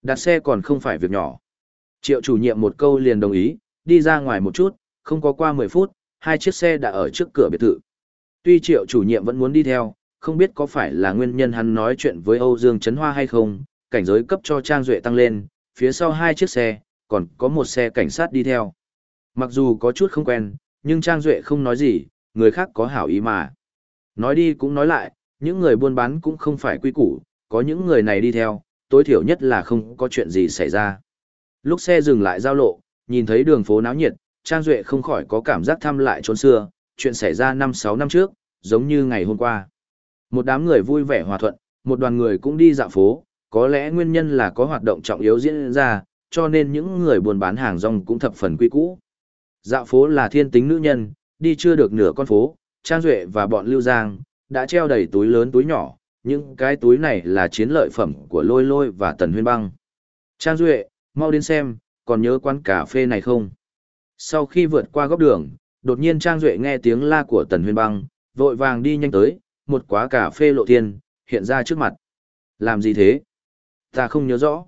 S1: Đặt xe còn không phải việc nhỏ. Triệu chủ nhiệm một câu liền đồng ý, đi ra ngoài một chút, không có qua 10 phút, hai chiếc xe đã ở trước cửa biệt thự, Tuy triệu chủ nhiệm vẫn muốn đi theo, không biết có phải là nguyên nhân hắn nói chuyện với Âu Dương Trấn Hoa hay không, cảnh giới cấp cho Trang Duệ tăng lên, phía sau hai chiếc xe, còn có một xe cảnh sát đi theo. Mặc dù có chút không quen, nhưng Trang Duệ không nói gì, người khác có hảo ý mà. Nói đi cũng nói lại, những người buôn bán cũng không phải quy củ, có những người này đi theo, tối thiểu nhất là không có chuyện gì xảy ra. Lúc xe dừng lại giao lộ, nhìn thấy đường phố náo nhiệt, Trang Duệ không khỏi có cảm giác thăm lại trốn xưa, chuyện xảy ra 5-6 năm trước, giống như ngày hôm qua. Một đám người vui vẻ hòa thuận, một đoàn người cũng đi dạo phố, có lẽ nguyên nhân là có hoạt động trọng yếu diễn ra, cho nên những người buôn bán hàng rong cũng thập phần quy cũ. Dạo phố là thiên tính nữ nhân, đi chưa được nửa con phố, Trang Duệ và bọn Lưu Giang, đã treo đầy túi lớn túi nhỏ, những cái túi này là chiến lợi phẩm của Lôi Lôi và Tần Huyên Băng. Trang Duệ, mau đến xem, còn nhớ quán cà phê này không? Sau khi vượt qua góc đường, đột nhiên Trang Duệ nghe tiếng la của Tần Huyên Băng, vội vàng đi nhanh tới, một quá cà phê lộ thiên, hiện ra trước mặt. Làm gì thế? Ta không nhớ rõ.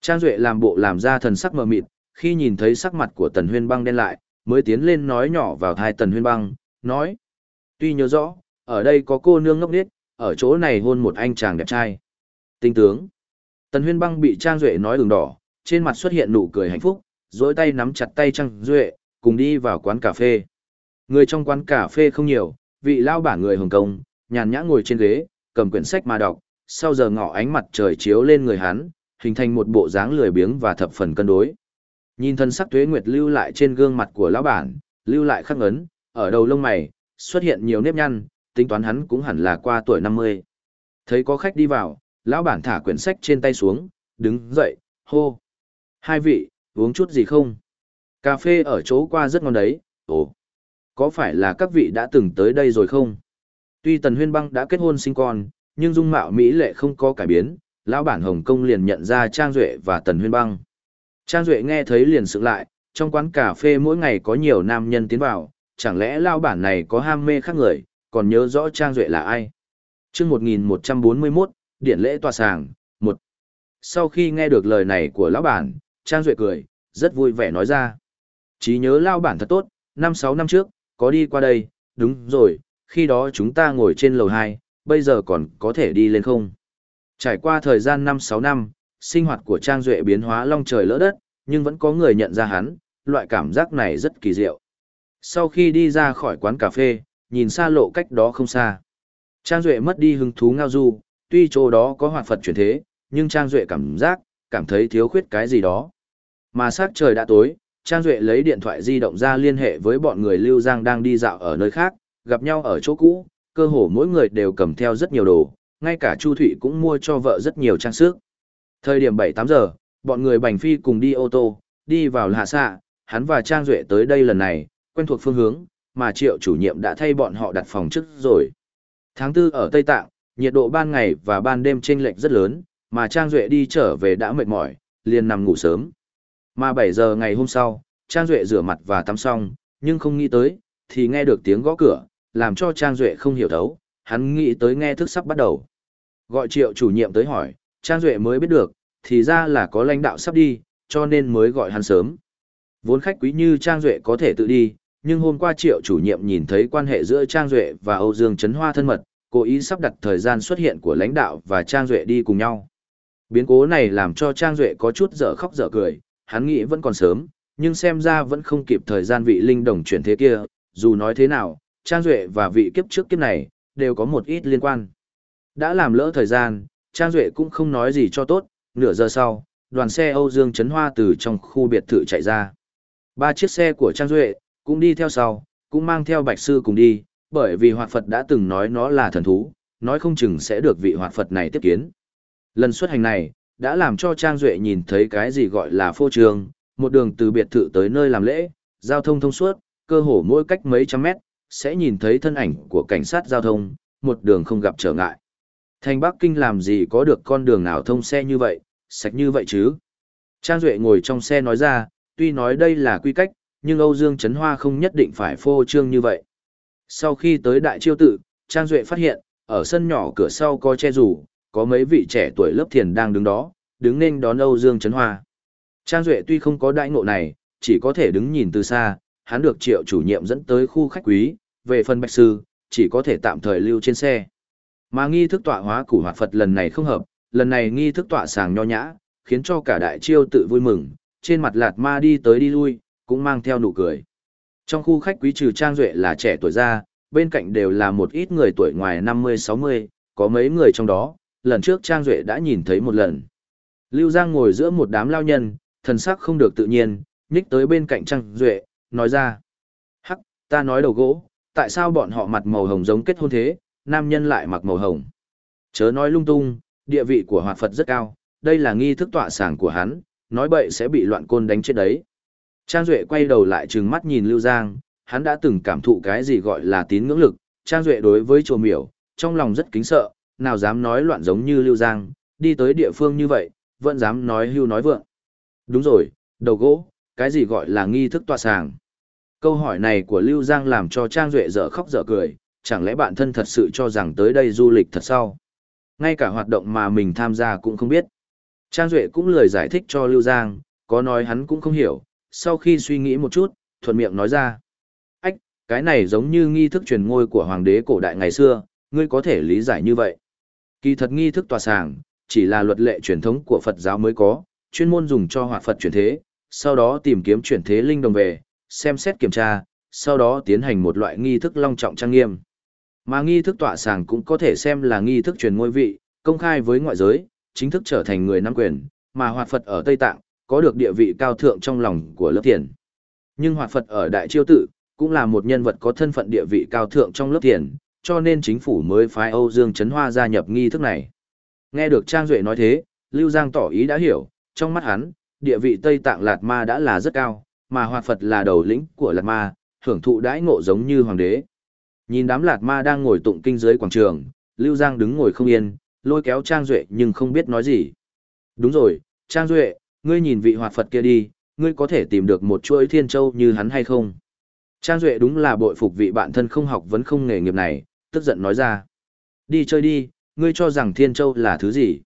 S1: Trang Duệ làm bộ làm ra thần sắc mờ mịt, khi nhìn thấy sắc mặt của Tần Huyên Băng đen lại, mới tiến lên nói nhỏ vào thai Tần Huyên Băng, nói. Tuy nhớ rõ, ở đây có cô nương ngốc điếc, ở chỗ này hôn một anh chàng đẹp trai. Tinh tướng. Tần Huyên Băng bị Trang Duệ nói đường đỏ, trên mặt xuất hiện nụ cười hạnh phúc, dối tay nắm chặt tay Trang Duệ, cùng đi vào quán cà phê. Người trong quán cà phê không nhiều, vị lao bả người Hồng Kông, nhàn nhã ngồi trên ghế, cầm quyển sách mà đọc, sau giờ ngọ ánh mặt trời chiếu lên người hắn, hình thành một bộ dáng lười biếng và thập phần cân đối. Nhìn thân sắc tuế nguyệt lưu lại trên gương mặt của lão bản, lưu lại khắc ấn, ở đầu lông mày, xuất hiện nhiều nếp nhăn, tính toán hắn cũng hẳn là qua tuổi 50. Thấy có khách đi vào, lão bản thả quyển sách trên tay xuống, đứng dậy, hô. Hai vị, uống chút gì không? Cà phê ở chỗ qua rất ngon đấy, ồ. Có phải là các vị đã từng tới đây rồi không? Tuy Tần Huyên Băng đã kết hôn sinh con, nhưng dung mạo Mỹ lệ không có cải biến, lão bản Hồng Kông liền nhận ra Trang Duệ và Tần Huyên Băng. Trang Duệ nghe thấy liền sự lại, trong quán cà phê mỗi ngày có nhiều nam nhân tiến vào, chẳng lẽ lão bản này có ham mê khác người, còn nhớ rõ Trang Duệ là ai? chương 1141, Điện lễ tòa sàng, 1. Sau khi nghe được lời này của lão bản, Trang Duệ cười, rất vui vẻ nói ra. Chí nhớ lão bản thật tốt, năm sáu năm trước, có đi qua đây, đúng rồi, khi đó chúng ta ngồi trên lầu 2, bây giờ còn có thể đi lên không? Trải qua thời gian 5-6 năm, sinh hoạt của Trang Duệ biến hóa long trời lỡ đất, nhưng vẫn có người nhận ra hắn, loại cảm giác này rất kỳ diệu. Sau khi đi ra khỏi quán cà phê, nhìn xa lộ cách đó không xa. Trang Duệ mất đi hứng thú ngao du, tuy chỗ đó có hoạt Phật chuyển thế, nhưng Trang Duệ cảm giác, cảm thấy thiếu khuyết cái gì đó. Mà sát trời đã tối, Trang Duệ lấy điện thoại di động ra liên hệ với bọn người Lưu Giang đang đi dạo ở nơi khác, gặp nhau ở chỗ cũ, cơ hồ mỗi người đều cầm theo rất nhiều đồ, ngay cả Chu Thụy cũng mua cho vợ rất nhiều trang sức. Thời điểm 7-8 giờ, bọn người Bành Phi cùng đi ô tô, đi vào hạ xạ, hắn và Trang Duệ tới đây lần này, quen thuộc phương hướng, mà triệu chủ nhiệm đã thay bọn họ đặt phòng trước rồi. Tháng 4 ở Tây Tạng, nhiệt độ ban ngày và ban đêm chênh lệch rất lớn, mà Trang Duệ đi trở về đã mệt mỏi, liền nằm ngủ sớm. Mà 7 giờ ngày hôm sau, Trang Duệ rửa mặt và tắm xong, nhưng không nghĩ tới, thì nghe được tiếng gõ cửa, làm cho Trang Duệ không hiểu thấu, hắn nghĩ tới nghe thức sắp bắt đầu. Gọi triệu chủ nhiệm tới hỏi, Trang Duệ mới biết được, thì ra là có lãnh đạo sắp đi, cho nên mới gọi hắn sớm. Vốn khách quý như Trang Duệ có thể tự đi, nhưng hôm qua triệu chủ nhiệm nhìn thấy quan hệ giữa Trang Duệ và Âu Dương Trấn Hoa thân mật, cố ý sắp đặt thời gian xuất hiện của lãnh đạo và Trang Duệ đi cùng nhau. Biến cố này làm cho Trang Duệ có chút dở khóc dở cười, hắn nghĩ vẫn còn sớm, nhưng xem ra vẫn không kịp thời gian vị linh đồng chuyển thế kia, dù nói thế nào, Trang Duệ và vị kiếp trước kiếp này, đều có một ít liên quan. Đã làm lỡ thời gian, Trang Duệ cũng không nói gì cho tốt, nửa giờ sau, đoàn xe Âu Dương Trấn Hoa từ trong khu biệt thự chạy ra. Ba chiếc xe của Trang Duệ, cũng đi theo sau, cũng mang theo Bạch Sư cùng đi, bởi vì Hoạt Phật đã từng nói nó là thần thú, nói không chừng sẽ được vị Hoạt Phật này tiếp kiến. Lần xuất hành này, đã làm cho Trang Duệ nhìn thấy cái gì gọi là phô trường, một đường từ biệt thự tới nơi làm lễ, giao thông thông suốt, cơ hồ mỗi cách mấy trăm mét, sẽ nhìn thấy thân ảnh của cảnh sát giao thông, một đường không gặp trở ngại. Thành Bắc Kinh làm gì có được con đường nào thông xe như vậy, sạch như vậy chứ? Trang Duệ ngồi trong xe nói ra, tuy nói đây là quy cách, nhưng Âu Dương Trấn Hoa không nhất định phải phô trương như vậy. Sau khi tới đại chiêu tự, Trang Duệ phát hiện, ở sân nhỏ cửa sau có che rủ, có mấy vị trẻ tuổi lớp thiền đang đứng đó, đứng nên đón Âu Dương Trấn Hoa. Trang Duệ tuy không có đại ngộ này, chỉ có thể đứng nhìn từ xa, hắn được triệu chủ nhiệm dẫn tới khu khách quý, về phần bạch sư, chỉ có thể tạm thời lưu trên xe. Mà nghi thức tọa hóa củ hoạt Phật lần này không hợp, lần này nghi thức tọa sàng nho nhã, khiến cho cả đại chiêu tự vui mừng, trên mặt lạt ma đi tới đi lui, cũng mang theo nụ cười. Trong khu khách quý trừ Trang Duệ là trẻ tuổi ra, bên cạnh đều là một ít người tuổi ngoài 50-60, có mấy người trong đó, lần trước Trang Duệ đã nhìn thấy một lần. Lưu Giang ngồi giữa một đám lao nhân, thần sắc không được tự nhiên, nhích tới bên cạnh Trang Duệ, nói ra. Hắc, ta nói đầu gỗ, tại sao bọn họ mặt màu hồng giống kết hôn thế, nam nhân lại mặc màu hồng. Chớ nói lung tung, địa vị của hoạt Phật rất cao, đây là nghi thức tọa sàng của hắn, nói bậy sẽ bị loạn côn đánh chết đấy. Trang Duệ quay đầu lại trừng mắt nhìn Lưu Giang, hắn đã từng cảm thụ cái gì gọi là tín ngưỡng lực, Trang Duệ đối với chùa miểu, trong lòng rất kính sợ, nào dám nói loạn giống như Lưu Giang, đi tới địa phương như vậy, vẫn dám nói hưu nói vượng. Đúng rồi, đầu gỗ, cái gì gọi là nghi thức tọa sàng. Câu hỏi này của Lưu Giang làm cho Trang Duệ dở khóc dở cười, chẳng lẽ bạn thân thật sự cho rằng tới đây du lịch thật sao? Ngay cả hoạt động mà mình tham gia cũng không biết. Trang Duệ cũng lời giải thích cho Lưu Giang, có nói hắn cũng không hiểu, sau khi suy nghĩ một chút, thuận miệng nói ra. Ách, cái này giống như nghi thức truyền ngôi của hoàng đế cổ đại ngày xưa, ngươi có thể lý giải như vậy. Kỳ thật nghi thức tòa sàng, chỉ là luật lệ truyền thống của Phật giáo mới có, chuyên môn dùng cho hoạt Phật chuyển thế, sau đó tìm kiếm chuyển thế linh đồng về, xem xét kiểm tra, sau đó tiến hành một loại nghi thức long trọng trang nghiêm. Mà nghi thức tọa sàng cũng có thể xem là nghi thức truyền ngôi vị, công khai với ngoại giới, chính thức trở thành người nắm quyền, mà hoạt Phật ở Tây Tạng, có được địa vị cao thượng trong lòng của lớp tiền. Nhưng hoạt Phật ở Đại Chiêu Tự, cũng là một nhân vật có thân phận địa vị cao thượng trong lớp tiền, cho nên chính phủ mới phái Âu Dương Trấn Hoa gia nhập nghi thức này. Nghe được Trang Duệ nói thế, Lưu Giang tỏ ý đã hiểu, trong mắt hắn, địa vị Tây Tạng Lạt Ma đã là rất cao, mà hoạt Phật là đầu lĩnh của Lạt Ma, hưởng thụ đãi ngộ giống như hoàng đế. Nhìn đám Lạt Ma đang ngồi tụng kinh dưới quảng trường, Lưu Giang đứng ngồi không yên, lôi kéo Trang Duệ nhưng không biết nói gì. Đúng rồi, Trang Duệ, ngươi nhìn vị hoạt Phật kia đi, ngươi có thể tìm được một chuỗi thiên châu như hắn hay không? Trang Duệ đúng là bội phục vị bạn thân không học vẫn không nghề nghiệp này, tức giận nói ra. Đi chơi đi, ngươi cho rằng thiên châu là thứ gì?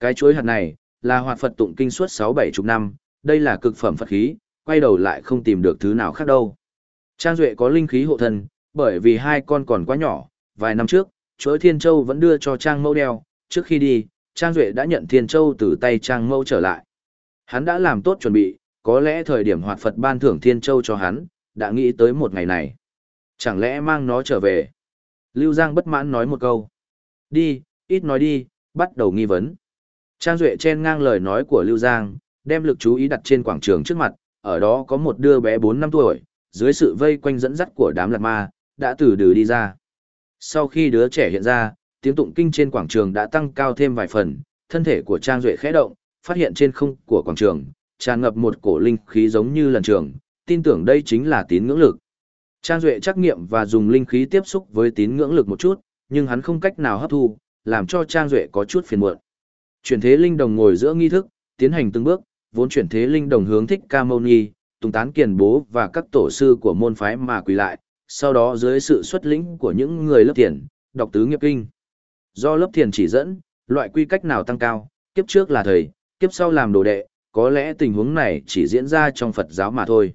S1: Cái chuỗi hạt này, là hoạt Phật tụng kinh suốt 6-7 chục năm, đây là cực phẩm Phật khí, quay đầu lại không tìm được thứ nào khác đâu. Trang Duệ có linh khí hộ thân, bởi vì hai con còn quá nhỏ, vài năm trước, chuỗi thiên châu vẫn đưa cho Trang mẫu đeo, trước khi đi, Trang Duệ đã nhận thiên châu từ tay Trang mẫu trở lại. Hắn đã làm tốt chuẩn bị, có lẽ thời điểm hoạt Phật ban thưởng thiên châu cho hắn, đã nghĩ tới một ngày này. Chẳng lẽ mang nó trở về? Lưu Giang bất mãn nói một câu. Đi, ít nói đi, bắt đầu nghi vấn. Trang Duệ chen ngang lời nói của Lưu Giang, đem lực chú ý đặt trên quảng trường trước mặt, ở đó có một đứa bé 4 năm tuổi, dưới sự vây quanh dẫn dắt của đám lạt ma, đã từ từ đi ra. Sau khi đứa trẻ hiện ra, tiếng tụng kinh trên quảng trường đã tăng cao thêm vài phần, thân thể của Trang Duệ khẽ động, phát hiện trên không của quảng trường, tràn ngập một cổ linh khí giống như lần trường, tin tưởng đây chính là tín ngưỡng lực. Trang Duệ trắc nghiệm và dùng linh khí tiếp xúc với tín ngưỡng lực một chút, nhưng hắn không cách nào hấp thu, làm cho Trang Duệ có chút phiền muộn. Chuyển thế linh đồng ngồi giữa nghi thức, tiến hành từng bước, vốn chuyển thế linh đồng hướng thích ca mâu ni, tùng tán kiền bố và các tổ sư của môn phái mà quỳ lại, sau đó dưới sự xuất lĩnh của những người lớp tiền, đọc tứ nghiệp kinh. Do lớp thiền chỉ dẫn, loại quy cách nào tăng cao, kiếp trước là thầy, kiếp sau làm đồ đệ, có lẽ tình huống này chỉ diễn ra trong Phật giáo mà thôi.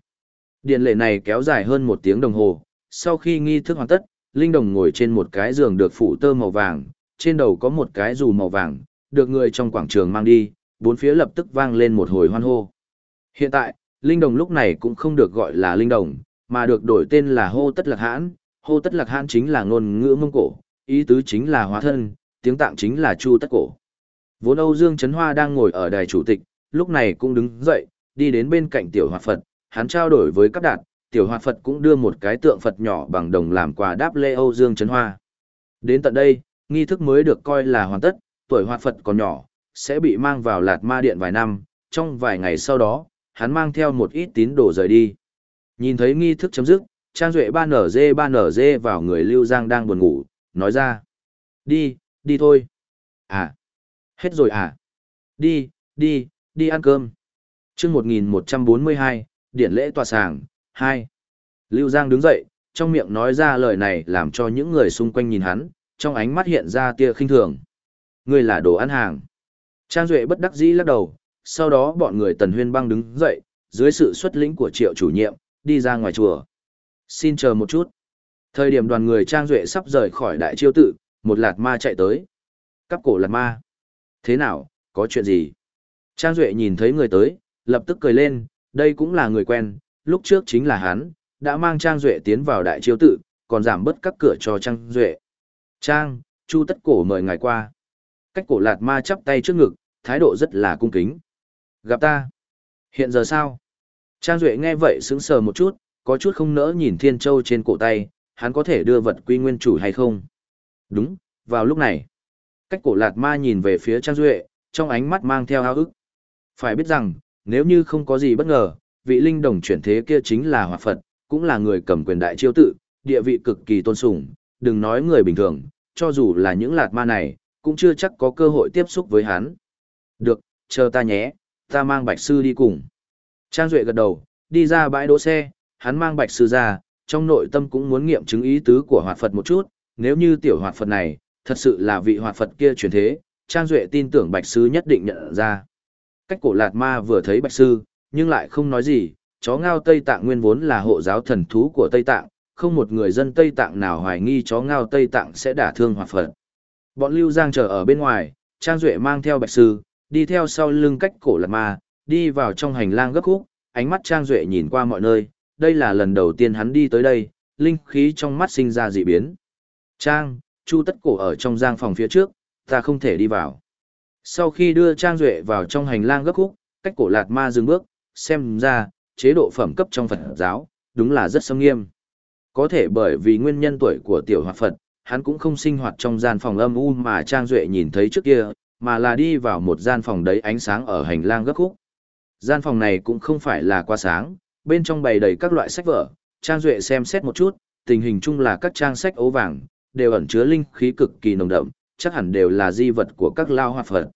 S1: Điện lệ này kéo dài hơn một tiếng đồng hồ, sau khi nghi thức hoàn tất, Linh Đồng ngồi trên một cái giường được phủ tơ màu vàng, trên đầu có một cái dù màu vàng, được người trong quảng trường mang đi, bốn phía lập tức vang lên một hồi hoan hô. Hiện tại, Linh Đồng lúc này cũng không được gọi là Linh Đồng, mà được đổi tên là Hô Tất Lạc Hãn. Hô Tất Lạc Hãn chính là ngôn ngữ mông cổ, ý tứ chính là hóa thân, tiếng tạng chính là Chu Tất Cổ. Vốn Âu Dương Trấn Hoa đang ngồi ở đài chủ tịch, lúc này cũng đứng dậy, đi đến bên cạnh tiểu hoạt Phật, hắn trao đổi với các đạt, tiểu hoạt Phật cũng đưa một cái tượng Phật nhỏ bằng đồng làm quà đáp lễ Âu Dương Trấn Hoa. Đến tận đây, nghi thức mới được coi là hoàn tất, tuổi hoạt Phật còn nhỏ, sẽ bị mang vào Lạt Ma Điện vài năm, trong vài ngày sau đó, hắn mang theo một ít tín đồ rời đi. Nhìn thấy nghi thức chấm dứt, Trang Duệ 3NG 3NG vào người Lưu Giang đang buồn ngủ, nói ra. Đi, đi thôi. À, hết rồi à? Đi, đi, đi ăn cơm. chương 1142, Điện lễ tòa sàng, 2. Lưu Giang đứng dậy, trong miệng nói ra lời này làm cho những người xung quanh nhìn hắn, trong ánh mắt hiện ra tia khinh thường. Người là đồ ăn hàng. Trang Duệ bất đắc dĩ lắc đầu, sau đó bọn người tần huyên Bang đứng dậy, dưới sự xuất lĩnh của triệu chủ nhiệm, đi ra ngoài chùa. Xin chờ một chút. Thời điểm đoàn người Trang Duệ sắp rời khỏi đại chiêu tự, một lạt ma chạy tới. Cắp cổ lạt ma. Thế nào, có chuyện gì? Trang Duệ nhìn thấy người tới, lập tức cười lên, đây cũng là người quen, lúc trước chính là hắn, đã mang Trang Duệ tiến vào đại chiêu tự, còn giảm bớt các cửa cho Trang Duệ. Trang, Chu tất cổ mời ngài qua. Cách cổ lạt ma chắp tay trước ngực, thái độ rất là cung kính. Gặp ta. Hiện giờ sao? Trang Duệ nghe vậy sững sờ một chút, có chút không nỡ nhìn Thiên Châu trên cổ tay, hắn có thể đưa vật quy nguyên chủ hay không? Đúng, vào lúc này. Cách cổ lạt ma nhìn về phía Trang Duệ, trong ánh mắt mang theo hao ức. Phải biết rằng, nếu như không có gì bất ngờ, vị linh đồng chuyển thế kia chính là hòa Phật, cũng là người cầm quyền đại chiêu tự, địa vị cực kỳ tôn sùng, đừng nói người bình thường, cho dù là những lạt ma này, cũng chưa chắc có cơ hội tiếp xúc với hắn. Được, chờ ta nhé, ta mang bạch sư đi cùng. Trang Duệ gật đầu, đi ra bãi đỗ xe, hắn mang bạch sư ra, trong nội tâm cũng muốn nghiệm chứng ý tứ của hoạt Phật một chút, nếu như tiểu hoạt Phật này, thật sự là vị hoạt Phật kia truyền thế, Trang Duệ tin tưởng bạch sư nhất định nhận ra. Cách cổ lạt ma vừa thấy bạch sư, nhưng lại không nói gì, chó ngao Tây Tạng nguyên vốn là hộ giáo thần thú của Tây Tạng, không một người dân Tây Tạng nào hoài nghi chó ngao Tây Tạng sẽ đả thương hoạt Phật. Bọn Lưu Giang chờ ở bên ngoài, Trang Duệ mang theo bạch sư, đi theo sau lưng cách cổ lạt ma, đi vào trong hành lang gấp khúc, ánh mắt Trang Duệ nhìn qua mọi nơi, đây là lần đầu tiên hắn đi tới đây, linh khí trong mắt sinh ra dị biến. Trang, Chu tất cổ ở trong giang phòng phía trước, ta không thể đi vào. Sau khi đưa Trang Duệ vào trong hành lang gấp khúc, cách cổ lạt ma dừng bước, xem ra, chế độ phẩm cấp trong Phật giáo, đúng là rất sâm nghiêm. Có thể bởi vì nguyên nhân tuổi của tiểu hoạt Phật, hắn cũng không sinh hoạt trong gian phòng âm u mà Trang Duệ nhìn thấy trước kia, mà là đi vào một gian phòng đấy ánh sáng ở hành lang gấp khúc. Gian phòng này cũng không phải là quá sáng, bên trong bày đầy các loại sách vở, Trang Duệ xem xét một chút, tình hình chung là các trang sách ấu vàng, đều ẩn chứa linh khí cực kỳ nồng đậm, chắc hẳn đều là di vật của các lao hoạt Phật.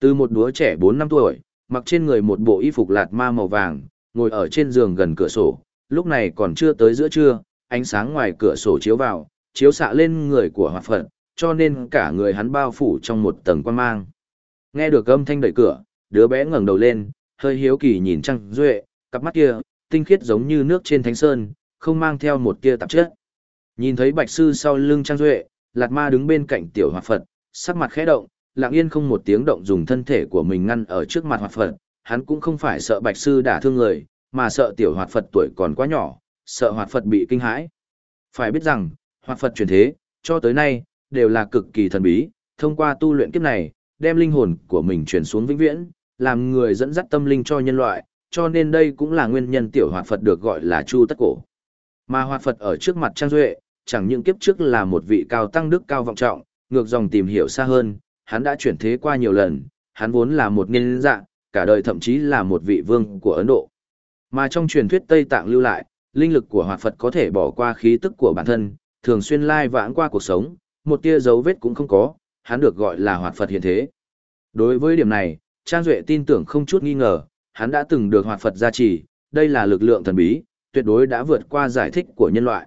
S1: Từ một đứa trẻ 4 năm tuổi, mặc trên người một bộ y phục lạt ma màu vàng, ngồi ở trên giường gần cửa sổ, lúc này còn chưa tới giữa trưa, ánh sáng ngoài cửa sổ chiếu vào, chiếu xạ lên người của hoạt Phật, cho nên cả người hắn bao phủ trong một tầng quan mang. Nghe được âm thanh đẩy cửa, đứa bé ngẩng đầu lên, hơi hiếu kỳ nhìn Trang Duệ, cặp mắt kia, tinh khiết giống như nước trên thánh sơn, không mang theo một tia tạp chất. Nhìn thấy bạch sư sau lưng Trang Duệ, Lạt Ma đứng bên cạnh tiểu hòa Phật, sắc mặt khẽ động, lặng yên không một tiếng động dùng thân thể của mình ngăn ở trước mặt hòa Phật, hắn cũng không phải sợ bạch sư đả thương người, mà sợ tiểu hoạt Phật tuổi còn quá nhỏ, sợ hoạt Phật bị kinh hãi. Phải biết rằng, hoạt Phật truyền thế, cho tới nay, đều là cực kỳ thần bí, thông qua tu luyện kiếp này, đem linh hồn của mình truyền xuống vĩnh viễn, làm người dẫn dắt tâm linh cho nhân loại, cho nên đây cũng là nguyên nhân tiểu hoạt Phật được gọi là Chu Tất Cổ. Mà hoạt Phật ở trước mặt Trang Duệ, chẳng những kiếp trước là một vị cao tăng đức cao vọng trọng, ngược dòng tìm hiểu xa hơn, hắn đã chuyển thế qua nhiều lần, hắn vốn là một nghiên dạng, cả đời thậm chí là một vị vương của Ấn Độ. Mà trong truyền thuyết Tây Tạng lưu lại, linh lực của hoạt Phật có thể bỏ qua khí tức của bản thân, thường xuyên lai vãng qua cuộc sống, một tia dấu vết cũng không có, hắn được gọi là hoạt Phật hiện thế. Đối với điểm này, Trang Duệ tin tưởng không chút nghi ngờ, hắn đã từng được hoạt Phật gia trì, đây là lực lượng thần bí, tuyệt đối đã vượt qua giải thích của nhân loại.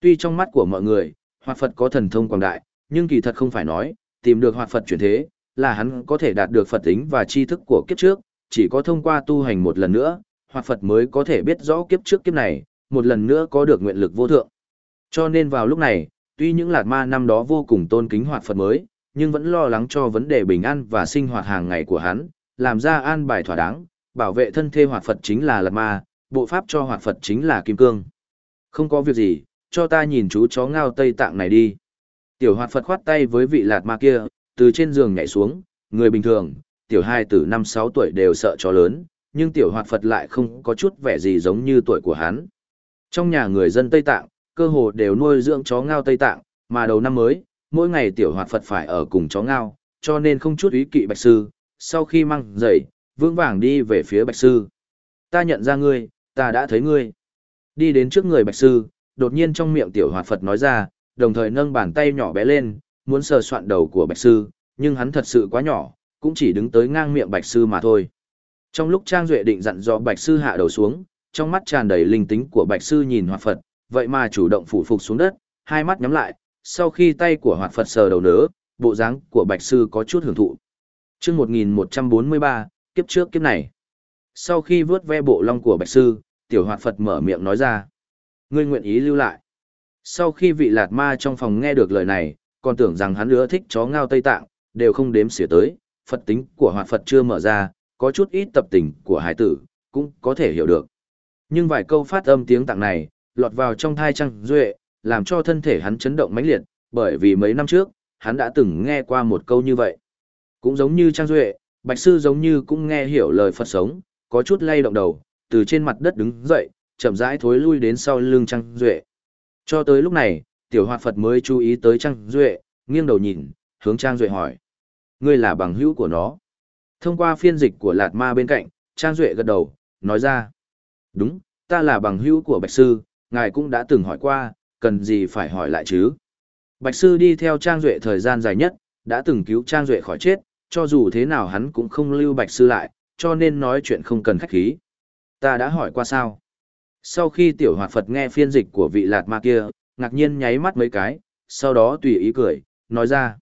S1: Tuy trong mắt của mọi người, hoạt Phật có thần thông quảng đại, nhưng kỳ thật không phải nói, tìm được hoạt Phật chuyển thế, là hắn có thể đạt được Phật tính và tri thức của kiếp trước, chỉ có thông qua tu hành một lần nữa, hoạt Phật mới có thể biết rõ kiếp trước kiếp này, một lần nữa có được nguyện lực vô thượng. Cho nên vào lúc này, tuy những lạt ma năm đó vô cùng tôn kính hoạt Phật mới, nhưng vẫn lo lắng cho vấn đề bình an và sinh hoạt hàng ngày của hắn, làm ra an bài thỏa đáng, bảo vệ thân thê hoạt Phật chính là lạt ma, bộ pháp cho hoạt Phật chính là kim cương. Không có việc gì, cho ta nhìn chú chó ngao Tây Tạng này đi. Tiểu hoạt Phật khoát tay với vị lạt ma kia, từ trên giường nhảy xuống, người bình thường, tiểu hai từ năm sáu tuổi đều sợ chó lớn, nhưng tiểu hoạt Phật lại không có chút vẻ gì giống như tuổi của hắn. Trong nhà người dân Tây Tạng, cơ hồ đều nuôi dưỡng chó ngao Tây Tạng, mà đầu năm mới, mỗi ngày tiểu hoạt Phật phải ở cùng chó ngao, cho nên không chút ý kỵ bạch sư, sau khi mang giày, vững vàng đi về phía bạch sư. Ta nhận ra ngươi, ta đã thấy ngươi. Đi đến trước người bạch sư, đột nhiên trong miệng tiểu hoạt Phật nói ra, đồng thời nâng bàn tay nhỏ bé lên, muốn sờ soạn đầu của bạch sư, nhưng hắn thật sự quá nhỏ, cũng chỉ đứng tới ngang miệng bạch sư mà thôi. Trong lúc Trang Duệ định dặn dò bạch sư hạ đầu xuống, trong mắt tràn đầy linh tính của bạch sư nhìn hoạt Phật, vậy mà chủ động phủ phục xuống đất, hai mắt nhắm lại, sau khi tay của hoạt Phật sờ đầu nớ, bộ dáng của bạch sư có chút hưởng thụ. chương 1143, kiếp trước kiếp này. Sau khi vớt ve bộ long của bạch sư, tiểu hoạt Phật mở miệng nói ra. Ngươi nguyện ý lưu lại. Sau khi vị lạt ma trong phòng nghe được lời này, còn tưởng rằng hắn ưa thích chó ngao Tây Tạng, đều không đếm xỉa tới, Phật tính của hoạt Phật chưa mở ra, có chút ít tập tình của hải tử, cũng có thể hiểu được. Nhưng vài câu phát âm tiếng tạng này, lọt vào trong thai trăng duệ, làm cho thân thể hắn chấn động mãnh liệt, bởi vì mấy năm trước, hắn đã từng nghe qua một câu như vậy. Cũng giống như Trang Duệ, Bạch Sư giống như cũng nghe hiểu lời Phật sống, có chút lay động đầu, từ trên mặt đất đứng dậy, chậm rãi thối lui đến sau lưng Trang Duệ. Cho tới lúc này, tiểu hoạt Phật mới chú ý tới Trang Duệ, nghiêng đầu nhìn, hướng Trang Duệ hỏi. Ngươi là bằng hữu của nó. Thông qua phiên dịch của Lạt Ma bên cạnh, Trang Duệ gật đầu, nói ra. Đúng, ta là bằng hữu của Bạch Sư, ngài cũng đã từng hỏi qua, cần gì phải hỏi lại chứ. Bạch Sư đi theo Trang Duệ thời gian dài nhất, đã từng cứu Trang Duệ khỏi chết, cho dù thế nào hắn cũng không lưu Bạch Sư lại, cho nên nói chuyện không cần khách khí. Ta đã hỏi qua sao? Sau khi tiểu hoạt Phật nghe phiên dịch của vị lạt ma kia, ngạc nhiên nháy mắt mấy cái, sau đó tùy ý cười, nói ra.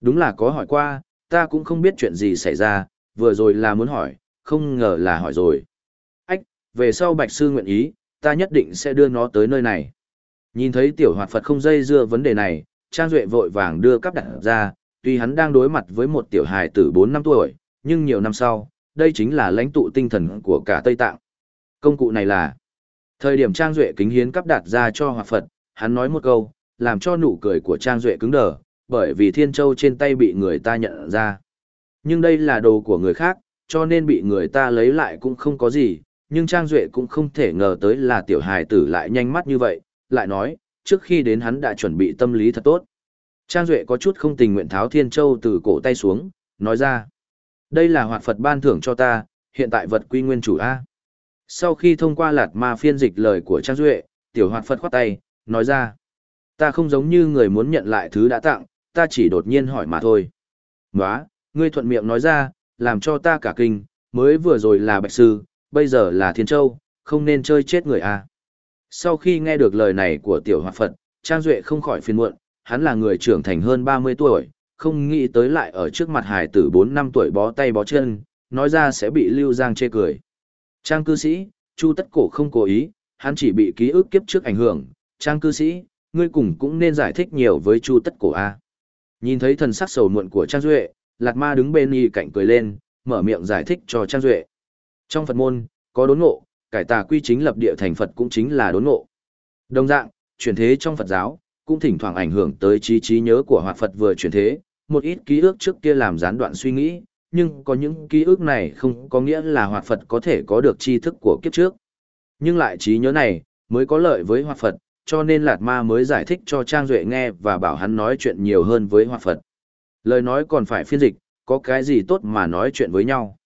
S1: Đúng là có hỏi qua, ta cũng không biết chuyện gì xảy ra, vừa rồi là muốn hỏi, không ngờ là hỏi rồi. Ách, về sau Bạch Sư nguyện ý, ta nhất định sẽ đưa nó tới nơi này. Nhìn thấy tiểu hoạt Phật không dây dưa vấn đề này, Trang Duệ vội vàng đưa cắp đặt ra, tuy hắn đang đối mặt với một tiểu hài tử 4 năm tuổi, nhưng nhiều năm sau, đây chính là lãnh tụ tinh thần của cả Tây Tạng. Công cụ này là Thời điểm Trang Duệ kính hiến cắp đặt ra cho Hoạt Phật, hắn nói một câu, làm cho nụ cười của Trang Duệ cứng đờ, bởi vì Thiên Châu trên tay bị người ta nhận ra. Nhưng đây là đồ của người khác, cho nên bị người ta lấy lại cũng không có gì, nhưng Trang Duệ cũng không thể ngờ tới là tiểu hài tử lại nhanh mắt như vậy, lại nói, trước khi đến hắn đã chuẩn bị tâm lý thật tốt. Trang Duệ có chút không tình nguyện tháo Thiên Châu từ cổ tay xuống, nói ra. Đây là hoạt Phật ban thưởng cho ta, hiện tại vật quy nguyên chủ A. Sau khi thông qua lạt ma phiên dịch lời của Trang Duệ, tiểu hoạt Phật khoát tay, nói ra. Ta không giống như người muốn nhận lại thứ đã tặng, ta chỉ đột nhiên hỏi mà thôi. Nóa, ngươi thuận miệng nói ra, làm cho ta cả kinh, mới vừa rồi là Bạch Sư, bây giờ là Thiên Châu, không nên chơi chết người A. Sau khi nghe được lời này của tiểu hòa Phật, Trang Duệ không khỏi phiền muộn, hắn là người trưởng thành hơn 30 tuổi, không nghĩ tới lại ở trước mặt hải tử 4 năm tuổi bó tay bó chân, nói ra sẽ bị Lưu Giang chê cười. Trang cư sĩ, Chu Tất Cổ không cố ý, hắn chỉ bị ký ức kiếp trước ảnh hưởng, Trang cư sĩ, ngươi cùng cũng nên giải thích nhiều với Chu Tất Cổ a. Nhìn thấy thần sắc sầu muộn của Trang Duệ, Lạt Ma đứng bên y cạnh cười lên, mở miệng giải thích cho Trang Duệ. Trong Phật môn, có đốn ngộ, cải tà quy chính lập địa thành Phật cũng chính là đốn ngộ. Đồng dạng, chuyển thế trong Phật giáo, cũng thỉnh thoảng ảnh hưởng tới trí trí nhớ của hoạt Phật vừa chuyển thế, một ít ký ức trước kia làm gián đoạn suy nghĩ, nhưng có những ký ức này không có nghĩa là hoạt Phật có thể có được tri thức của kiếp trước. Nhưng lại trí nhớ này, mới có lợi với hoạt Phật, cho nên Lạt Ma mới giải thích cho Trang Duệ nghe và bảo hắn nói chuyện nhiều hơn với hoạt Phật. Lời nói còn phải phiên dịch, có cái gì tốt mà nói chuyện với nhau.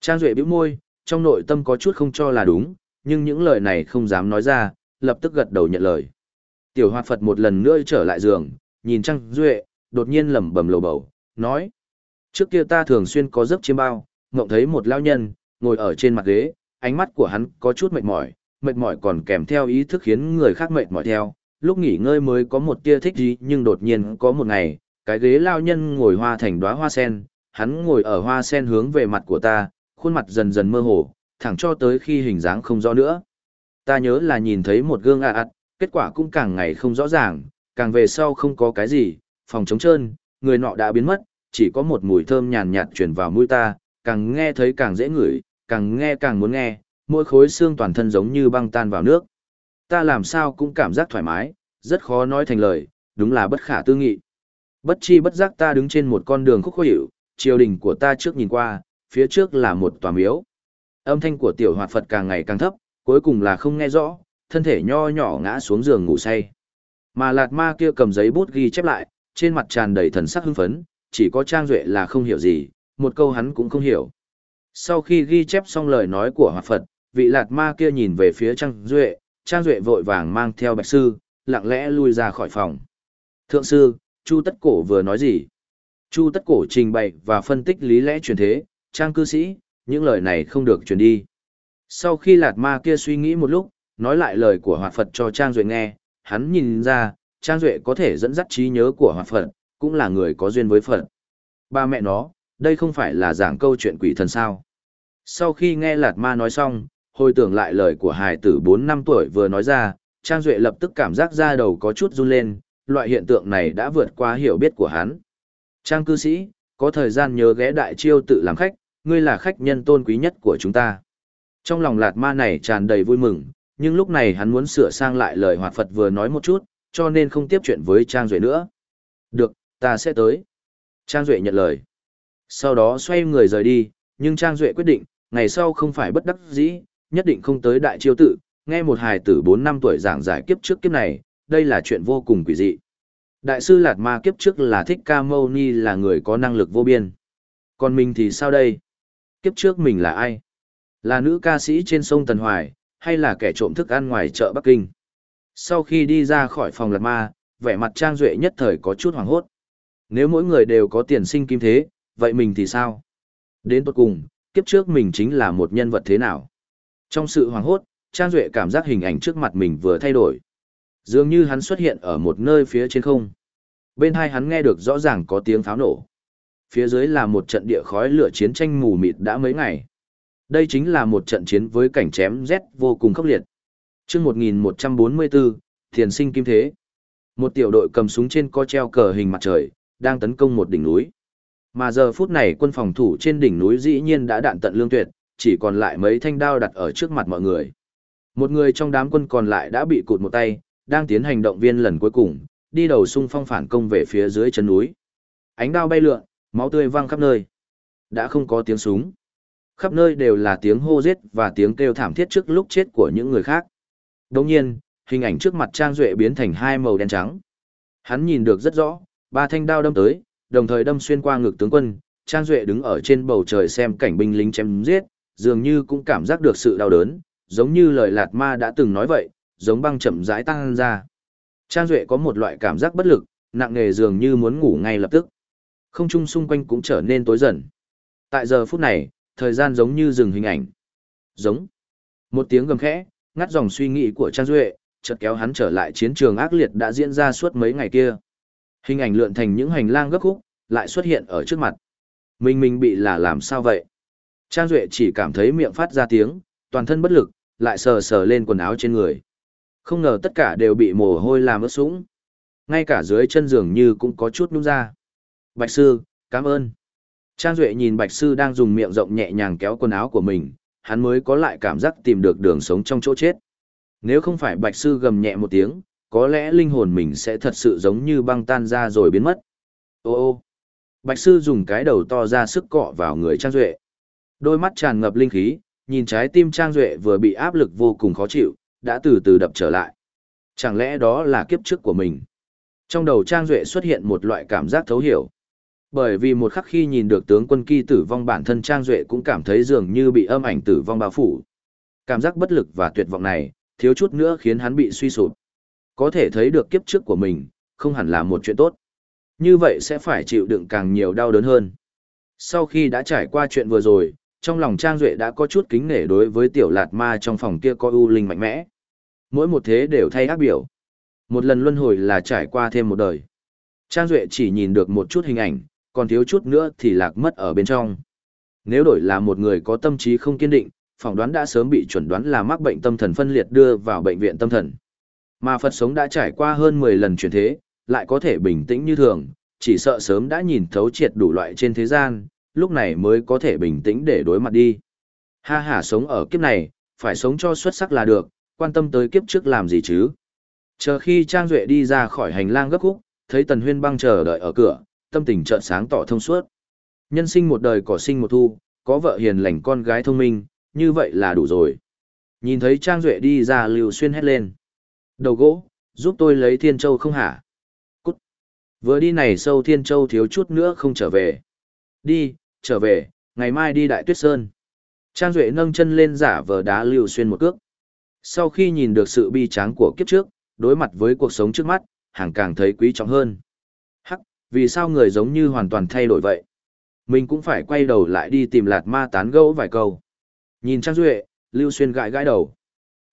S1: Trang Duệ bĩu môi, trong nội tâm có chút không cho là đúng, nhưng những lời này không dám nói ra, lập tức gật đầu nhận lời. Tiểu hoa Phật một lần nữa trở lại giường, nhìn Trăng Duệ, đột nhiên lẩm bẩm lầu bầu, nói: "Trước kia ta thường xuyên có giấc chiêm bao, ngộng thấy một lão nhân ngồi ở trên mặt ghế, ánh mắt của hắn có chút mệt mỏi, mệt mỏi còn kèm theo ý thức khiến người khác mệt mỏi theo. Lúc nghỉ ngơi mới có một tia thích gì, nhưng đột nhiên có một ngày, cái ghế lão nhân ngồi hoa thành đóa hoa sen, hắn ngồi ở hoa sen hướng về mặt của ta, khuôn mặt dần dần mơ hồ, thẳng cho tới khi hình dáng không rõ nữa. Ta nhớ là nhìn thấy một gương ạ ạt, kết quả cũng càng ngày không rõ ràng, càng về sau không có cái gì, phòng trống trơn, người nọ đã biến mất, chỉ có một mùi thơm nhàn nhạt truyền vào mũi ta, càng nghe thấy càng dễ ngửi, càng nghe càng muốn nghe, mỗi khối xương toàn thân giống như băng tan vào nước. Ta làm sao cũng cảm giác thoải mái, rất khó nói thành lời, đúng là bất khả tư nghị. Bất chi bất giác ta đứng trên một con đường khúc khó hiểu, triều đình của ta trước nhìn qua, phía trước là một tòa miếu. Âm thanh của tiểu hoạt Phật càng ngày càng thấp, cuối cùng là không nghe rõ, thân thể nho nhỏ ngã xuống giường ngủ say. Mà lạt ma kia cầm giấy bút ghi chép lại, trên mặt tràn đầy thần sắc hưng phấn, chỉ có Trang Duệ là không hiểu gì, một câu hắn cũng không hiểu. Sau khi ghi chép xong lời nói của Hòa Phật, vị lạt ma kia nhìn về phía Trang Duệ, Trang Duệ vội vàng mang theo bạch sư, lặng lẽ lui ra khỏi phòng. Thượng sư, Chu Tất Cổ vừa nói gì? Chu Tất Cổ trình bày và phân tích lý lẽ truyền thế, Trang cư sĩ, những lời này không được truyền đi. Sau khi lạt ma kia suy nghĩ một lúc, nói lại lời của Hoạt Phật cho Trang Duệ nghe, hắn nhìn ra, Trang Duệ có thể dẫn dắt trí nhớ của Hoạt Phật, cũng là người có duyên với Phật. Ba mẹ nó, đây không phải là giảng câu chuyện quỷ thần sao. Sau khi nghe Lạt Ma nói xong, hồi tưởng lại lời của hài tử 4 năm tuổi vừa nói ra, Trang Duệ lập tức cảm giác da đầu có chút run lên, loại hiện tượng này đã vượt qua hiểu biết của hắn. Trang cư sĩ, có thời gian nhớ ghé đại chiêu tự làm khách, ngươi là khách nhân tôn quý nhất của chúng ta. Trong lòng lạt ma này tràn đầy vui mừng, nhưng lúc này hắn muốn sửa sang lại lời hoạt Phật vừa nói một chút, cho nên không tiếp chuyện với Trang Duệ nữa. Được, ta sẽ tới. Trang Duệ nhận lời. Sau đó xoay người rời đi, nhưng Trang Duệ quyết định, ngày sau không phải bất đắc dĩ, nhất định không tới đại chiêu tự, nghe một hài tử 4 năm tuổi giảng giải kiếp trước kiếp này, đây là chuyện vô cùng quỷ dị. Đại sư Lạt Ma kiếp trước là Thích Ca Mâu Ni là người có năng lực vô biên. Còn mình thì sao đây? Kiếp trước mình là ai? Là nữ ca sĩ trên sông Tần Hoài, hay là kẻ trộm thức ăn ngoài chợ Bắc Kinh? Sau khi đi ra khỏi phòng lật Ma, vẻ mặt Trang Duệ nhất thời có chút hoảng hốt. Nếu mỗi người đều có tiền sinh kim thế, vậy mình thì sao? Đến tốt cùng, kiếp trước mình chính là một nhân vật thế nào? Trong sự hoảng hốt, Trang Duệ cảm giác hình ảnh trước mặt mình vừa thay đổi. Dường như hắn xuất hiện ở một nơi phía trên không. Bên hai hắn nghe được rõ ràng có tiếng pháo nổ. Phía dưới là một trận địa khói lửa chiến tranh mù mịt đã mấy ngày. Đây chính là một trận chiến với cảnh chém rét vô cùng khốc liệt. Trước 1144, Thiền sinh kim thế. Một tiểu đội cầm súng trên co treo cờ hình mặt trời, đang tấn công một đỉnh núi. Mà giờ phút này quân phòng thủ trên đỉnh núi dĩ nhiên đã đạn tận lương tuyệt, chỉ còn lại mấy thanh đao đặt ở trước mặt mọi người. Một người trong đám quân còn lại đã bị cụt một tay, đang tiến hành động viên lần cuối cùng, đi đầu xung phong phản công về phía dưới chân núi. Ánh đao bay lượn, máu tươi văng khắp nơi. Đã không có tiếng súng. Khắp nơi đều là tiếng hô giết và tiếng kêu thảm thiết trước lúc chết của những người khác. Đồng nhiên, hình ảnh trước mặt Trang Duệ biến thành hai màu đen trắng. Hắn nhìn được rất rõ, ba thanh đao đâm tới, đồng thời đâm xuyên qua ngực tướng quân. Trang Duệ đứng ở trên bầu trời xem cảnh binh lính chém giết, dường như cũng cảm giác được sự đau đớn, giống như lời Lạt Ma đã từng nói vậy, giống băng chậm rãi tăng ra. Trang Duệ có một loại cảm giác bất lực, nặng nề dường như muốn ngủ ngay lập tức. Không trung xung quanh cũng trở nên tối dần. Tại giờ phút này, thời gian giống như dừng hình ảnh. Giống. Một tiếng gầm khẽ, ngắt dòng suy nghĩ của Trang Duệ, chợt kéo hắn trở lại chiến trường ác liệt đã diễn ra suốt mấy ngày kia. Hình ảnh lượn thành những hành lang gấp khúc, lại xuất hiện ở trước mặt. Mình mình bị là làm sao vậy? Trang Duệ chỉ cảm thấy miệng phát ra tiếng, toàn thân bất lực, lại sờ sờ lên quần áo trên người. Không ngờ tất cả đều bị mồ hôi làm ướt sũng. Ngay cả dưới chân giường như cũng có chút nút ra. Bạch sư, cảm ơn. Trang Duệ nhìn Bạch sư đang dùng miệng rộng nhẹ nhàng kéo quần áo của mình, hắn mới có lại cảm giác tìm được đường sống trong chỗ chết. Nếu không phải Bạch sư gầm nhẹ một tiếng, có lẽ linh hồn mình sẽ thật sự giống như băng tan ra rồi biến mất. Ô ô. Bạch sư dùng cái đầu to ra sức cọ vào người Trang Duệ. Đôi mắt tràn ngập linh khí, nhìn trái tim Trang Duệ vừa bị áp lực vô cùng khó chịu, đã từ từ đập trở lại. Chẳng lẽ đó là kiếp trước của mình? Trong đầu Trang Duệ xuất hiện một loại cảm giác thấu hiểu. Bởi vì một khắc khi nhìn được tướng quân kỳ tử vong bản thân Trang Duệ cũng cảm thấy dường như bị âm ảnh tử vong bao phủ. Cảm giác bất lực và tuyệt vọng này, thiếu chút nữa khiến hắn bị suy sụp. Có thể thấy được kiếp trước của mình, không hẳn là một chuyện tốt. Như vậy sẽ phải chịu đựng càng nhiều đau đớn hơn. Sau khi đã trải qua chuyện vừa rồi, trong lòng Trang Duệ đã có chút kính nể đối với tiểu lạt ma trong phòng kia có ưu linh mạnh mẽ. Mỗi một thế đều thay ác biểu. Một lần luân hồi là trải qua thêm một đời. Trang Duệ chỉ nhìn được một chút hình ảnh, còn thiếu chút nữa thì lạc mất ở bên trong. Nếu đổi là một người có tâm trí không kiên định, phỏng đoán đã sớm bị chuẩn đoán là mắc bệnh tâm thần phân liệt đưa vào bệnh viện tâm thần. Mà Phật sống đã trải qua hơn 10 lần chuyển thế, lại có thể bình tĩnh như thường, chỉ sợ sớm đã nhìn thấu triệt đủ loại trên thế gian, lúc này mới có thể bình tĩnh để đối mặt đi. Ha ha sống ở kiếp này, phải sống cho xuất sắc là được, quan tâm tới kiếp trước làm gì chứ. Chờ khi Trang Duệ đi ra khỏi hành lang gấp khúc, thấy Tần Huyên băng chờ đợi ở cửa, tâm tình trợn sáng tỏ thông suốt. Nhân sinh một đời cỏ sinh một thu, có vợ hiền lành con gái thông minh, như vậy là đủ rồi. Nhìn thấy Trang Duệ đi ra Lưu Xuyên hét lên. Đầu gỗ, giúp tôi lấy Thiên Châu không hả? Cút. Vừa đi này sâu Thiên Châu thiếu chút nữa không trở về. Đi, trở về, ngày mai đi Đại Tuyết Sơn. Trang Duệ nâng chân lên giả vờ đá Lưu Xuyên một cước. Sau khi nhìn được sự bi tráng của kiếp trước, đối mặt với cuộc sống trước mắt, hàng càng thấy quý trọng hơn. Vì sao người giống như hoàn toàn thay đổi vậy? Mình cũng phải quay đầu lại đi tìm lạt ma tán gẫu vài câu. Nhìn Trang Duệ, Lưu Xuyên gãi gãi đầu.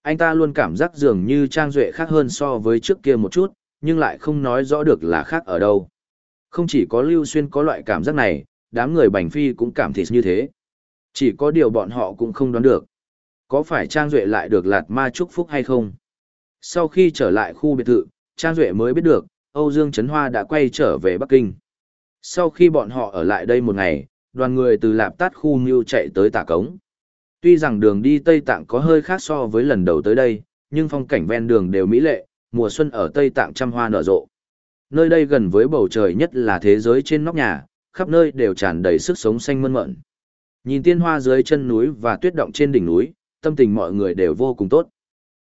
S1: Anh ta luôn cảm giác dường như Trang Duệ khác hơn so với trước kia một chút, nhưng lại không nói rõ được là khác ở đâu. Không chỉ có Lưu Xuyên có loại cảm giác này, đám người Bành Phi cũng cảm thịt như thế. Chỉ có điều bọn họ cũng không đoán được. Có phải Trang Duệ lại được Lạt Ma chúc phúc hay không? Sau khi trở lại khu biệt thự, Trang Duệ mới biết được, Âu Dương Trấn Hoa đã quay trở về Bắc Kinh. Sau khi bọn họ ở lại đây một ngày, đoàn người từ Lạp Tát khu Mưu chạy tới Tả Cống. Tuy rằng đường đi Tây Tạng có hơi khác so với lần đầu tới đây, nhưng phong cảnh ven đường đều mỹ lệ, mùa xuân ở Tây Tạng trăm hoa nở rộ. Nơi đây gần với bầu trời nhất là thế giới trên nóc nhà, khắp nơi đều tràn đầy sức sống xanh mơn mởn. Nhìn tiên hoa dưới chân núi và tuyết động trên đỉnh núi, tâm tình mọi người đều vô cùng tốt.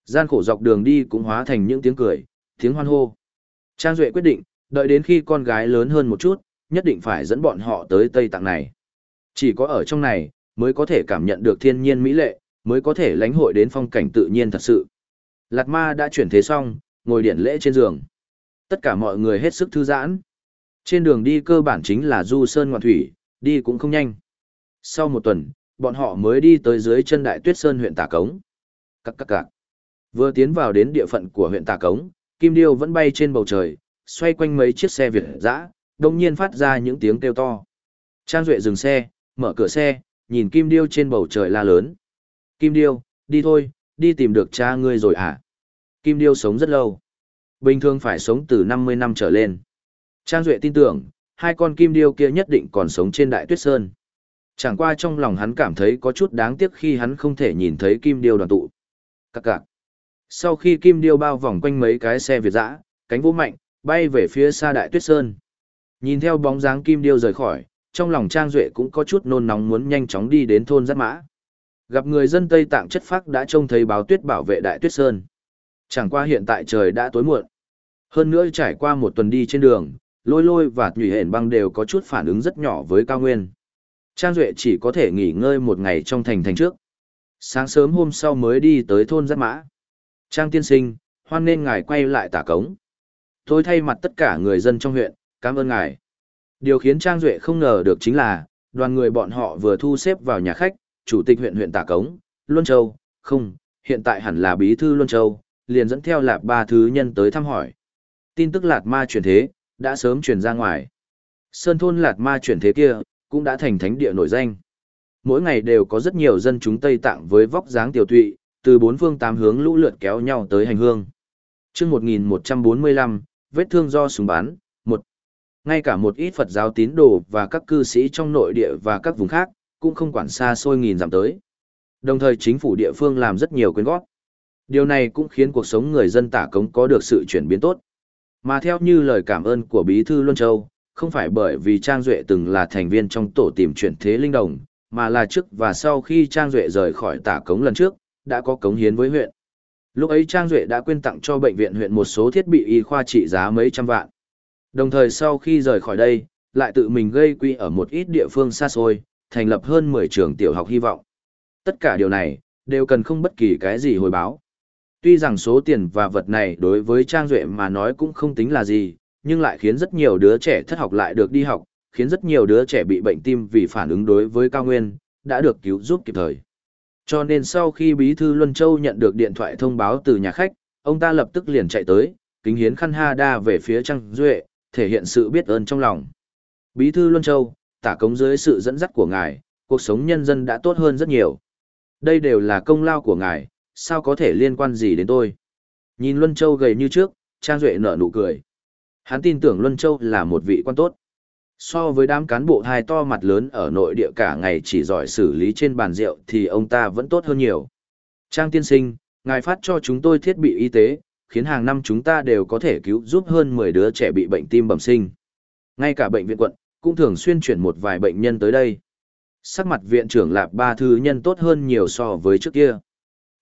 S1: Gian khổ dọc đường đi cũng hóa thành những tiếng cười, tiếng hoan hô. Trang Duệ quyết định, đợi đến khi con gái lớn hơn một chút, nhất định phải dẫn bọn họ tới Tây Tạng này. Chỉ có ở trong này, mới có thể cảm nhận được thiên nhiên mỹ lệ, mới có thể lãnh hội đến phong cảnh tự nhiên thật sự. Lạt ma đã chuyển thế xong, ngồi điện lễ trên giường. Tất cả mọi người hết sức thư giãn. Trên đường đi cơ bản chính là du sơn ngoạn thủy, đi cũng không nhanh. Sau một tuần, bọn họ mới đi tới dưới chân đại tuyết sơn huyện Tà Cống. Các các các. Vừa tiến vào đến địa phận của huyện Tà Cống, Kim Điêu vẫn bay trên bầu trời, xoay quanh mấy chiếc xe Việt dã, đồng nhiên phát ra những tiếng kêu to. Trang Duệ dừng xe, mở cửa xe, nhìn Kim Điêu trên bầu trời la lớn. Kim Điêu, đi thôi, đi tìm được cha ngươi rồi hả? Kim Điêu sống rất lâu. Bình thường phải sống từ 50 năm trở lên. Trang Duệ tin tưởng, hai con Kim Điêu kia nhất định còn sống trên Đại Tuyết Sơn. Chẳng qua trong lòng hắn cảm thấy có chút đáng tiếc khi hắn không thể nhìn thấy Kim Điêu đoàn tụ. Các cạc. Sau khi Kim Điêu bao vòng quanh mấy cái xe Việt dã, cánh vũ mạnh, bay về phía xa Đại Tuyết Sơn. Nhìn theo bóng dáng Kim Điêu rời khỏi, trong lòng Trang Duệ cũng có chút nôn nóng muốn nhanh chóng đi đến thôn giáp mã. Gặp người dân Tây Tạng chất phác đã trông thấy báo tuyết bảo vệ Đại Tuyết Sơn. Chẳng qua hiện tại trời đã tối muộn. Hơn nữa trải qua một tuần đi trên đường, lôi lôi và nhủy hển băng đều có chút phản ứng rất nhỏ với cao nguyên. Trang Duệ chỉ có thể nghỉ ngơi một ngày trong thành thành trước. Sáng sớm hôm sau mới đi tới thôn giáp mã. Trang tiên sinh, hoan nên ngài quay lại tả cống. Tôi thay mặt tất cả người dân trong huyện, cảm ơn ngài. Điều khiến Trang Duệ không ngờ được chính là, đoàn người bọn họ vừa thu xếp vào nhà khách, chủ tịch huyện huyện tả cống, Luân Châu, không, hiện tại hẳn là bí thư Luân Châu, liền dẫn theo lạp ba thứ nhân tới thăm hỏi. Tin tức lạt ma chuyển thế, đã sớm truyền ra ngoài. Sơn thôn lạt ma chuyển thế kia, cũng đã thành thánh địa nổi danh. Mỗi ngày đều có rất nhiều dân chúng Tây Tạng với vóc dáng tiểu tụy, từ bốn phương tám hướng lũ lượt kéo nhau tới hành hương. Trước 1145, vết thương do súng bắn, một. Ngay cả một ít Phật giáo tín đồ và các cư sĩ trong nội địa và các vùng khác, cũng không quản xa xôi nghìn dặm tới. Đồng thời chính phủ địa phương làm rất nhiều quyên góp. Điều này cũng khiến cuộc sống người dân tả cống có được sự chuyển biến tốt. Mà theo như lời cảm ơn của Bí thư Luân Châu, không phải bởi vì Trang Duệ từng là thành viên trong tổ tìm chuyển thế linh đồng, mà là trước và sau khi Trang Duệ rời khỏi tả cống lần trước, đã có cống hiến với huyện. Lúc ấy Trang Duệ đã quyên tặng cho bệnh viện huyện một số thiết bị y khoa trị giá mấy trăm vạn. Đồng thời sau khi rời khỏi đây, lại tự mình gây quỹ ở một ít địa phương xa xôi, thành lập hơn 10 trường tiểu học hy vọng. Tất cả điều này, đều cần không bất kỳ cái gì hồi báo. Tuy rằng số tiền và vật này đối với Trang Duệ mà nói cũng không tính là gì, nhưng lại khiến rất nhiều đứa trẻ thất học lại được đi học, khiến rất nhiều đứa trẻ bị bệnh tim vì phản ứng đối với cao nguyên, đã được cứu giúp kịp thời. Cho nên sau khi Bí thư Luân Châu nhận được điện thoại thông báo từ nhà khách, ông ta lập tức liền chạy tới, kính hiến khăn ha đa về phía Trang Duệ, thể hiện sự biết ơn trong lòng. Bí thư Luân Châu, tả cống dưới sự dẫn dắt của ngài, cuộc sống nhân dân đã tốt hơn rất nhiều. Đây đều là công lao của ngài, sao có thể liên quan gì đến tôi? Nhìn Luân Châu gầy như trước, Trang Duệ nở nụ cười. Hắn tin tưởng Luân Châu là một vị quan tốt. So với đám cán bộ hai to mặt lớn ở nội địa cả ngày chỉ giỏi xử lý trên bàn rượu thì ông ta vẫn tốt hơn nhiều. Trang tiên sinh, ngài phát cho chúng tôi thiết bị y tế, khiến hàng năm chúng ta đều có thể cứu giúp hơn 10 đứa trẻ bị bệnh tim bẩm sinh. Ngay cả bệnh viện quận, cũng thường xuyên chuyển một vài bệnh nhân tới đây. Sắc mặt viện trưởng lạp ba thư nhân tốt hơn nhiều so với trước kia.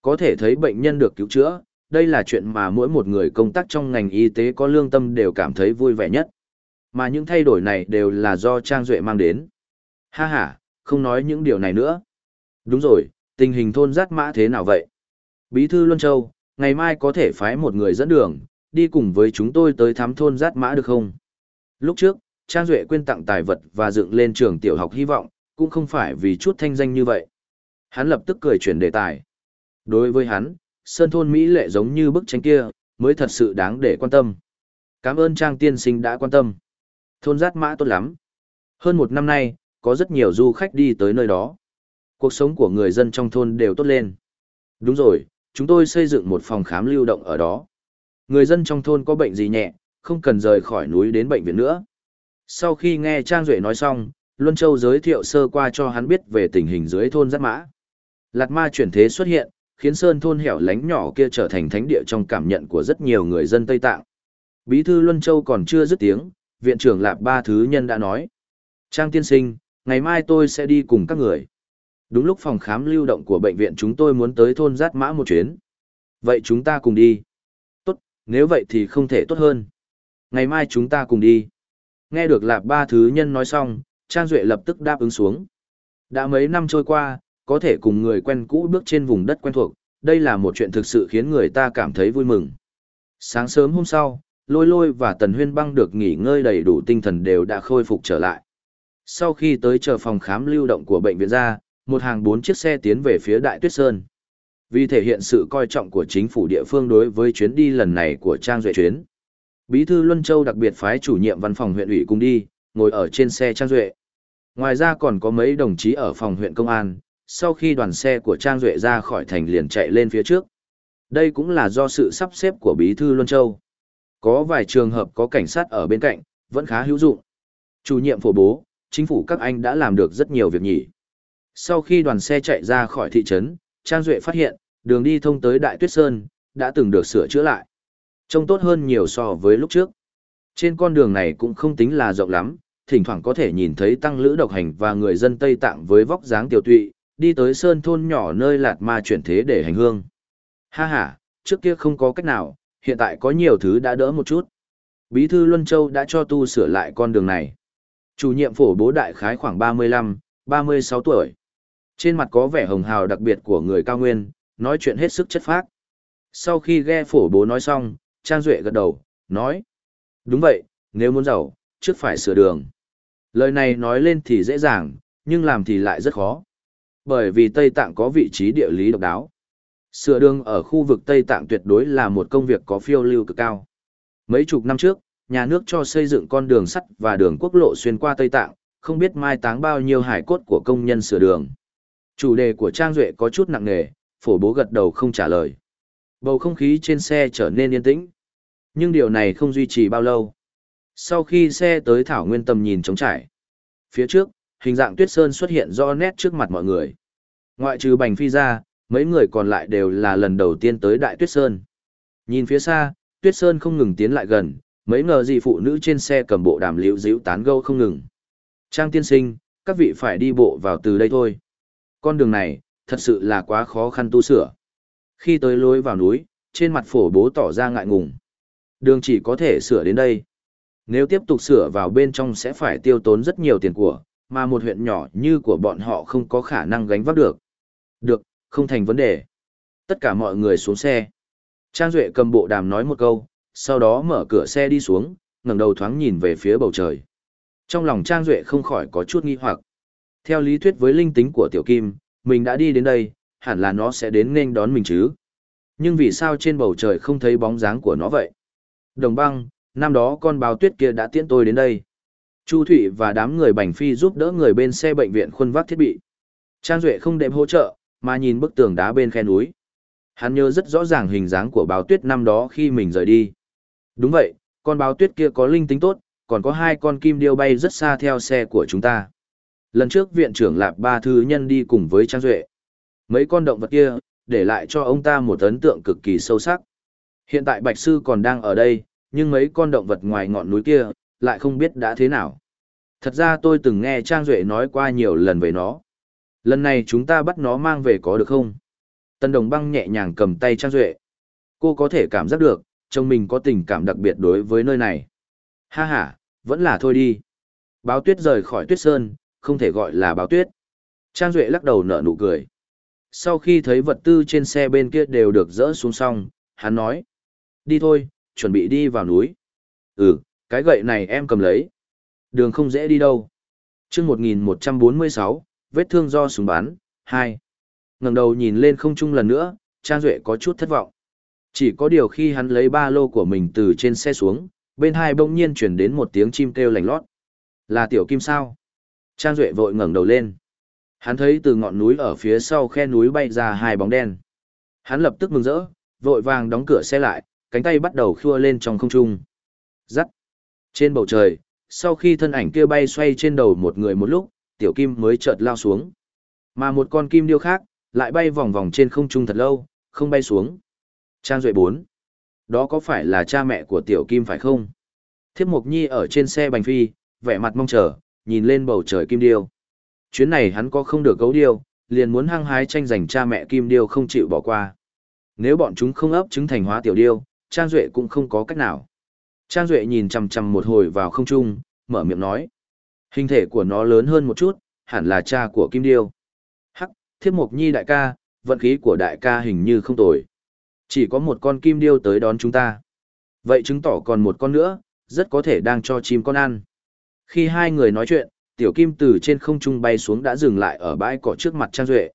S1: Có thể thấy bệnh nhân được cứu chữa, đây là chuyện mà mỗi một người công tác trong ngành y tế có lương tâm đều cảm thấy vui vẻ nhất. Mà những thay đổi này đều là do Trang Duệ mang đến. Ha ha, không nói những điều này nữa. Đúng rồi, tình hình thôn giác mã thế nào vậy? Bí thư Luân Châu, ngày mai có thể phái một người dẫn đường, đi cùng với chúng tôi tới thăm thôn giác mã được không? Lúc trước, Trang Duệ quyên tặng tài vật và dựng lên trường tiểu học hy vọng, cũng không phải vì chút thanh danh như vậy. Hắn lập tức cười chuyển đề tài. Đối với hắn, sơn thôn Mỹ lệ giống như bức tranh kia, mới thật sự đáng để quan tâm. Cảm ơn Trang tiên sinh đã quan tâm. Thôn giác mã tốt lắm. Hơn một năm nay, có rất nhiều du khách đi tới nơi đó. Cuộc sống của người dân trong thôn đều tốt lên. Đúng rồi, chúng tôi xây dựng một phòng khám lưu động ở đó. Người dân trong thôn có bệnh gì nhẹ, không cần rời khỏi núi đến bệnh viện nữa. Sau khi nghe Trang Duệ nói xong, Luân Châu giới thiệu sơ qua cho hắn biết về tình hình dưới thôn giáp mã. Lạt ma chuyển thế xuất hiện, khiến sơn thôn hẻo lánh nhỏ kia trở thành thánh địa trong cảm nhận của rất nhiều người dân Tây Tạng. Bí thư Luân Châu còn chưa dứt tiếng, viện trưởng Lạp Ba Thứ Nhân đã nói. Trang tiên sinh, ngày mai tôi sẽ đi cùng các người. Đúng lúc phòng khám lưu động của bệnh viện chúng tôi muốn tới thôn giát mã một chuyến. Vậy chúng ta cùng đi. Tốt, nếu vậy thì không thể tốt hơn. Ngày mai chúng ta cùng đi. Nghe được Lạp Ba Thứ Nhân nói xong, Trang Duệ lập tức đáp ứng xuống. Đã mấy năm trôi qua, có thể cùng người quen cũ bước trên vùng đất quen thuộc, đây là một chuyện thực sự khiến người ta cảm thấy vui mừng. Sáng sớm hôm sau, Lôi Lôi và Tần Huyên Băng được nghỉ ngơi đầy đủ tinh thần đều đã khôi phục trở lại. Sau khi tới chờ phòng khám lưu động của bệnh viện ra, một hàng bốn chiếc xe tiến về phía Đại Tuyết Sơn. Vì thể hiện sự coi trọng của chính phủ địa phương đối với chuyến đi lần này của Trang Duệ chuyến. Bí thư Luân Châu đặc biệt phái chủ nhiệm văn phòng huyện ủy cùng đi, ngồi ở trên xe Trang Duệ. Ngoài ra còn có mấy đồng chí ở phòng huyện công an, sau khi đoàn xe của Trang Duệ ra khỏi thành liền chạy lên phía trước. Đây cũng là do sự sắp xếp của Bí thư Luân Châu. Có vài trường hợp có cảnh sát ở bên cạnh, vẫn khá hữu dụng. Chủ nhiệm phổ bố, chính phủ các anh đã làm được rất nhiều việc nhỉ. Sau khi đoàn xe chạy ra khỏi thị trấn, Trang Duệ phát hiện, đường đi thông tới Đại Tuyết Sơn, đã từng được sửa chữa lại. Trông tốt hơn nhiều so với lúc trước. Trên con đường này cũng không tính là rộng lắm, thỉnh thoảng có thể nhìn thấy tăng lữ độc hành và người dân Tây Tạng với vóc dáng tiểu tụy, đi tới sơn thôn nhỏ nơi lạt ma chuyển thế để hành hương. Ha ha, trước kia không có cách nào, hiện tại có nhiều thứ đã đỡ một chút. Bí thư Luân Châu đã cho tu sửa lại con đường này. Chủ nhiệm phổ bố đại khái khoảng 35, 36 tuổi. Trên mặt có vẻ hồng hào đặc biệt của người cao nguyên, nói chuyện hết sức chất phác. Sau khi ghe phổ bố nói xong, Trang Duệ gật đầu, nói. Đúng vậy, nếu muốn giàu, trước phải sửa đường. Lời này nói lên thì dễ dàng, nhưng làm thì lại rất khó. Bởi vì Tây Tạng có vị trí địa lý độc đáo. Sửa đường ở khu vực Tây Tạng tuyệt đối là một công việc có phiêu lưu cực cao. Mấy chục năm trước, nhà nước cho xây dựng con đường sắt và đường quốc lộ xuyên qua Tây Tạng, không biết mai táng bao nhiêu hải cốt của công nhân sửa đường. Chủ đề của Trang Duệ có chút nặng nề, phổ bố gật đầu không trả lời. Bầu không khí trên xe trở nên yên tĩnh. Nhưng điều này không duy trì bao lâu. Sau khi xe tới Thảo Nguyên tầm nhìn trống trải, phía trước, hình dạng tuyết sơn xuất hiện rõ nét trước mặt mọi người. Ngoại trừ Bành Phi ra, mấy người còn lại đều là lần đầu tiên tới Đại Tuyết Sơn. Nhìn phía xa, Tuyết Sơn không ngừng tiến lại gần, mấy ngờ gì phụ nữ trên xe cầm bộ đàm liễu díu tán gâu không ngừng. Trang tiên sinh, các vị phải đi bộ vào từ đây thôi. Con đường này, thật sự là quá khó khăn tu sửa. Khi tới lối vào núi, trên mặt phổ bố tỏ ra ngại ngùng. Đường chỉ có thể sửa đến đây. Nếu tiếp tục sửa vào bên trong sẽ phải tiêu tốn rất nhiều tiền của, mà một huyện nhỏ như của bọn họ không có khả năng gánh vác được. Được, không thành vấn đề. Tất cả mọi người xuống xe. Trang Duệ cầm bộ đàm nói một câu, sau đó mở cửa xe đi xuống, ngẩng đầu thoáng nhìn về phía bầu trời. Trong lòng Trang Duệ không khỏi có chút nghi hoặc. Theo lý thuyết với linh tính của Tiểu Kim, mình đã đi đến đây, hẳn là nó sẽ đến nên đón mình chứ. Nhưng vì sao trên bầu trời không thấy bóng dáng của nó vậy? Đồng băng, năm đó con báo tuyết kia đã tiễn tôi đến đây. Chu Thụy và đám người Bành Phi giúp đỡ người bên xe bệnh viện khuân vác thiết bị. Trang Duệ không đệm hỗ trợ, mà nhìn bức tường đá bên khe núi. Hắn nhớ rất rõ ràng hình dáng của báo tuyết năm đó khi mình rời đi. Đúng vậy, con báo tuyết kia có linh tính tốt, còn có hai con kim điêu bay rất xa theo xe của chúng ta. Lần trước viện trưởng Lạp Ba Thư Nhân đi cùng với Trang Duệ. Mấy con động vật kia, để lại cho ông ta một ấn tượng cực kỳ sâu sắc. Hiện tại Bạch Sư còn đang ở đây, nhưng mấy con động vật ngoài ngọn núi kia, lại không biết đã thế nào. Thật ra tôi từng nghe Trang Duệ nói qua nhiều lần về nó. Lần này chúng ta bắt nó mang về có được không? Tân Đồng Băng nhẹ nhàng cầm tay Trang Duệ. Cô có thể cảm giác được, chồng mình có tình cảm đặc biệt đối với nơi này. Ha ha, vẫn là thôi đi. Báo tuyết rời khỏi tuyết sơn, không thể gọi là báo tuyết. Trang Duệ lắc đầu nở nụ cười. Sau khi thấy vật tư trên xe bên kia đều được dỡ xuống xong, hắn nói. Đi thôi, chuẩn bị đi vào núi. Ừ, cái gậy này em cầm lấy. Đường không dễ đi đâu. chương 1146, vết thương do súng bắn, Hai. ngẩng đầu nhìn lên không trung lần nữa, Trang Duệ có chút thất vọng. Chỉ có điều khi hắn lấy ba lô của mình từ trên xe xuống, bên hai bỗng nhiên chuyển đến một tiếng chim kêu lành lót. Là tiểu kim sao? Trang Duệ vội ngẩng đầu lên. Hắn thấy từ ngọn núi ở phía sau khe núi bay ra hai bóng đen. Hắn lập tức mừng rỡ, vội vàng đóng cửa xe lại, cánh tay bắt đầu khua lên trong không trung. Rắc. Trên bầu trời, sau khi thân ảnh kia bay xoay trên đầu một người một lúc, tiểu kim mới chợt lao xuống. Mà một con kim điêu khác, lại bay vòng vòng trên không trung thật lâu, không bay xuống. Trang Duệ 4. Đó có phải là cha mẹ của tiểu kim phải không? Thiếp Mộc Nhi ở trên xe bành phi, vẻ mặt mong chờ, nhìn lên bầu trời kim điêu. Chuyến này hắn có không được gấu điêu, liền muốn hăng hái tranh giành cha mẹ kim điêu không chịu bỏ qua. Nếu bọn chúng không ấp trứng thành hóa tiểu điêu, Trang Duệ cũng không có cách nào. Trang Duệ nhìn chầm chầm một hồi vào không trung, mở miệng nói. Hình thể của nó lớn hơn một chút, hẳn là cha của Kim Điêu. Hắc, Thiếp Mộc Nhi đại ca, vận khí của đại ca hình như không tồi. Chỉ có một con Kim Điêu tới đón chúng ta. Vậy chứng tỏ còn một con nữa, rất có thể đang cho chim con ăn. Khi hai người nói chuyện, tiểu kim từ trên không trung bay xuống đã dừng lại ở bãi cỏ trước mặt Trang Duệ.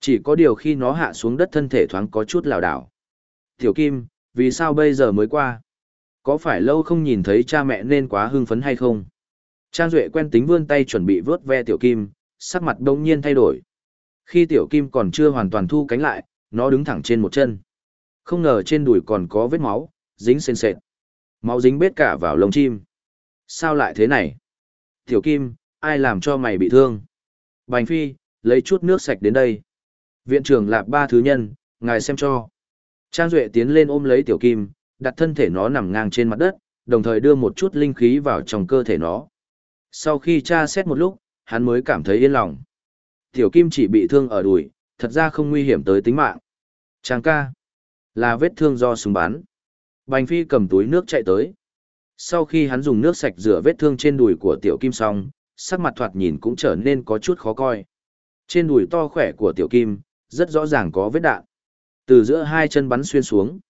S1: Chỉ có điều khi nó hạ xuống đất thân thể thoáng có chút lảo đảo. Tiểu kim, vì sao bây giờ mới qua? Có phải lâu không nhìn thấy cha mẹ nên quá hưng phấn hay không? Trang Duệ quen tính vươn tay chuẩn bị vớt ve tiểu kim, sắc mặt đông nhiên thay đổi. Khi tiểu kim còn chưa hoàn toàn thu cánh lại, nó đứng thẳng trên một chân. Không ngờ trên đùi còn có vết máu, dính sền sệt. Máu dính bết cả vào lông chim. Sao lại thế này? Tiểu kim, ai làm cho mày bị thương? Bành phi, lấy chút nước sạch đến đây. Viện trưởng lạp ba thứ nhân, ngài xem cho. Trang Duệ tiến lên ôm lấy tiểu kim, đặt thân thể nó nằm ngang trên mặt đất, đồng thời đưa một chút linh khí vào trong cơ thể nó. Sau khi tra xét một lúc, hắn mới cảm thấy yên lòng. Tiểu kim chỉ bị thương ở đùi, thật ra không nguy hiểm tới tính mạng. Trang ca, là vết thương do súng bắn. Bành phi cầm túi nước chạy tới. Sau khi hắn dùng nước sạch rửa vết thương trên đùi của tiểu kim xong, sắc mặt thoạt nhìn cũng trở nên có chút khó coi. Trên đùi to khỏe của tiểu kim, rất rõ ràng có vết đạn. Từ giữa hai chân bắn xuyên xuống.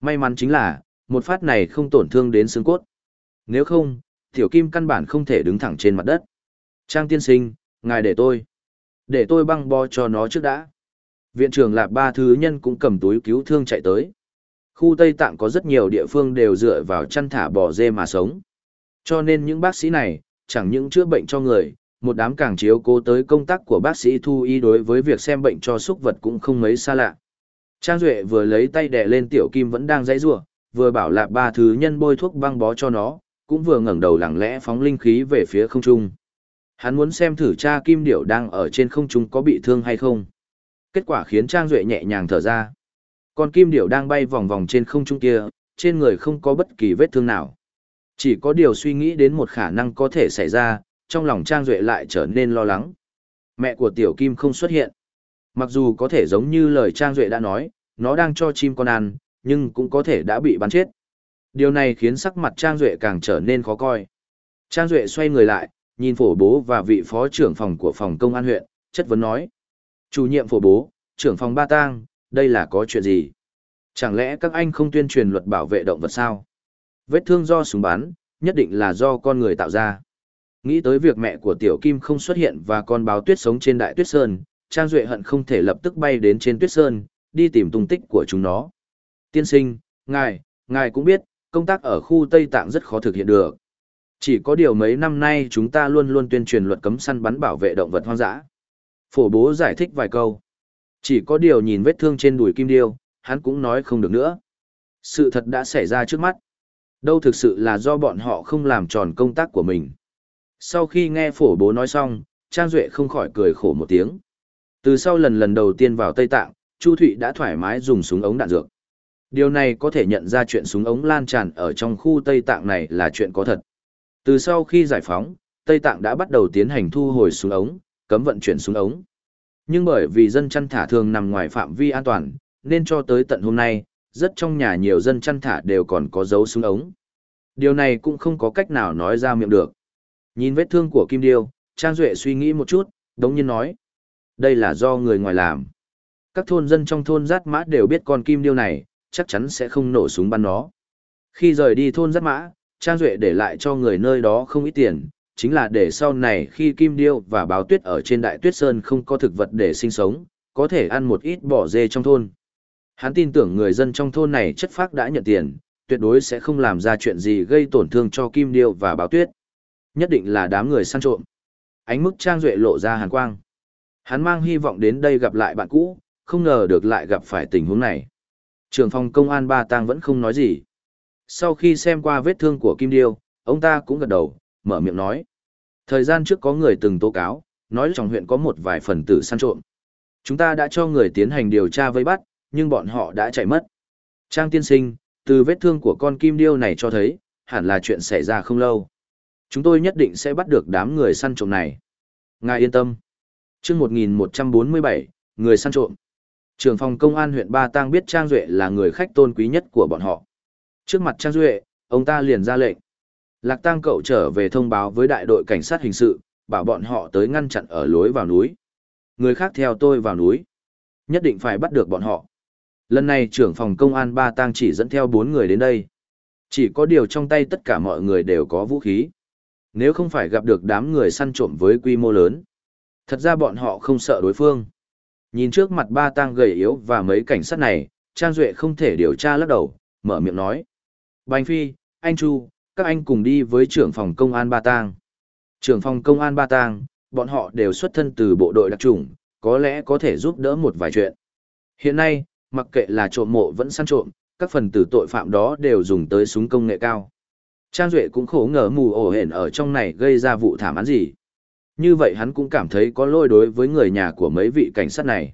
S1: May mắn chính là, một phát này không tổn thương đến xương cốt. Nếu không, tiểu kim căn bản không thể đứng thẳng trên mặt đất. Trang tiên sinh, ngài để tôi. Để tôi băng bo cho nó trước đã. Viện trưởng Lạp Ba Thứ Nhân cũng cầm túi cứu thương chạy tới. Khu Tây Tạng có rất nhiều địa phương đều dựa vào chăn thả bò dê mà sống. Cho nên những bác sĩ này, chẳng những chữa bệnh cho người, một đám càng chiếu cố tới công tác của bác sĩ thu y đối với việc xem bệnh cho súc vật cũng không mấy xa lạ. Trang Duệ vừa lấy tay đè lên tiểu kim vẫn đang dãy rủa, vừa bảo lạp ba thứ nhân bôi thuốc băng bó cho nó, cũng vừa ngẩng đầu lặng lẽ phóng linh khí về phía không trung. Hắn muốn xem thử cha kim điểu đang ở trên không trung có bị thương hay không. Kết quả khiến Trang Duệ nhẹ nhàng thở ra. Con kim điểu đang bay vòng vòng trên không trung kia, trên người không có bất kỳ vết thương nào. Chỉ có điều suy nghĩ đến một khả năng có thể xảy ra, trong lòng Trang Duệ lại trở nên lo lắng. Mẹ của tiểu kim không xuất hiện. Mặc dù có thể giống như lời Trang Duệ đã nói, nó đang cho chim con ăn, nhưng cũng có thể đã bị bắn chết. Điều này khiến sắc mặt Trang Duệ càng trở nên khó coi. Trang Duệ xoay người lại, nhìn phổ bố và vị phó trưởng phòng của phòng công an huyện, chất vấn nói. Chủ nhiệm phổ bố, trưởng phòng Ba Tang, đây là có chuyện gì? Chẳng lẽ các anh không tuyên truyền luật bảo vệ động vật sao? Vết thương do súng bắn, nhất định là do con người tạo ra. Nghĩ tới việc mẹ của Tiểu Kim không xuất hiện và con báo tuyết sống trên đại tuyết sơn, Trang Duệ hận không thể lập tức bay đến trên tuyết sơn, đi tìm tung tích của chúng nó. Tiên sinh, ngài, ngài cũng biết, công tác ở khu Tây Tạng rất khó thực hiện được. Chỉ có điều mấy năm nay chúng ta luôn luôn tuyên truyền luật cấm săn bắn bảo vệ động vật hoang dã. Phổ bố giải thích vài câu. Chỉ có điều nhìn vết thương trên đùi kim điêu, hắn cũng nói không được nữa. Sự thật đã xảy ra trước mắt. Đâu thực sự là do bọn họ không làm tròn công tác của mình. Sau khi nghe phổ bố nói xong, Trang Duệ không khỏi cười khổ một tiếng. Từ sau lần lần đầu tiên vào Tây Tạng, Chu Thụy đã thoải mái dùng súng ống đạn dược. Điều này có thể nhận ra chuyện súng ống lan tràn ở trong khu Tây Tạng này là chuyện có thật. Từ sau khi giải phóng, Tây Tạng đã bắt đầu tiến hành thu hồi súng ống, cấm vận chuyển súng ống. Nhưng bởi vì dân chăn thả thường nằm ngoài phạm vi an toàn, nên cho tới tận hôm nay, rất trong nhà nhiều dân chăn thả đều còn có dấu súng ống. Điều này cũng không có cách nào nói ra miệng được. Nhìn vết thương của Kim Điêu, Trang Duệ suy nghĩ một chút, đống nhiên nói. Đây là do người ngoài làm. Các thôn dân trong thôn Giát Mã đều biết con Kim Điêu này, chắc chắn sẽ không nổ súng bắn nó. Khi rời đi thôn Giát Mã, Trang Duệ để lại cho người nơi đó không ít tiền, chính là để sau này khi Kim Điêu và báo tuyết ở trên Đại Tuyết Sơn không có thực vật để sinh sống, có thể ăn một ít bỏ dê trong thôn. Hắn tin tưởng người dân trong thôn này chất phác đã nhận tiền, tuyệt đối sẽ không làm ra chuyện gì gây tổn thương cho Kim Điêu và báo tuyết. Nhất định là đám người săn trộm. Ánh mức Trang Duệ lộ ra hàn quang. Hắn mang hy vọng đến đây gặp lại bạn cũ, không ngờ được lại gặp phải tình huống này. Trưởng phòng công an Ba Tang vẫn không nói gì. Sau khi xem qua vết thương của Kim Điêu, ông ta cũng gật đầu, mở miệng nói. Thời gian trước có người từng tố cáo, nói trong huyện có một vài phần tử săn trộm. Chúng ta đã cho người tiến hành điều tra vây bắt, nhưng bọn họ đã chạy mất. Trang tiên sinh, từ vết thương của con kim điêu này cho thấy, hẳn là chuyện xảy ra không lâu. Chúng tôi nhất định sẽ bắt được đám người săn trộm này. Ngài yên tâm. chương 1147, người săn trộm. Trưởng phòng công an huyện Ba Tang biết Trang Duệ là người khách tôn quý nhất của bọn họ. Trước mặt Trang Duệ, ông ta liền ra lệnh. Lạc Tang cậu trở về thông báo với đại đội cảnh sát hình sự, bảo bọn họ tới ngăn chặn ở lối vào núi. Người khác theo tôi vào núi. Nhất định phải bắt được bọn họ. Lần này trưởng phòng công an Ba Tang chỉ dẫn theo bốn người đến đây. Chỉ có điều trong tay tất cả mọi người đều có vũ khí. Nếu không phải gặp được đám người săn trộm với quy mô lớn. Thật ra bọn họ không sợ đối phương. Nhìn trước mặt Ba Tang gầy yếu và mấy cảnh sát này, Trang Duệ không thể điều tra lắc đầu, mở miệng nói. Bành Phi, anh Chu, các anh cùng đi với trưởng phòng công an Ba Tang. Trưởng phòng công an Ba Tang, bọn họ đều xuất thân từ bộ đội đặc chủng, có lẽ có thể giúp đỡ một vài chuyện. Hiện nay, mặc kệ là trộm mộ vẫn săn trộm, các phần tử tội phạm đó đều dùng tới súng công nghệ cao. Trang Duệ cũng khổ ngờ mù ổ hển ở trong này gây ra vụ thảm án gì. Như vậy hắn cũng cảm thấy có lỗi đối với người nhà của mấy vị cảnh sát này.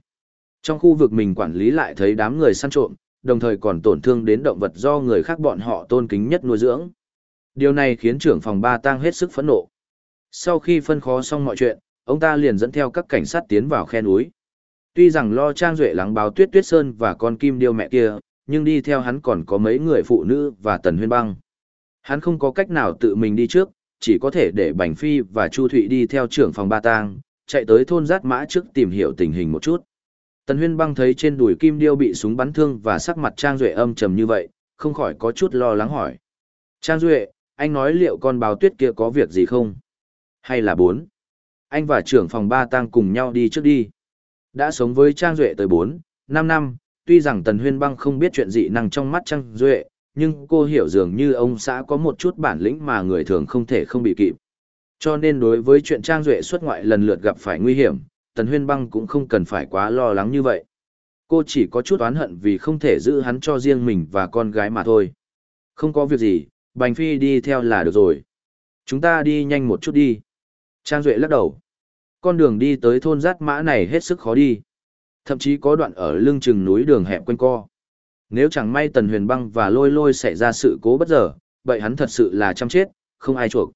S1: Trong khu vực mình quản lý lại thấy đám người săn trộm, đồng thời còn tổn thương đến động vật do người khác bọn họ tôn kính nhất nuôi dưỡng. Điều này khiến trưởng phòng ba tang hết sức phẫn nộ. Sau khi phân khó xong mọi chuyện, ông ta liền dẫn theo các cảnh sát tiến vào khe núi. Tuy rằng lo Trang Duệ lắng báo Tuyết Tuyết Sơn và con kim điêu mẹ kia, nhưng đi theo hắn còn có mấy người phụ nữ và Tần Huyên Băng. Hắn không có cách nào tự mình đi trước, chỉ có thể để Bành Phi và Chu Thụy đi theo trưởng phòng ba tang, chạy tới thôn Giát Mã trước tìm hiểu tình hình một chút. Tần Huyên Băng thấy trên đùi kim điêu bị súng bắn thương và sắc mặt Trang Duệ âm trầm như vậy, không khỏi có chút lo lắng hỏi. Trang Duệ, anh nói liệu con báo tuyết kia có việc gì không? Hay là bốn? Anh và trưởng phòng ba tang cùng nhau đi trước đi. Đã sống với Trang Duệ tới 4, 5 năm, tuy rằng Tần Huyên Băng không biết chuyện dị năng trong mắt Trang Duệ, nhưng cô hiểu dường như ông xã có một chút bản lĩnh mà người thường không thể không bị kịp. Cho nên đối với chuyện Trang Duệ xuất ngoại lần lượt gặp phải nguy hiểm, Tần Huyên Băng cũng không cần phải quá lo lắng như vậy. Cô chỉ có chút oán hận vì không thể giữ hắn cho riêng mình và con gái mà thôi. Không có việc gì, Bành Phi đi theo là được rồi. Chúng ta đi nhanh một chút đi. Trang Duệ lắc đầu con đường đi tới thôn giát mã này hết sức khó đi. Thậm chí có đoạn ở lưng chừng núi đường hẹp quanh co. Nếu chẳng may Tần Huyền Băng và Lôi Lôi xảy ra sự cố bất giờ, vậy hắn thật sự là chăm chết, không ai chuộc.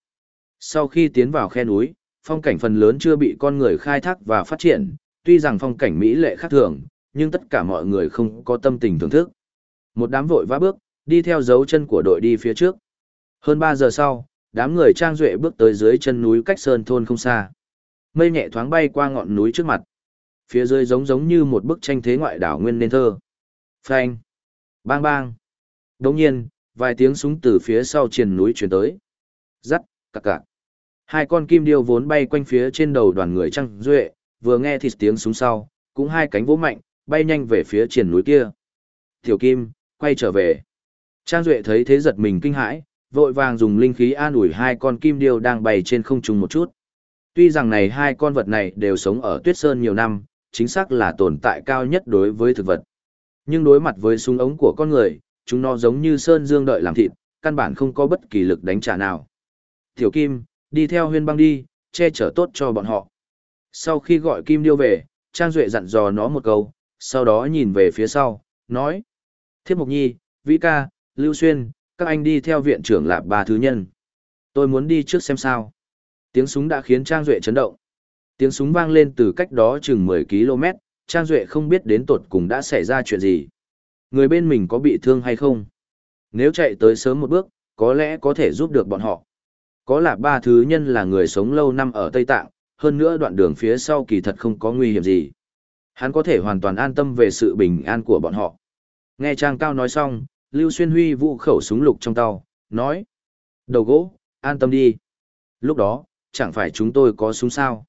S1: Sau khi tiến vào khe núi, phong cảnh phần lớn chưa bị con người khai thác và phát triển, tuy rằng phong cảnh mỹ lệ khác thường, nhưng tất cả mọi người không có tâm tình thưởng thức. Một đám vội vã bước, đi theo dấu chân của đội đi phía trước. Hơn 3 giờ sau, đám người trang duệ bước tới dưới chân núi cách sơn thôn không xa mây nhẹ thoáng bay qua ngọn núi trước mặt. Phía dưới giống giống như một bức tranh thế ngoại đảo nguyên nên thơ. Phanh. Bang bang. Đồng nhiên, vài tiếng súng từ phía sau triền núi chuyển tới. Rắc, cạc cạc. Hai con kim điêu vốn bay quanh phía trên đầu đoàn người trăng duệ, vừa nghe thịt tiếng súng sau, cũng hai cánh vỗ mạnh, bay nhanh về phía triền núi kia. Tiểu kim, quay trở về. Trang duệ thấy thế giật mình kinh hãi, vội vàng dùng linh khí an ủi hai con kim điêu đang bay trên không trung một chút. Tuy rằng này hai con vật này đều sống ở tuyết sơn nhiều năm, chính xác là tồn tại cao nhất đối với thực vật. Nhưng đối mặt với súng ống của con người, chúng nó giống như sơn dương đợi làm thịt, căn bản không có bất kỳ lực đánh trả nào. Tiểu Kim, đi theo huyên băng đi, che chở tốt cho bọn họ. Sau khi gọi Kim điêu về, Trang Duệ dặn dò nó một câu, sau đó nhìn về phía sau, nói. Thiếp Mộc Nhi, Vĩ Ca, Lưu Xuyên, các anh đi theo viện trưởng lạp ba thứ nhân. Tôi muốn đi trước xem sao. Tiếng súng đã khiến Trang Duệ chấn động. Tiếng súng vang lên từ cách đó chừng 10 km, Trang Duệ không biết đến tột cùng đã xảy ra chuyện gì. Người bên mình có bị thương hay không? Nếu chạy tới sớm một bước, có lẽ có thể giúp được bọn họ. Có là ba thứ nhân là người sống lâu năm ở Tây Tạng, hơn nữa đoạn đường phía sau kỳ thật không có nguy hiểm gì. Hắn có thể hoàn toàn an tâm về sự bình an của bọn họ. Nghe Trang Cao nói xong, Lưu Xuyên Huy vụ khẩu súng lục trong tàu, nói. Đầu gỗ, an tâm đi. Lúc đó, chẳng phải chúng tôi có súng sao.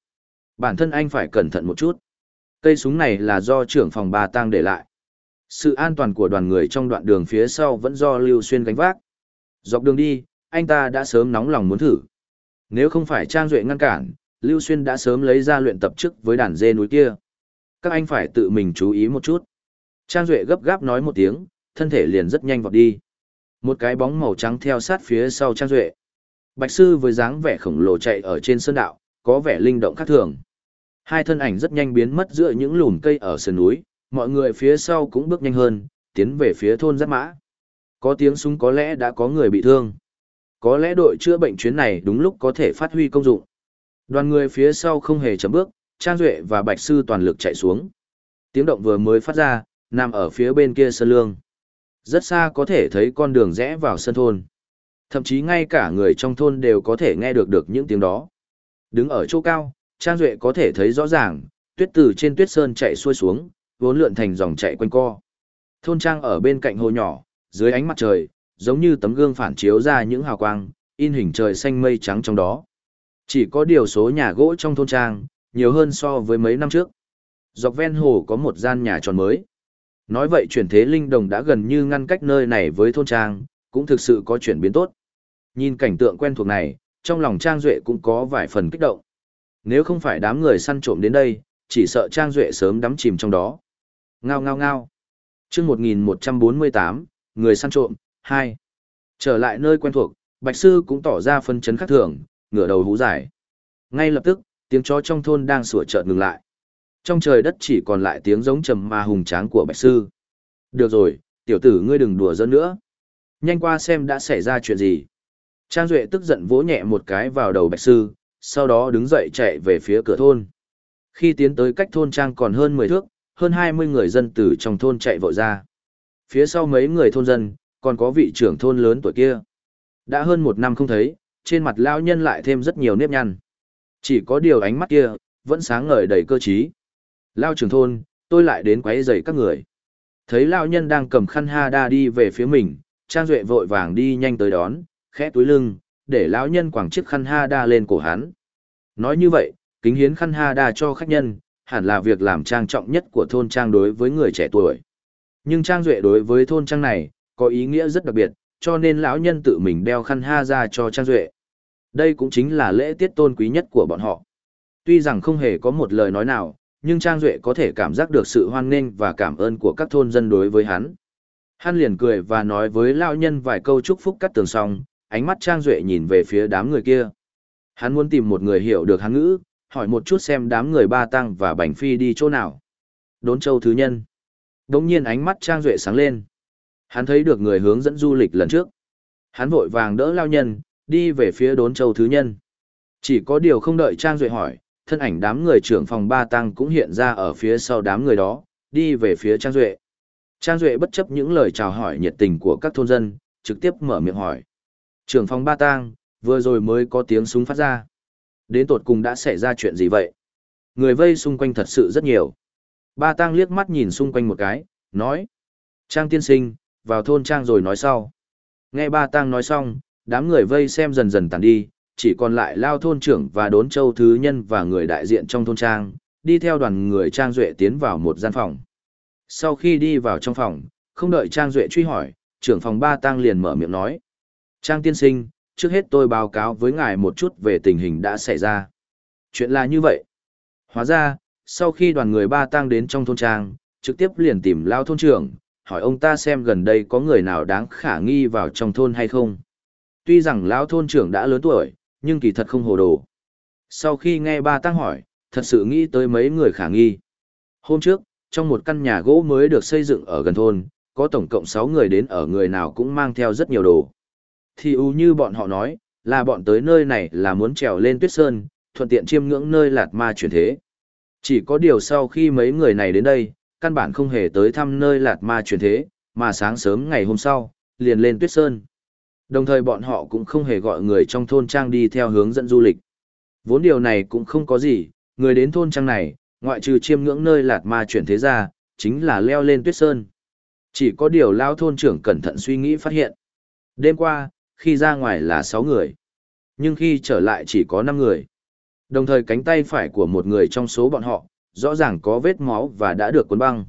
S1: Bản thân anh phải cẩn thận một chút. Cây súng này là do trưởng phòng bà tang để lại. Sự an toàn của đoàn người trong đoạn đường phía sau vẫn do Lưu Xuyên gánh vác. Dọc đường đi, anh ta đã sớm nóng lòng muốn thử. Nếu không phải Trang Duệ ngăn cản, Lưu Xuyên đã sớm lấy ra luyện tập trước với đàn dê núi kia. Các anh phải tự mình chú ý một chút. Trang Duệ gấp gáp nói một tiếng, thân thể liền rất nhanh vọt đi. Một cái bóng màu trắng theo sát phía sau Trang Duệ. Bạch sư với dáng vẻ khổng lồ chạy ở trên sơn đạo, có vẻ linh động khác thường. Hai thân ảnh rất nhanh biến mất giữa những lùm cây ở sườn núi, mọi người phía sau cũng bước nhanh hơn, tiến về phía thôn giáp mã. Có tiếng súng có lẽ đã có người bị thương. Có lẽ đội chữa bệnh chuyến này đúng lúc có thể phát huy công dụng. Đoàn người phía sau không hề chấm bước, Trang Duệ và Bạch Sư toàn lực chạy xuống. Tiếng động vừa mới phát ra, nằm ở phía bên kia sơn lương. Rất xa có thể thấy con đường rẽ vào sân thôn. Thậm chí ngay cả người trong thôn đều có thể nghe được được những tiếng đó. Đứng ở chỗ cao, Trang Duệ có thể thấy rõ ràng, tuyết từ trên tuyết sơn chạy xuôi xuống, vốn lượn thành dòng chạy quanh co. Thôn trang ở bên cạnh hồ nhỏ, dưới ánh mặt trời, giống như tấm gương phản chiếu ra những hào quang, in hình trời xanh mây trắng trong đó. Chỉ có điều số nhà gỗ trong thôn trang, nhiều hơn so với mấy năm trước. Dọc ven hồ có một gian nhà tròn mới. Nói vậy chuyển thế linh đồng đã gần như ngăn cách nơi này với thôn trang, cũng thực sự có chuyển biến tốt. Nhìn cảnh tượng quen thuộc này, trong lòng Trang Duệ cũng có vài phần kích động. Nếu không phải đám người săn trộm đến đây, chỉ sợ Trang Duệ sớm đắm chìm trong đó. Ngao ngao ngao. chương 1148, người săn trộm, 2. Trở lại nơi quen thuộc, Bạch Sư cũng tỏ ra phân chấn khắc thường, ngửa đầu hú giải. Ngay lập tức, tiếng chó trong thôn đang sủa chợt ngừng lại. Trong trời đất chỉ còn lại tiếng giống trầm ma hùng tráng của Bạch Sư. Được rồi, tiểu tử ngươi đừng đùa giỡn nữa. Nhanh qua xem đã xảy ra chuyện gì. Trang Duệ tức giận vỗ nhẹ một cái vào đầu Bạch Sư, sau đó đứng dậy chạy về phía cửa thôn. Khi tiến tới cách thôn trang còn hơn 10 thước, hơn 20 người dân từ trong thôn chạy vội ra. Phía sau mấy người thôn dân, còn có vị trưởng thôn lớn tuổi kia. Đã hơn một năm không thấy, trên mặt lao nhân lại thêm rất nhiều nếp nhăn. Chỉ có điều ánh mắt kia, vẫn sáng ngời đầy cơ trí. Lao trưởng thôn, tôi lại đến quấy rầy các người. Thấy lao nhân đang cầm khăn ha đa đi về phía mình, Trang Duệ vội vàng đi nhanh tới đón, khẽ túi lưng, để lão nhân quẳng chiếc khăn ha đa lên cổ hắn. Nói như vậy, kính hiến khăn ha đa cho khách nhân, hẳn là việc làm trang trọng nhất của thôn trang đối với người trẻ tuổi. Nhưng trang duệ đối với thôn trang này, có ý nghĩa rất đặc biệt, cho nên lão nhân tự mình đeo khăn ha ra cho trang duệ. Đây cũng chính là lễ tiết tôn quý nhất của bọn họ. Tuy rằng không hề có một lời nói nào, nhưng Trang Duệ có thể cảm giác được sự hoan nghênh và cảm ơn của các thôn dân đối với hắn. Hắn liền cười và nói với lão nhân vài câu chúc phúc cắt tường xong, ánh mắt Trang Duệ nhìn về phía đám người kia. Hắn muốn tìm một người hiểu được hắn ngữ, hỏi một chút xem đám người ba tăng và bành phi đi chỗ nào. Đốn châu thứ nhân. Đống nhiên ánh mắt Trang Duệ sáng lên. Hắn thấy được người hướng dẫn du lịch lần trước. Hắn vội vàng đỡ lao nhân, đi về phía đốn châu thứ nhân. Chỉ có điều không đợi Trang Duệ hỏi, thân ảnh đám người trưởng phòng ba tăng cũng hiện ra ở phía sau đám người đó, đi về phía Trang Duệ. Trang Duệ bất chấp những lời chào hỏi nhiệt tình của các thôn dân, trực tiếp mở miệng hỏi. Trưởng phòng ba tang, vừa rồi mới có tiếng súng phát ra. Đến tột cùng đã xảy ra chuyện gì vậy? Người vây xung quanh thật sự rất nhiều. Ba tang liếc mắt nhìn xung quanh một cái, nói. Trang tiên sinh, vào thôn trang rồi nói sau. Nghe ba tang nói xong, đám người vây xem dần dần tàn đi, chỉ còn lại lao thôn trưởng và đốn châu thứ nhân và người đại diện trong thôn trang, đi theo đoàn người trang duệ tiến vào một gian phòng. Sau khi đi vào trong phòng, không đợi trang duệ truy hỏi, trưởng phòng ba tang liền mở miệng nói. Trang tiên sinh, trước hết tôi báo cáo với ngài một chút về tình hình đã xảy ra. Chuyện là như vậy. Hóa ra, sau khi đoàn người ba tang đến trong thôn trang, trực tiếp liền tìm lao thôn trưởng, hỏi ông ta xem gần đây có người nào đáng khả nghi vào trong thôn hay không. Tuy rằng lão thôn trưởng đã lớn tuổi, nhưng kỳ thật không hồ đồ. Sau khi nghe ba tăng hỏi, thật sự nghĩ tới mấy người khả nghi. Hôm trước, trong một căn nhà gỗ mới được xây dựng ở gần thôn, có tổng cộng 6 người đến ở người nào cũng mang theo rất nhiều đồ thì ưu như bọn họ nói, là bọn tới nơi này là muốn trèo lên tuyết sơn, thuận tiện chiêm ngưỡng nơi lạt ma chuyển thế. Chỉ có điều sau khi mấy người này đến đây, căn bản không hề tới thăm nơi lạt ma chuyển thế, mà sáng sớm ngày hôm sau, liền lên tuyết sơn. Đồng thời bọn họ cũng không hề gọi người trong thôn trang đi theo hướng dẫn du lịch. Vốn điều này cũng không có gì, người đến thôn trang này, ngoại trừ chiêm ngưỡng nơi lạt ma chuyển thế ra, chính là leo lên tuyết sơn. Chỉ có điều lao thôn trưởng cẩn thận suy nghĩ phát hiện. Đêm qua, khi ra ngoài là 6 người. Nhưng khi trở lại chỉ có 5 người. Đồng thời cánh tay phải của một người trong số bọn họ, rõ ràng có vết máu và đã được cuốn băng.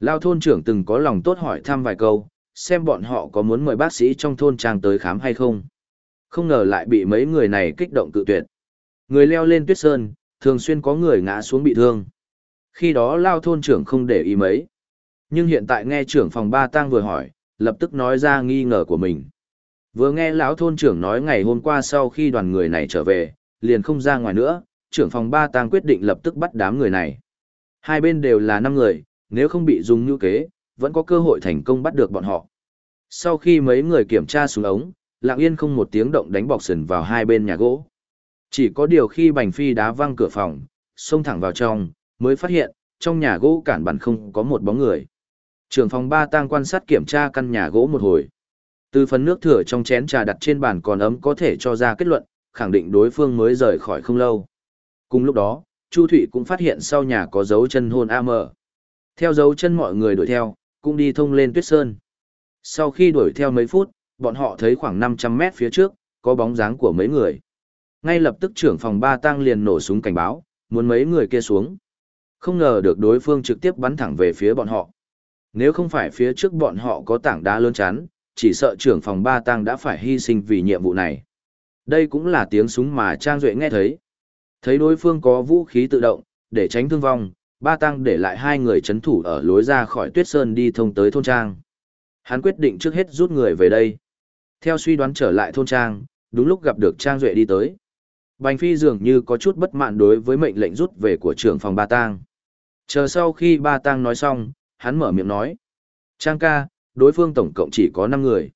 S1: Lao thôn trưởng từng có lòng tốt hỏi thăm vài câu, xem bọn họ có muốn mời bác sĩ trong thôn trang tới khám hay không. Không ngờ lại bị mấy người này kích động cự tuyệt. Người leo lên tuyết sơn, thường xuyên có người ngã xuống bị thương. Khi đó lao thôn trưởng không để ý mấy. Nhưng hiện tại nghe trưởng phòng ba tang vừa hỏi, lập tức nói ra nghi ngờ của mình. Vừa nghe lão thôn trưởng nói ngày hôm qua sau khi đoàn người này trở về, liền không ra ngoài nữa, trưởng phòng ba tang quyết định lập tức bắt đám người này. Hai bên đều là năm người, nếu không bị dùng như kế, vẫn có cơ hội thành công bắt được bọn họ. Sau khi mấy người kiểm tra xuống ống, lặng yên không một tiếng động đánh bọc sần vào hai bên nhà gỗ. Chỉ có điều khi bành phi đá văng cửa phòng, xông thẳng vào trong, mới phát hiện, trong nhà gỗ cản bản không có một bóng người. Trưởng phòng ba tang quan sát kiểm tra căn nhà gỗ một hồi. Từ phần nước thừa trong chén trà đặt trên bàn còn ấm có thể cho ra kết luận, khẳng định đối phương mới rời khỏi không lâu. Cùng lúc đó, Chu Thụy cũng phát hiện sau nhà có dấu chân hôn AM. Theo dấu chân mọi người đuổi theo, cũng đi thông lên tuyết sơn. Sau khi đuổi theo mấy phút, bọn họ thấy khoảng 500 mét phía trước, có bóng dáng của mấy người. Ngay lập tức trưởng phòng ba tang liền nổ súng cảnh báo, muốn mấy người kia xuống. Không ngờ được đối phương trực tiếp bắn thẳng về phía bọn họ. Nếu không phải phía trước bọn họ có tảng đá lớn chắn, chỉ sợ trưởng phòng ba tang đã phải hy sinh vì nhiệm vụ này. Đây cũng là tiếng súng mà Trang Duệ nghe thấy. Thấy đối phương có vũ khí tự động, để tránh thương vong, ba tăng để lại hai người chấn thủ ở lối ra khỏi tuyết sơn đi thông tới thôn trang. Hắn quyết định trước hết rút người về đây. Theo suy đoán trở lại thôn trang, đúng lúc gặp được Trang Duệ đi tới. Bành Phi dường như có chút bất mãn đối với mệnh lệnh rút về của trưởng phòng Ba Tang. Chờ sau khi Ba Tang nói xong, hắn mở miệng nói. Trang ca, đối phương tổng cộng chỉ có 5 người.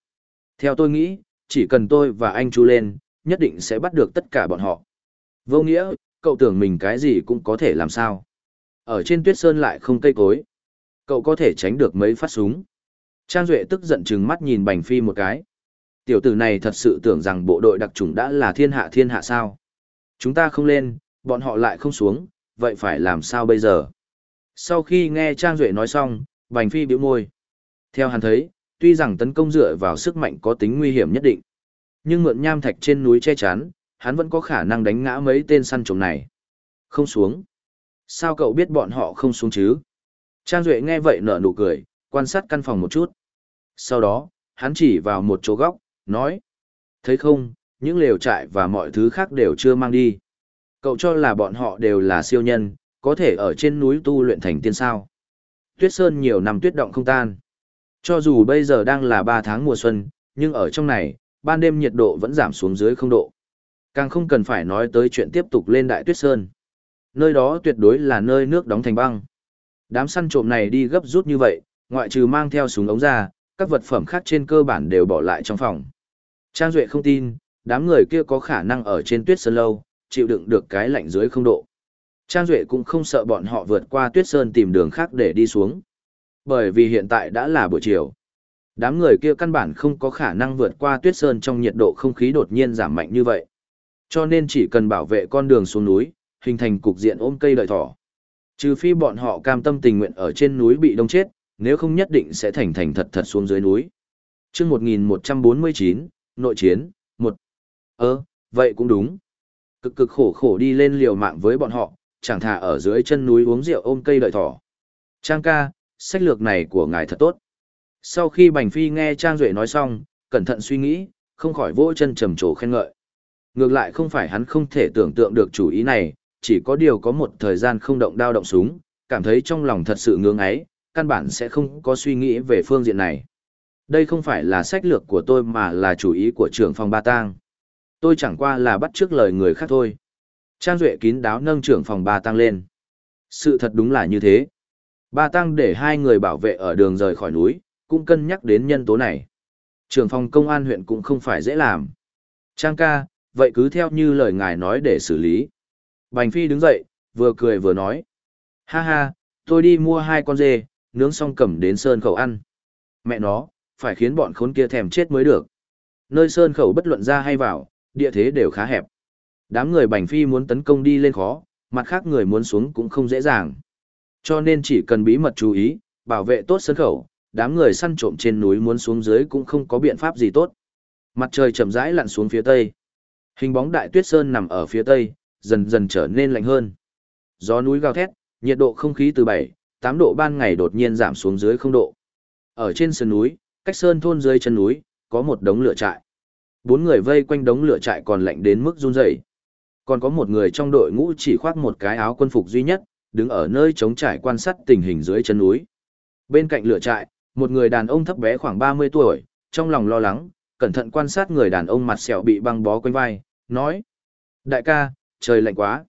S1: Theo tôi nghĩ, chỉ cần tôi và anh chú lên, nhất định sẽ bắt được tất cả bọn họ. Vô nghĩa, cậu tưởng mình cái gì cũng có thể làm sao. Ở trên tuyết sơn lại không cây cối. Cậu có thể tránh được mấy phát súng. Trang Duệ tức giận chừng mắt nhìn Bành Phi một cái. Tiểu tử này thật sự tưởng rằng bộ đội đặc chủng đã là thiên hạ thiên hạ sao. Chúng ta không lên, bọn họ lại không xuống, vậy phải làm sao bây giờ? Sau khi nghe Trang Duệ nói xong, Bành Phi biểu môi. Theo hắn thấy, tuy rằng tấn công dựa vào sức mạnh có tính nguy hiểm nhất định, nhưng mượn nham thạch trên núi che chắn, hắn vẫn có khả năng đánh ngã mấy tên săn trộm này. Không xuống. Sao cậu biết bọn họ không xuống chứ? Trang Duệ nghe vậy nở nụ cười, quan sát căn phòng một chút. Sau đó, hắn chỉ vào một chỗ góc, nói. Thấy không, những lều trại và mọi thứ khác đều chưa mang đi. Cậu cho là bọn họ đều là siêu nhân, có thể ở trên núi tu luyện thành tiên sao. Tuyết Sơn nhiều năm tuyết động không tan. Cho dù bây giờ đang là 3 tháng mùa xuân, nhưng ở trong này, ban đêm nhiệt độ vẫn giảm xuống dưới không độ. Càng không cần phải nói tới chuyện tiếp tục lên Đại Tuyết Sơn. Nơi đó tuyệt đối là nơi nước đóng thành băng. Đám săn trộm này đi gấp rút như vậy, ngoại trừ mang theo súng ống ra, các vật phẩm khác trên cơ bản đều bỏ lại trong phòng. Trang Duệ không tin, đám người kia có khả năng ở trên tuyết sơn lâu, chịu đựng được cái lạnh dưới không độ. Trang Duệ cũng không sợ bọn họ vượt qua tuyết sơn tìm đường khác để đi xuống. Bởi vì hiện tại đã là buổi chiều. Đám người kia căn bản không có khả năng vượt qua tuyết sơn trong nhiệt độ không khí đột nhiên giảm mạnh như vậy. Cho nên chỉ cần bảo vệ con đường xuống núi, hình thành cục diện ôm cây đợi thỏ. Trừ phi bọn họ cam tâm tình nguyện ở trên núi bị đông chết, nếu không nhất định sẽ thành thành thật thật xuống dưới núi. chương 1149, nội chiến, một Ơ, vậy cũng đúng. Cực cực khổ khổ đi lên liều mạng với bọn họ, chẳng thà ở dưới chân núi uống rượu ôm cây đợi thỏ. Trang ca, sách lược này của ngài thật tốt. Sau khi Bành Phi nghe Trang Duệ nói xong, cẩn thận suy nghĩ, không khỏi vỗ chân trầm trồ khen ngợi. Ngược lại không phải hắn không thể tưởng tượng được chủ ý này, chỉ có điều có một thời gian không động đao động súng, cảm thấy trong lòng thật sự ngưỡng ấy, căn bản sẽ không có suy nghĩ về phương diện này. Đây không phải là sách lược của tôi mà là chủ ý của trưởng phòng Ba Tang. Tôi chẳng qua là bắt trước lời người khác thôi. Trang Duệ kín đáo nâng trưởng phòng Ba Tăng lên. Sự thật đúng là như thế. Ba Tăng để hai người bảo vệ ở đường rời khỏi núi, cũng cân nhắc đến nhân tố này. Trường phòng công an huyện cũng không phải dễ làm. Trang ca, vậy cứ theo như lời ngài nói để xử lý. Bành Phi đứng dậy, vừa cười vừa nói. Ha ha, tôi đi mua hai con dê, nướng xong cầm đến sơn khẩu ăn. Mẹ nó, phải khiến bọn khốn kia thèm chết mới được. Nơi sơn khẩu bất luận ra hay vào, địa thế đều khá hẹp. Đám người Bành Phi muốn tấn công đi lên khó, mặt khác người muốn xuống cũng không dễ dàng. Cho nên chỉ cần bí mật chú ý, bảo vệ tốt sân khẩu, đám người săn trộm trên núi muốn xuống dưới cũng không có biện pháp gì tốt. Mặt trời chậm rãi lặn xuống phía tây. Hình bóng đại tuyết sơn nằm ở phía tây, dần dần trở nên lạnh hơn. Gió núi gào thét, nhiệt độ không khí từ 7, 8 độ ban ngày đột nhiên giảm xuống dưới 0 độ. Ở trên sườn núi, cách sơn thôn dưới chân núi, có một đống lửa trại. Bốn người vây quanh đống lửa trại còn lạnh đến mức run rẩy. Còn có một người trong đội ngũ chỉ khoác một cái áo quân phục duy nhất, đứng ở nơi trống trải quan sát tình hình dưới chân núi. Bên cạnh lửa trại, một người đàn ông thấp bé khoảng 30 tuổi, trong lòng lo lắng, cẩn thận quan sát người đàn ông mặt sẹo bị băng bó quanh vai, nói. Đại ca, trời lạnh quá.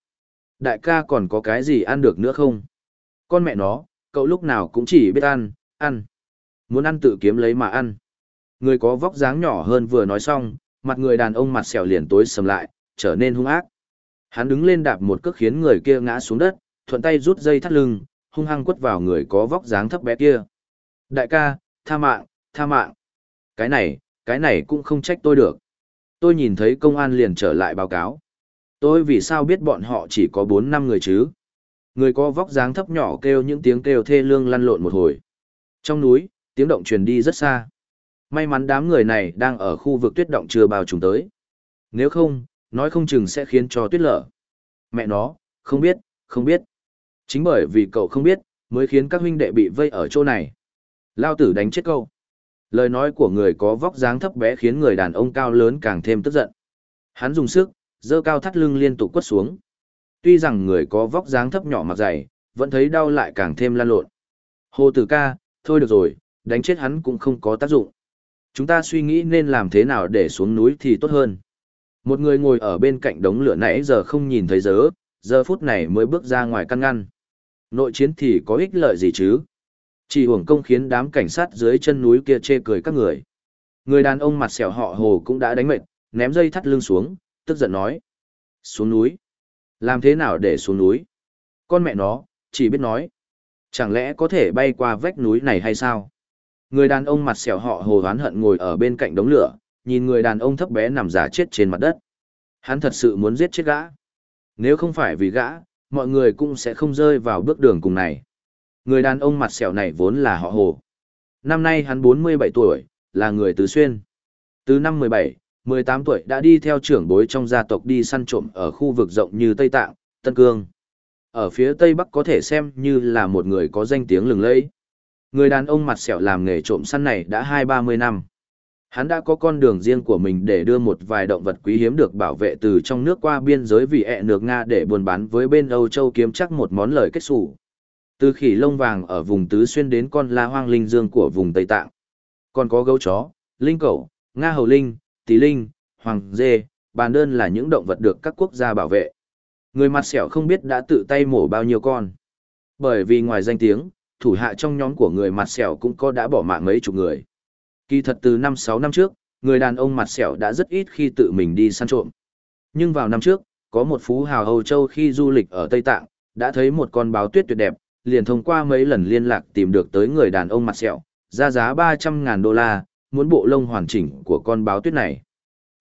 S1: Đại ca còn có cái gì ăn được nữa không? Con mẹ nó, cậu lúc nào cũng chỉ biết ăn, ăn. Muốn ăn tự kiếm lấy mà ăn. Người có vóc dáng nhỏ hơn vừa nói xong, mặt người đàn ông mặt sẹo liền tối sầm lại, trở nên hung ác. Hắn đứng lên đạp một cước khiến người kia ngã xuống đất, thuận tay rút dây thắt lưng, hung hăng quất vào người có vóc dáng thấp bé kia. Đại ca, tha mạng, tha mạng. Cái này, cái này cũng không trách tôi được. Tôi nhìn thấy công an liền trở lại báo cáo. Tôi vì sao biết bọn họ chỉ có 4 năm người chứ? Người có vóc dáng thấp nhỏ kêu những tiếng kêu thê lương lăn lộn một hồi. Trong núi, tiếng động truyền đi rất xa. May mắn đám người này đang ở khu vực tuyết động chưa bao trùm tới. Nếu không, nói không chừng sẽ khiến cho tuyết lở. Mẹ nó, không biết, không biết. Chính bởi vì cậu không biết, mới khiến các huynh đệ bị vây ở chỗ này. Lao tử đánh chết câu. Lời nói của người có vóc dáng thấp bé khiến người đàn ông cao lớn càng thêm tức giận. Hắn dùng sức, dơ cao thắt lưng liên tục quất xuống. Tuy rằng người có vóc dáng thấp nhỏ mặc dày, vẫn thấy đau lại càng thêm lan lộn. Hồ tử ca, thôi được rồi, đánh chết hắn cũng không có tác dụng. Chúng ta suy nghĩ nên làm thế nào để xuống núi thì tốt hơn. Một người ngồi ở bên cạnh đống lửa nãy giờ không nhìn thấy dớ, giờ phút này mới bước ra ngoài căn ngăn. Nội chiến thì có ích lợi gì chứ? Chỉ hưởng công khiến đám cảnh sát dưới chân núi kia chê cười các người. Người đàn ông mặt sẹo họ hồ cũng đã đánh mệt, ném dây thắt lưng xuống, tức giận nói. Xuống núi. Làm thế nào để xuống núi? Con mẹ nó, chỉ biết nói. Chẳng lẽ có thể bay qua vách núi này hay sao? Người đàn ông mặt sẹo họ hồ hoán hận ngồi ở bên cạnh đống lửa, nhìn người đàn ông thấp bé nằm giả chết trên mặt đất. Hắn thật sự muốn giết chết gã. Nếu không phải vì gã, mọi người cũng sẽ không rơi vào bước đường cùng này. Người đàn ông mặt sẹo này vốn là họ hồ. Năm nay hắn 47 tuổi, là người tứ xuyên. Từ năm 17, 18 tuổi đã đi theo trưởng bối trong gia tộc đi săn trộm ở khu vực rộng như Tây Tạng, Tân Cương. Ở phía Tây Bắc có thể xem như là một người có danh tiếng lừng lẫy. Người đàn ông mặt sẹo làm nghề trộm săn này đã hai ba mươi năm. Hắn đã có con đường riêng của mình để đưa một vài động vật quý hiếm được bảo vệ từ trong nước qua biên giới vì ẹ nước Nga để buôn bán với bên Âu Châu kiếm chắc một món lời kết xù. Từ khỉ lông vàng ở vùng Tứ Xuyên đến con la hoang linh dương của vùng Tây Tạng. Còn có gấu chó, linh cẩu, Nga hầu linh, tí linh, hoàng dê, bàn đơn là những động vật được các quốc gia bảo vệ. Người mặt sẹo không biết đã tự tay mổ bao nhiêu con. Bởi vì ngoài danh tiếng, thủ hạ trong nhóm của người mặt sẹo cũng có đã bỏ mạng mấy chục người. Kỳ thật từ năm sáu năm trước, người đàn ông mặt sẹo đã rất ít khi tự mình đi săn trộm. Nhưng vào năm trước, có một phú hào Âu Châu khi du lịch ở Tây Tạng, đã thấy một con báo tuyết tuyệt đẹp, liền thông qua mấy lần liên lạc tìm được tới người đàn ông mặt sẹo, ra giá 300.000 đô la, muốn bộ lông hoàn chỉnh của con báo tuyết này.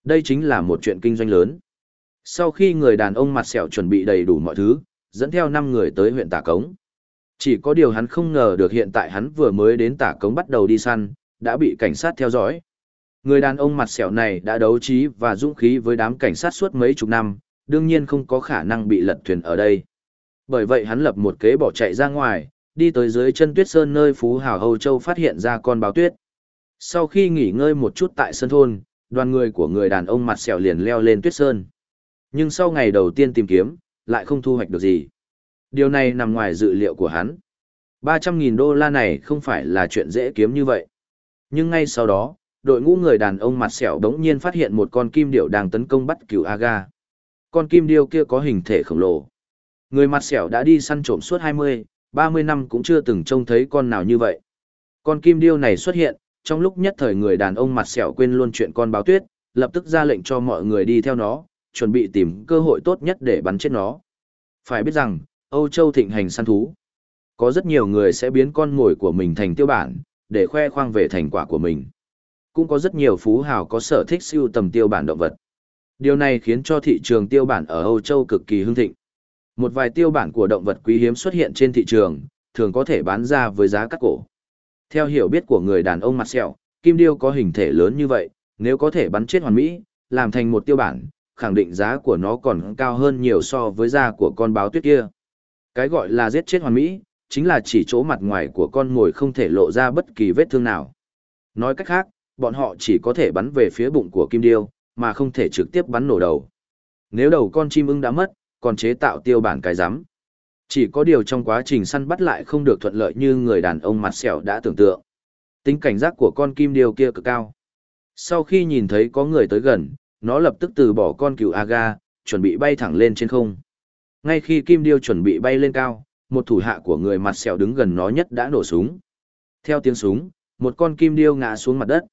S1: Đây chính là một chuyện kinh doanh lớn. Sau khi người đàn ông mặt sẹo chuẩn bị đầy đủ mọi thứ, dẫn theo 5 người tới huyện Tả Cống. Chỉ có điều hắn không ngờ được hiện tại hắn vừa mới đến Tả Cống bắt đầu đi săn, đã bị cảnh sát theo dõi. Người đàn ông mặt sẹo này đã đấu trí và dũng khí với đám cảnh sát suốt mấy chục năm, đương nhiên không có khả năng bị lật thuyền ở đây. Bởi vậy hắn lập một kế bỏ chạy ra ngoài, đi tới dưới chân tuyết sơn nơi Phú Hào hầu Châu phát hiện ra con báo tuyết. Sau khi nghỉ ngơi một chút tại sân thôn, đoàn người của người đàn ông mặt sẹo liền leo lên tuyết sơn. Nhưng sau ngày đầu tiên tìm kiếm, lại không thu hoạch được gì. Điều này nằm ngoài dự liệu của hắn. 300.000 đô la này không phải là chuyện dễ kiếm như vậy. Nhưng ngay sau đó, đội ngũ người đàn ông mặt sẹo đống nhiên phát hiện một con kim điểu đang tấn công bắt cửu Aga. Con kim điêu kia có hình thể khổng lồ. Người mặt sẹo đã đi săn trộm suốt 20, 30 năm cũng chưa từng trông thấy con nào như vậy. Con kim điêu này xuất hiện, trong lúc nhất thời người đàn ông mặt sẹo quên luôn chuyện con báo tuyết, lập tức ra lệnh cho mọi người đi theo nó, chuẩn bị tìm cơ hội tốt nhất để bắn chết nó. Phải biết rằng, Âu Châu thịnh hành săn thú. Có rất nhiều người sẽ biến con mồi của mình thành tiêu bản, để khoe khoang về thành quả của mình. Cũng có rất nhiều phú hào có sở thích siêu tầm tiêu bản động vật. Điều này khiến cho thị trường tiêu bản ở Âu Châu cực kỳ hưng thịnh. Một vài tiêu bản của động vật quý hiếm xuất hiện trên thị trường, thường có thể bán ra với giá cắt cổ. Theo hiểu biết của người đàn ông mặt sẹo, kim điêu có hình thể lớn như vậy, nếu có thể bắn chết hoàn mỹ, làm thành một tiêu bản, khẳng định giá của nó còn cao hơn nhiều so với da của con báo tuyết kia. Cái gọi là giết chết hoàn mỹ, chính là chỉ chỗ mặt ngoài của con ngồi không thể lộ ra bất kỳ vết thương nào. Nói cách khác, bọn họ chỉ có thể bắn về phía bụng của kim điêu, mà không thể trực tiếp bắn nổ đầu. Nếu đầu con chim ưng đã mất, còn chế tạo tiêu bản cái rắm Chỉ có điều trong quá trình săn bắt lại không được thuận lợi như người đàn ông mặt sẹo đã tưởng tượng. Tính cảnh giác của con kim điêu kia cực cao. Sau khi nhìn thấy có người tới gần, nó lập tức từ bỏ con cừu aga, chuẩn bị bay thẳng lên trên không. Ngay khi kim điêu chuẩn bị bay lên cao, một thủ hạ của người mặt sẹo đứng gần nó nhất đã nổ súng. Theo tiếng súng, một con kim điêu ngã xuống mặt đất.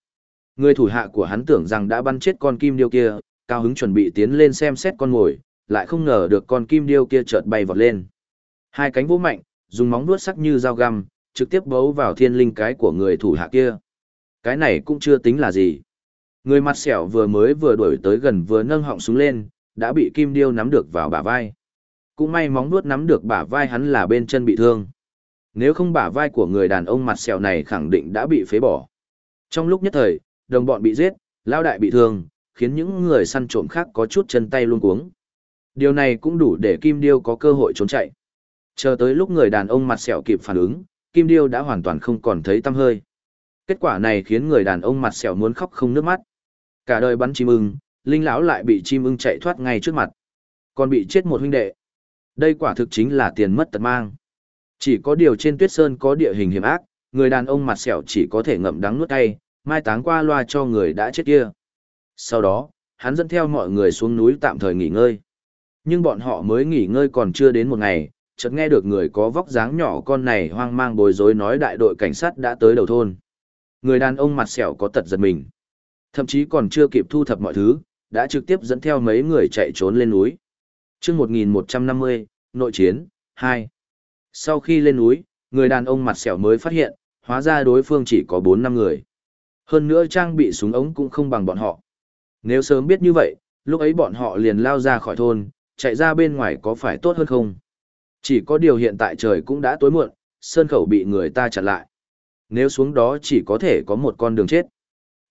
S1: Người thủ hạ của hắn tưởng rằng đã bắn chết con kim điêu kia, cao hứng chuẩn bị tiến lên xem xét con mồi, lại không ngờ được con kim điêu kia chợt bay vọt lên. Hai cánh vỗ mạnh, dùng móng vuốt sắc như dao găm, trực tiếp bấu vào thiên linh cái của người thủ hạ kia. Cái này cũng chưa tính là gì. Người mặt sẹo vừa mới vừa đuổi tới gần vừa nâng họng súng lên, đã bị kim điêu nắm được vào bả vai. Cũng may móng nuốt nắm được bả vai hắn là bên chân bị thương. Nếu không bả vai của người đàn ông mặt sẹo này khẳng định đã bị phế bỏ. Trong lúc nhất thời, đồng bọn bị giết, lao đại bị thương, khiến những người săn trộm khác có chút chân tay luôn cuống. Điều này cũng đủ để Kim Điêu có cơ hội trốn chạy. Chờ tới lúc người đàn ông mặt sẹo kịp phản ứng, Kim Điêu đã hoàn toàn không còn thấy tăm hơi. Kết quả này khiến người đàn ông mặt sẹo muốn khóc không nước mắt. Cả đời bắn chim ưng, linh lão lại bị chim ưng chạy thoát ngay trước mặt. Còn bị chết một huynh đệ. Đây quả thực chính là tiền mất tật mang. Chỉ có điều trên tuyết sơn có địa hình hiểm ác, người đàn ông mặt sẹo chỉ có thể ngậm đắng nuốt cay, mai táng qua loa cho người đã chết kia. Sau đó, hắn dẫn theo mọi người xuống núi tạm thời nghỉ ngơi. Nhưng bọn họ mới nghỉ ngơi còn chưa đến một ngày, chợt nghe được người có vóc dáng nhỏ con này hoang mang bối rối nói đại đội cảnh sát đã tới đầu thôn. Người đàn ông mặt sẹo có tật giật mình. Thậm chí còn chưa kịp thu thập mọi thứ, đã trực tiếp dẫn theo mấy người chạy trốn lên núi chương 1150, nội chiến, 2. Sau khi lên núi, người đàn ông mặt sẹo mới phát hiện, hóa ra đối phương chỉ có 4 năm người. Hơn nữa trang bị súng ống cũng không bằng bọn họ. Nếu sớm biết như vậy, lúc ấy bọn họ liền lao ra khỏi thôn, chạy ra bên ngoài có phải tốt hơn không? Chỉ có điều hiện tại trời cũng đã tối muộn, sơn khẩu bị người ta chặn lại. Nếu xuống đó chỉ có thể có một con đường chết.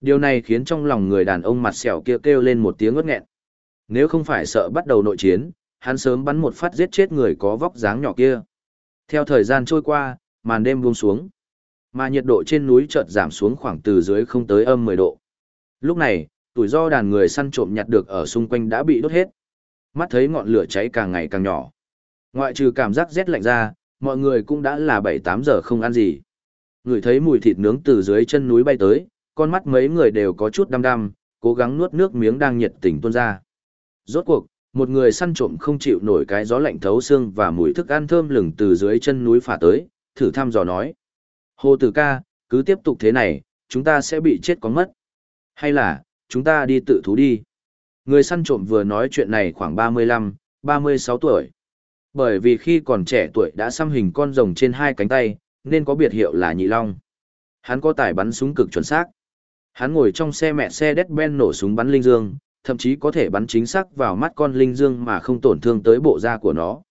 S1: Điều này khiến trong lòng người đàn ông mặt sẹo kia kêu lên một tiếng ngất nghẹn. Nếu không phải sợ bắt đầu nội chiến, hắn sớm bắn một phát giết chết người có vóc dáng nhỏ kia. Theo thời gian trôi qua, màn đêm buông xuống. Mà nhiệt độ trên núi chợt giảm xuống khoảng từ dưới không tới âm 10 độ. Lúc này, tuổi do đàn người săn trộm nhặt được ở xung quanh đã bị đốt hết. Mắt thấy ngọn lửa cháy càng ngày càng nhỏ. Ngoại trừ cảm giác rét lạnh ra, mọi người cũng đã là 7-8 giờ không ăn gì. Người thấy mùi thịt nướng từ dưới chân núi bay tới, con mắt mấy người đều có chút đăm đăm, cố gắng nuốt nước miếng đang nhiệt tình tuôn ra. Rốt cuộc, một người săn trộm không chịu nổi cái gió lạnh thấu xương và mùi thức ăn thơm lừng từ dưới chân núi phả tới, thử thăm dò nói. Hồ Tử ca, cứ tiếp tục thế này, chúng ta sẽ bị chết có mất. Hay là, chúng ta đi tự thú đi. Người săn trộm vừa nói chuyện này khoảng 35, 36 tuổi. Bởi vì khi còn trẻ tuổi đã xăm hình con rồng trên hai cánh tay, nên có biệt hiệu là Nhị Long. Hắn có tài bắn súng cực chuẩn xác. Hắn ngồi trong xe mẹ xe đét nổ súng bắn linh dương, thậm chí có thể bắn chính xác vào mắt con linh dương mà không tổn thương tới bộ da của nó.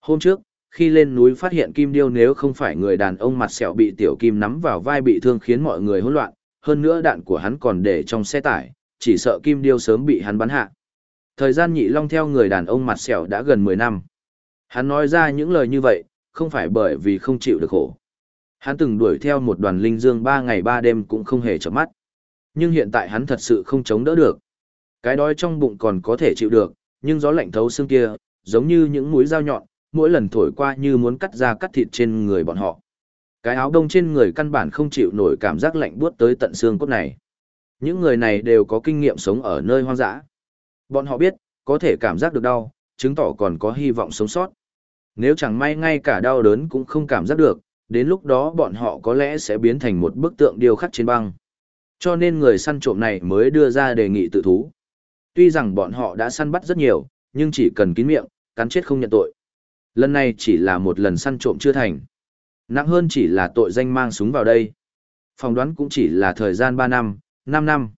S1: Hôm trước, khi lên núi phát hiện kim điêu nếu không phải người đàn ông mặt sẹo bị tiểu kim nắm vào vai bị thương khiến mọi người hỗn loạn, hơn nữa đạn của hắn còn để trong xe tải, chỉ sợ kim điêu sớm bị hắn bắn hạ. Thời gian nhị long theo người đàn ông mặt sẹo đã gần 10 năm. Hắn nói ra những lời như vậy, không phải bởi vì không chịu được khổ. Hắn từng đuổi theo một đoàn linh dương 3 ngày 3 đêm cũng không hề chợp mắt. Nhưng hiện tại hắn thật sự không chống đỡ được. Cái đói trong bụng còn có thể chịu được, nhưng gió lạnh thấu xương kia, giống như những mũi dao nhọn, mỗi lần thổi qua như muốn cắt ra cắt thịt trên người bọn họ. Cái áo đông trên người căn bản không chịu nổi cảm giác lạnh buốt tới tận xương cốt này. Những người này đều có kinh nghiệm sống ở nơi hoang dã. Bọn họ biết, có thể cảm giác được đau, chứng tỏ còn có hy vọng sống sót. Nếu chẳng may ngay cả đau đớn cũng không cảm giác được, đến lúc đó bọn họ có lẽ sẽ biến thành một bức tượng điêu khắc trên băng. Cho nên người săn trộm này mới đưa ra đề nghị tự thú. Tuy rằng bọn họ đã săn bắt rất nhiều, nhưng chỉ cần kín miệng, cắn chết không nhận tội. Lần này chỉ là một lần săn trộm chưa thành. Nặng hơn chỉ là tội danh mang súng vào đây. Phòng đoán cũng chỉ là thời gian 3 năm, 5 năm.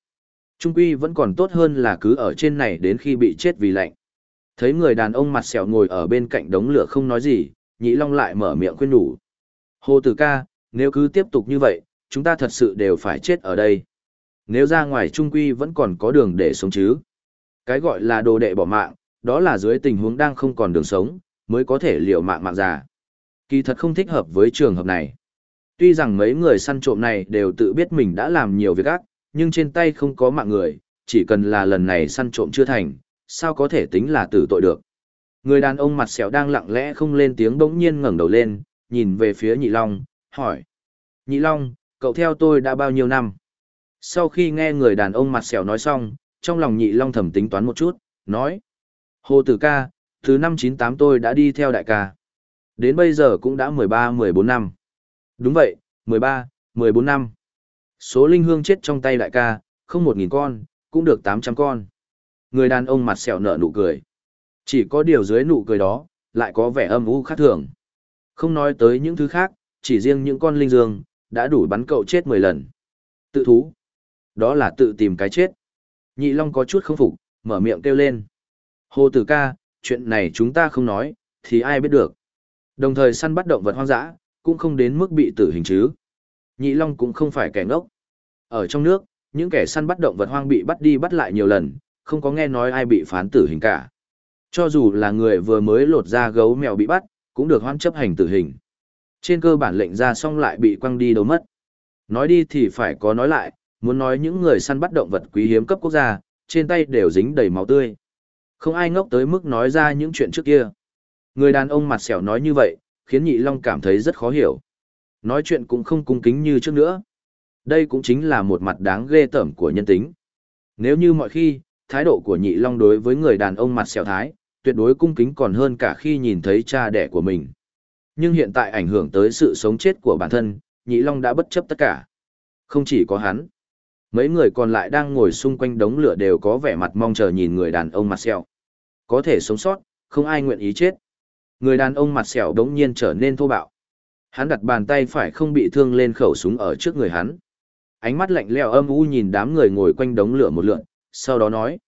S1: Trung quy vẫn còn tốt hơn là cứ ở trên này đến khi bị chết vì lạnh. Thấy người đàn ông mặt sẹo ngồi ở bên cạnh đống lửa không nói gì, Nhị Long lại mở miệng khuyên nhủ. Hồ Tử ca, nếu cứ tiếp tục như vậy, chúng ta thật sự đều phải chết ở đây. Nếu ra ngoài Trung Quy vẫn còn có đường để sống chứ. Cái gọi là đồ đệ bỏ mạng, đó là dưới tình huống đang không còn đường sống, mới có thể liều mạng mạng già. Kỳ thật không thích hợp với trường hợp này. Tuy rằng mấy người săn trộm này đều tự biết mình đã làm nhiều việc ác, nhưng trên tay không có mạng người, chỉ cần là lần này săn trộm chưa thành, sao có thể tính là tử tội được. Người đàn ông mặt sẹo đang lặng lẽ không lên tiếng bỗng nhiên ngẩng đầu lên, nhìn về phía Nhị Long, hỏi. Nhị Long, cậu theo tôi đã bao nhiêu năm? Sau khi nghe người đàn ông mặt sẹo nói xong, trong lòng Nhị Long thầm tính toán một chút, nói. Hồ Tử ca, từ năm 98 tôi đã đi theo đại ca. Đến bây giờ cũng đã 13-14 năm. Đúng vậy, 13, 14 năm. Số linh hương chết trong tay đại ca, không 1.000 con, cũng được 800 con. Người đàn ông mặt sẹo nở nụ cười. Chỉ có điều dưới nụ cười đó, lại có vẻ âm u khác thường. Không nói tới những thứ khác, chỉ riêng những con linh dương, đã đủ bắn cậu chết 10 lần. Tự thú. Đó là tự tìm cái chết. Nhị Long có chút không phục, mở miệng kêu lên. Hồ Tử ca, chuyện này chúng ta không nói, thì ai biết được. Đồng thời săn bắt động vật hoang dã, cũng không đến mức bị tử hình chứ. Nhị Long cũng không phải kẻ ngốc. Ở trong nước, những kẻ săn bắt động vật hoang bị bắt đi bắt lại nhiều lần, không có nghe nói ai bị phán tử hình cả. Cho dù là người vừa mới lột ra gấu mèo bị bắt, cũng được hoan chấp hành tử hình. Trên cơ bản lệnh ra xong lại bị quăng đi đâu mất. Nói đi thì phải có nói lại, muốn nói những người săn bắt động vật quý hiếm cấp quốc gia, trên tay đều dính đầy máu tươi. Không ai ngốc tới mức nói ra những chuyện trước kia. Người đàn ông mặt sẹo nói như vậy, khiến Nhị Long cảm thấy rất khó hiểu. Nói chuyện cũng không cung kính như trước nữa. Đây cũng chính là một mặt đáng ghê tởm của nhân tính. Nếu như mọi khi, thái độ của Nhị Long đối với người đàn ông mặt sẹo thái, tuyệt đối cung kính còn hơn cả khi nhìn thấy cha đẻ của mình. Nhưng hiện tại ảnh hưởng tới sự sống chết của bản thân, Nhị Long đã bất chấp tất cả. Không chỉ có hắn. Mấy người còn lại đang ngồi xung quanh đống lửa đều có vẻ mặt mong chờ nhìn người đàn ông mặt sẹo. Có thể sống sót, không ai nguyện ý chết. Người đàn ông mặt sẹo đống nhiên trở nên thô bạo. Hắn đặt bàn tay phải không bị thương lên khẩu súng ở trước người hắn. Ánh mắt lạnh lẽo âm u nhìn đám người ngồi quanh đống lửa một lượn, sau đó nói.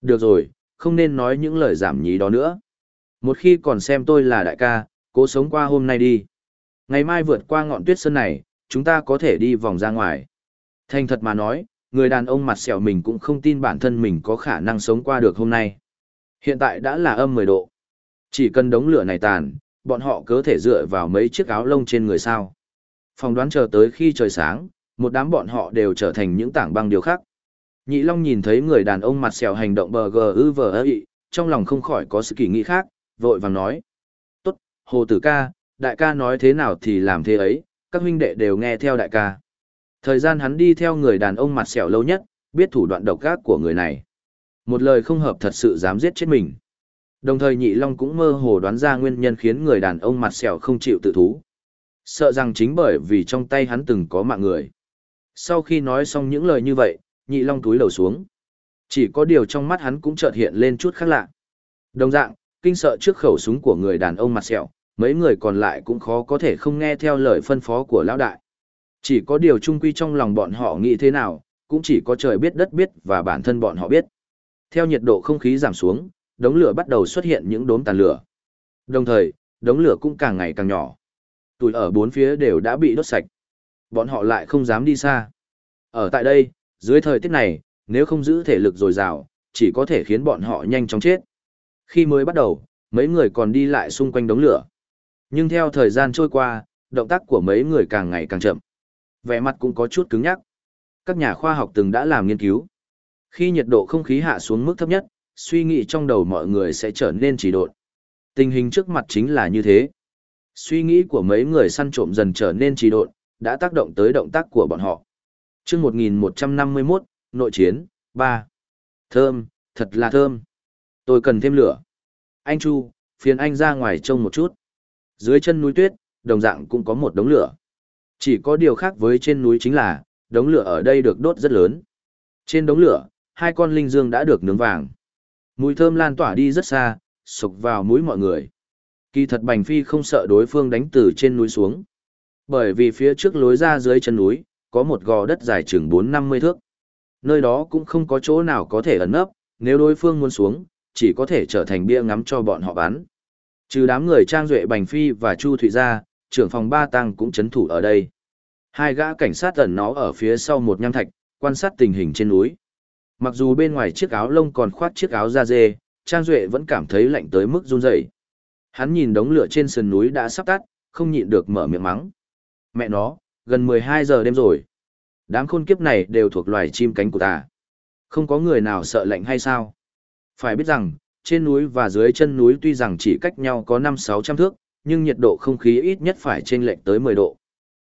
S1: Được rồi, không nên nói những lời giảm nhí đó nữa. Một khi còn xem tôi là đại ca, cố sống qua hôm nay đi. Ngày mai vượt qua ngọn tuyết sơn này, chúng ta có thể đi vòng ra ngoài. Thành thật mà nói, người đàn ông mặt sẹo mình cũng không tin bản thân mình có khả năng sống qua được hôm nay. Hiện tại đã là âm 10 độ. Chỉ cần đống lửa này tàn, bọn họ có thể dựa vào mấy chiếc áo lông trên người sao. Phòng đoán chờ tới khi trời sáng, một đám bọn họ đều trở thành những tảng băng điều khác. Nhị Long nhìn thấy người đàn ông mặt sẹo hành động bờ gờ ư vờ ơ ị, trong lòng không khỏi có sự kỳ nghĩ khác, vội vàng nói. Tốt, hồ tử ca, đại ca nói thế nào thì làm thế ấy, các huynh đệ đều nghe theo đại ca. Thời gian hắn đi theo người đàn ông mặt sẹo lâu nhất, biết thủ đoạn độc ác của người này. Một lời không hợp thật sự dám giết chết mình. Đồng thời Nhị Long cũng mơ hồ đoán ra nguyên nhân khiến người đàn ông mặt sẹo không chịu tự thú. Sợ rằng chính bởi vì trong tay hắn từng có mạng người. Sau khi nói xong những lời như vậy, Nhị Long túi đầu xuống. Chỉ có điều trong mắt hắn cũng chợt hiện lên chút khác lạ. Đồng dạng, kinh sợ trước khẩu súng của người đàn ông mặt sẹo, mấy người còn lại cũng khó có thể không nghe theo lời phân phó của lão đại. Chỉ có điều trung quy trong lòng bọn họ nghĩ thế nào, cũng chỉ có trời biết đất biết và bản thân bọn họ biết. Theo nhiệt độ không khí giảm xuống, đống lửa bắt đầu xuất hiện những đốm tàn lửa. Đồng thời, đống lửa cũng càng ngày càng nhỏ. Tuổi ở bốn phía đều đã bị đốt sạch. Bọn họ lại không dám đi xa. Ở tại đây, dưới thời tiết này, nếu không giữ thể lực dồi dào, chỉ có thể khiến bọn họ nhanh chóng chết. Khi mới bắt đầu, mấy người còn đi lại xung quanh đống lửa. Nhưng theo thời gian trôi qua, động tác của mấy người càng ngày càng chậm. Vẻ mặt cũng có chút cứng nhắc. Các nhà khoa học từng đã làm nghiên cứu. Khi nhiệt độ không khí hạ xuống mức thấp nhất, suy nghĩ trong đầu mọi người sẽ trở nên trì độn. Tình hình trước mặt chính là như thế. Suy nghĩ của mấy người săn trộm dần trở nên trì độn, đã tác động tới động tác của bọn họ. Trước 1151, nội chiến, 3. Thơm, thật là thơm. Tôi cần thêm lửa. Anh Chu, phiền anh ra ngoài trông một chút. Dưới chân núi tuyết, đồng dạng cũng có một đống lửa. Chỉ có điều khác với trên núi chính là, đống lửa ở đây được đốt rất lớn. Trên đống lửa, hai con linh dương đã được nướng vàng. Mùi thơm lan tỏa đi rất xa, sục vào mũi mọi người. Kỳ thật Bành Phi không sợ đối phương đánh từ trên núi xuống. Bởi vì phía trước lối ra dưới chân núi, có một gò đất dài chừng 4-50 thước. Nơi đó cũng không có chỗ nào có thể ẩn nấp, nếu đối phương muốn xuống, chỉ có thể trở thành bia ngắm cho bọn họ bắn. Trừ đám người Trang Duệ Bành Phi và Chu Thụy ra, trưởng phòng ba tăng cũng chấn thủ ở đây. Hai gã cảnh sát ẩn nó ở phía sau một nham thạch, quan sát tình hình trên núi. Mặc dù bên ngoài chiếc áo lông còn khoác chiếc áo da dê, Trang Duệ vẫn cảm thấy lạnh tới mức run rẩy. Hắn nhìn đống lửa trên sườn núi đã sắp tắt, không nhịn được mở miệng mắng. Mẹ nó, gần 12 giờ đêm rồi. Đám khôn kiếp này đều thuộc loài chim cánh của ta. Không có người nào sợ lạnh hay sao? Phải biết rằng, trên núi và dưới chân núi tuy rằng chỉ cách nhau có 5-600 thước, nhưng nhiệt độ không khí ít nhất phải trên lệch tới 10 độ.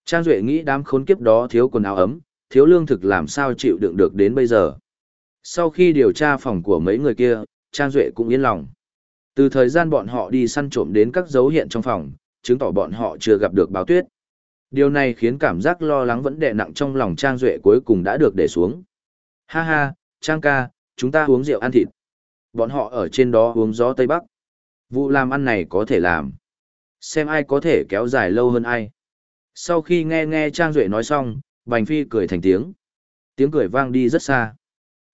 S1: Trang Duệ nghĩ đám khốn kiếp đó thiếu quần áo ấm, thiếu lương thực làm sao chịu đựng được đến bây giờ. Sau khi điều tra phòng của mấy người kia, Trang Duệ cũng yên lòng. Từ thời gian bọn họ đi săn trộm đến các dấu hiện trong phòng, chứng tỏ bọn họ chưa gặp được báo tuyết. Điều này khiến cảm giác lo lắng vẫn đè nặng trong lòng Trang Duệ cuối cùng đã được để xuống. Ha ha, Trang ca, chúng ta uống rượu ăn thịt. Bọn họ ở trên đó uống gió Tây Bắc. Vụ làm ăn này có thể làm. Xem ai có thể kéo dài lâu hơn ai. Sau khi nghe nghe Trang Duệ nói xong, Bành Phi cười thành tiếng. Tiếng cười vang đi rất xa.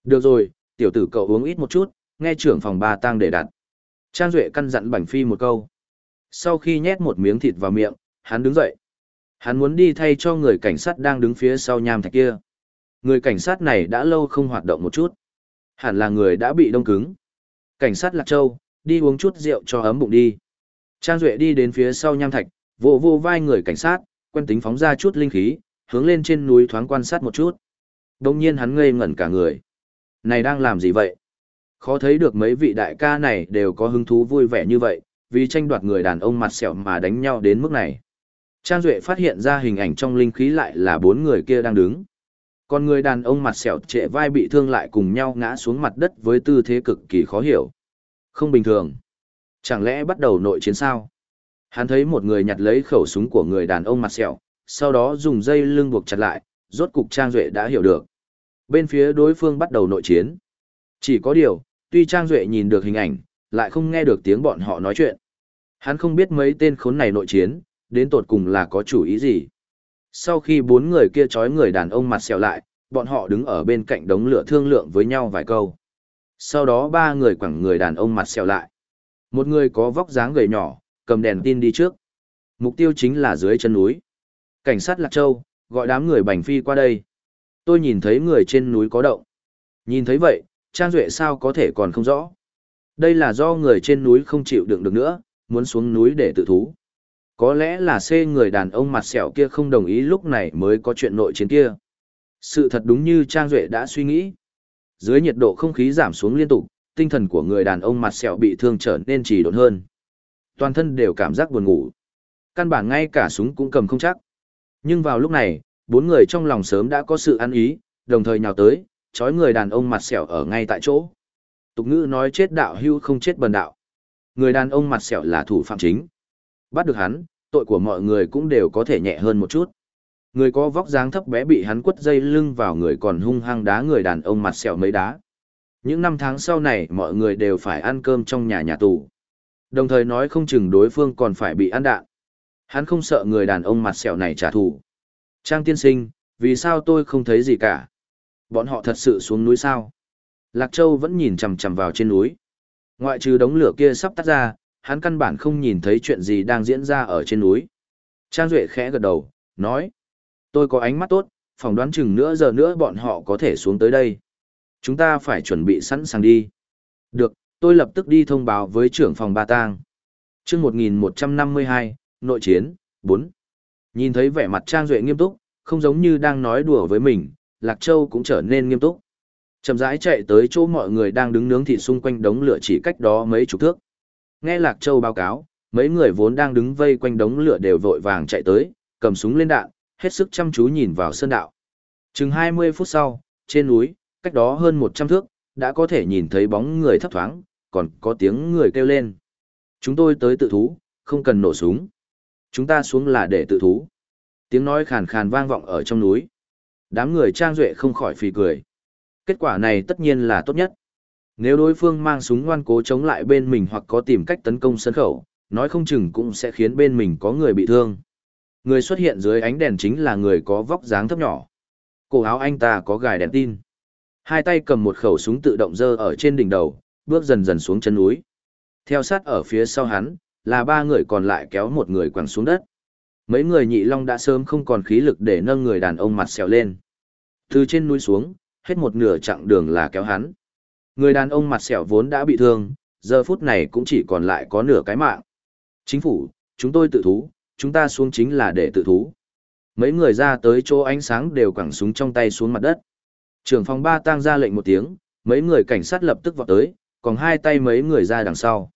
S1: Được rồi, tiểu tử cậu uống ít một chút, nghe trưởng phòng ba tang để đặt. Trang Duệ căn dặn Bành Phi một câu. Sau khi nhét một miếng thịt vào miệng, hắn đứng dậy. Hắn muốn đi thay cho người cảnh sát đang đứng phía sau nham thạch kia. Người cảnh sát này đã lâu không hoạt động một chút. Hẳn là người đã bị đông cứng. Cảnh sát Lạc Châu, đi uống chút rượu cho ấm bụng đi. Trang Duệ đi đến phía sau nham thạch, vô vô vai người cảnh sát, quen tính phóng ra chút linh khí, hướng lên trên núi thoáng quan sát một chút. Đông nhiên hắn ngây ngẩn cả người. Này đang làm gì vậy? Khó thấy được mấy vị đại ca này đều có hứng thú vui vẻ như vậy, vì tranh đoạt người đàn ông mặt sẹo mà đánh nhau đến mức này. Trang Duệ phát hiện ra hình ảnh trong linh khí lại là bốn người kia đang đứng. Còn người đàn ông mặt sẹo trệ vai bị thương lại cùng nhau ngã xuống mặt đất với tư thế cực kỳ khó hiểu. Không bình thường. Chẳng lẽ bắt đầu nội chiến sao? Hắn thấy một người nhặt lấy khẩu súng của người đàn ông mặt sẹo, sau đó dùng dây lưng buộc chặt lại, rốt cục Trang Duệ đã hiểu được. Bên phía đối phương bắt đầu nội chiến. Chỉ có điều, tuy Trang Duệ nhìn được hình ảnh, lại không nghe được tiếng bọn họ nói chuyện. Hắn không biết mấy tên khốn này nội chiến, đến tột cùng là có chủ ý gì. Sau khi bốn người kia trói người đàn ông mặt sẹo lại, bọn họ đứng ở bên cạnh đống lửa thương lượng với nhau vài câu. Sau đó ba người quẳng người đàn ông mặt sẹo lại. Một người có vóc dáng gầy nhỏ, cầm đèn tin đi trước. Mục tiêu chính là dưới chân núi. Cảnh sát Lạc Châu, gọi đám người bành phi qua đây. Tôi nhìn thấy người trên núi có động. Nhìn thấy vậy, Trang Duệ sao có thể còn không rõ. Đây là do người trên núi không chịu đựng được nữa, muốn xuống núi để tự thú. Có lẽ là xê người đàn ông mặt sẹo kia không đồng ý lúc này mới có chuyện nội chiến kia. Sự thật đúng như Trang Duệ đã suy nghĩ. Dưới nhiệt độ không khí giảm xuống liên tục, tinh thần của người đàn ông mặt sẹo bị thương trở nên trì độn hơn. Toàn thân đều cảm giác buồn ngủ. Căn bản ngay cả súng cũng cầm không chắc. Nhưng vào lúc này, bốn người trong lòng sớm đã có sự ăn ý, đồng thời nhào tới, trói người đàn ông mặt sẹo ở ngay tại chỗ. Tục ngữ nói chết đạo hưu không chết bần đạo. Người đàn ông mặt sẹo là thủ phạm chính. Bắt được hắn, tội của mọi người cũng đều có thể nhẹ hơn một chút. Người có vóc dáng thấp bé bị hắn quất dây lưng vào người còn hung hăng đá người đàn ông mặt sẹo mấy đá. Những năm tháng sau này mọi người đều phải ăn cơm trong nhà nhà tù. Đồng thời nói không chừng đối phương còn phải bị ăn đạn. Hắn không sợ người đàn ông mặt sẹo này trả thù. Trang tiên sinh, vì sao tôi không thấy gì cả? Bọn họ thật sự xuống núi sao? Lạc Châu vẫn nhìn chằm chằm vào trên núi. Ngoại trừ đống lửa kia sắp tắt ra, hắn căn bản không nhìn thấy chuyện gì đang diễn ra ở trên núi. Trang Duệ khẽ gật đầu, nói. Tôi có ánh mắt tốt, phỏng đoán chừng nữa giờ nữa bọn họ có thể xuống tới đây. Chúng ta phải chuẩn bị sẵn sàng đi. Được, tôi lập tức đi thông báo với trưởng phòng Ba Tang. chương 1152, Nội chiến, 4. Nhìn thấy vẻ mặt Trang Duệ nghiêm túc, không giống như đang nói đùa với mình, Lạc Châu cũng trở nên nghiêm túc. Chậm rãi chạy tới chỗ mọi người đang đứng nướng thịt xung quanh đống lửa chỉ cách đó mấy chục thước. Nghe Lạc Châu báo cáo, mấy người vốn đang đứng vây quanh đống lửa đều vội vàng chạy tới, cầm súng lên đạn, hết sức chăm chú nhìn vào sơn đạo. Chừng 20 phút sau, trên núi, cách đó hơn 100 thước, đã có thể nhìn thấy bóng người thấp thoáng, còn có tiếng người kêu lên. Chúng tôi tới tự thú, không cần nổ súng. Chúng ta xuống là để tự thú. Tiếng nói khàn khàn vang vọng ở trong núi. Đám người trang duệ không khỏi phì cười. Kết quả này tất nhiên là tốt nhất. Nếu đối phương mang súng ngoan cố chống lại bên mình hoặc có tìm cách tấn công sân khẩu, nói không chừng cũng sẽ khiến bên mình có người bị thương. Người xuất hiện dưới ánh đèn chính là người có vóc dáng thấp nhỏ. Cổ áo anh ta có gài đèn tin. Hai tay cầm một khẩu súng tự động dơ ở trên đỉnh đầu, bước dần dần xuống chân núi. Theo sát ở phía sau hắn, là ba người còn lại kéo một người quẳng xuống đất. Mấy người nhị long đã sớm không còn khí lực để nâng người đàn ông mặt xèo lên. Từ trên núi xuống, hết một nửa chặng đường là kéo hắn. Người đàn ông mặt sẹo vốn đã bị thương, giờ phút này cũng chỉ còn lại có nửa cái mạng. Chính phủ, chúng tôi tự thú, chúng ta xuống chính là để tự thú. Mấy người ra tới chỗ ánh sáng đều quẳng súng trong tay xuống mặt đất. Trưởng phòng ba tang ra lệnh một tiếng, mấy người cảnh sát lập tức vọt tới, còn hai tay mấy người ra đằng sau.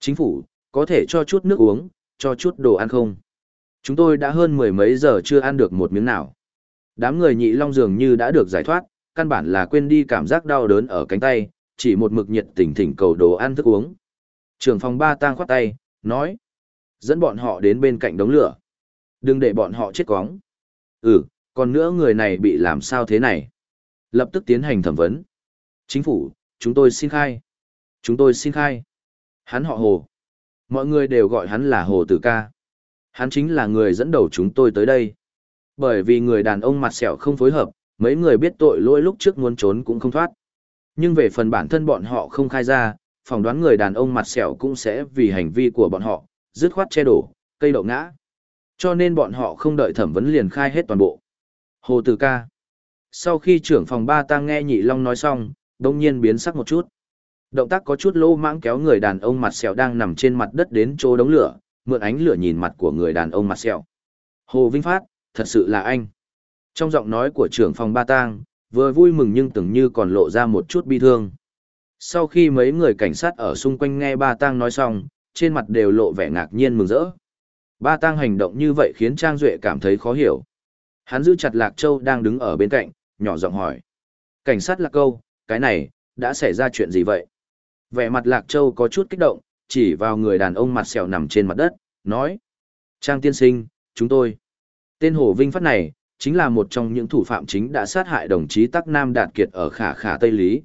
S1: Chính phủ, có thể cho chút nước uống, cho chút đồ ăn không? Chúng tôi đã hơn mười mấy giờ chưa ăn được một miếng nào. Đám người nhị long dường như đã được giải thoát, căn bản là quên đi cảm giác đau đớn ở cánh tay, chỉ một mực nhiệt tình thỉnh cầu đồ ăn thức uống. Trưởng phòng ba tang khoát tay, nói. Dẫn bọn họ đến bên cạnh đống lửa. Đừng để bọn họ chết cóng. Ừ, còn nữa người này bị làm sao thế này? Lập tức tiến hành thẩm vấn. Chính phủ, chúng tôi xin khai. Chúng tôi xin khai. Hắn họ Hồ. Mọi người đều gọi hắn là Hồ Tử Ca. Hắn chính là người dẫn đầu chúng tôi tới đây. Bởi vì người đàn ông mặt sẹo không phối hợp, mấy người biết tội lỗi lúc trước muốn trốn cũng không thoát. Nhưng về phần bản thân bọn họ không khai ra, phỏng đoán người đàn ông mặt sẹo cũng sẽ vì hành vi của bọn họ, dứt khoát che đổ, cây đậu ngã. Cho nên bọn họ không đợi thẩm vấn liền khai hết toàn bộ. Hồ Tử Ca. Sau khi trưởng phòng ba tang nghe Nhị Long nói xong, đông nhiên biến sắc một chút. Động tác có chút lô mãng kéo người đàn ông mặt sẹo đang nằm trên mặt đất đến chỗ đống lửa, mượn ánh lửa nhìn mặt của người đàn ông mặt sẹo. Hồ Vinh Phát, thật sự là anh. Trong giọng nói của trưởng phòng ba tang, vừa vui mừng nhưng tưởng như còn lộ ra một chút bi thương. Sau khi mấy người cảnh sát ở xung quanh nghe ba tang nói xong, trên mặt đều lộ vẻ ngạc nhiên mừng rỡ. Ba tang hành động như vậy khiến Trang Duệ cảm thấy khó hiểu. Hắn giữ chặt Lạc Châu đang đứng ở bên cạnh, nhỏ giọng hỏi. Cảnh sát Lạc Câu, cái này, đã xảy ra chuyện gì vậy? Vẻ mặt Lạc Châu có chút kích động, chỉ vào người đàn ông mặt sẹo nằm trên mặt đất, nói. Trang tiên sinh, chúng tôi. Tên Hồ Vinh Phát này, chính là một trong những thủ phạm chính đã sát hại đồng chí Tắc Nam Đạt Kiệt ở khả khả Tây Lý.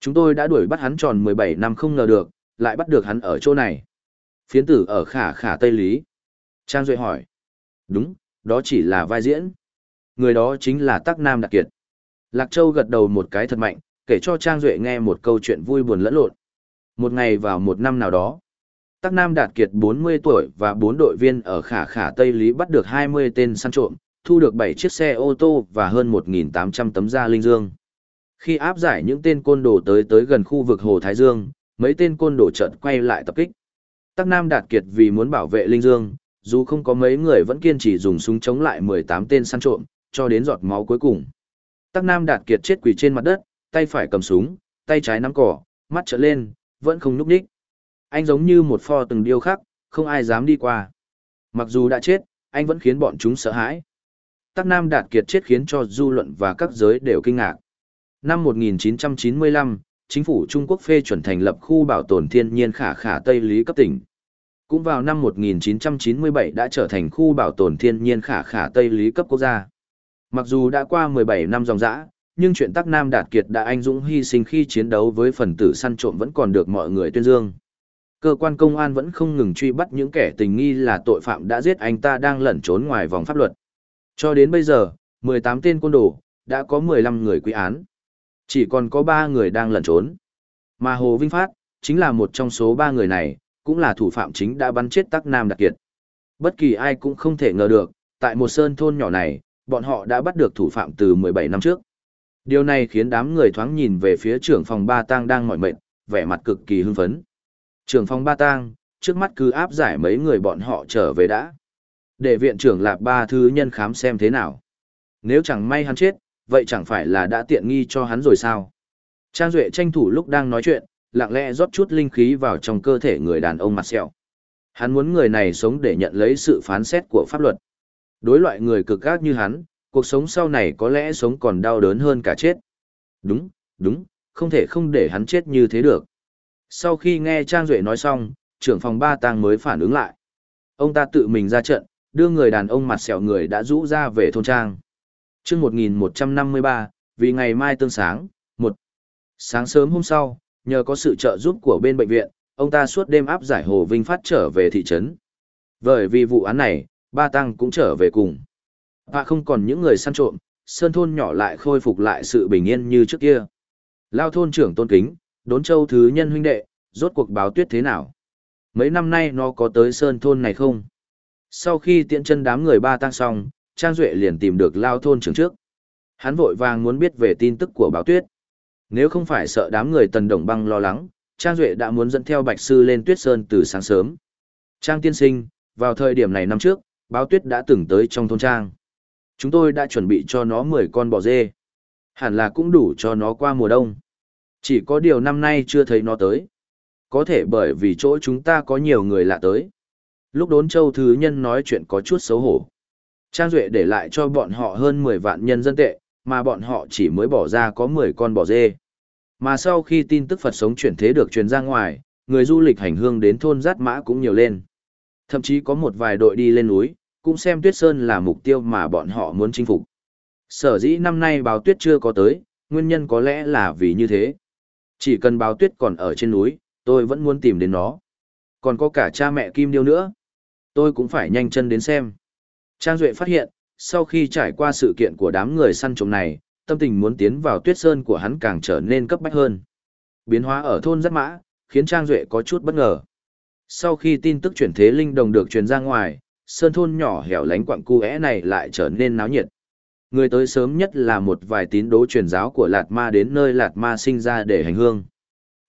S1: Chúng tôi đã đuổi bắt hắn tròn 17 năm không ngờ được, lại bắt được hắn ở chỗ này. Phiến tử ở khả khả Tây Lý. Trang Duệ hỏi. Đúng, đó chỉ là vai diễn. Người đó chính là Tắc Nam Đạt Kiệt. Lạc Châu gật đầu một cái thật mạnh, kể cho Trang Duệ nghe một câu chuyện vui buồn lẫn lộn. Một ngày vào một năm nào đó, Tắc Nam Đạt Kiệt 40 tuổi và 4 đội viên ở khả khả Tây Lý bắt được 20 tên săn trộm, thu được 7 chiếc xe ô tô và hơn 1.800 tấm da linh dương. Khi áp giải những tên côn đồ tới tới gần khu vực Hồ Thái Dương, mấy tên côn đồ chợt quay lại tập kích. Tắc Nam Đạt Kiệt vì muốn bảo vệ linh dương, dù không có mấy người vẫn kiên trì dùng súng chống lại 18 tên săn trộm, cho đến giọt máu cuối cùng. Tắc Nam Đạt Kiệt chết quỳ trên mặt đất, tay phải cầm súng, tay trái nắm cỏ, mắt trợn lên, vẫn không núp nhích. Anh giống như một pho từng điêu khắc, không ai dám đi qua. Mặc dù đã chết, anh vẫn khiến bọn chúng sợ hãi. Tắc Nam Đạt Kiệt chết khiến cho dư luận và các giới đều kinh ngạc. Năm 1995, chính phủ Trung Quốc phê chuẩn thành lập khu bảo tồn thiên nhiên khả khả Tây Lý cấp tỉnh. Cũng vào năm 1997 đã trở thành khu bảo tồn thiên nhiên khả khả Tây Lý cấp quốc gia. Mặc dù đã qua 17 năm dòng dã, nhưng chuyện Tắc Nam Đạt Kiệt đã anh dũng hy sinh khi chiến đấu với phần tử săn trộm vẫn còn được mọi người tuyên dương. Cơ quan công an vẫn không ngừng truy bắt những kẻ tình nghi là tội phạm đã giết anh ta đang lẩn trốn ngoài vòng pháp luật. Cho đến bây giờ, 18 tên côn đồ, đã có 15 người quy án. Chỉ còn có 3 người đang lẩn trốn. Mà Hồ Vinh Phát, chính là một trong số 3 người này, cũng là thủ phạm chính đã bắn chết Tắc Nam Đạt Kiệt. Bất kỳ ai cũng không thể ngờ được, tại một sơn thôn nhỏ này, bọn họ đã bắt được thủ phạm từ 17 năm trước. Điều này khiến đám người thoáng nhìn về phía trưởng phòng ba tang đang mỏi mệt, vẻ mặt cực kỳ hưng phấn. Trưởng phòng ba tang, trước mắt cứ áp giải mấy người bọn họ trở về đã. Để viện trưởng lạp ba thứ nhân khám xem thế nào. Nếu chẳng may hắn chết, vậy chẳng phải là đã tiện nghi cho hắn rồi sao? Trang Duệ tranh thủ lúc đang nói chuyện, lặng lẽ rót chút linh khí vào trong cơ thể người đàn ông mặt sẹo. Hắn muốn người này sống để nhận lấy sự phán xét của pháp luật. Đối loại người cực ác như hắn, cuộc sống sau này có lẽ sống còn đau đớn hơn cả chết. Đúng, đúng, không thể không để hắn chết như thế được. Sau khi nghe Trang Duệ nói xong, trưởng phòng ba Tàng mới phản ứng lại. Ông ta tự mình ra trận, đưa người đàn ông mặt sẹo người đã rũ ra về thôn trang. chương 1153, vì ngày mai tương sáng, một Sáng sớm hôm sau, nhờ có sự trợ giúp của bên bệnh viện, ông ta suốt đêm áp giải Hồ Vinh Phát trở về thị trấn. Bởi vì vụ án này, ba tăng cũng trở về cùng. Và không còn những người săn trộm, sơn thôn nhỏ lại khôi phục lại sự bình yên như trước kia. Lao thôn trưởng tôn kính, đốn châu thứ nhân huynh đệ, rốt cuộc báo tuyết thế nào? Mấy năm nay nó có tới sơn thôn này không? Sau khi tiện chân đám người ba tăng xong, Trang Duệ liền tìm được Lao thôn trưởng trước. Hắn vội vàng muốn biết về tin tức của báo tuyết. Nếu không phải sợ đám người tần đồng băng lo lắng, Trang Duệ đã muốn dẫn theo Bạch Sư lên tuyết sơn từ sáng sớm. Trang tiên sinh, vào thời điểm này năm trước, báo tuyết đã từng tới trong thôn Trang. Chúng tôi đã chuẩn bị cho nó 10 con bò dê. Hẳn là cũng đủ cho nó qua mùa đông. Chỉ có điều năm nay chưa thấy nó tới. Có thể bởi vì chỗ chúng ta có nhiều người lạ tới. Lúc đốn châu thứ nhân nói chuyện có chút xấu hổ. Trang Duệ để lại cho bọn họ hơn 10 vạn nhân dân tệ, mà bọn họ chỉ mới bỏ ra có 10 con bò dê. Mà sau khi tin tức Phật sống chuyển thế được truyền ra ngoài, người du lịch hành hương đến thôn Giác Mã cũng nhiều lên. Thậm chí có một vài đội đi lên núi, cũng xem Tuyết Sơn là mục tiêu mà bọn họ muốn chinh phục. Sở dĩ năm nay báo tuyết chưa có tới, nguyên nhân có lẽ là vì như thế. Chỉ cần báo tuyết còn ở trên núi, tôi vẫn muốn tìm đến nó. Còn có cả cha mẹ Kim Điêu nữa. Tôi cũng phải nhanh chân đến xem. Trang Duệ phát hiện, sau khi trải qua sự kiện của đám người săn trộm này, tâm tình muốn tiến vào tuyết sơn của hắn càng trở nên cấp bách hơn. Biến hóa ở thôn rất mã, khiến Trang Duệ có chút bất ngờ. Sau khi tin tức chuyển thế linh đồng được truyền ra ngoài, sơn thôn nhỏ hẻo lánh quặng cu này lại trở nên náo nhiệt. Người tới sớm nhất là một vài tín đồ truyền giáo của Lạt Ma đến nơi Lạt Ma sinh ra để hành hương.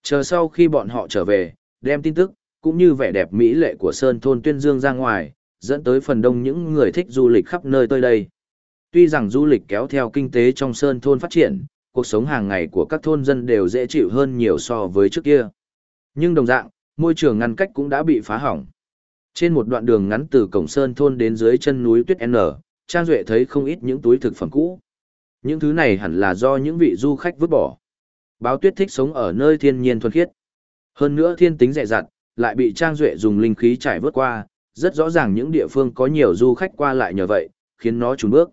S1: Chờ sau khi bọn họ trở về, đem tin tức, cũng như vẻ đẹp mỹ lệ của Sơn thôn tuyên dương ra ngoài, dẫn tới phần đông những người thích du lịch khắp nơi tới đây. Tuy rằng du lịch kéo theo kinh tế trong Sơn thôn phát triển, cuộc sống hàng ngày của các thôn dân đều dễ chịu hơn nhiều so với trước kia. Nhưng đồng dạng, môi trường ngăn cách cũng đã bị phá hỏng. Trên một đoạn đường ngắn từ cổng Sơn thôn đến dưới chân núi Tuyết N, Trang Duệ thấy không ít những túi thực phẩm cũ. Những thứ này hẳn là do những vị du khách vứt bỏ. Báo tuyết thích sống ở nơi thiên nhiên thuần khiết. Hơn nữa thiên tính dẹ dặt, lại bị Trang Duệ dùng linh khí trải vớt qua, rất rõ ràng những địa phương có nhiều du khách qua lại nhờ vậy, khiến nó trùn bước.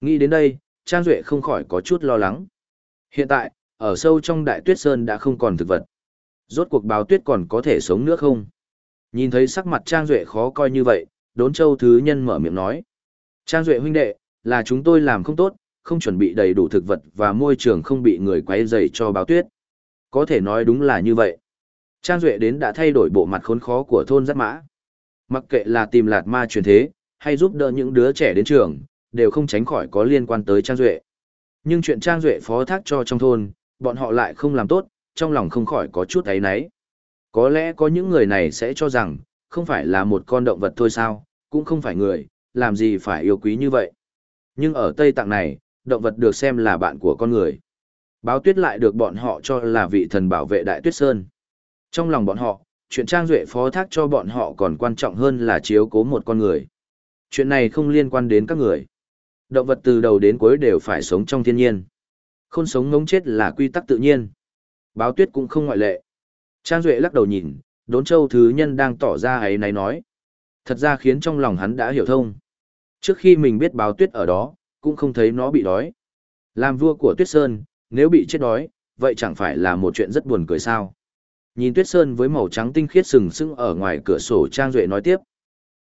S1: Nghĩ đến đây, Trang Duệ không khỏi có chút lo lắng. Hiện tại, ở sâu trong đại tuyết sơn đã không còn thực vật. Rốt cuộc báo tuyết còn có thể sống nữa không? Nhìn thấy sắc mặt Trang Duệ khó coi như vậy, đốn châu thứ nhân mở miệng nói. Trang Duệ huynh đệ, là chúng tôi làm không tốt, không chuẩn bị đầy đủ thực vật và môi trường không bị người quấy rầy cho báo tuyết. Có thể nói đúng là như vậy. Trang Duệ đến đã thay đổi bộ mặt khốn khó của thôn giáp mã. Mặc kệ là tìm lạt ma truyền thế, hay giúp đỡ những đứa trẻ đến trường, đều không tránh khỏi có liên quan tới Trang Duệ. Nhưng chuyện Trang Duệ phó thác cho trong thôn, bọn họ lại không làm tốt, trong lòng không khỏi có chút ấy náy. Có lẽ có những người này sẽ cho rằng, không phải là một con động vật thôi sao, cũng không phải người, làm gì phải yêu quý như vậy. Nhưng ở Tây Tạng này, động vật được xem là bạn của con người. Báo tuyết lại được bọn họ cho là vị thần bảo vệ Đại Tuyết Sơn. Trong lòng bọn họ, chuyện Trang Duệ phó thác cho bọn họ còn quan trọng hơn là chiếu cố một con người. Chuyện này không liên quan đến các người. Động vật từ đầu đến cuối đều phải sống trong thiên nhiên. Không sống ngống chết là quy tắc tự nhiên. Báo tuyết cũng không ngoại lệ. Trang Duệ lắc đầu nhìn, đốn châu thứ nhân đang tỏ ra ấy này nói. Thật ra khiến trong lòng hắn đã hiểu thông. Trước khi mình biết báo tuyết ở đó, cũng không thấy nó bị đói. Làm vua của tuyết sơn, nếu bị chết đói, vậy chẳng phải là một chuyện rất buồn cười sao. Nhìn tuyết sơn với màu trắng tinh khiết sừng sững ở ngoài cửa sổ Trang Duệ nói tiếp.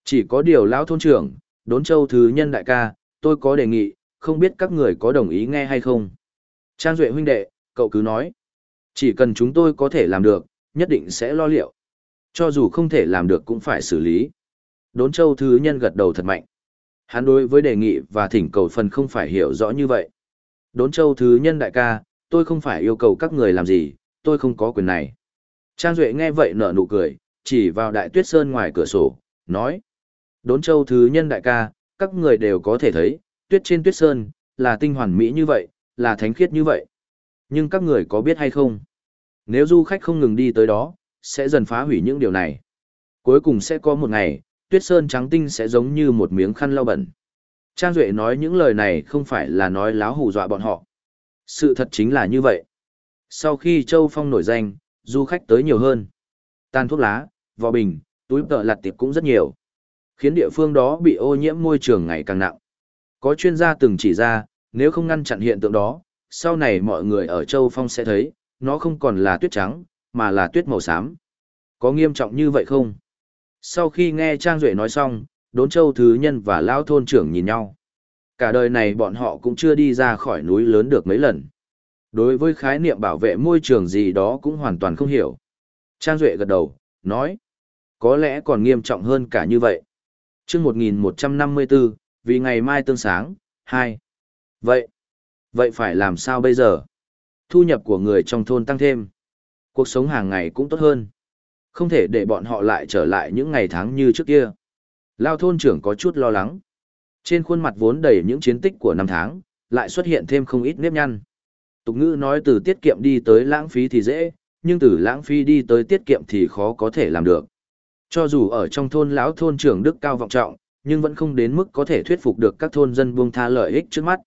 S1: Chỉ có điều lão thôn trưởng, đốn châu thứ nhân đại ca, tôi có đề nghị, không biết các người có đồng ý nghe hay không. Trang Duệ huynh đệ, cậu cứ nói. Chỉ cần chúng tôi có thể làm được, nhất định sẽ lo liệu. Cho dù không thể làm được cũng phải xử lý. Đốn châu thứ nhân gật đầu thật mạnh. Hắn đối với đề nghị và thỉnh cầu phần không phải hiểu rõ như vậy. Đốn châu thứ nhân đại ca, tôi không phải yêu cầu các người làm gì, tôi không có quyền này. Trang Duệ nghe vậy nở nụ cười, chỉ vào đại tuyết sơn ngoài cửa sổ, nói. Đốn châu thứ nhân đại ca, các người đều có thể thấy, tuyết trên tuyết sơn, là tinh hoàn mỹ như vậy, là thánh khiết như vậy. Nhưng các người có biết hay không? Nếu du khách không ngừng đi tới đó, sẽ dần phá hủy những điều này. Cuối cùng sẽ có một ngày, tuyết sơn trắng tinh sẽ giống như một miếng khăn lau bẩn. Trang Duệ nói những lời này không phải là nói láo hù dọa bọn họ. Sự thật chính là như vậy. Sau khi Châu Phong nổi danh, du khách tới nhiều hơn. Tan thuốc lá, vò bình, túi tợ lặt tiệp cũng rất nhiều. Khiến địa phương đó bị ô nhiễm môi trường ngày càng nặng. Có chuyên gia từng chỉ ra, nếu không ngăn chặn hiện tượng đó, sau này mọi người ở Châu Phong sẽ thấy, nó không còn là tuyết trắng, mà là tuyết màu xám. Có nghiêm trọng như vậy không? Sau khi nghe Trang Duệ nói xong, đốn châu thứ nhân và lao thôn trưởng nhìn nhau. Cả đời này bọn họ cũng chưa đi ra khỏi núi lớn được mấy lần. Đối với khái niệm bảo vệ môi trường gì đó cũng hoàn toàn không hiểu. Trang Duệ gật đầu, nói. Có lẽ còn nghiêm trọng hơn cả như vậy. chương 1154, vì ngày mai tương sáng, 2. Vậy, vậy phải làm sao bây giờ? Thu nhập của người trong thôn tăng thêm. Cuộc sống hàng ngày cũng tốt hơn. Không thể để bọn họ lại trở lại những ngày tháng như trước kia. Lao thôn trưởng có chút lo lắng. Trên khuôn mặt vốn đầy những chiến tích của năm tháng, lại xuất hiện thêm không ít nếp nhăn. Tục ngữ nói từ tiết kiệm đi tới lãng phí thì dễ, nhưng từ lãng phí đi tới tiết kiệm thì khó có thể làm được. Cho dù ở trong thôn lão thôn trưởng đức cao vọng trọng, nhưng vẫn không đến mức có thể thuyết phục được các thôn dân buông tha lợi ích trước mắt.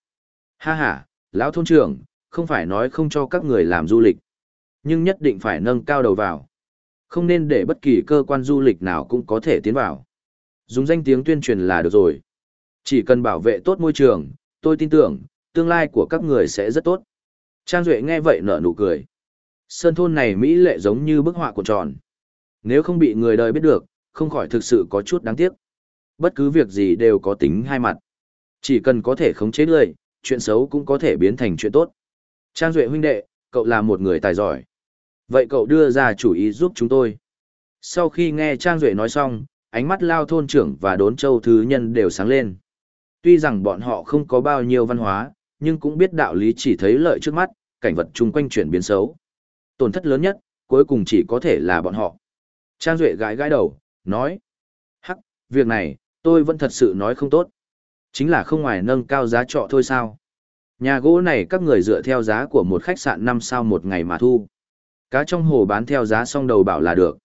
S1: Ha ha, lão thôn trưởng, không phải nói không cho các người làm du lịch, nhưng nhất định phải nâng cao đầu vào. Không nên để bất kỳ cơ quan du lịch nào cũng có thể tiến vào. Dùng danh tiếng tuyên truyền là được rồi. Chỉ cần bảo vệ tốt môi trường, tôi tin tưởng, tương lai của các người sẽ rất tốt. Trang Duệ nghe vậy nở nụ cười. Sơn thôn này Mỹ lệ giống như bức họa của tròn. Nếu không bị người đời biết được, không khỏi thực sự có chút đáng tiếc. Bất cứ việc gì đều có tính hai mặt. Chỉ cần có thể khống chế lười, chuyện xấu cũng có thể biến thành chuyện tốt. Trang Duệ huynh đệ, cậu là một người tài giỏi. Vậy cậu đưa ra chủ ý giúp chúng tôi. Sau khi nghe Trang Duệ nói xong, ánh mắt lao thôn trưởng và đốn châu thứ nhân đều sáng lên. Tuy rằng bọn họ không có bao nhiêu văn hóa, nhưng cũng biết đạo lý chỉ thấy lợi trước mắt, cảnh vật chung quanh chuyển biến xấu. Tổn thất lớn nhất, cuối cùng chỉ có thể là bọn họ. Trang Duệ gãi gãi đầu, nói. Hắc, việc này, tôi vẫn thật sự nói không tốt. Chính là không ngoài nâng cao giá trọ thôi sao. Nhà gỗ này các người dựa theo giá của một khách sạn 5 sao một ngày mà thu. Cá trong hồ bán theo giá song đầu bảo là được.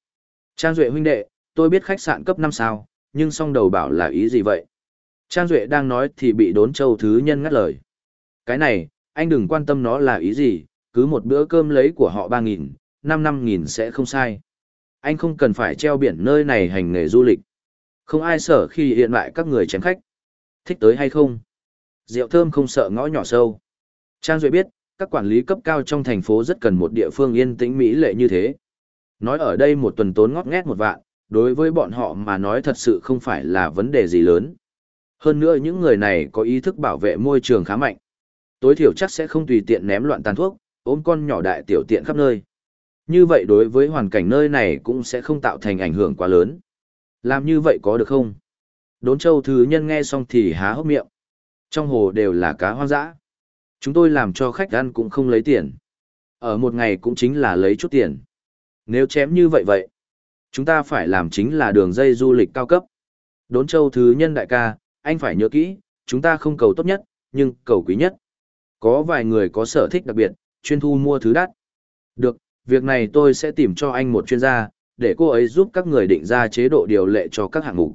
S1: Trang Duệ huynh đệ, tôi biết khách sạn cấp 5 sao, nhưng song đầu bảo là ý gì vậy? Trang Duệ đang nói thì bị đốn châu thứ nhân ngắt lời. Cái này, anh đừng quan tâm nó là ý gì, cứ một bữa cơm lấy của họ 3.000, 5 năm nghìn sẽ không sai. Anh không cần phải treo biển nơi này hành nghề du lịch. Không ai sợ khi hiện lại các người chém khách. Thích tới hay không? Rượu thơm không sợ ngõ nhỏ sâu. Trang Duệ biết, các quản lý cấp cao trong thành phố rất cần một địa phương yên tĩnh mỹ lệ như thế. Nói ở đây một tuần tốn ngót nghét một vạn, đối với bọn họ mà nói thật sự không phải là vấn đề gì lớn. Hơn nữa những người này có ý thức bảo vệ môi trường khá mạnh. Tối thiểu chắc sẽ không tùy tiện ném loạn tàn thuốc, ôm con nhỏ đại tiểu tiện khắp nơi. Như vậy đối với hoàn cảnh nơi này cũng sẽ không tạo thành ảnh hưởng quá lớn. Làm như vậy có được không? Đốn châu thứ nhân nghe xong thì há hốc miệng. Trong hồ đều là cá hoang dã. Chúng tôi làm cho khách ăn cũng không lấy tiền. Ở một ngày cũng chính là lấy chút tiền. Nếu chém như vậy vậy, chúng ta phải làm chính là đường dây du lịch cao cấp. Đốn châu thứ nhân đại ca, anh phải nhớ kỹ, chúng ta không cầu tốt nhất, nhưng cầu quý nhất. Có vài người có sở thích đặc biệt, chuyên thu mua thứ đắt. Được, việc này tôi sẽ tìm cho anh một chuyên gia, để cô ấy giúp các người định ra chế độ điều lệ cho các hạng mục.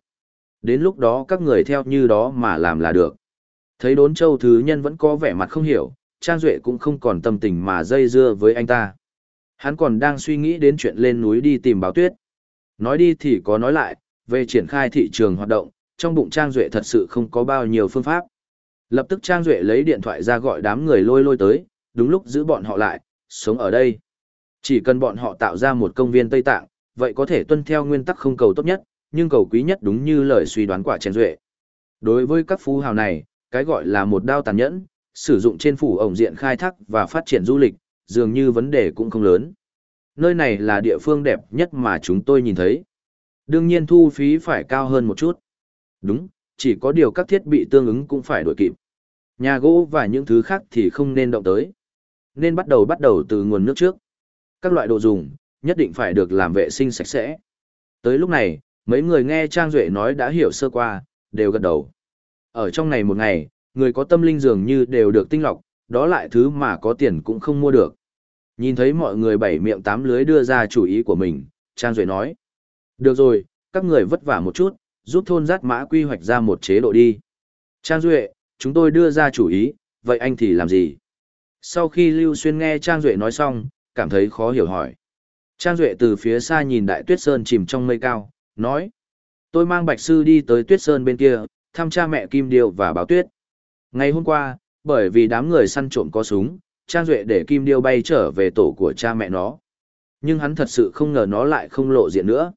S1: Đến lúc đó các người theo như đó mà làm là được. Thấy đốn châu thứ nhân vẫn có vẻ mặt không hiểu, Trang Duệ cũng không còn tâm tình mà dây dưa với anh ta. Hắn còn đang suy nghĩ đến chuyện lên núi đi tìm báo tuyết. Nói đi thì có nói lại, về triển khai thị trường hoạt động, trong bụng Trang Duệ thật sự không có bao nhiêu phương pháp. Lập tức Trang Duệ lấy điện thoại ra gọi đám người lôi lôi tới, đúng lúc giữ bọn họ lại, sống ở đây. Chỉ cần bọn họ tạo ra một công viên Tây Tạng, vậy có thể tuân theo nguyên tắc không cầu tốt nhất, nhưng cầu quý nhất đúng như lời suy đoán quả Trang Duệ. Đối với các phú hào này, cái gọi là một đao tàn nhẫn, sử dụng trên phủ ổng diện khai thác và phát triển du lịch, dường như vấn đề cũng không lớn. Nơi này là địa phương đẹp nhất mà chúng tôi nhìn thấy. Đương nhiên thu phí phải cao hơn một chút. Đúng, chỉ có điều các thiết bị tương ứng cũng phải đổi kịp. Nhà gỗ và những thứ khác thì không nên động tới. Nên bắt đầu bắt đầu từ nguồn nước trước. Các loại đồ dùng, nhất định phải được làm vệ sinh sạch sẽ. Tới lúc này, mấy người nghe Trang Duệ nói đã hiểu sơ qua, đều gật đầu. Ở trong này một ngày, người có tâm linh dường như đều được tinh lọc, đó lại thứ mà có tiền cũng không mua được. Nhìn thấy mọi người bảy miệng tám lưới đưa ra chủ ý của mình, Trang Duệ nói. Được rồi, các người vất vả một chút, giúp thôn giác mã quy hoạch ra một chế độ đi. Trang Duệ, chúng tôi đưa ra chủ ý, vậy anh thì làm gì? Sau khi Lưu Xuyên nghe Trang Duệ nói xong, cảm thấy khó hiểu hỏi. Trang Duệ từ phía xa nhìn đại tuyết sơn chìm trong mây cao, nói. Tôi mang Bạch Sư đi tới tuyết sơn bên kia, thăm cha mẹ Kim Điêu và Báo Tuyết. Ngày hôm qua, bởi vì đám người săn trộm có súng, Trang Duệ để Kim Điêu bay trở về tổ của cha mẹ nó. Nhưng hắn thật sự không ngờ nó lại không lộ diện nữa.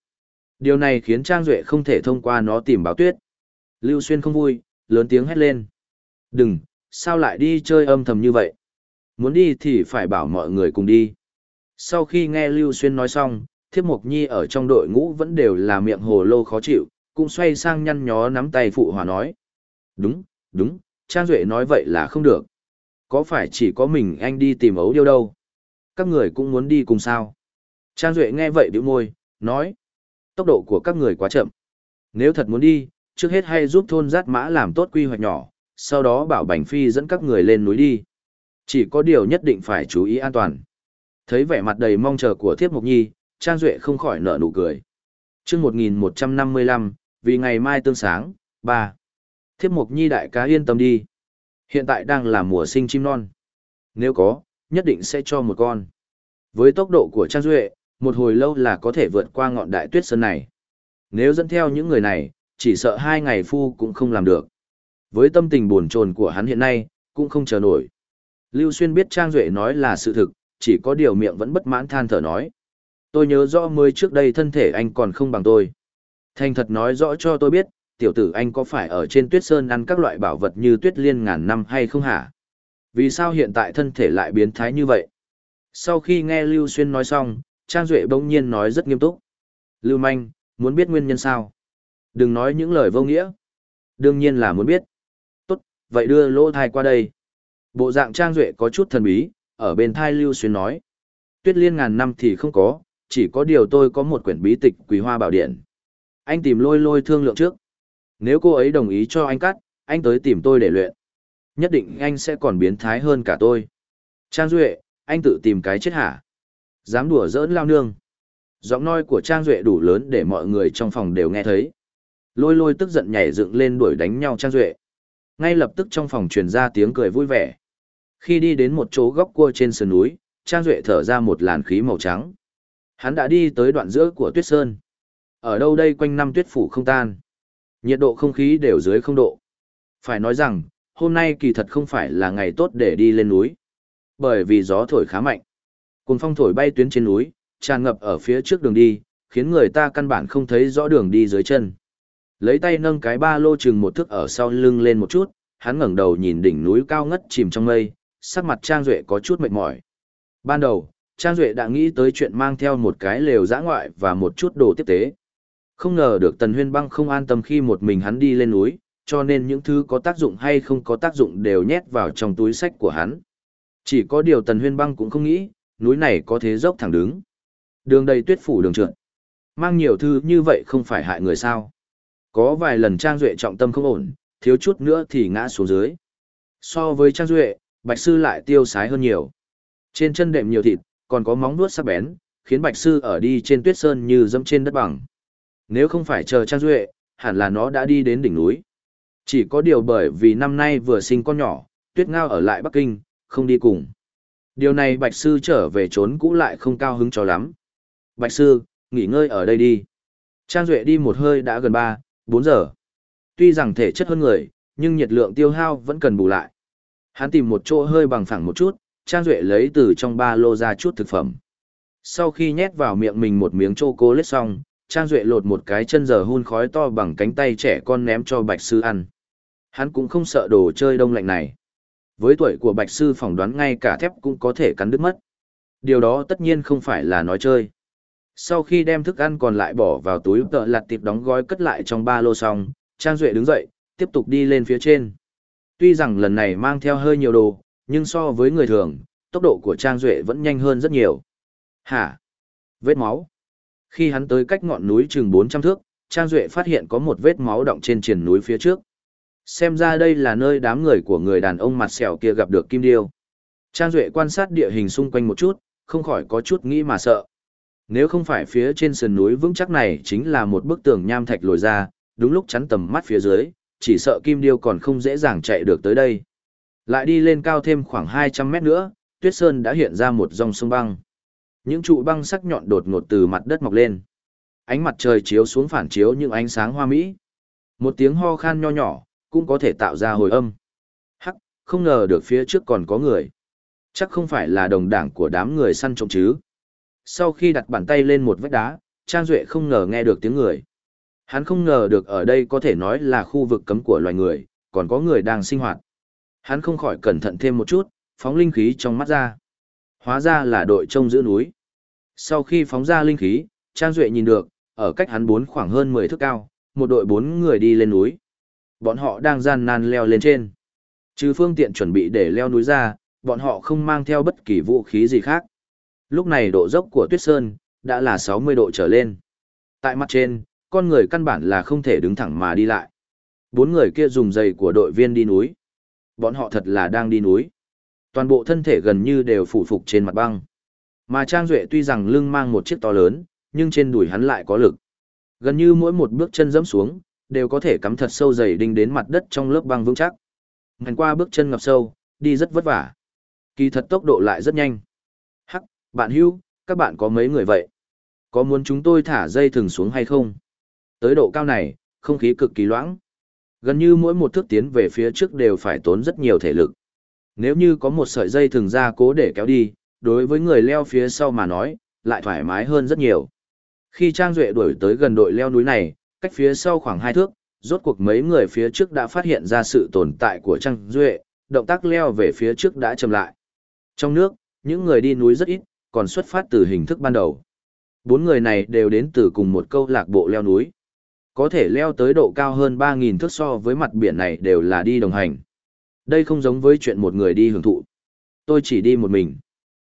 S1: Điều này khiến Trang Duệ không thể thông qua nó tìm Báo Tuyết. Lưu Xuyên không vui, lớn tiếng hét lên. Đừng, sao lại đi chơi âm thầm như vậy? Muốn đi thì phải bảo mọi người cùng đi. Sau khi nghe Lưu Xuyên nói xong, Thiếp Mộc Nhi ở trong đội ngũ vẫn đều là miệng hồ lô khó chịu, cũng xoay sang nhăn nhó nắm tay phụ hòa nói. Đúng, đúng, Trang Duệ nói vậy là không được. Có phải chỉ có mình anh đi tìm ấu điêu đâu? Các người cũng muốn đi cùng sao? Trang Duệ nghe vậy biểu môi, nói. Tốc độ của các người quá chậm. Nếu thật muốn đi, trước hết hay giúp thôn giát mã làm tốt quy hoạch nhỏ, sau đó bảo Bành Phi dẫn các người lên núi đi. Chỉ có điều nhất định phải chú ý an toàn. Thấy vẻ mặt đầy mong chờ của Thiếp Mộc Nhi, Trang Duệ không khỏi nở nụ cười. chương 1155, vì ngày mai tương sáng, 3. Thiếp Mục Nhi đại ca yên tâm đi. Hiện tại đang là mùa sinh chim non. Nếu có, nhất định sẽ cho một con. Với tốc độ của Trang Duệ, một hồi lâu là có thể vượt qua ngọn đại tuyết sơn này. Nếu dẫn theo những người này, chỉ sợ hai ngày phu cũng không làm được. Với tâm tình buồn chồn của hắn hiện nay, cũng không chờ nổi. Lưu Xuyên biết Trang Duệ nói là sự thực, chỉ có điều miệng vẫn bất mãn than thở nói. Tôi nhớ rõ mới trước đây thân thể anh còn không bằng tôi. Thành thật nói rõ cho tôi biết, tiểu tử anh có phải ở trên tuyết sơn ăn các loại bảo vật như tuyết liên ngàn năm hay không hả? Vì sao hiện tại thân thể lại biến thái như vậy? Sau khi nghe Lưu Xuyên nói xong, Trang Duệ bỗng nhiên nói rất nghiêm túc. Lưu Manh, muốn biết nguyên nhân sao? Đừng nói những lời vô nghĩa. Đương nhiên là muốn biết. Tốt, vậy đưa lỗ thai qua đây. Bộ dạng Trang Duệ có chút thần bí, ở bên thai Lưu Xuyên nói. Tuyết liên ngàn năm thì không có, chỉ có điều tôi có một quyển bí tịch quý hoa bảo điện. Anh tìm lôi lôi thương lượng trước. Nếu cô ấy đồng ý cho anh cắt, anh tới tìm tôi để luyện. Nhất định anh sẽ còn biến thái hơn cả tôi. Trang Duệ, anh tự tìm cái chết hả? Dám đùa giỡn lao nương. Giọng nói của Trang Duệ đủ lớn để mọi người trong phòng đều nghe thấy. Lôi lôi tức giận nhảy dựng lên đuổi đánh nhau Trang Duệ. Ngay lập tức trong phòng truyền ra tiếng cười vui vẻ. Khi đi đến một chỗ góc cua trên sườn núi, Trang Duệ thở ra một làn khí màu trắng. Hắn đã đi tới đoạn giữa của tuyết sơn. Ở đâu đây quanh năm tuyết phủ không tan. Nhiệt độ không khí đều dưới không độ. Phải nói rằng, hôm nay kỳ thật không phải là ngày tốt để đi lên núi. Bởi vì gió thổi khá mạnh. Cùng phong thổi bay tuyến trên núi, tràn ngập ở phía trước đường đi, khiến người ta căn bản không thấy rõ đường đi dưới chân. Lấy tay nâng cái ba lô chừng một thước ở sau lưng lên một chút, hắn ngẩng đầu nhìn đỉnh núi cao ngất chìm trong mây, sắc mặt Trang Duệ có chút mệt mỏi. Ban đầu, Trang Duệ đã nghĩ tới chuyện mang theo một cái lều giã ngoại và một chút đồ tiếp tế. Không ngờ được Tần Huyên Băng không an tâm khi một mình hắn đi lên núi, cho nên những thứ có tác dụng hay không có tác dụng đều nhét vào trong túi sách của hắn. Chỉ có điều Tần Huyên Băng cũng không nghĩ, núi này có thế dốc thẳng đứng. Đường đầy tuyết phủ đường trượt. Mang nhiều thư như vậy không phải hại người sao. Có vài lần Trang Duệ trọng tâm không ổn, thiếu chút nữa thì ngã xuống dưới. So với Trang Duệ, Bạch Sư lại tiêu sái hơn nhiều. Trên chân đệm nhiều thịt, còn có móng vuốt sắc bén, khiến Bạch Sư ở đi trên tuyết sơn như dẫm trên đất bằng. Nếu không phải chờ Trang Duệ, hẳn là nó đã đi đến đỉnh núi. Chỉ có điều bởi vì năm nay vừa sinh con nhỏ, tuyết ngao ở lại Bắc Kinh, không đi cùng. Điều này Bạch Sư trở về trốn cũ lại không cao hứng cho lắm. Bạch Sư, nghỉ ngơi ở đây đi. Trang Duệ đi một hơi đã gần 3, 4 giờ. Tuy rằng thể chất hơn người, nhưng nhiệt lượng tiêu hao vẫn cần bù lại. Hắn tìm một chỗ hơi bằng phẳng một chút, Trang Duệ lấy từ trong ba lô ra chút thực phẩm. Sau khi nhét vào miệng mình một miếng chô cô lết xong, Trang Duệ lột một cái chân giờ hun khói to bằng cánh tay trẻ con ném cho Bạch Sư ăn. Hắn cũng không sợ đồ chơi đông lạnh này. Với tuổi của Bạch Sư phỏng đoán ngay cả thép cũng có thể cắn đứt mất. Điều đó tất nhiên không phải là nói chơi. Sau khi đem thức ăn còn lại bỏ vào túi tợ lặt tiệp đóng gói cất lại trong ba lô xong, Trang Duệ đứng dậy, tiếp tục đi lên phía trên. Tuy rằng lần này mang theo hơi nhiều đồ, nhưng so với người thường, tốc độ của Trang Duệ vẫn nhanh hơn rất nhiều. Hả? Vết máu. Khi hắn tới cách ngọn núi chừng 400 thước, Trang Duệ phát hiện có một vết máu động trên triển núi phía trước. Xem ra đây là nơi đám người của người đàn ông mặt sẹo kia gặp được Kim Điêu. Trang Duệ quan sát địa hình xung quanh một chút, không khỏi có chút nghĩ mà sợ. Nếu không phải phía trên sườn núi vững chắc này chính là một bức tường nham thạch lồi ra, đúng lúc chắn tầm mắt phía dưới, chỉ sợ Kim Điêu còn không dễ dàng chạy được tới đây. Lại đi lên cao thêm khoảng 200 mét nữa, Tuyết Sơn đã hiện ra một dòng sông băng. Những trụ băng sắc nhọn đột ngột từ mặt đất mọc lên. Ánh mặt trời chiếu xuống phản chiếu những ánh sáng hoa mỹ. Một tiếng ho khan nho nhỏ, cũng có thể tạo ra hồi âm. Hắc, không ngờ được phía trước còn có người. Chắc không phải là đồng đảng của đám người săn trộm chứ. Sau khi đặt bàn tay lên một vách đá, Trang Duệ không ngờ nghe được tiếng người. Hắn không ngờ được ở đây có thể nói là khu vực cấm của loài người, còn có người đang sinh hoạt. Hắn không khỏi cẩn thận thêm một chút, phóng linh khí trong mắt ra. Hóa ra là đội trông giữ núi. Sau khi phóng ra linh khí, Trang Duệ nhìn được, ở cách hắn bốn khoảng hơn 10 thước cao, một đội bốn người đi lên núi. Bọn họ đang gian nan leo lên trên. Trừ phương tiện chuẩn bị để leo núi ra, bọn họ không mang theo bất kỳ vũ khí gì khác. Lúc này độ dốc của tuyết sơn, đã là 60 độ trở lên. Tại mặt trên, con người căn bản là không thể đứng thẳng mà đi lại. Bốn người kia dùng giày của đội viên đi núi. Bọn họ thật là đang đi núi. Toàn bộ thân thể gần như đều phủ phục trên mặt băng. Mà Trang Duệ tuy rằng lưng mang một chiếc to lớn, nhưng trên đùi hắn lại có lực. Gần như mỗi một bước chân dẫm xuống, đều có thể cắm thật sâu dày đinh đến mặt đất trong lớp băng vững chắc. Ngành qua bước chân ngập sâu, đi rất vất vả. Kỳ thật tốc độ lại rất nhanh. Hắc, bạn hưu, các bạn có mấy người vậy? Có muốn chúng tôi thả dây thừng xuống hay không? Tới độ cao này, không khí cực kỳ loãng. Gần như mỗi một thước tiến về phía trước đều phải tốn rất nhiều thể lực. Nếu như có một sợi dây thường ra cố để kéo đi, đối với người leo phía sau mà nói, lại thoải mái hơn rất nhiều. Khi Trang Duệ đuổi tới gần đội leo núi này, cách phía sau khoảng hai thước, rốt cuộc mấy người phía trước đã phát hiện ra sự tồn tại của Trang Duệ, động tác leo về phía trước đã chậm lại. Trong nước, những người đi núi rất ít, còn xuất phát từ hình thức ban đầu. Bốn người này đều đến từ cùng một câu lạc bộ leo núi. Có thể leo tới độ cao hơn 3.000 thước so với mặt biển này đều là đi đồng hành. Đây không giống với chuyện một người đi hưởng thụ. Tôi chỉ đi một mình.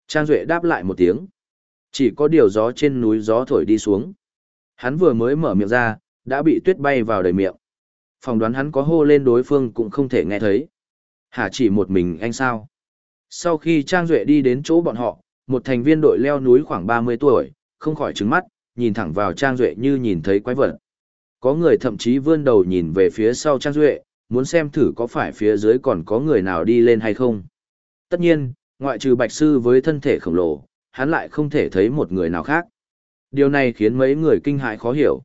S1: Trang Duệ đáp lại một tiếng. Chỉ có điều gió trên núi gió thổi đi xuống. Hắn vừa mới mở miệng ra, đã bị tuyết bay vào đầy miệng. Phòng đoán hắn có hô lên đối phương cũng không thể nghe thấy. Hả chỉ một mình anh sao? Sau khi Trang Duệ đi đến chỗ bọn họ, một thành viên đội leo núi khoảng 30 tuổi, không khỏi trứng mắt, nhìn thẳng vào Trang Duệ như nhìn thấy quái vật. Có người thậm chí vươn đầu nhìn về phía sau Trang Duệ, muốn xem thử có phải phía dưới còn có người nào đi lên hay không. Tất nhiên, ngoại trừ bạch sư với thân thể khổng lồ, hắn lại không thể thấy một người nào khác. Điều này khiến mấy người kinh hãi khó hiểu.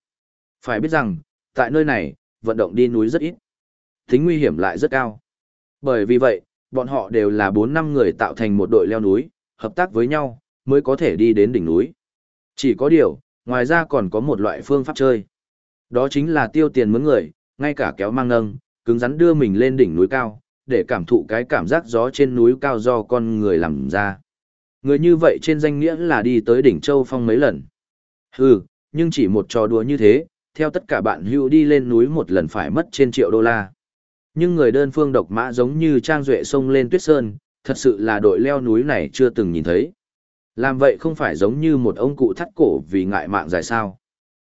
S1: Phải biết rằng, tại nơi này, vận động đi núi rất ít. Tính nguy hiểm lại rất cao. Bởi vì vậy, bọn họ đều là 4 năm người tạo thành một đội leo núi, hợp tác với nhau, mới có thể đi đến đỉnh núi. Chỉ có điều, ngoài ra còn có một loại phương pháp chơi. Đó chính là tiêu tiền mướn người, ngay cả kéo mang nâng, cứng rắn đưa mình lên đỉnh núi cao, để cảm thụ cái cảm giác gió trên núi cao do con người làm ra. Người như vậy trên danh nghĩa là đi tới đỉnh Châu Phong mấy lần. Hừ, nhưng chỉ một trò đùa như thế, theo tất cả bạn hữu đi lên núi một lần phải mất trên triệu đô la. Nhưng người đơn phương độc mã giống như Trang Duệ sông lên tuyết sơn, thật sự là đội leo núi này chưa từng nhìn thấy. Làm vậy không phải giống như một ông cụ thắt cổ vì ngại mạng dài sao.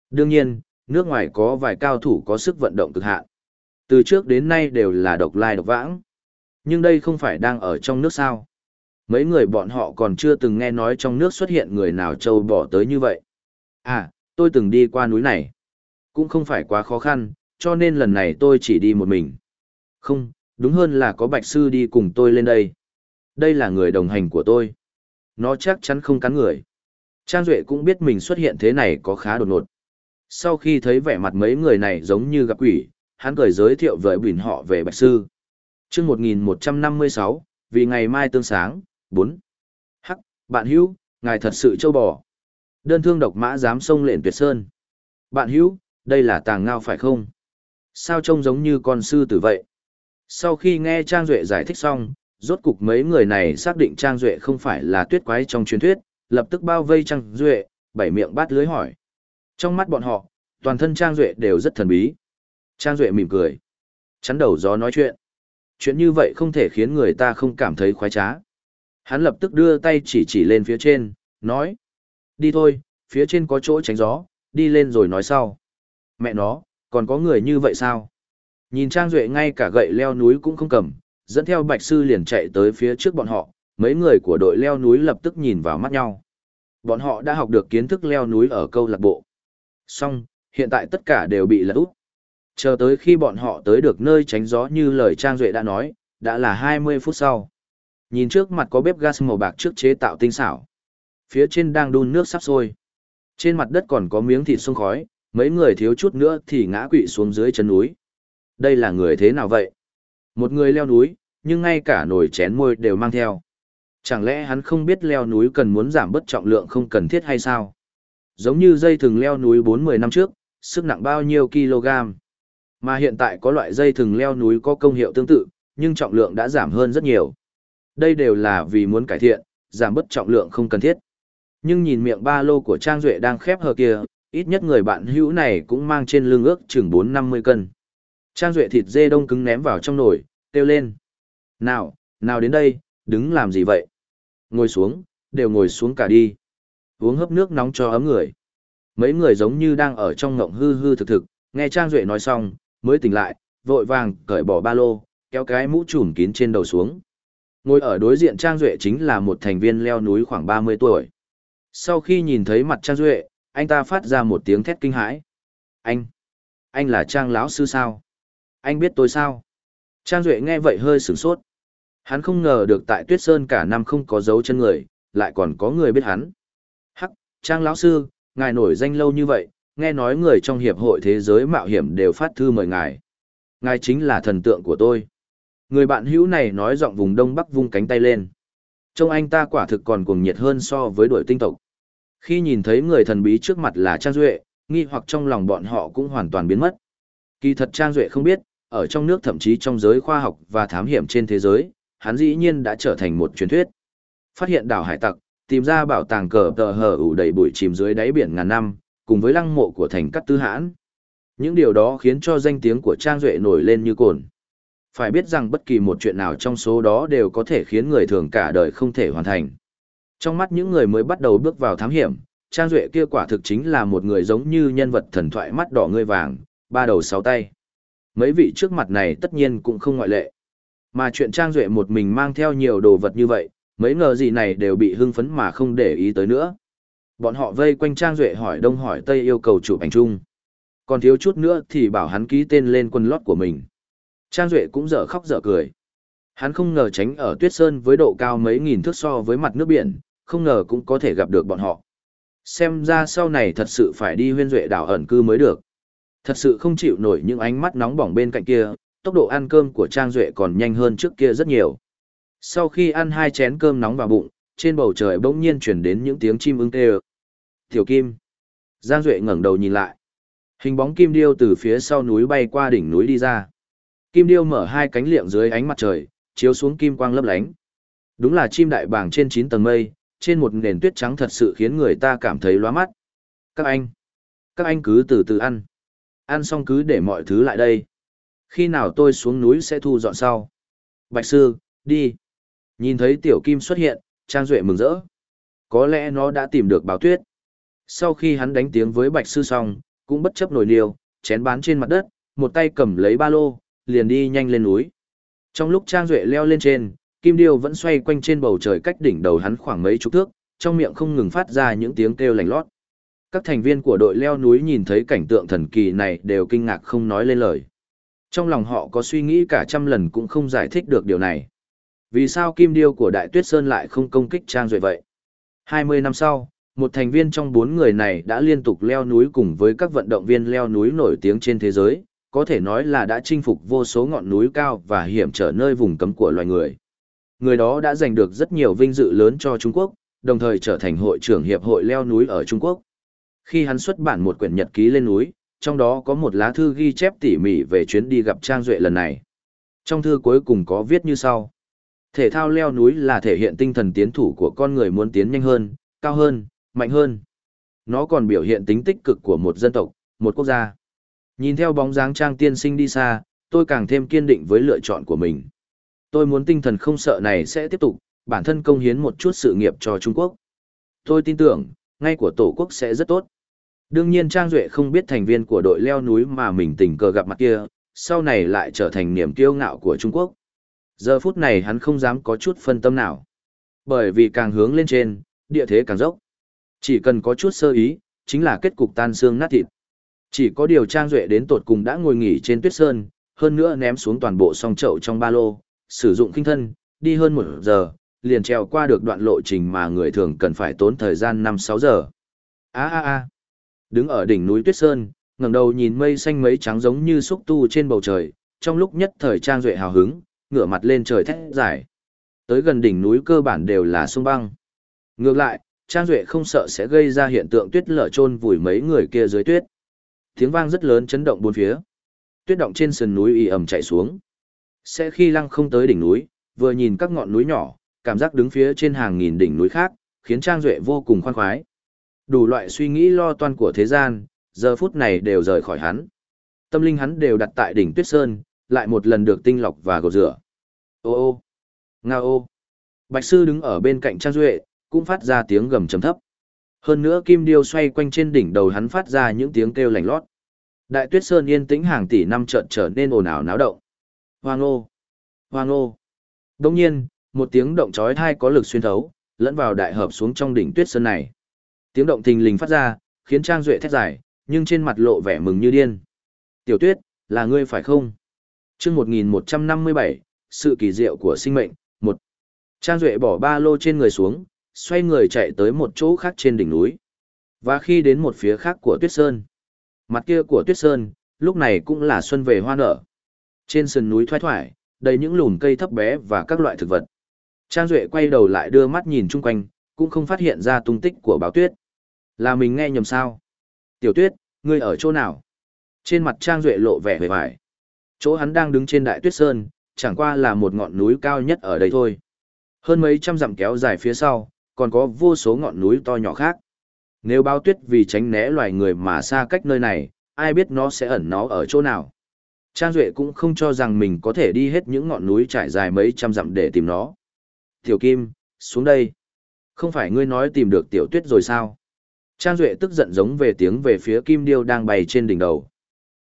S1: Đương nhiên, nước ngoài có vài cao thủ có sức vận động cực hạn. Từ trước đến nay đều là độc lai độc vãng. Nhưng đây không phải đang ở trong nước sao. Mấy người bọn họ còn chưa từng nghe nói trong nước xuất hiện người nào trâu bỏ tới như vậy. À, tôi từng đi qua núi này. Cũng không phải quá khó khăn, cho nên lần này tôi chỉ đi một mình. Không, đúng hơn là có bạch sư đi cùng tôi lên đây. Đây là người đồng hành của tôi. Nó chắc chắn không cắn người. Trang Duệ cũng biết mình xuất hiện thế này có khá đột ngột. Sau khi thấy vẻ mặt mấy người này giống như gặp quỷ, hắn cười giới thiệu với bình họ về bạch sư. chương 1156, vì ngày mai tương sáng, 4. Hắc, bạn hữu, ngài thật sự châu bò. Đơn thương độc mã dám sông lệnh tuyệt sơn. Bạn hữu, đây là tàng ngao phải không? Sao trông giống như con sư tử vậy? Sau khi nghe Trang Duệ giải thích xong, rốt cục mấy người này xác định Trang Duệ không phải là tuyết quái trong truyền thuyết, lập tức bao vây Trang Duệ, bảy miệng bát lưới hỏi. Trong mắt bọn họ, toàn thân Trang Duệ đều rất thần bí. Trang Duệ mỉm cười. Chắn đầu gió nói chuyện. Chuyện như vậy không thể khiến người ta không cảm thấy khoái trá. Hắn lập tức đưa tay chỉ chỉ lên phía trên, nói. Đi thôi, phía trên có chỗ tránh gió, đi lên rồi nói sau. Mẹ nó, còn có người như vậy sao? Nhìn Trang Duệ ngay cả gậy leo núi cũng không cầm, dẫn theo bạch sư liền chạy tới phía trước bọn họ, mấy người của đội leo núi lập tức nhìn vào mắt nhau. Bọn họ đã học được kiến thức leo núi ở câu lạc bộ. Xong, hiện tại tất cả đều bị lật út. Chờ tới khi bọn họ tới được nơi tránh gió như lời Trang Duệ đã nói, đã là 20 phút sau. Nhìn trước mặt có bếp gas màu bạc trước chế tạo tinh xảo. Phía trên đang đun nước sắp sôi. Trên mặt đất còn có miếng thịt sông khói, mấy người thiếu chút nữa thì ngã quỵ xuống dưới chân núi. Đây là người thế nào vậy? Một người leo núi, nhưng ngay cả nồi chén môi đều mang theo. Chẳng lẽ hắn không biết leo núi cần muốn giảm bớt trọng lượng không cần thiết hay sao? Giống như dây thừng leo núi 4-10 năm trước, sức nặng bao nhiêu kg. Mà hiện tại có loại dây thừng leo núi có công hiệu tương tự, nhưng trọng lượng đã giảm hơn rất nhiều. Đây đều là vì muốn cải thiện, giảm bớt trọng lượng không cần thiết. Nhưng nhìn miệng ba lô của Trang Duệ đang khép hờ kia, ít nhất người bạn hữu này cũng mang trên lưng ước chừng 4-50 cân. Trang Duệ thịt dê đông cứng ném vào trong nồi, kêu lên. Nào, nào đến đây, đứng làm gì vậy? Ngồi xuống, đều ngồi xuống cả đi. Uống hấp nước nóng cho ấm người. Mấy người giống như đang ở trong ngộng hư hư thực thực, nghe Trang Duệ nói xong, mới tỉnh lại, vội vàng cởi bỏ ba lô, kéo cái mũ trùm kín trên đầu xuống. Ngồi ở đối diện Trang Duệ chính là một thành viên leo núi khoảng 30 tuổi. Sau khi nhìn thấy mặt Trang Duệ, anh ta phát ra một tiếng thét kinh hãi. Anh! Anh là Trang lão sư sao? Anh biết tôi sao? Trang Duệ nghe vậy hơi sửng sốt. Hắn không ngờ được tại Tuyết Sơn cả năm không có dấu chân người, lại còn có người biết hắn. Hắc, Trang lão sư, ngài nổi danh lâu như vậy, nghe nói người trong hiệp hội thế giới mạo hiểm đều phát thư mời ngài. Ngài chính là thần tượng của tôi. Người bạn hữu này nói giọng vùng đông bắc vung cánh tay lên. Trông anh ta quả thực còn cuồng nhiệt hơn so với đội tinh tộc. Khi nhìn thấy người thần bí trước mặt là Trang Duệ, nghi hoặc trong lòng bọn họ cũng hoàn toàn biến mất. Kỳ thật Trang Duệ không biết, ở trong nước thậm chí trong giới khoa học và thám hiểm trên thế giới, hắn dĩ nhiên đã trở thành một truyền thuyết. Phát hiện đảo hải tặc, tìm ra bảo tàng cờ tờ hở ủ đầy bụi chìm dưới đáy biển ngàn năm, cùng với lăng mộ của thành cắt tư hãn. Những điều đó khiến cho danh tiếng của Trang Duệ nổi lên như cồn. Phải biết rằng bất kỳ một chuyện nào trong số đó đều có thể khiến người thường cả đời không thể hoàn thành. Trong mắt những người mới bắt đầu bước vào thám hiểm, Trang Duệ kia quả thực chính là một người giống như nhân vật thần thoại mắt đỏ ngươi vàng, ba đầu sáu tay. Mấy vị trước mặt này tất nhiên cũng không ngoại lệ. Mà chuyện Trang Duệ một mình mang theo nhiều đồ vật như vậy, mấy ngờ gì này đều bị hưng phấn mà không để ý tới nữa. Bọn họ vây quanh Trang Duệ hỏi đông hỏi tây yêu cầu chụp ảnh chung. Còn thiếu chút nữa thì bảo hắn ký tên lên quân lót của mình. Trang Duệ cũng dở khóc dở cười. Hắn không ngờ tránh ở tuyết sơn với độ cao mấy nghìn thước so với mặt nước biển, không ngờ cũng có thể gặp được bọn họ. Xem ra sau này thật sự phải đi huyên duệ đảo ẩn cư mới được. Thật sự không chịu nổi những ánh mắt nóng bỏng bên cạnh kia, tốc độ ăn cơm của Trang Duệ còn nhanh hơn trước kia rất nhiều. Sau khi ăn hai chén cơm nóng vào bụng, trên bầu trời bỗng nhiên chuyển đến những tiếng chim ưng kêu. Tiểu Kim. Giang Duệ ngẩng đầu nhìn lại. Hình bóng kim điêu từ phía sau núi bay qua đỉnh núi đi ra. Kim điêu mở hai cánh liệng dưới ánh mặt trời, chiếu xuống kim quang lấp lánh. Đúng là chim đại bàng trên 9 tầng mây, trên một nền tuyết trắng thật sự khiến người ta cảm thấy lóa mắt. Các anh, các anh cứ từ từ ăn. Ăn xong cứ để mọi thứ lại đây. Khi nào tôi xuống núi sẽ thu dọn sau. Bạch sư, đi. Nhìn thấy tiểu kim xuất hiện, Trang Duệ mừng rỡ. Có lẽ nó đã tìm được báo tuyết. Sau khi hắn đánh tiếng với bạch sư xong, cũng bất chấp nổi liều chén bán trên mặt đất, một tay cầm lấy ba lô, liền đi nhanh lên núi. Trong lúc Trang Duệ leo lên trên, Kim Điêu vẫn xoay quanh trên bầu trời cách đỉnh đầu hắn khoảng mấy chục thước, trong miệng không ngừng phát ra những tiếng kêu lành lót. Các thành viên của đội leo núi nhìn thấy cảnh tượng thần kỳ này đều kinh ngạc không nói lên lời. Trong lòng họ có suy nghĩ cả trăm lần cũng không giải thích được điều này. Vì sao Kim Điêu của Đại Tuyết Sơn lại không công kích Trang Duệ vậy? 20 năm sau, một thành viên trong bốn người này đã liên tục leo núi cùng với các vận động viên leo núi nổi tiếng trên thế giới, có thể nói là đã chinh phục vô số ngọn núi cao và hiểm trở nơi vùng cấm của loài người. Người đó đã giành được rất nhiều vinh dự lớn cho Trung Quốc, đồng thời trở thành hội trưởng hiệp hội leo núi ở Trung Quốc. Khi hắn xuất bản một quyển nhật ký lên núi, trong đó có một lá thư ghi chép tỉ mỉ về chuyến đi gặp Trang Duệ lần này. Trong thư cuối cùng có viết như sau. Thể thao leo núi là thể hiện tinh thần tiến thủ của con người muốn tiến nhanh hơn, cao hơn, mạnh hơn. Nó còn biểu hiện tính tích cực của một dân tộc, một quốc gia. Nhìn theo bóng dáng Trang tiên sinh đi xa, tôi càng thêm kiên định với lựa chọn của mình. Tôi muốn tinh thần không sợ này sẽ tiếp tục, bản thân công hiến một chút sự nghiệp cho Trung Quốc. Tôi tin tưởng, ngay của Tổ quốc sẽ rất tốt. Đương nhiên Trang Duệ không biết thành viên của đội leo núi mà mình tình cờ gặp mặt kia, sau này lại trở thành niềm kiêu ngạo của Trung Quốc. Giờ phút này hắn không dám có chút phân tâm nào. Bởi vì càng hướng lên trên, địa thế càng dốc. Chỉ cần có chút sơ ý, chính là kết cục tan xương nát thịt. Chỉ có điều Trang Duệ đến tột cùng đã ngồi nghỉ trên tuyết sơn, hơn nữa ném xuống toàn bộ song chậu trong ba lô, sử dụng kinh thân, đi hơn một giờ, liền trèo qua được đoạn lộ trình mà người thường cần phải tốn thời gian 5-6 giờ. Á á á! Đứng ở đỉnh núi Tuyết Sơn, ngẩng đầu nhìn mây xanh mấy trắng giống như xúc tu trên bầu trời, trong lúc nhất thời Trang Duệ hào hứng, ngửa mặt lên trời thét giải. Tới gần đỉnh núi cơ bản đều là sông băng. Ngược lại, Trang Duệ không sợ sẽ gây ra hiện tượng tuyết lở trôn vùi mấy người kia dưới tuyết. Tiếng vang rất lớn chấn động bốn phía. Tuyết động trên sườn núi y ẩm chạy xuống. Sẽ khi lăng không tới đỉnh núi, vừa nhìn các ngọn núi nhỏ, cảm giác đứng phía trên hàng nghìn đỉnh núi khác, khiến Trang Duệ vô cùng khoan khoái. Đủ loại suy nghĩ lo toan của thế gian, giờ phút này đều rời khỏi hắn. Tâm linh hắn đều đặt tại đỉnh Tuyết Sơn, lại một lần được tinh lọc và gột rửa. Ô ô, nga ô. Bạch sư đứng ở bên cạnh Trang Duệ, cũng phát ra tiếng gầm trầm thấp. Hơn nữa kim điêu xoay quanh trên đỉnh đầu hắn phát ra những tiếng kêu lành lót. Đại tuyết sơn yên tĩnh hàng tỷ năm trận trở nên ồn ào náo động. Hoang ô! Hoang ô! Đông nhiên, một tiếng động chói tai có lực xuyên thấu, lẫn vào đại hợp xuống trong đỉnh tuyết sơn này. Tiếng động thình lình phát ra, khiến Trang Duệ thét dài, nhưng trên mặt lộ vẻ mừng như điên. Tiểu tuyết, là ngươi phải không? chương 1157, sự kỳ diệu của sinh mệnh, một Trang Duệ bỏ ba lô trên người xuống, xoay người chạy tới một chỗ khác trên đỉnh núi. Và khi đến một phía khác của tuyết sơn, mặt kia của tuyết sơn, lúc này cũng là xuân về hoa nở. Trên sườn núi thoai thoải, đầy những lùn cây thấp bé và các loại thực vật. Trang Duệ quay đầu lại đưa mắt nhìn chung quanh, cũng không phát hiện ra tung tích của báo tuyết. Là mình nghe nhầm sao? Tiểu tuyết, ngươi ở chỗ nào? Trên mặt Trang Duệ lộ vẻ vẻ vải. Chỗ hắn đang đứng trên đại tuyết sơn, chẳng qua là một ngọn núi cao nhất ở đây thôi. Hơn mấy trăm dặm kéo dài phía sau, còn có vô số ngọn núi to nhỏ khác. Nếu báo tuyết vì tránh né loài người mà xa cách nơi này, ai biết nó sẽ ẩn nó ở chỗ nào. Trang Duệ cũng không cho rằng mình có thể đi hết những ngọn núi trải dài mấy trăm dặm để tìm nó. Tiểu Kim, xuống đây. Không phải ngươi nói tìm được tiểu tuyết rồi sao? Trang Duệ tức giận giống về tiếng về phía Kim Điêu đang bay trên đỉnh đầu.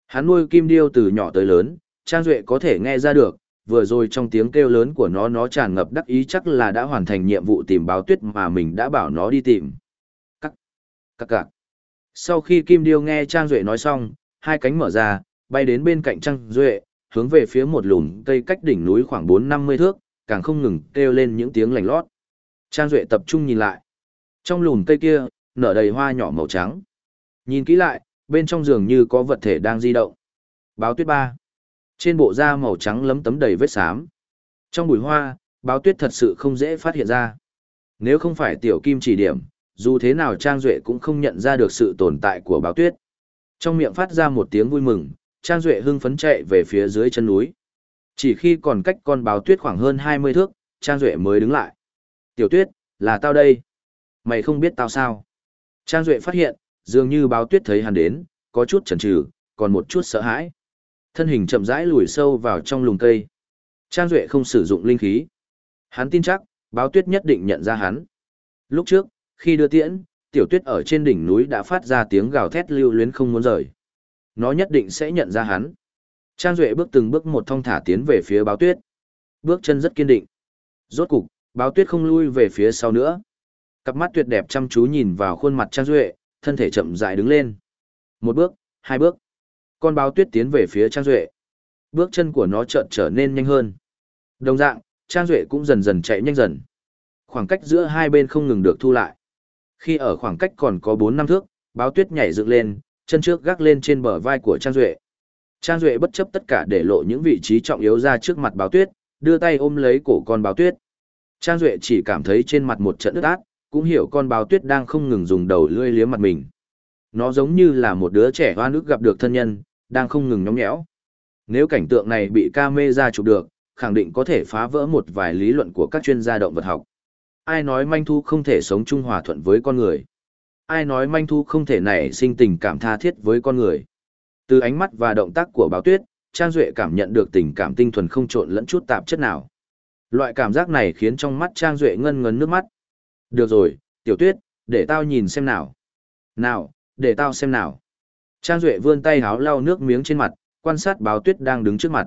S1: Hắn nuôi Kim Điêu từ nhỏ tới lớn, Trang Duệ có thể nghe ra được, vừa rồi trong tiếng kêu lớn của nó nó tràn ngập đắc ý chắc là đã hoàn thành nhiệm vụ tìm báo tuyết mà mình đã bảo nó đi tìm. Cắc, cắc cạc. Sau khi Kim Điêu nghe Trang Duệ nói xong, hai cánh mở ra, bay đến bên cạnh Trang Duệ, hướng về phía một lùm cây cách đỉnh núi khoảng 4-50 thước, càng không ngừng kêu lên những tiếng lành lót. Trang Duệ tập trung nhìn lại. Trong lùm cây kia, nở đầy hoa nhỏ màu trắng. Nhìn kỹ lại, bên trong giường như có vật thể đang di động. Báo tuyết ba. Trên bộ da màu trắng lấm tấm đầy vết xám. Trong bụi hoa, báo tuyết thật sự không dễ phát hiện ra. Nếu không phải tiểu kim chỉ điểm, dù thế nào Trang Duệ cũng không nhận ra được sự tồn tại của báo tuyết. Trong miệng phát ra một tiếng vui mừng, Trang Duệ hưng phấn chạy về phía dưới chân núi. Chỉ khi còn cách con báo tuyết khoảng hơn 20 thước, Trang Duệ mới đứng lại. Tiểu tuyết, là tao đây. Mày không biết tao sao? Trang Duệ phát hiện, dường như báo tuyết thấy hắn đến, có chút chần chừ, còn một chút sợ hãi. Thân hình chậm rãi lùi sâu vào trong lùm cây. Trang Duệ không sử dụng linh khí. Hắn tin chắc, báo tuyết nhất định nhận ra hắn. Lúc trước, khi đưa tiễn, tiểu tuyết ở trên đỉnh núi đã phát ra tiếng gào thét lưu luyến không muốn rời. Nó nhất định sẽ nhận ra hắn. Trang Duệ bước từng bước một thong thả tiến về phía báo tuyết. Bước chân rất kiên định. Rốt cục, báo tuyết không lui về phía sau nữa. Cặp mắt tuyệt đẹp chăm chú nhìn vào khuôn mặt Trang Duệ, thân thể chậm rãi đứng lên. Một bước, hai bước. Con báo tuyết tiến về phía Trang Duệ. Bước chân của nó chợt trở nên nhanh hơn. Đồng dạng, Trang Duệ cũng dần dần chạy nhanh dần. Khoảng cách giữa hai bên không ngừng được thu lại. Khi ở khoảng cách còn có bốn năm thước, báo tuyết nhảy dựng lên, chân trước gác lên trên bờ vai của Trang Duệ. Trang Duệ bất chấp tất cả để lộ những vị trí trọng yếu ra trước mặt báo tuyết, đưa tay ôm lấy cổ con báo tuyết. Trang Duệ chỉ cảm thấy trên mặt một trận ướt át, cũng hiểu con báo tuyết đang không ngừng dùng đầu lươi liếm mặt mình. Nó giống như là một đứa trẻ hoa nước gặp được thân nhân, đang không ngừng nhóng nhẽo. Nếu cảnh tượng này bị camera chụp được, khẳng định có thể phá vỡ một vài lý luận của các chuyên gia động vật học. Ai nói manh thu không thể sống chung hòa thuận với con người? Ai nói manh thu không thể nảy sinh tình cảm tha thiết với con người? Từ ánh mắt và động tác của báo tuyết, Trang Duệ cảm nhận được tình cảm tinh thuần không trộn lẫn chút tạp chất nào. Loại cảm giác này khiến trong mắt Trang Duệ ngân ngấn nước mắt. Được rồi, tiểu tuyết, để tao nhìn xem nào. Nào, để tao xem nào. Trang Duệ vươn tay háo lau nước miếng trên mặt, quan sát báo tuyết đang đứng trước mặt.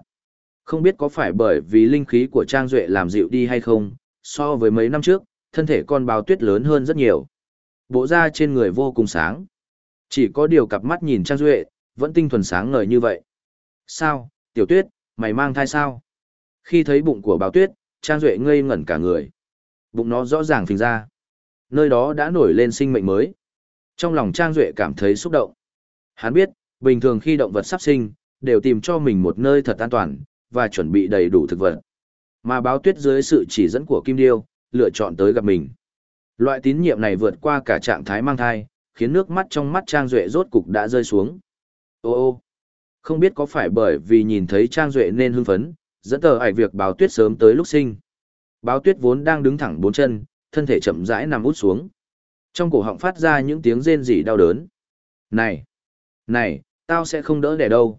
S1: Không biết có phải bởi vì linh khí của Trang Duệ làm dịu đi hay không, so với mấy năm trước, thân thể con báo tuyết lớn hơn rất nhiều. Bộ da trên người vô cùng sáng. Chỉ có điều cặp mắt nhìn Trang Duệ, vẫn tinh thuần sáng ngời như vậy. Sao, tiểu tuyết, mày mang thai sao? Khi thấy bụng của báo tuyết, Trang Duệ ngây ngẩn cả người. Bụng nó rõ ràng phình ra. Nơi đó đã nổi lên sinh mệnh mới. Trong lòng Trang Duệ cảm thấy xúc động. Hắn biết, bình thường khi động vật sắp sinh, đều tìm cho mình một nơi thật an toàn, và chuẩn bị đầy đủ thực vật. Mà báo tuyết dưới sự chỉ dẫn của Kim Điêu, lựa chọn tới gặp mình. Loại tín nhiệm này vượt qua cả trạng thái mang thai, khiến nước mắt trong mắt Trang Duệ rốt cục đã rơi xuống. Ô ô, không biết có phải bởi vì nhìn thấy Trang Duệ nên hưng phấn, dẫn tờ ảnh việc báo tuyết sớm tới lúc sinh. Báo tuyết vốn đang đứng thẳng bốn chân, thân thể chậm rãi nằm út xuống. Trong cổ họng phát ra những tiếng rên rỉ đau đớn. Này! Này, tao sẽ không đỡ đẻ đâu.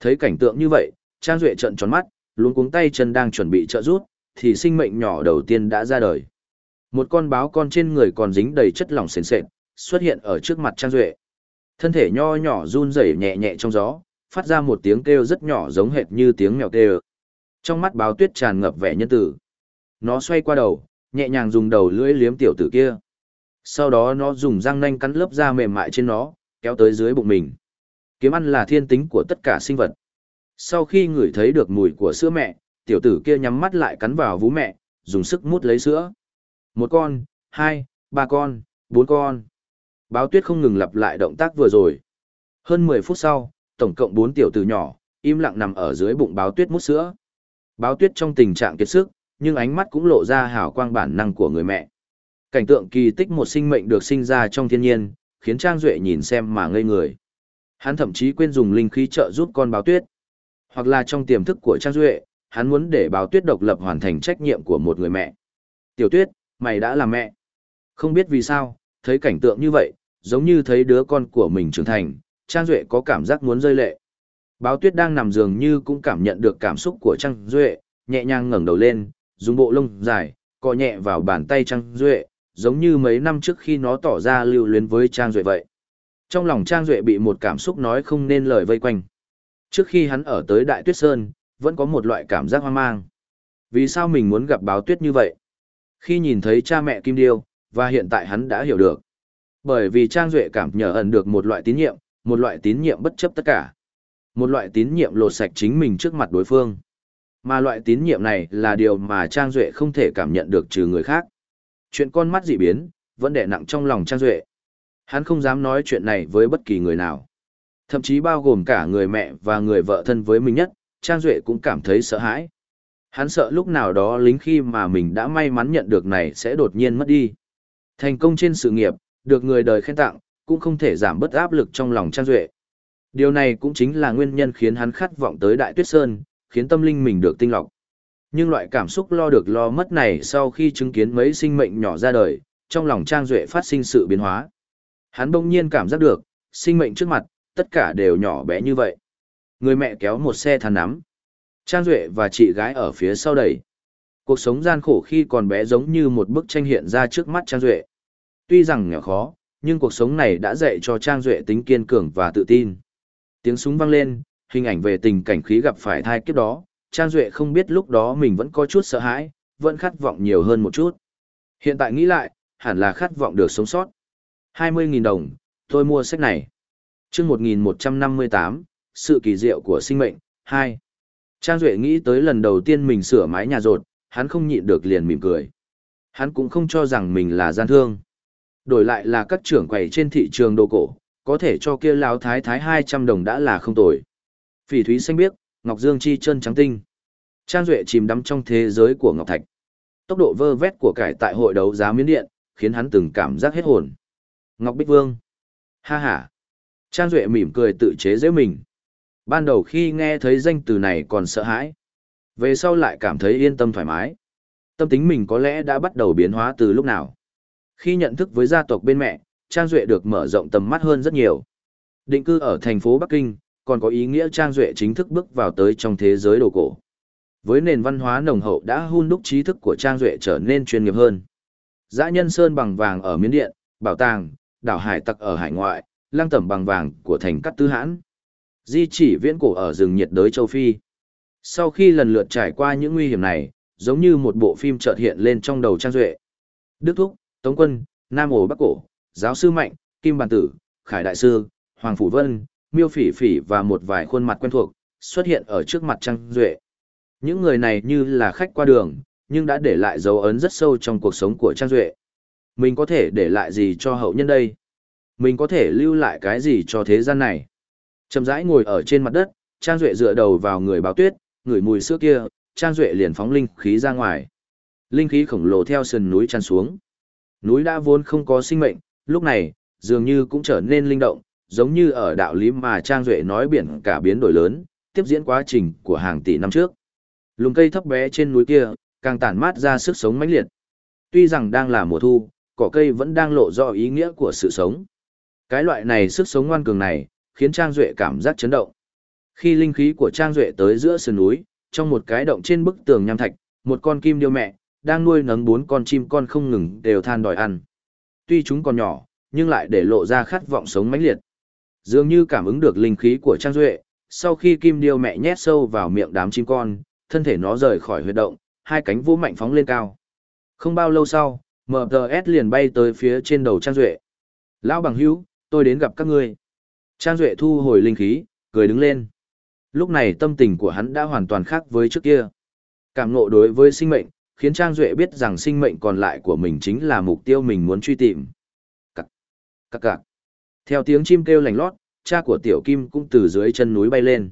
S1: Thấy cảnh tượng như vậy, Trang Duệ trận tròn mắt, luống cuống tay chân đang chuẩn bị trợ rút, thì sinh mệnh nhỏ đầu tiên đã ra đời. Một con báo con trên người còn dính đầy chất lỏng sền sệt, xuất hiện ở trước mặt Trang Duệ. Thân thể nho nhỏ run rẩy nhẹ nhẹ trong gió, phát ra một tiếng kêu rất nhỏ giống hệt như tiếng mèo kêu. Trong mắt báo tuyết tràn ngập vẻ nhân tử. nó xoay qua đầu, nhẹ nhàng dùng đầu lưỡi liếm tiểu tử kia. Sau đó nó dùng răng nanh cắn lớp da mềm mại trên nó, kéo tới dưới bụng mình. Kiếm ăn là thiên tính của tất cả sinh vật. Sau khi ngửi thấy được mùi của sữa mẹ, tiểu tử kia nhắm mắt lại cắn vào vú mẹ, dùng sức mút lấy sữa. Một con, hai, ba con, bốn con. Báo tuyết không ngừng lặp lại động tác vừa rồi. Hơn 10 phút sau, tổng cộng 4 tiểu tử nhỏ, im lặng nằm ở dưới bụng báo tuyết mút sữa. Báo tuyết trong tình trạng kiệt sức, nhưng ánh mắt cũng lộ ra hào quang bản năng của người mẹ. Cảnh tượng kỳ tích một sinh mệnh được sinh ra trong thiên nhiên, khiến Trang Duệ nhìn xem mà ngây người. Hắn thậm chí quên dùng linh khí trợ giúp con báo tuyết. Hoặc là trong tiềm thức của Trang Duệ, hắn muốn để báo tuyết độc lập hoàn thành trách nhiệm của một người mẹ. Tiểu tuyết, mày đã là mẹ. Không biết vì sao, thấy cảnh tượng như vậy, giống như thấy đứa con của mình trưởng thành, Trang Duệ có cảm giác muốn rơi lệ. Báo tuyết đang nằm giường như cũng cảm nhận được cảm xúc của Trang Duệ, nhẹ nhàng ngẩng đầu lên, dùng bộ lông dài, cọ nhẹ vào bàn tay Trang Duệ, giống như mấy năm trước khi nó tỏ ra lưu luyến với Trang Duệ vậy. Trong lòng Trang Duệ bị một cảm xúc nói không nên lời vây quanh. Trước khi hắn ở tới Đại Tuyết Sơn, vẫn có một loại cảm giác hoang mang. Vì sao mình muốn gặp báo tuyết như vậy? Khi nhìn thấy cha mẹ Kim Điêu, và hiện tại hắn đã hiểu được. Bởi vì Trang Duệ cảm nhờ ẩn được một loại tín nhiệm, một loại tín nhiệm bất chấp tất cả. Một loại tín nhiệm lột sạch chính mình trước mặt đối phương. Mà loại tín nhiệm này là điều mà Trang Duệ không thể cảm nhận được trừ người khác. Chuyện con mắt dị biến, vẫn đè nặng trong lòng Trang Duệ. Hắn không dám nói chuyện này với bất kỳ người nào. Thậm chí bao gồm cả người mẹ và người vợ thân với mình nhất, Trang Duệ cũng cảm thấy sợ hãi. Hắn sợ lúc nào đó lính khi mà mình đã may mắn nhận được này sẽ đột nhiên mất đi. Thành công trên sự nghiệp, được người đời khen tặng, cũng không thể giảm bớt áp lực trong lòng Trang Duệ. Điều này cũng chính là nguyên nhân khiến hắn khát vọng tới Đại Tuyết Sơn, khiến tâm linh mình được tinh lọc. Nhưng loại cảm xúc lo được lo mất này sau khi chứng kiến mấy sinh mệnh nhỏ ra đời, trong lòng Trang Duệ phát sinh sự biến hóa. Hắn bỗng nhiên cảm giác được, sinh mệnh trước mặt, tất cả đều nhỏ bé như vậy. Người mẹ kéo một xe thàn nắm. Trang Duệ và chị gái ở phía sau đẩy. Cuộc sống gian khổ khi còn bé giống như một bức tranh hiện ra trước mắt Trang Duệ. Tuy rằng nghèo khó, nhưng cuộc sống này đã dạy cho Trang Duệ tính kiên cường và tự tin. Tiếng súng vang lên, hình ảnh về tình cảnh khí gặp phải thai kiếp đó, Trang Duệ không biết lúc đó mình vẫn có chút sợ hãi, vẫn khát vọng nhiều hơn một chút. Hiện tại nghĩ lại, hẳn là khát vọng được sống sót. 20.000 đồng, tôi mua sách này. chương 1158, Sự kỳ diệu của sinh mệnh, 2. Trang Duệ nghĩ tới lần đầu tiên mình sửa mái nhà rột, hắn không nhịn được liền mỉm cười. Hắn cũng không cho rằng mình là gian thương. Đổi lại là các trưởng quầy trên thị trường đồ cổ, có thể cho kia lão thái thái 200 đồng đã là không tồi. Phỉ thúy xanh biếc, ngọc dương chi chân trắng tinh. Trang Duệ chìm đắm trong thế giới của ngọc thạch. Tốc độ vơ vét của cải tại hội đấu giá miến điện, khiến hắn từng cảm giác hết hồn. Ngọc Bích Vương. Ha ha. Trang Duệ mỉm cười tự chế giễu mình. Ban đầu khi nghe thấy danh từ này còn sợ hãi. Về sau lại cảm thấy yên tâm thoải mái. Tâm tính mình có lẽ đã bắt đầu biến hóa từ lúc nào. Khi nhận thức với gia tộc bên mẹ, Trang Duệ được mở rộng tầm mắt hơn rất nhiều. Định cư ở thành phố Bắc Kinh, còn có ý nghĩa Trang Duệ chính thức bước vào tới trong thế giới đồ cổ. Với nền văn hóa nồng hậu đã hun đúc trí thức của Trang Duệ trở nên chuyên nghiệp hơn. Dã nhân sơn bằng vàng ở Miến Điện, bảo tàng, đảo hải tặc ở hải ngoại, lang tẩm bằng vàng của thành cắt tư hãn. Di chỉ viễn cổ ở rừng nhiệt đới châu Phi. Sau khi lần lượt trải qua những nguy hiểm này, giống như một bộ phim chợt hiện lên trong đầu Trang Duệ. Đức Thúc, Tống Quân, Nam Ổ Bắc Cổ, Giáo Sư Mạnh, Kim Bàn Tử, Khải Đại Sư, Hoàng Phủ Vân, Miêu Phỉ Phỉ và một vài khuôn mặt quen thuộc, xuất hiện ở trước mặt Trang Duệ. Những người này như là khách qua đường, nhưng đã để lại dấu ấn rất sâu trong cuộc sống của Trang Duệ. Mình có thể để lại gì cho hậu nhân đây? Mình có thể lưu lại cái gì cho thế gian này? Chậm rãi ngồi ở trên mặt đất, Trang Duệ dựa đầu vào người báo tuyết, ngửi mùi sữa kia, Trang Duệ liền phóng linh khí ra ngoài. Linh khí khổng lồ theo sườn núi tràn xuống. Núi đã vốn không có sinh mệnh, lúc này, dường như cũng trở nên linh động, giống như ở đạo lý mà Trang Duệ nói biển cả biến đổi lớn, tiếp diễn quá trình của hàng tỷ năm trước. Lùng cây thấp bé trên núi kia, càng tản mát ra sức sống mãnh liệt. Tuy rằng đang là mùa thu, cỏ cây vẫn đang lộ rõ ý nghĩa của sự sống. Cái loại này sức sống ngoan cường này, khiến Trang Duệ cảm giác chấn động. Khi linh khí của Trang Duệ tới giữa sườn núi, trong một cái động trên bức tường nham thạch, một con kim điêu mẹ, đang nuôi nấng bốn con chim con không ngừng đều than đòi ăn. Tuy chúng còn nhỏ, nhưng lại để lộ ra khát vọng sống mãnh liệt. Dường như cảm ứng được linh khí của Trang Duệ, sau khi kim điêu mẹ nhét sâu vào miệng đám chim con, thân thể nó rời khỏi huyệt động, hai cánh vũ mạnh phóng lên cao. Không bao lâu sau, MTS liền bay tới phía trên đầu Trang Duệ. Lão bằng hữu, tôi đến gặp các ngươi. Trang Duệ thu hồi linh khí, cười đứng lên. Lúc này tâm tình của hắn đã hoàn toàn khác với trước kia. Cảm ngộ đối với sinh mệnh, khiến Trang Duệ biết rằng sinh mệnh còn lại của mình chính là mục tiêu mình muốn truy tìm. Cặc, cặc cặc. Theo tiếng chim kêu lành lót, cha của Tiểu Kim cũng từ dưới chân núi bay lên.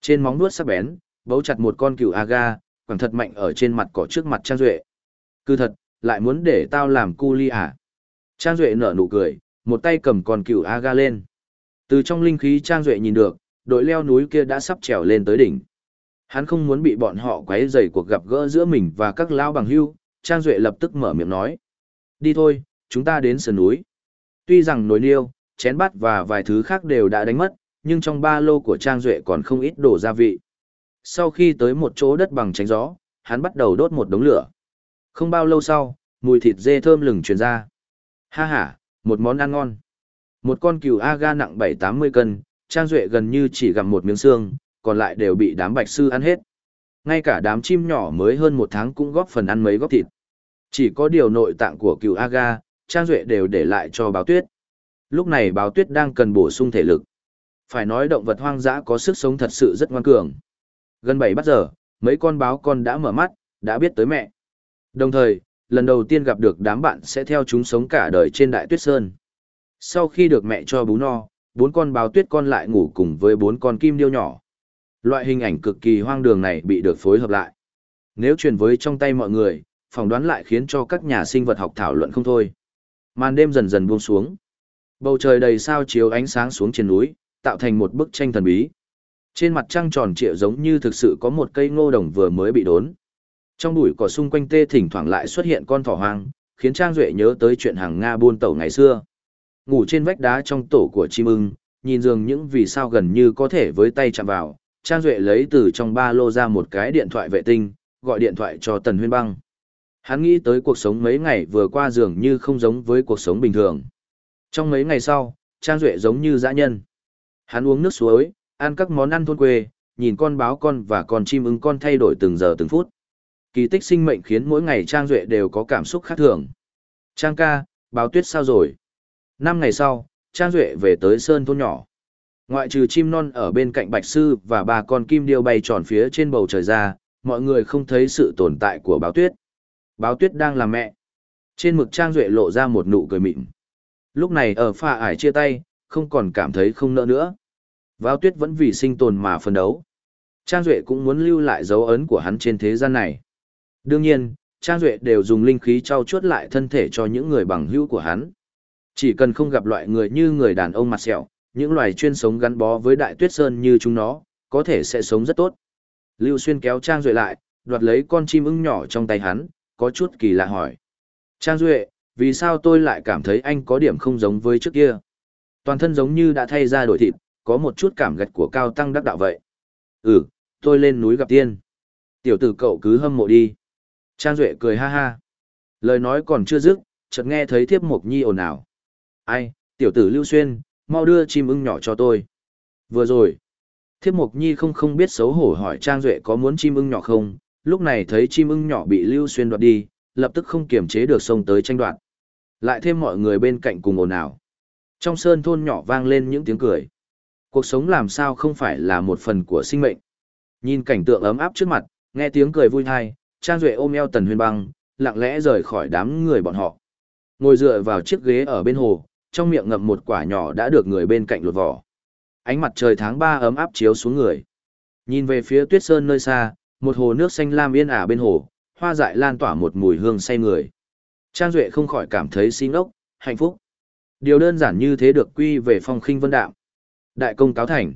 S1: Trên móng nuốt sắc bén, bấu chặt một con cừu aga, quẳng thật mạnh ở trên mặt cỏ trước mặt Trang Duệ. Cứ thật, lại muốn để tao làm cu ly à? Trang Duệ nở nụ cười, một tay cầm con cựu aga lên. Từ trong linh khí Trang Duệ nhìn được, đội leo núi kia đã sắp trèo lên tới đỉnh. Hắn không muốn bị bọn họ quấy rầy cuộc gặp gỡ giữa mình và các lão bằng hưu, Trang Duệ lập tức mở miệng nói. Đi thôi, chúng ta đến sườn núi. Tuy rằng nồi niêu, chén bát và vài thứ khác đều đã đánh mất, nhưng trong ba lô của Trang Duệ còn không ít đồ gia vị. Sau khi tới một chỗ đất bằng tránh gió, hắn bắt đầu đốt một đống lửa. Không bao lâu sau, mùi thịt dê thơm lừng truyền ra. Ha ha, một món ăn ngon. Một con cừu aga nặng 7-80 cân, Trang Duệ gần như chỉ gặm một miếng xương, còn lại đều bị đám bạch sư ăn hết. Ngay cả đám chim nhỏ mới hơn một tháng cũng góp phần ăn mấy góp thịt. Chỉ có điều nội tạng của cừu aga, Trang Duệ đều để lại cho báo tuyết. Lúc này báo tuyết đang cần bổ sung thể lực. Phải nói động vật hoang dã có sức sống thật sự rất ngoan cường. Gần 7 bắt giờ, mấy con báo con đã mở mắt, đã biết tới mẹ. Đồng thời, lần đầu tiên gặp được đám bạn sẽ theo chúng sống cả đời trên đại tuyết sơn. Sau khi được mẹ cho bú no, bốn con báo tuyết con lại ngủ cùng với bốn con kim điêu nhỏ. Loại hình ảnh cực kỳ hoang đường này bị được phối hợp lại. Nếu truyền với trong tay mọi người, phỏng đoán lại khiến cho các nhà sinh vật học thảo luận không thôi. Màn đêm dần dần buông xuống. Bầu trời đầy sao chiếu ánh sáng xuống trên núi, tạo thành một bức tranh thần bí. Trên mặt trăng tròn trịa giống như thực sự có một cây ngô đồng vừa mới bị đốn. Trong bụi cỏ xung quanh tê thỉnh thoảng lại xuất hiện con thỏ hoang, khiến Trang Duệ nhớ tới chuyện hàng Nga buôn tàu ngày xưa. Ngủ trên vách đá trong tổ của chim ưng, nhìn dường những vì sao gần như có thể với tay chạm vào, Trang Duệ lấy từ trong ba lô ra một cái điện thoại vệ tinh, gọi điện thoại cho Tần Huyên Băng. Hắn nghĩ tới cuộc sống mấy ngày vừa qua dường như không giống với cuộc sống bình thường. Trong mấy ngày sau, Trang Duệ giống như dã nhân. Hắn uống nước suối, ăn các món ăn thôn quê, nhìn con báo con và con chim ưng con thay đổi từng giờ từng phút. Kỳ tích sinh mệnh khiến mỗi ngày Trang Duệ đều có cảm xúc khác thường. Trang ca, báo tuyết sao rồi? Năm ngày sau, Trang Duệ về tới Sơn thôn nhỏ. Ngoại trừ chim non ở bên cạnh Bạch Sư và ba con kim điêu bay tròn phía trên bầu trời ra, mọi người không thấy sự tồn tại của báo tuyết. Báo tuyết đang làm mẹ. Trên mực Trang Duệ lộ ra một nụ cười mịn. Lúc này ở pha ải chia tay, không còn cảm thấy không nỡ nữa. Báo tuyết vẫn vì sinh tồn mà phân đấu. Trang Duệ cũng muốn lưu lại dấu ấn của hắn trên thế gian này. Đương nhiên, Trang Duệ đều dùng linh khí trao chuốt lại thân thể cho những người bằng hữu của hắn. Chỉ cần không gặp loại người như người đàn ông mặt sẹo, những loài chuyên sống gắn bó với đại tuyết sơn như chúng nó, có thể sẽ sống rất tốt. Lưu Xuyên kéo Trang Duệ lại, đoạt lấy con chim ưng nhỏ trong tay hắn, có chút kỳ lạ hỏi. Trang Duệ, vì sao tôi lại cảm thấy anh có điểm không giống với trước kia? Toàn thân giống như đã thay ra đổi thịt, có một chút cảm gật của cao tăng đắc đạo vậy. Ừ, tôi lên núi gặp tiên. Tiểu tử cậu cứ hâm mộ đi. Trang Duệ cười ha ha. Lời nói còn chưa dứt, chợt nghe thấy thiếp mộc nhi ồn ào. Ai, tiểu tử Lưu Xuyên, mau đưa chim ưng nhỏ cho tôi. Vừa rồi, thiếp mộc nhi không không biết xấu hổ hỏi Trang Duệ có muốn chim ưng nhỏ không, lúc này thấy chim ưng nhỏ bị Lưu Xuyên đoạt đi, lập tức không kiềm chế được xông tới tranh đoạt. Lại thêm mọi người bên cạnh cùng ồn ào. Trong sơn thôn nhỏ vang lên những tiếng cười. Cuộc sống làm sao không phải là một phần của sinh mệnh. Nhìn cảnh tượng ấm áp trước mặt, nghe tiếng cười vui thai, Trang Duệ ôm eo Tần Huyền Băng, lặng lẽ rời khỏi đám người bọn họ. Ngồi dựa vào chiếc ghế ở bên hồ, trong miệng ngậm một quả nhỏ đã được người bên cạnh lột vỏ. Ánh mặt trời tháng 3 ấm áp chiếu xuống người. Nhìn về phía tuyết sơn nơi xa, một hồ nước xanh lam yên ả bên hồ, hoa dại lan tỏa một mùi hương say người. Trang Duệ không khỏi cảm thấy xin ốc, hạnh phúc. Điều đơn giản như thế được quy về phong khinh vân đạm. Đại công cáo thành.